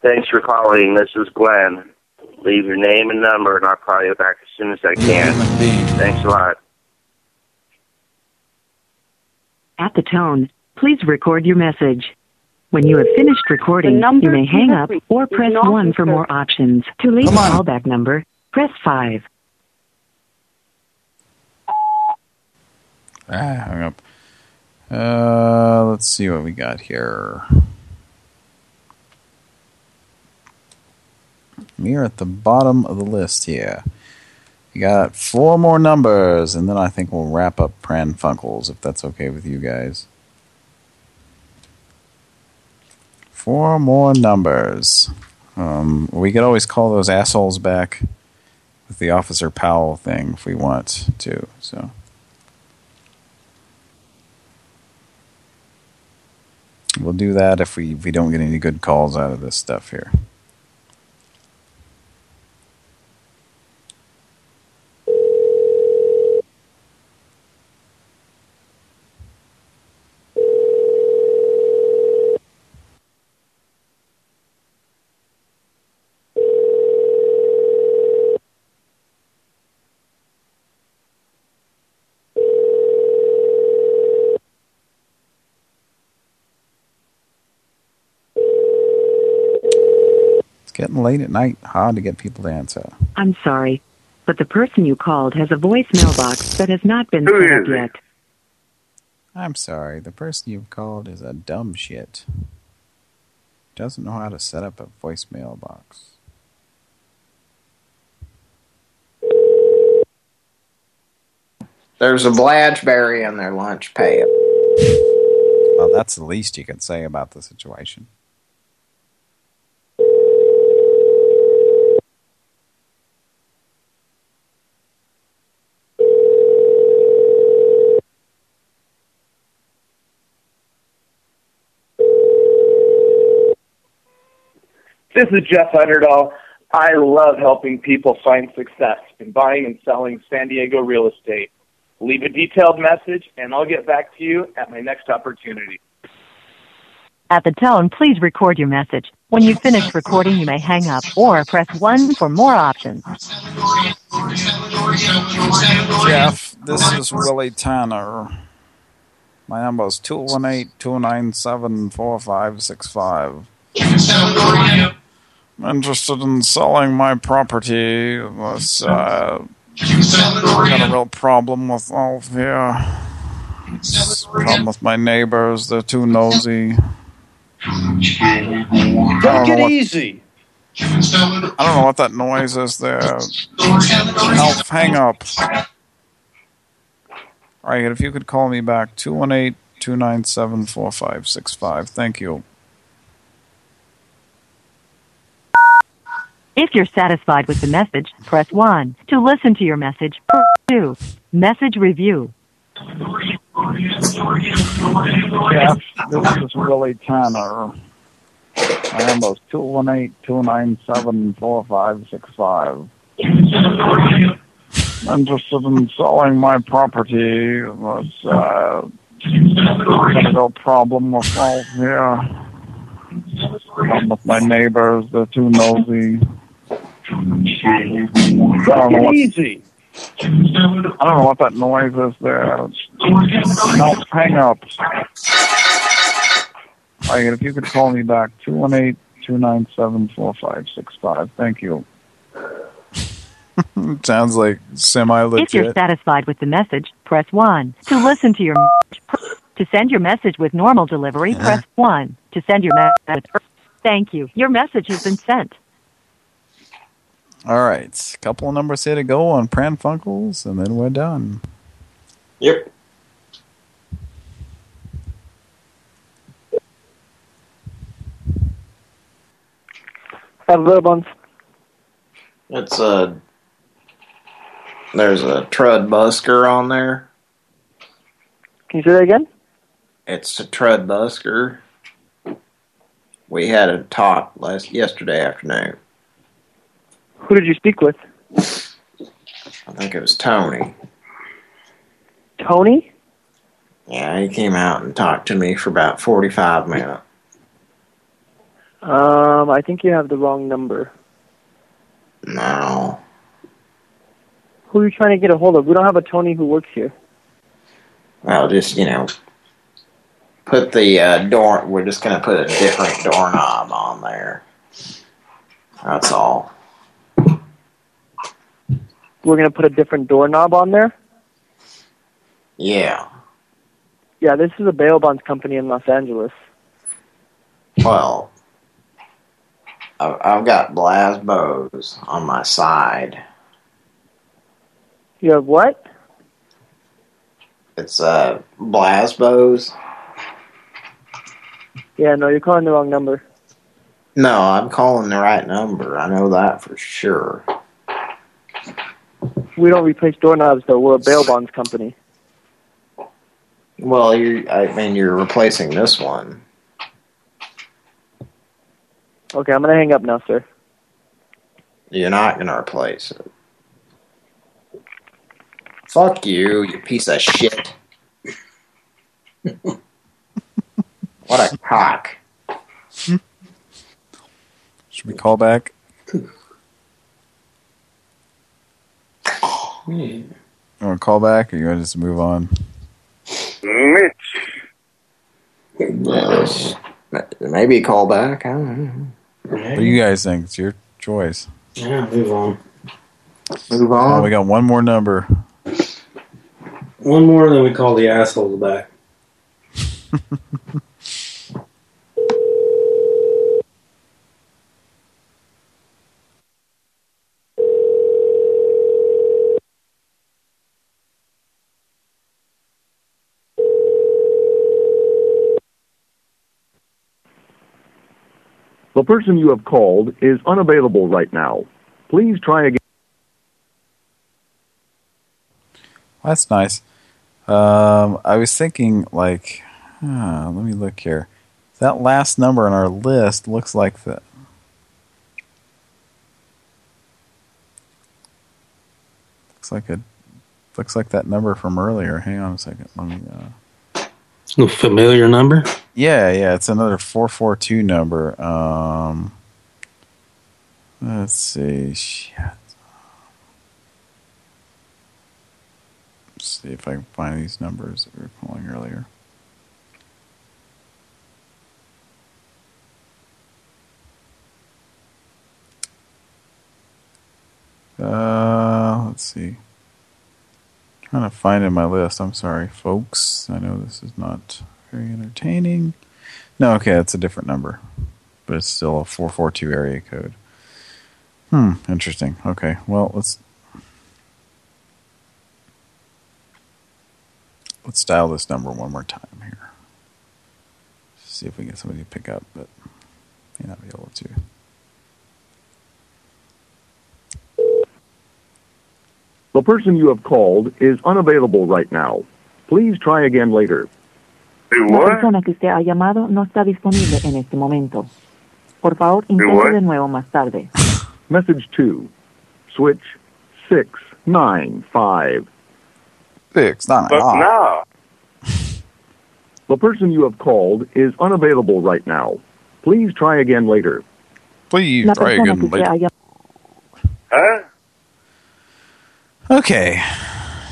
Thanks for calling. This is Glenn. Leave your name and number, and I'll call you back as soon as I can. Thanks a lot. At the tone, please record your message. When you have finished recording, you may hang up or press 1 for more options. To leave a callback number, press 5. Ah, hung up. Uh, let's see what we got here. We're at the bottom of the list here. We got four more numbers, and then I think we'll wrap up Pran Funkels, if that's okay with you guys. Four more numbers. Um, we could always call those assholes back with the Officer Powell thing if we want to. So. We'll do that if we if we don't get any good calls out of this stuff here. It's late at night. Hard to get people to answer. I'm sorry, but the person you called has a voicemail box that has not been Who set up yet. I'm sorry. The person you've called is a dumb shit. Doesn't know how to set up a voicemail box. There's a Bladgeberry in their lunch pail. Well, that's the least you can say about the situation. This is Jeff Underdahl. I love helping people find success in buying and selling San Diego real estate. Leave a detailed message, and I'll get back to you at my next opportunity. At the tone, please record your message. When you've finished recording, you may hang up or press 1 for more options. Jeff, this is Willie Tanner. My number is 218-297-4565. I'm interested in selling my property. This, uh, got a real problem with all here. Problem with my neighbors. They're too nosy. Take it what- easy. I don't know what that noise is there. Help, hang up. All right, if you could call me back, 218-297-4565. Thank you. If you're satisfied with the message, press 1. To listen to your message, press 2. Message review. Yes, this is Willie Tanner. My number is 218-297-4565. I'm interested in selling my property. There's uh, a real problem with all here. Problem with my neighbors. They're too nosy. I don't know what, Easy. I don't know what that noise is there. Help, hang up. All right, if you could call me back, 218-297-4565. Thank you. Sounds like semi-legit. If you're satisfied with the message, press 1. To listen to your to send your message with normal delivery, uh-huh. press 1. To send your message, thank you. Your message has been sent. All right, couple of numbers here to go on Pran Funkels, and then we're done. Yep. Have little buns. It's a uh, there's a Trud Busker on there. Can you say that again? It's a Trud Busker. We had a talk last yesterday afternoon. Who did you speak with? I think it was Tony. Tony? Yeah, he came out and talked to me for about 45 minutes. Um, I think you have the wrong number. No. Who are you trying to get a hold of? We don't have a Tony who works here. Well, just, you know, put the uh, door, we're just going to put a different doorknob on there. That's all. We're gonna put a different doorknob on there. Yeah. Yeah, this is a bail bonds company in Los Angeles. Well, I've, got Blasbows on my side. You have what? It's uh, Blasbows. Yeah, no, you're calling the wrong number. No, I'm calling the right number. I know that for sure. We don't replace doorknobs though. We're a bail bonds company. Well, you I mean, you're replacing this one. Okay, I'm gonna hang up now, sir. You're not going to replace it. Fuck you, you piece of shit. what a cock. Should we call back? You want to call back, or you want to just move on? Mitch. Yes. Maybe call back. I don't know. What do you guys think? It's your choice. Yeah, move on. Move Oh, we got one more number. One more, and then we call the assholes back. The person you have called is unavailable right now. Please try again. That's nice. Um, I was thinking, like, huh, let me look here. That last number on our list looks like the. Looks like a, looks like that number from earlier. Hang on a second. Let me. Uh, a familiar number? Yeah, yeah. It's another 442 number. Um, let's see. Shit. Let's see if I can find these numbers that we were calling earlier. Uh, let's see. Trying to find in my list. I'm sorry, folks. I know this is not very entertaining. No, okay, it's a different number, but it's still a 442 area code. Hmm, interesting. Okay, well, let's let's dial this number one more time here. See if we can get somebody to pick up, but may not be able to. The person you have called is unavailable right now. Please try again later. La persona que usted ha llamado no está disponible en este momento. Por favor, intente de nuevo más tarde. Message 2. Switch 695. Six, nine, But ah. now. The person you have called is unavailable right now. Please try again later. Please La persona que usted Huh? Okay,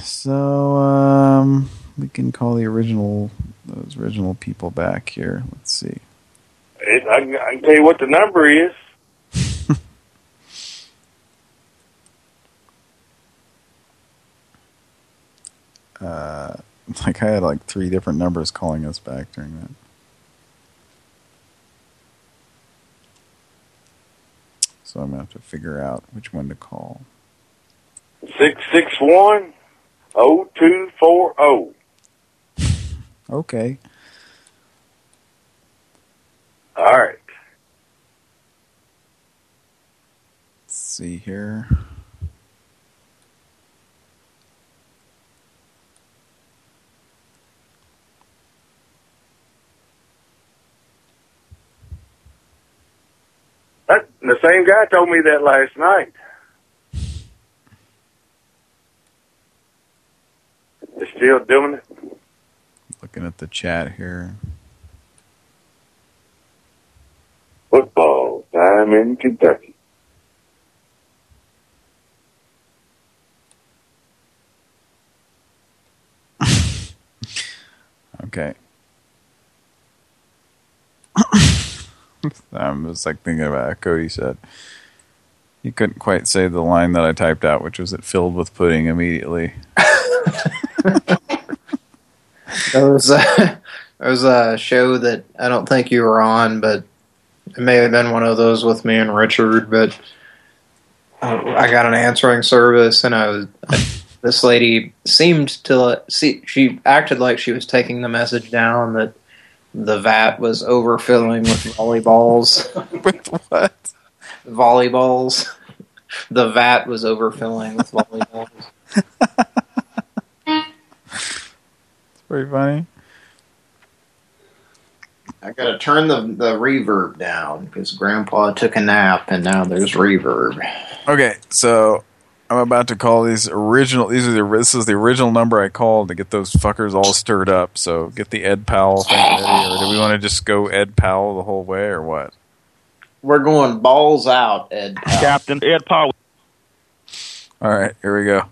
so um, we can call the original those original people back here. Let's see. It, I, can- I can tell you what the number is. Uh, like I had like three different numbers calling us back during that. So I'm gonna have to figure out which one to call. Six six one oh two four oh. Okay. All right. Let's see here. That the same guy told me that last night. They're still doing it. Looking at the chat here. Football time in Kentucky. Okay. I'm just like thinking about what Cody said. He couldn't quite say the line that I typed out, which was it filled with pudding immediately. There was a, there was a show that I don't think you were on, but it may have been one of those with me and Richard. But uh, I got an answering service, and I was I, this lady seemed to see. She acted like she was taking the message down that the vat was overfilling with volleyballs. with what? Volleyballs. The vat was overfilling with volleyballs. It's pretty funny. I gotta turn the the reverb down because Grandpa took a nap and now there's reverb. Okay, so I'm about to call these original. These are the. This is the original number I called to get those fuckers all stirred up. So get the Ed Powell thing ready, or do we want to just go Ed Powell the whole way, or what? We're going balls out, Ed. Captain Ed Powell. All right, here we go.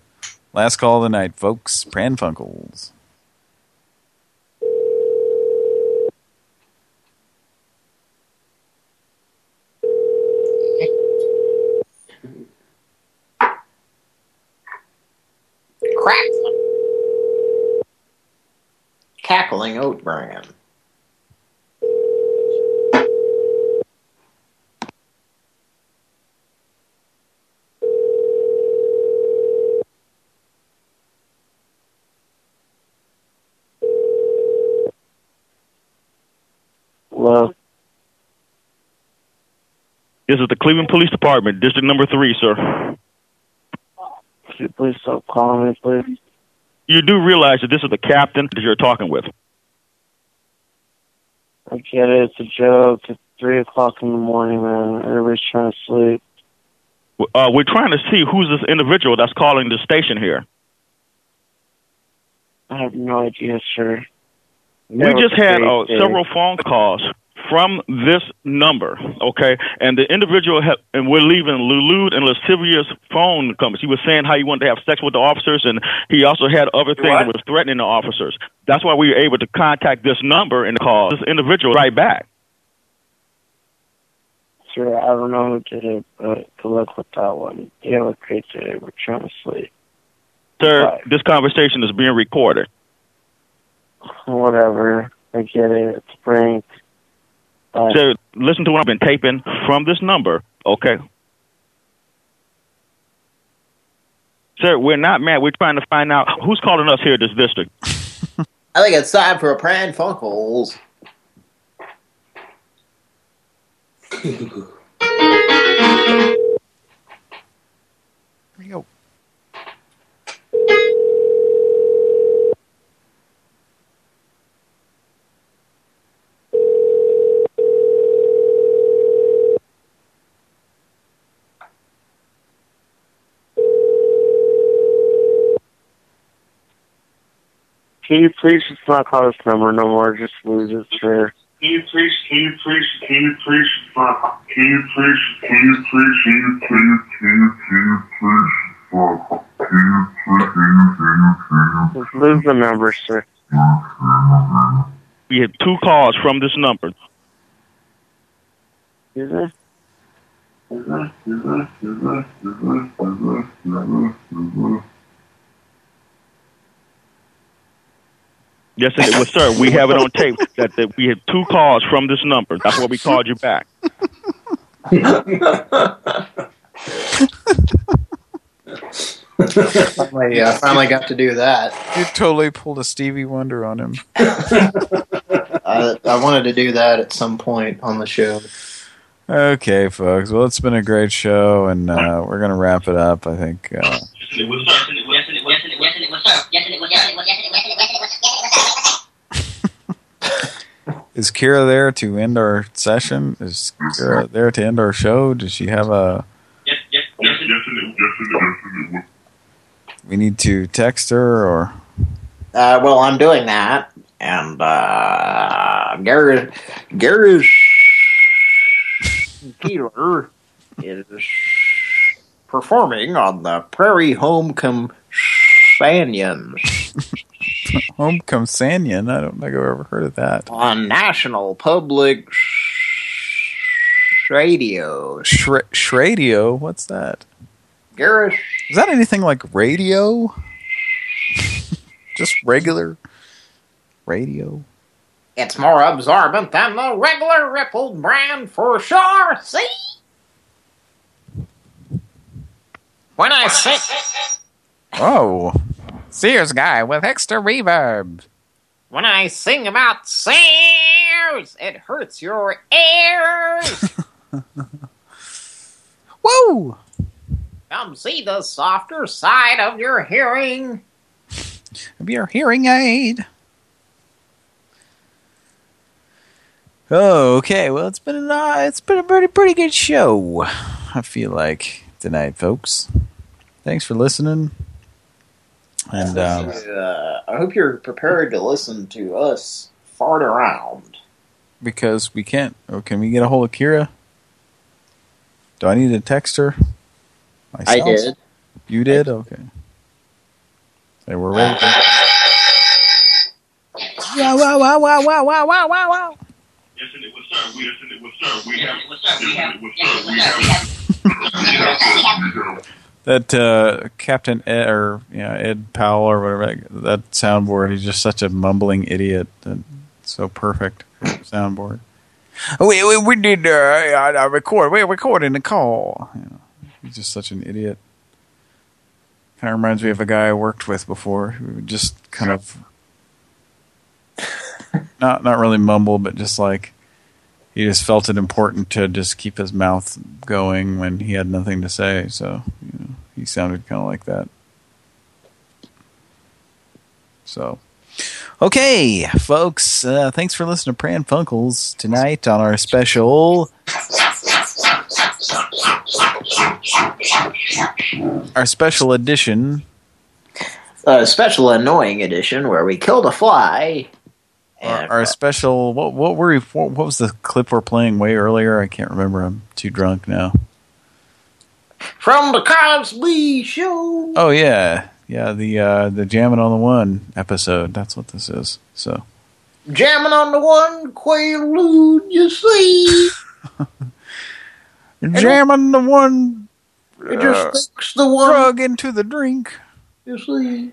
Last call of the night, folks. Pran Funkels. Crack. Cackling oat bran. Hello. This is the Cleveland Police Department, District Number Three, sir. You please stop calling me, please? You do realize that this is the captain that you're talking with. I get it. It's a joke. It's three o'clock in the morning, man. Everybody's trying to sleep. Uh, we're trying to see who's this individual that's calling the station here. I have no idea, sir. We just had uh, several phone calls from this number, okay? And the individual, ha- and we're leaving lewd and lascivious phone companies. He was saying how he wanted to have sex with the officers, and he also had other things that was threatening the officers. That's why we were able to contact this number and call this individual right back. sir. I don't know who did it, but good luck with that one. You have a great day. We're trying to sleep. Sir, this conversation is being recorded. Whatever. I get it. It's prank. Bye. Sir, listen to what I've been taping from this number, okay? Sir, we're not mad. We're trying to find out who's calling us here at this district. I think it's time for a Pran Funkels. Here we go. Can you please just not call this number no more? Just lose it, sir. Can you please, can you please, can you please, uh, can you please, can you please, can you, can you, can you, can you please, uh, can you please, can you, can you, can you, Just lose the number, sir. We had two calls from this number. Excuse me? Yes, it was, sir. We have it on tape that, that we had two calls from this number. That's why we called you back. finally, uh, finally got to do that. You totally pulled a Stevie Wonder on him. I, I wanted to do that at some point on the show. Okay, folks. Well, it's been a great show, and uh, we're going to wrap it up, I think. Uh, is Kira there to end our session? Is Kira there to end our show? Does she have a... Yes, yes, yes. yes, yes, yes, yes. We need to text her, or... Uh, well, I'm doing that, and uh, Garrett, Garrett Keillor is performing on the Prairie Home Companions Home Companion? I don't think I've ever heard of that. on National Public Radio. Shre Shradio? What's that? Garrett Is that anything like radio? Just regular radio? It's more absorbent than the regular rippled brand for sure. See? When I sing, Oh, Sears guy with extra reverb. when I sing about Sears, it hurts your ears. Whoa! Come see the softer side of your hearing. Of your hearing aid. Oh, okay. Well, it's been an, uh, it's been a pretty pretty good show. I feel like tonight, folks. Thanks for listening. And um, Uh, I hope you're prepared to listen to us fart around. because we can't, oh, can we get a hold of Kira? Do I need to text her? I did. You did? Okay. Say we're ready. Wow, wow, wow, wow, wow, wow, wow, wow, wow. Yes, and it was, sir. We, yes, and it was, sir. We have, yes, and it was, sir. We have, That uh, Captain Ed or yeah Ed Powell or whatever that, that soundboard. He's just such a mumbling idiot. That so perfect soundboard. We we, we did uh, I, I record. We're recording the call. You know, he's just such an idiot. Kind of reminds me of a guy I worked with before who just kind of not not really mumble, but just like he just felt it important to just keep his mouth going when he had nothing to say. So you know, he sounded kind of like that. So, okay, folks, uh, thanks for listening to Pran Funkels tonight on our special our special edition. A special annoying edition where we killed a fly. Our, our special what what were we, what was the clip we're playing way earlier? I can't remember. I'm too drunk now. From the Cosby Show. Oh yeah, yeah. The uh, the jamming on the one episode. That's what this is. So Jamming on the one quaalude, you see. Jamming the one It just uh, the one. drug into the drink. You see.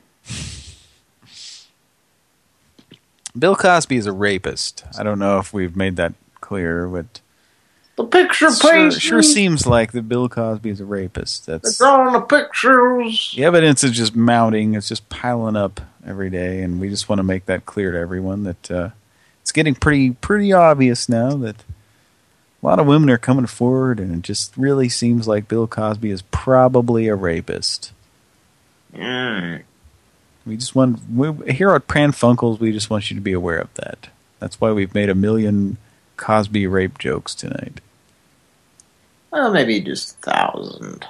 Bill Cosby is a rapist. I don't know if we've made that clear, but The picture sure, painting. sure seems like that Bill Cosby is a rapist. They're That's drawing the pictures. the evidence is just mounting. It's just piling up every day, and we just want to make that clear to everyone that uh, it's getting pretty pretty obvious now that a lot of women are coming forward, and it just really seems like Bill Cosby is probably a rapist. Mm. We just want we, here at Pran Funkels, we just want you to be aware of that. That's why we've made a million Cosby rape jokes tonight. Well, maybe just a thousand.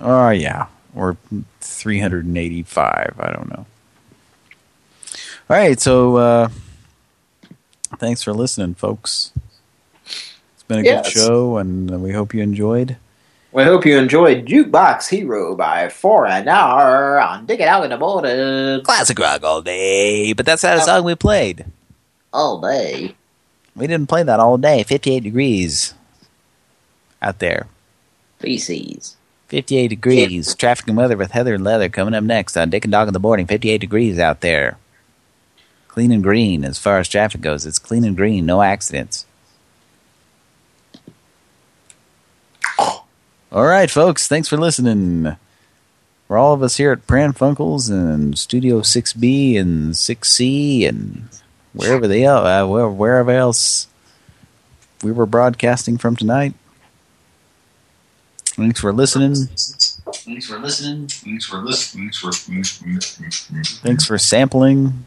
Oh yeah, or 385. I don't know. All right, so uh, thanks for listening, folks. It's been a Yes. good show, and we hope you enjoyed. We hope you enjoyed Jukebox Hero by Foreigner on Dig It Out in the Morning. Classic rock all day, but that's not a song we played. All day. We didn't play that all day. 58 degrees out there. Feces. 58 degrees. Traffic and weather with Heather and Leather coming up next on Dick and Dog in the Morning. 58 degrees out there. Clean and green as far as traffic goes. It's clean and green. No accidents. All right, folks. Thanks for listening. For all of us here at Pran Funkels and Studio 6B and 6C and wherever they are, uh, wherever else we were broadcasting from tonight. Thanks for listening. Thanks for listening. Thanks for listening. Thanks for Thanks for sampling.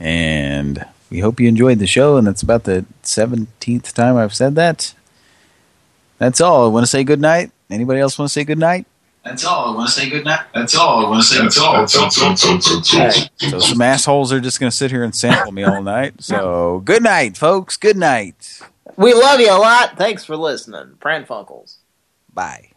And we hope you enjoyed the show, and that's about the 17th time I've said that. That's all. I want to say good night. Anybody else want to say good night? That's all. I want to say good night. That's all. I want to say that's all. That's all. That's all. That's all. So some assholes are just going to sit here and sample me all night. So good night, folks. Good night. We love you a lot. Thanks for listening. Pran Funkels. Bye.